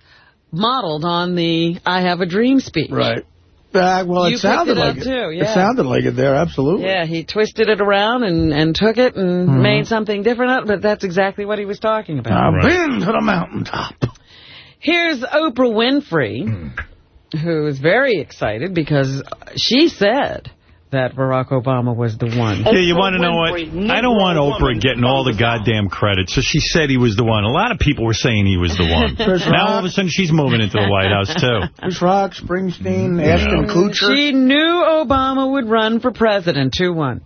modeled on the I Have a Dream speech. Right. Uh, well, You it sounded picked it like it. too, It yeah. sounded like it there, absolutely. Yeah, he twisted it around and, and took it and Mhm. made something different out of it, but that's exactly what he was talking about. I've been to the mountaintop. Here's Oprah Winfrey, who is very excited because she said that Barack Obama was the one. Yeah, you want to know what? I don't want Oprah getting all the goddamn credit. So she said he was the one. A lot of people were saying he was the one. Chris now all of a sudden she's moving into the White House, too. Chris Rock, Springsteen, Ashton Kutcher. She knew Obama would run for president, 2-1.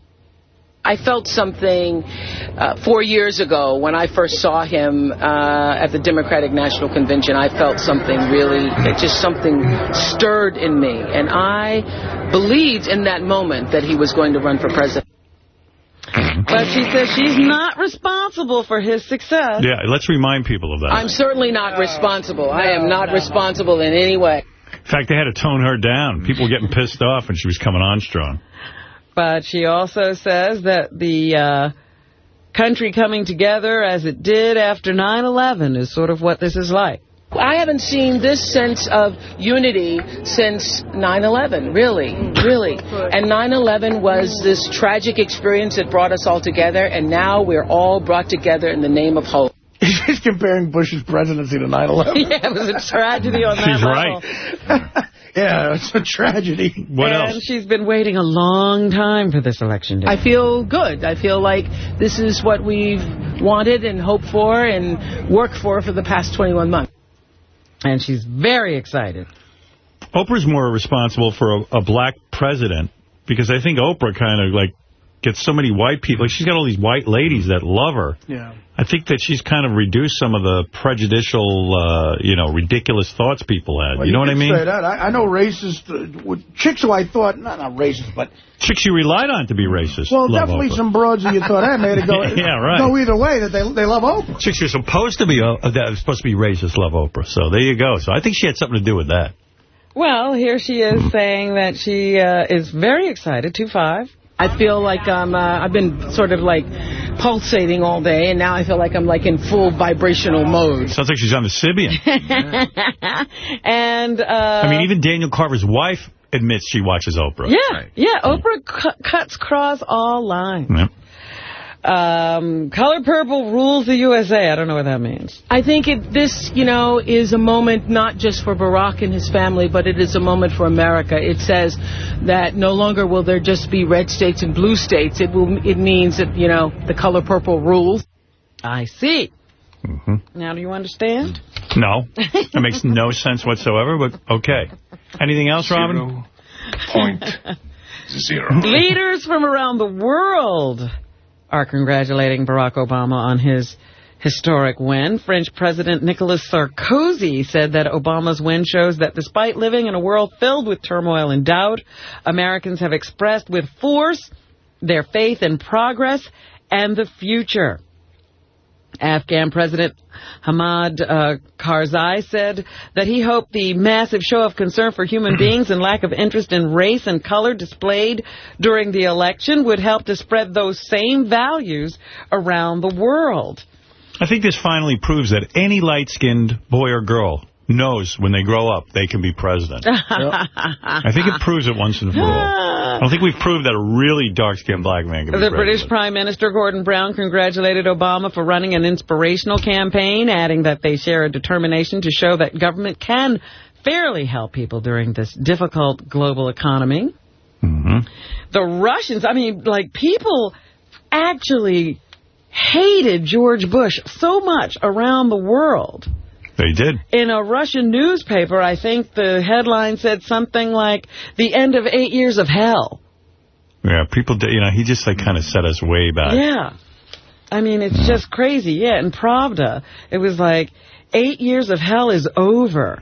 I felt something uh, four years ago when I first saw him uh, at the Democratic National Convention. I felt something really, just something stirred in me. And I believed in that moment that he was going to run for president. But she says she's not responsible for his success. Yeah, let's remind people of that. I'm certainly not responsible. I am not responsible in any way. In fact, they had to tone her down. People were getting pissed off when she was coming on strong. But she also says that the uh, country coming together as it did after 9-11 is sort of what this is like. I haven't seen this sense of unity since 9-11, really, really. And 9-11 was this tragic experience that brought us all together, and now we're all brought together in the name of hope. She's comparing Bush's presidency to 9-11. yeah, it was a tragedy on that She's level. right. yeah, it's a tragedy. What else? and she's been waiting a long time for this election day. I feel good. I feel like this is what we've wanted and hoped for and worked for for the past 21 months. And she's very excited. Oprah's more responsible for a, a black president because I think Oprah kind of like gets so many white people. She's got all these white ladies that love her. Yeah. I think that she's kind of reduced some of the prejudicial, uh, you know, ridiculous thoughts people had. Well, you know what I mean? Say that. I, I know racist uh, chicks who I thought, not, not racist, but... Chicks you relied on to be racist. Well, love definitely Oprah. some broads that you thought, hey, made it go, Yeah, right. go either way, that they they love Oprah. Chicks you're supposed to be, uh, that supposed to be racist love Oprah. So there you go. So I think she had something to do with that. Well, here she is saying that she uh, is very excited, 2-5. I feel like I'm, uh, I've been sort of like pulsating all day, and now I feel like I'm like in full vibrational mode. Sounds like she's on the Sybian. and, uh... I mean, even Daniel Carver's wife admits she watches Oprah. Yeah, yeah, Oprah cu cuts across all lines. Yep. Um, color purple rules the USA. I don't know what that means. I think it, this, you know, is a moment not just for Barack and his family, but it is a moment for America. It says that no longer will there just be red states and blue states. It will. It means that you know the color purple rules. I see. Mm-hmm. Now, do you understand? No. That makes no sense whatsoever, but okay. Anything else, Robin? Point zero. Leaders from around the world are congratulating Barack Obama on his historic win. French President Nicolas Sarkozy said that Obama's win shows that despite living in a world filled with turmoil and doubt, Americans have expressed with force their faith in progress and the future. Afghan President Hamid uh, Karzai said that he hoped the massive show of concern for human beings and lack of interest in race and color displayed during the election would help to spread those same values around the world. I think this finally proves that any light-skinned boy or girl knows when they grow up they can be president. I think it proves it once and for all. I don't think we've proved that a really dark-skinned black man can be The. British Prime Minister Gordon Brown congratulated Obama for running an inspirational campaign, adding that they share a determination to show that government can fairly help people during this difficult global economy. Mm-hmm. The Russians, I mean, like, people actually hated George Bush so much around the world. They did. In a Russian newspaper, I think the headline said something like, the end of eight years of hell. Yeah, people, did, you know, he just like kind of set us way back. Yeah. I mean, it's just crazy. Yeah, in Pravda, it was like, eight years of hell is over.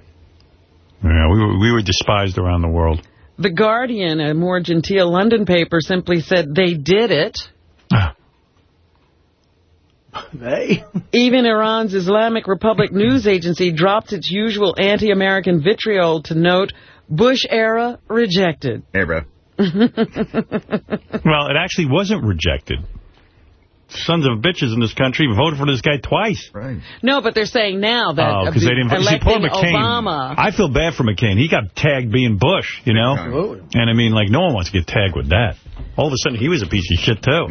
Yeah, we were, we were despised around the world. The Guardian, a more genteel London paper, simply said they did it. Ah. They? Even Iran's Islamic Republic news agency dropped its usual anti-American vitriol to note, Bush era rejected. Hey, bro. well, it actually wasn't rejected. Sons of bitches in this country voted for this guy twice. Right. No, but they're saying now that Oh, because they didn't vote. See, electing poor McCain. Obama. I feel bad for McCain. He got tagged being Bush, you know? Absolutely. And I mean, like, no one wants to get tagged with that. All of a sudden, he was a piece of shit, too.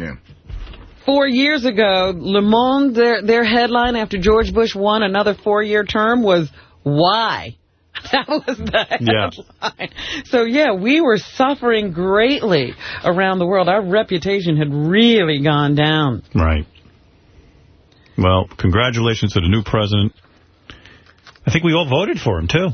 Four years ago, Le Monde, their, their headline after George Bush won another four-year term was, Why? That was the Yeah. headline. So, yeah, we were suffering greatly around the world. Our reputation had really gone down. Right. Well, congratulations to the new president. I think we all voted for him, too.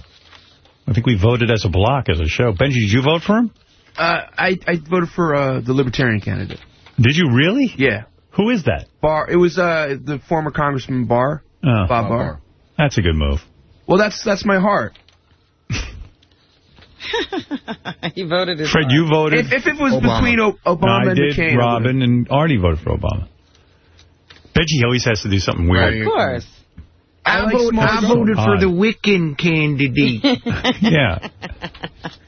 I think we voted as a block, as a show. Benji, did you vote for him? Uh, I, I voted for uh, the Libertarian candidate. Did you really? Yeah. Who is that? Barr. It was uh, the former Congressman Barr. Oh. Bob Barr. That's a good move. Well, that's that's my heart. he voted his Fred, you voted? If, if it was between o Obama No, and did. McCain, I Robin and Artie voted for Obama. Benji always has to do something weird. Of course. I, I, like vote, I voted for the Wiccan candidate. yeah.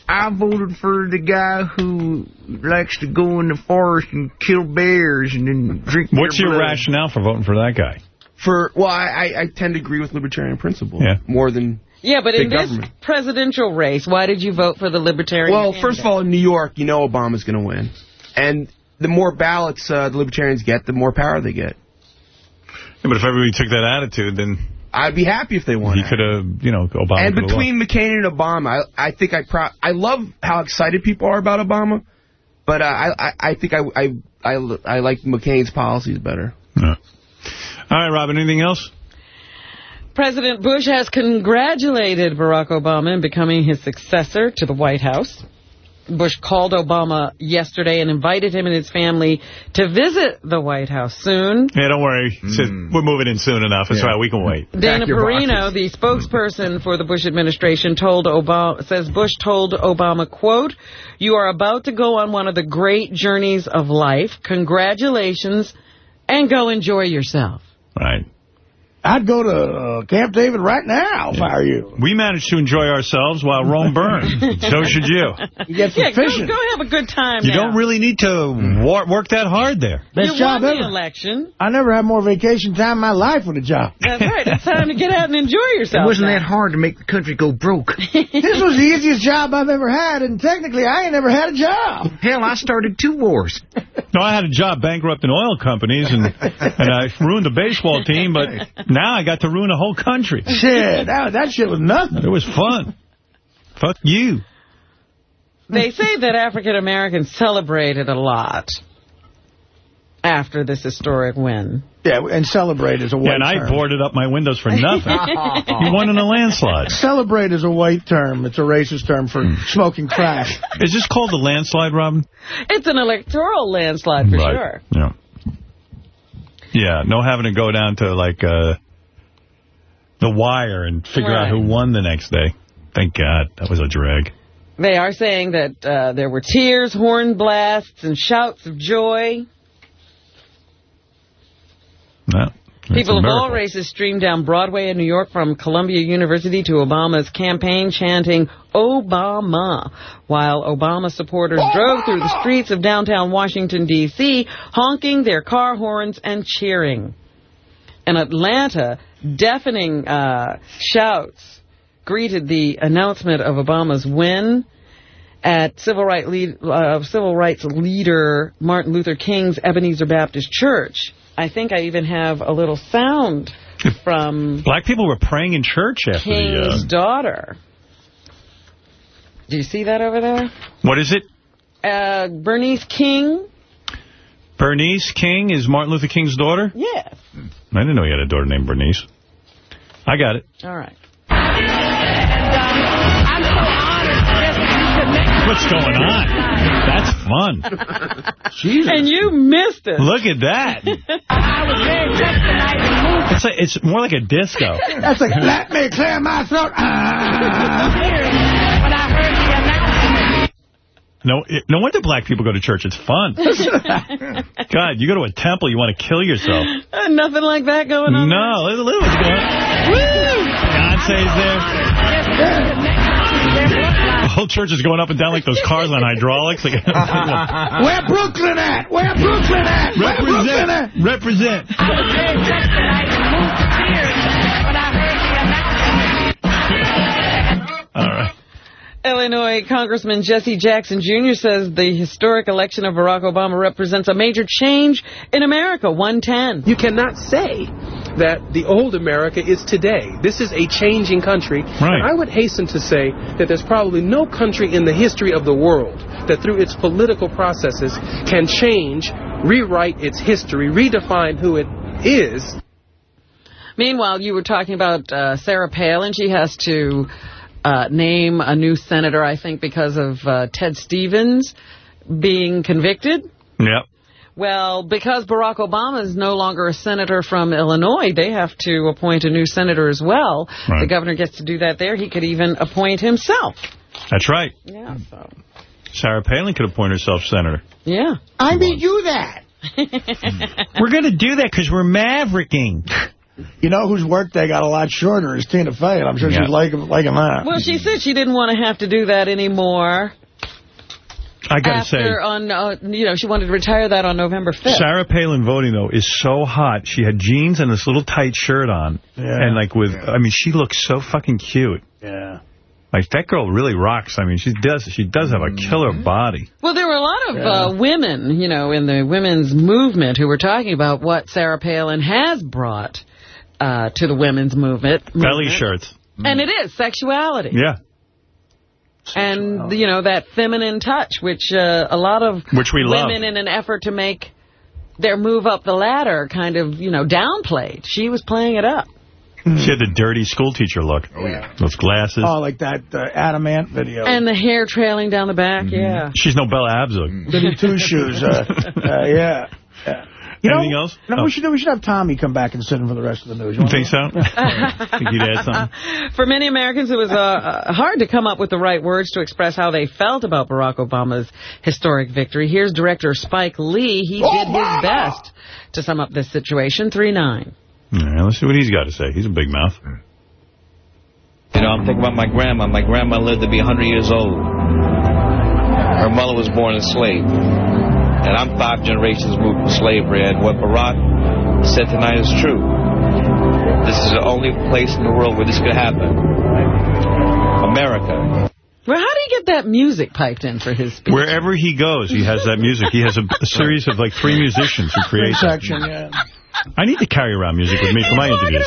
I voted for the guy who likes to go in the forest and kill bears and then drink What's their your blood. rationale for voting for that guy? For well, I, I, I tend to agree with libertarian principles Yeah. more than Yeah, but in big this government. presidential race, why did you vote for the Libertarian Well, candidate? first of all, in New York, you know Obama's going to win, and the more ballots uh, the libertarians get, the more power they get. Yeah, but if everybody took that attitude, then I'd be happy if they won. he could have, you know, Obama and could have between McCain and Obama, I, I think I pro I love how excited people are about Obama, but uh, I, I I think I, I I I like McCain's policies better. Yeah. All right, Robin, anything else? President Bush has congratulated Barack Obama in becoming his successor to the White House. Bush called Obama yesterday and invited him and his family to visit the White House soon. Yeah, don't worry. Said, We're moving in soon enough. That's Yeah. right. We can wait. Dana Perino, the spokesperson for the Bush administration, told Obama says Bush told Obama, quote, "You are about to go on one of the great journeys of life. Congratulations, and go enjoy yourself." Right. I'd go to uh, Camp David right now if I were you. We managed to enjoy ourselves while Rome burned. so should you. You get some Yeah, fishing. go have a good time You now. don't really need to wor- work that hard there. Best you job won the ever. election. I never had more vacation time in my life with a job. That's right. It's time to get out and enjoy yourself. It yourself. wasn't now. that hard to make the country go broke. this was the easiest job I've ever had, and technically I ain't never had a job. Hell, I started two wars. No, I had a job bankrupting oil companies, and and I ruined the baseball team, but now I got to ruin a whole country. Shit, that, that shit was nothing. It was fun. Fuck you. They say that African Americans celebrated a lot after this historic win. Yeah, and celebrate is a white Yeah, and I term. boarded up my windows for nothing. you won in a landslide. Celebrate is a white term. It's a racist term for smoking crack. Is this called a landslide, Robin? It's an electoral landslide for Right. sure. Yeah. Yeah, no having to go down to, like, uh, the wire and figure out who won the next day. Thank God. That was a drag. They are saying that uh, there were tears, horn blasts, and shouts of joy. No. People of all races streamed down Broadway in New York from Columbia University to Obama's campaign chanting Obama, while Obama supporters drove through the streets of downtown Washington, D.C., honking their car horns and cheering. In Atlanta, deafening uh, shouts greeted the announcement of Obama's win at civil, right lead, uh, civil rights leader Martin Luther King's Ebenezer Baptist Church. I think I even have a little sound from Black people were praying in church after King's the... daughter. Do you see that over there? Uh, what is it? Uh, Bernice King? Bernice King is Martin Luther King's daughter? Yeah. Hmm. I didn't know he had a daughter named Bernice. I got it. All right. What's going on? That's fun. And you missed it. Look at that. It's like it's more like a disco. That's like, let me clear my throat. No, it, no wonder black people go to church. It's fun. God, you go to a temple, you want to kill yourself. Uh, Nothing like that going on. No, look, look what's going on. Beyonce's there. The whole church is going up and down like those cars on hydraulics. Like, Where Brooklyn at? Where Brooklyn at? Where Brooklyn at? Represent. All right. Illinois Congressman Jesse Jackson Jr. says the historic election of Barack Obama represents a major change in America, 110. You cannot say that the old America is today. This is a changing country. Right. And I would hasten to say that there's probably no country in the history of the world that through its political processes can change, rewrite its history, redefine who it is. Meanwhile, you were talking about uh, Sarah Palin. She has to uh, name a new senator, I think, because of uh, Ted Stevens being convicted. Yep. Well, because Barack Obama is no longer a senator from Illinois, they have to appoint a new senator as well. Right. The governor gets to do that there. He could even appoint himself. That's right. Yeah, so. Sarah Palin could appoint herself senator. Yeah. I mean, you that. We're going to do that because we're mavericking. You know whose workday got a lot shorter is Tina Fey, and I'm sure Yeah. she's liking, liking that. Well, she said she didn't want to have to do that anymore. I got to say, on, uh, you know, she wanted to retire that on November 5th. Sarah Palin voting, though, is so hot. She had jeans and this little tight shirt on. Yeah. And, like, with, I mean, she looks so fucking cute. Yeah. Like, that girl really rocks. I mean, she does she does have a killer body. Well, there were a lot of uh, women, you know, in the women's movement who were talking about what Sarah Palin has brought uh, to the women's movement. Belly movement. shirts. And it is sexuality. Yeah. And, you know, that feminine touch, which uh, a lot of Which we love. women in an effort to make their move up the ladder kind of, you know, downplayed. She was playing it up. She had the dirty schoolteacher look. Oh, yeah. Those glasses. Oh, like that uh, Adam Ant video. And the hair trailing down the back, Mm-hmm. yeah. She's no Bella Abzug. Goody Two Shoes. Uh, uh, yeah. yeah. You Anything know, else? No, Oh. we should we should have Tommy come back and sit in for the rest of the news. You think so? think he'd add something? For many Americans, it was uh, uh, hard to come up with the right words to express how they felt about Barack Obama's historic victory. Here's director Spike Lee. He did his best to sum up this situation. 3-9. All right, let's see what he's got to say. He's a big mouth. You know, I'm thinking about my grandma. My grandma lived to be 100 years old. Her mother was born a slave. And I'm five generations moved from slavery. And what Barack said tonight is true. This is the only place in the world where this could happen. America. Well, how do you get that music piped in for his speech? Wherever he goes, he has that music. He has a, a series of like three musicians who create that. section, yeah. I need to carry around music with me for my interviews.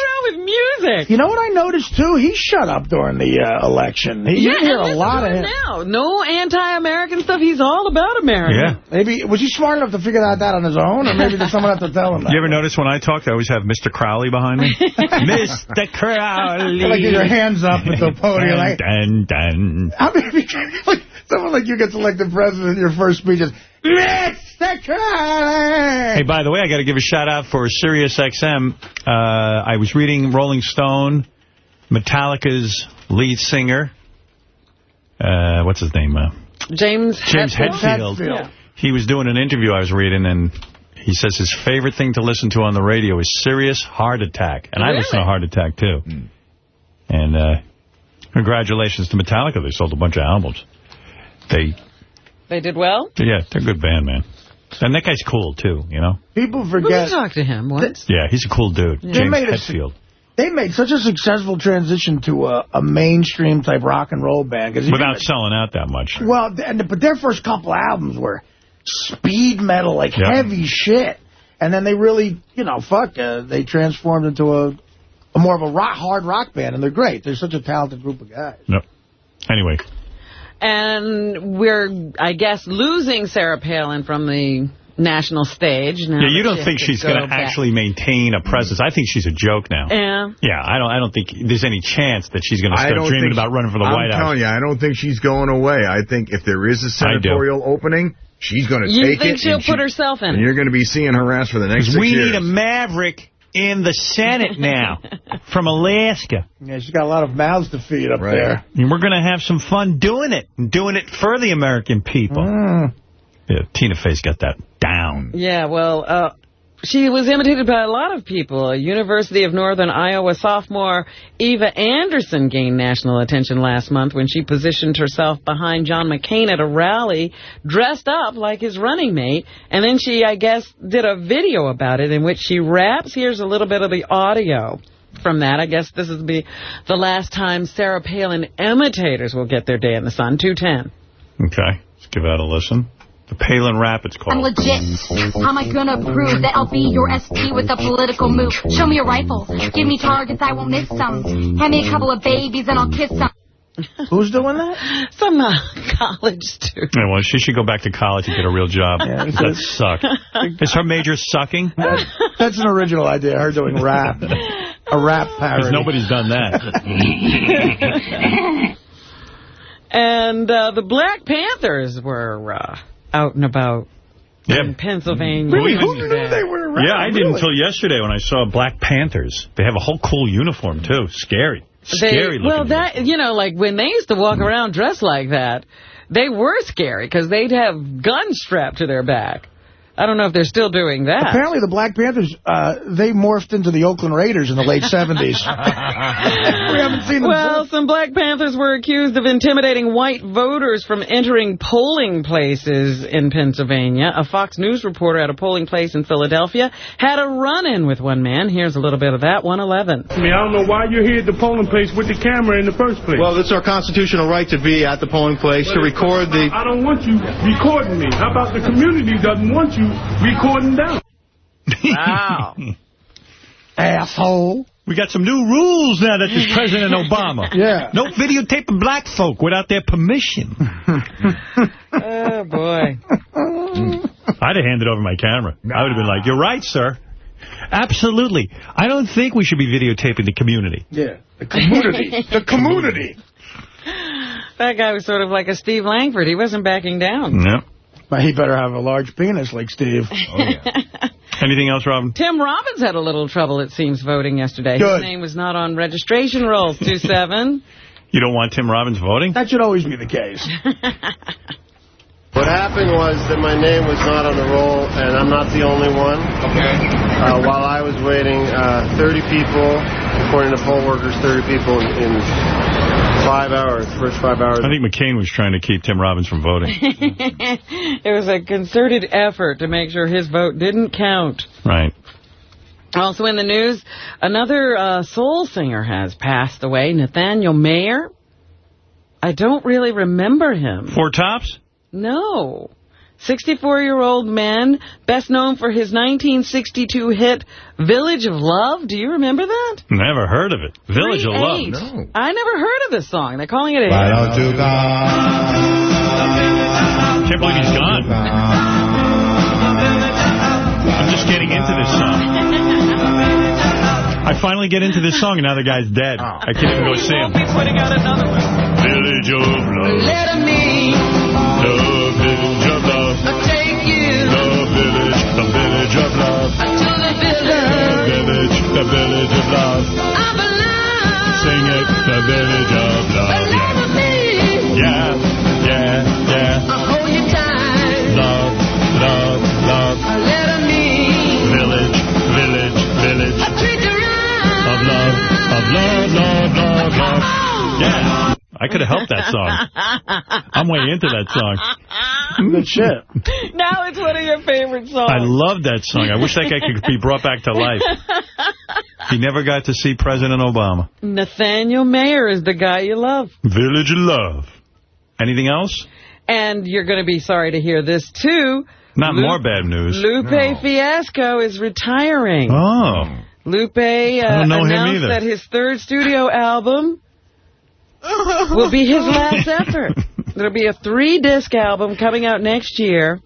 With music. You know what I noticed, too? He shut up during the uh, election. He, you yeah, hear and a lot of him. now. No anti-American stuff. He's all about America. Yeah. Maybe, was he smart enough to figure that out that on his own, or maybe did someone have to tell him that? You ever notice when I talk, I always have Mr. Crowley behind me? Mr. Crowley. Like your hands up at the podium. Like, Dun, dun. I mean, like, someone like you gets elected president, your first speech is, Mr. Charlie. Hey, by the way, I got to give a shout out for Sirius XM. Uh, I was reading Rolling Stone, Metallica's lead singer. Uh, what's his name? Uh, James James Hetfield. Hetfield. Yeah. He was doing an interview I was reading, and he says his favorite thing to listen to on the radio is Sirius Hard Attack. And I listen to Hard Attack, too. And uh, congratulations to Metallica. They sold a bunch of albums. They, They did well? yeah, they're a good band, man. And that guy's cool, too, you know? People We forget. talked to him once. Yeah, he's a cool dude. They James made Hetfield. They made such a successful transition to a, a mainstream type rock and roll band. 'cause if you- Without selling out that much. Well, th- and but their first couple albums were speed metal, like Yeah. heavy shit. And then they really, you know, fuck, uh, they transformed into a, a more of a rock, hard rock band, and they're great. They're such a talented group of guys. Yep. Anyway, And we're, I guess, losing Sarah Palin from the national stage. Now yeah, you don't she think has to she's going to actually maintain a presence. I think she's a joke now. Yeah. Yeah, I don't. I don't think there's any chance that she's going to I start don't dreaming think about running for the I'm White House. telling you, I don't think she's going away. I think if there is a senatorial opening, she's going to You take think it. she'll and she- put herself in And it? you're going to be seeing her ass for the next six we years. need a maverick in the Senate now from Alaska. Yeah, she's got a lot of mouths to feed up there. And we're going to have some fun doing it and doing it for the American people. Mm. Yeah, Tina Fey's got that down. Yeah, well, uh, she was imitated by a lot of people. A University of Northern Iowa sophomore Eva Anderson gained national attention last month when she positioned herself behind John McCain at a rally, dressed up like his running mate, and then she, I guess, did a video about it in which she raps. Here's a little bit of the audio from that. I guess this is be the last time Sarah Palin imitators will get their day in the sun. 210. Okay, let's give that a listen. The Palin rap, it's I'm legit. How am I gonna prove that I'll be your SP with a political move? Show me a rifle. Give me targets, I won't miss some. Hand me a couple of babies and I'll kiss some. Who's doing that? Some uh, college student. Yeah, well, she should go back to college and get a real job. that sucked. Is her major sucking? That's an original idea, her doing rap. A rap parody. Because nobody's done that. And uh, the Black Panthers were uh, out and about Yeah. in Pennsylvania. Really? Who yesterday. Yeah, I didn't until yesterday when I saw Black Panthers. They have a whole cool uniform, too. Scary. They, Scary well, looking. that you know, like when they used to walk around dressed like that, they were scary because they'd have guns strapped to their back. I don't know if they're still doing that. Apparently, the Black Panthers, uh, they morphed into the Oakland Raiders in the late 70s. we haven't seen them Well, some Black Panthers were accused of intimidating white voters from entering polling places in Pennsylvania. A Fox News reporter at a polling place in Philadelphia had a run-in with one man. Here's a little bit of that, 111. I mean, I don't know why you're here at the polling place with the camera in the first place. Well, it's our constitutional right to be at the polling place to record the. I don't want you recording me. How about the community doesn't want you recording them? Wow. Asshole. We got some new rules now that there's President Obama. Yeah. No videotaping black folk without their permission. oh, boy. Mm. I'd have handed over my camera. I would have been like, you're right, sir. Absolutely. I don't think we should be videotaping the community. Yeah. The community. the community. That guy was sort of like a Steve Langford. He wasn't backing down. Yep. But he better have a large penis like Steve. Anything else, Robin? Tim Robbins had a little trouble, it seems, voting yesterday. Good. His name was not on registration rolls, 2-7. You don't want Tim Robbins voting? That should always be the case. What happened was that my name was not on the roll, and I'm not the only one. Okay. Uh, while I was waiting, uh, 30 people, according to poll workers, 30 people in, in five hours, first five hours. I think McCain was trying to keep Tim Robbins from voting. it was a concerted effort to make sure his vote didn't count. Right. Also in the news, another uh, soul singer has passed away, Nathaniel Mayer. I don't really remember him. Four tops? No. 64-year-old man, best known for his 1962 hit Village of Love. Do you remember that? Never heard of it. Village of Love. Eight. I never heard of this song. They're calling it a Why hit. don't you Can't believe he's gone. I'm just getting into this song. I finally get into this song, and now the guy's dead. Oh. I can't even go see him. putting out another one. Village of Love. Let me The the village of love. I belong. Sing it, the village of love. Belong yeah. me. Yeah, yeah, yeah. I'll hold you tight. Love, love, love. I let me. Village, village, village. I treat right. Of love, of love, love, love, love. Yeah like that song. I'm way into that song. Good shit. Now it's one of your favorite songs. I love that song. I wish that guy could be brought back to life. He never got to see President Obama. Nathaniel Mayer is the guy you love. Village of Love. Anything else? And you're going to be sorry to hear this, too. Not Lu- more bad news. Lupe Fiasco is retiring. Oh. Lupe uh, don't know announced either. that his third studio album will be his last effort. There'll be a three-disc album coming out next year.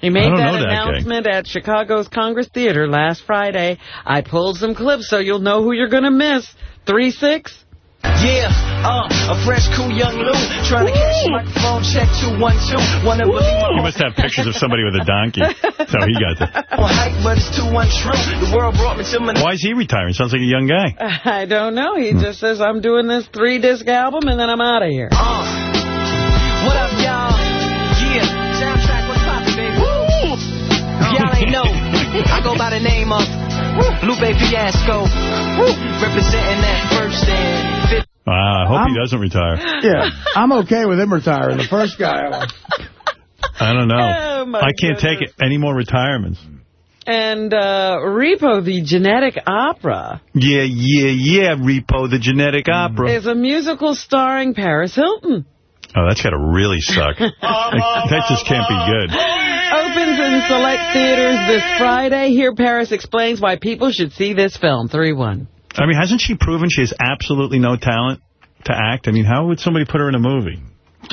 He made that that guy. announcement at Chicago's Congress Theater last Friday. I pulled some clips so you'll know who you're going to miss. 3-6. Yeah, uh, a fresh, cool young Lou. Trying to catch the microphone, check two, one, two. Wanna believe He must have pictures of somebody with a donkey. So he got that. on hype, but it's too untrue. The world brought me to my Why is he retiring? Sounds like a young guy. I don't know. He just says, I'm doing this three-disc album, and then I'm out of here. Uh, what up, y'all? Yeah, soundtrack, what's poppin', baby? Y'all ain't know, I go by the name of Lupe Fiasco. Representing that first and fifth. Wow, I hope he doesn't retire. Yeah, I'm okay with him retiring. The first guy. I don't know. Oh, I can't take it. Any more retirements. And uh, Repo, the genetic opera, Yeah, yeah, yeah, Repo, the genetic opera. is a musical starring Paris Hilton. Oh, that's got to really suck. that that just can't be good. Opens in select theaters this Friday. Here, Paris explains why people should see this film. 3-1. I mean, hasn't she proven she has absolutely no talent to act? I mean, how would somebody put her in a movie?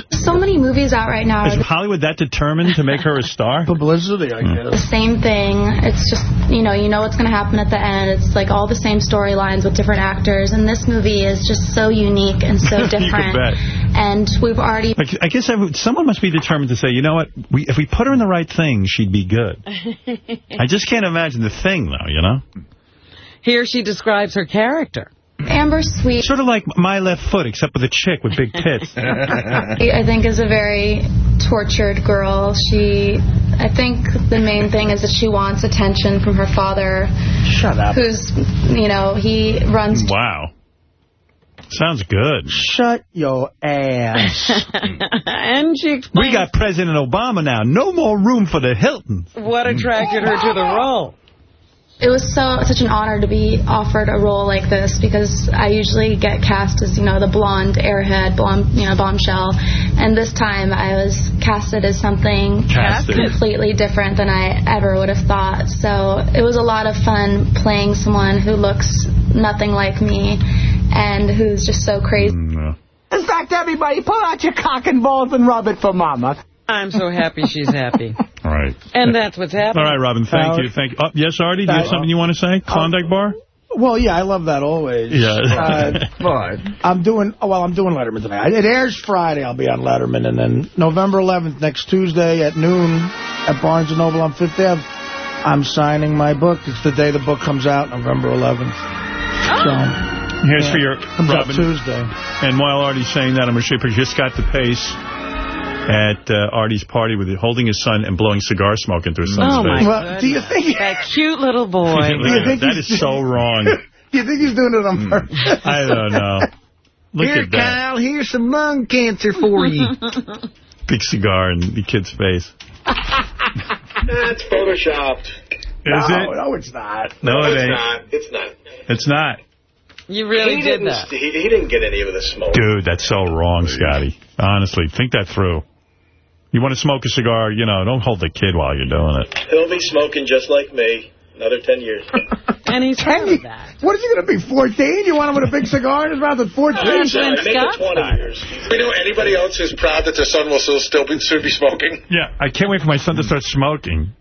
So many movies out right now Is Hollywood that determined to make her a star? Publicity, I the guess. same thing. It's just, you know, you know what's going to happen at the end. It's like all the same storylines with different actors. And this movie is just so unique and so You can different. bet. And we've already... I guess I would- someone must be determined to say, you know what, we, if we put her in the right thing, she'd be good. I just can't imagine the thing, though, you know? Here she describes her character. Amber Sweet, Sort of like My Left Foot, except with a chick with big tits. I think, is a very tortured girl. She, I think the main thing is that she wants attention from her father. Shut up. Who's, you know, he runs wow. Sounds good. Shut your ass. and she explains We got President Obama now. No more room for the Hiltons. what attracted her to the role. It was so such an honor to be offered a role like this because I usually get cast as you know the blonde airhead, blonde you know bombshell, and this time I was casted as something Casted. completely different than I ever would have thought. So it was a lot of fun playing someone who looks nothing like me and who's just so crazy. Mm, In fact, everybody, pull out your cock and balls and rub it for Mama. I'm so happy she's happy. All right. And that's what's happening. All right, Robin, thank Howard. you. Thank you. Oh, yes, Artie, do you have something you want to say? Klondike Bar? Well, yeah, I love that always. Yeah. Uh, but I'm doing, oh, well, I'm doing Letterman tonight. It airs Friday. I'll be on Letterman. And then November 11th, next Tuesday at noon at Barnes & Noble on Fifth Ave, I'm signing my book. It's the day the book comes out, November 11th. So, Here's yeah, for your comes out Robin. Tuesday. And while Artie's saying that, I'm going to show you, just got DePace at uh, Artie's party with holding his son and blowing cigar smoke into his son's Oh, my face. Well, do you think That cute little boy. Look at Do you think That he's- so wrong. do you think he's doing it on purpose? I don't know. Look Here, at that. Kyle, here's some lung cancer for you. Big cigar in the kid's face. That's photoshopped. Is no, it? no, it's not. No, it it's ain't. not. It's not. It's not. You really he did didn't, that. He, he didn't get any of the smoke. Dude, that's so wrong, Scotty. Honestly, think that through. You want to smoke a cigar, you know, don't hold the kid while you're doing it. He'll be smoking just like me. Another 10 years. And he's heard of that. What is he going to be, 14? You want him with a big cigar in his mouth at 14? That's right. Make it 20 years. You know anybody else who's proud that their son will still, still be, still be smoking? Yeah, I can't wait for my son to start smoking.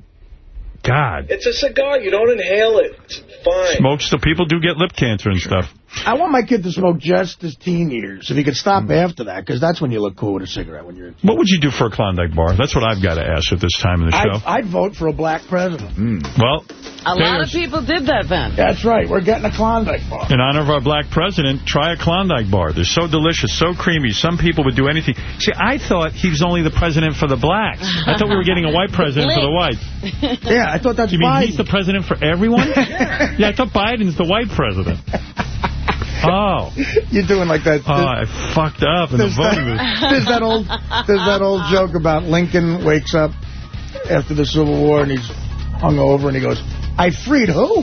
God. It's a cigar. You don't inhale it. It's fine. Smokes, so people do get lip cancer and stuff. I want my kid to smoke just his teen years. If he could stop hmm. after that, because that's when you look cool with a cigarette when you're a teen. What would you do for a Klondike bar? That's what I've got to ask at this time in the show. I'd, I'd vote for a black president. Hmm. Well, A lot of people did that then. That's right. We're getting a Klondike bar. in honor of our black president, try a Klondike bar. They're so delicious, so creamy. Some people would do anything. See, I thought he was only the president for the blacks. I thought we were getting a white president for the whites. Yeah, I thought that's You mean Biden. he's the president for everyone? yeah, I thought Biden's the white president. Oh. You're doing like that. Oh, I fucked up in the voting booth. that, there's that old there's that old joke about Lincoln wakes up after the Civil War and he's hung over and he goes, I freed who?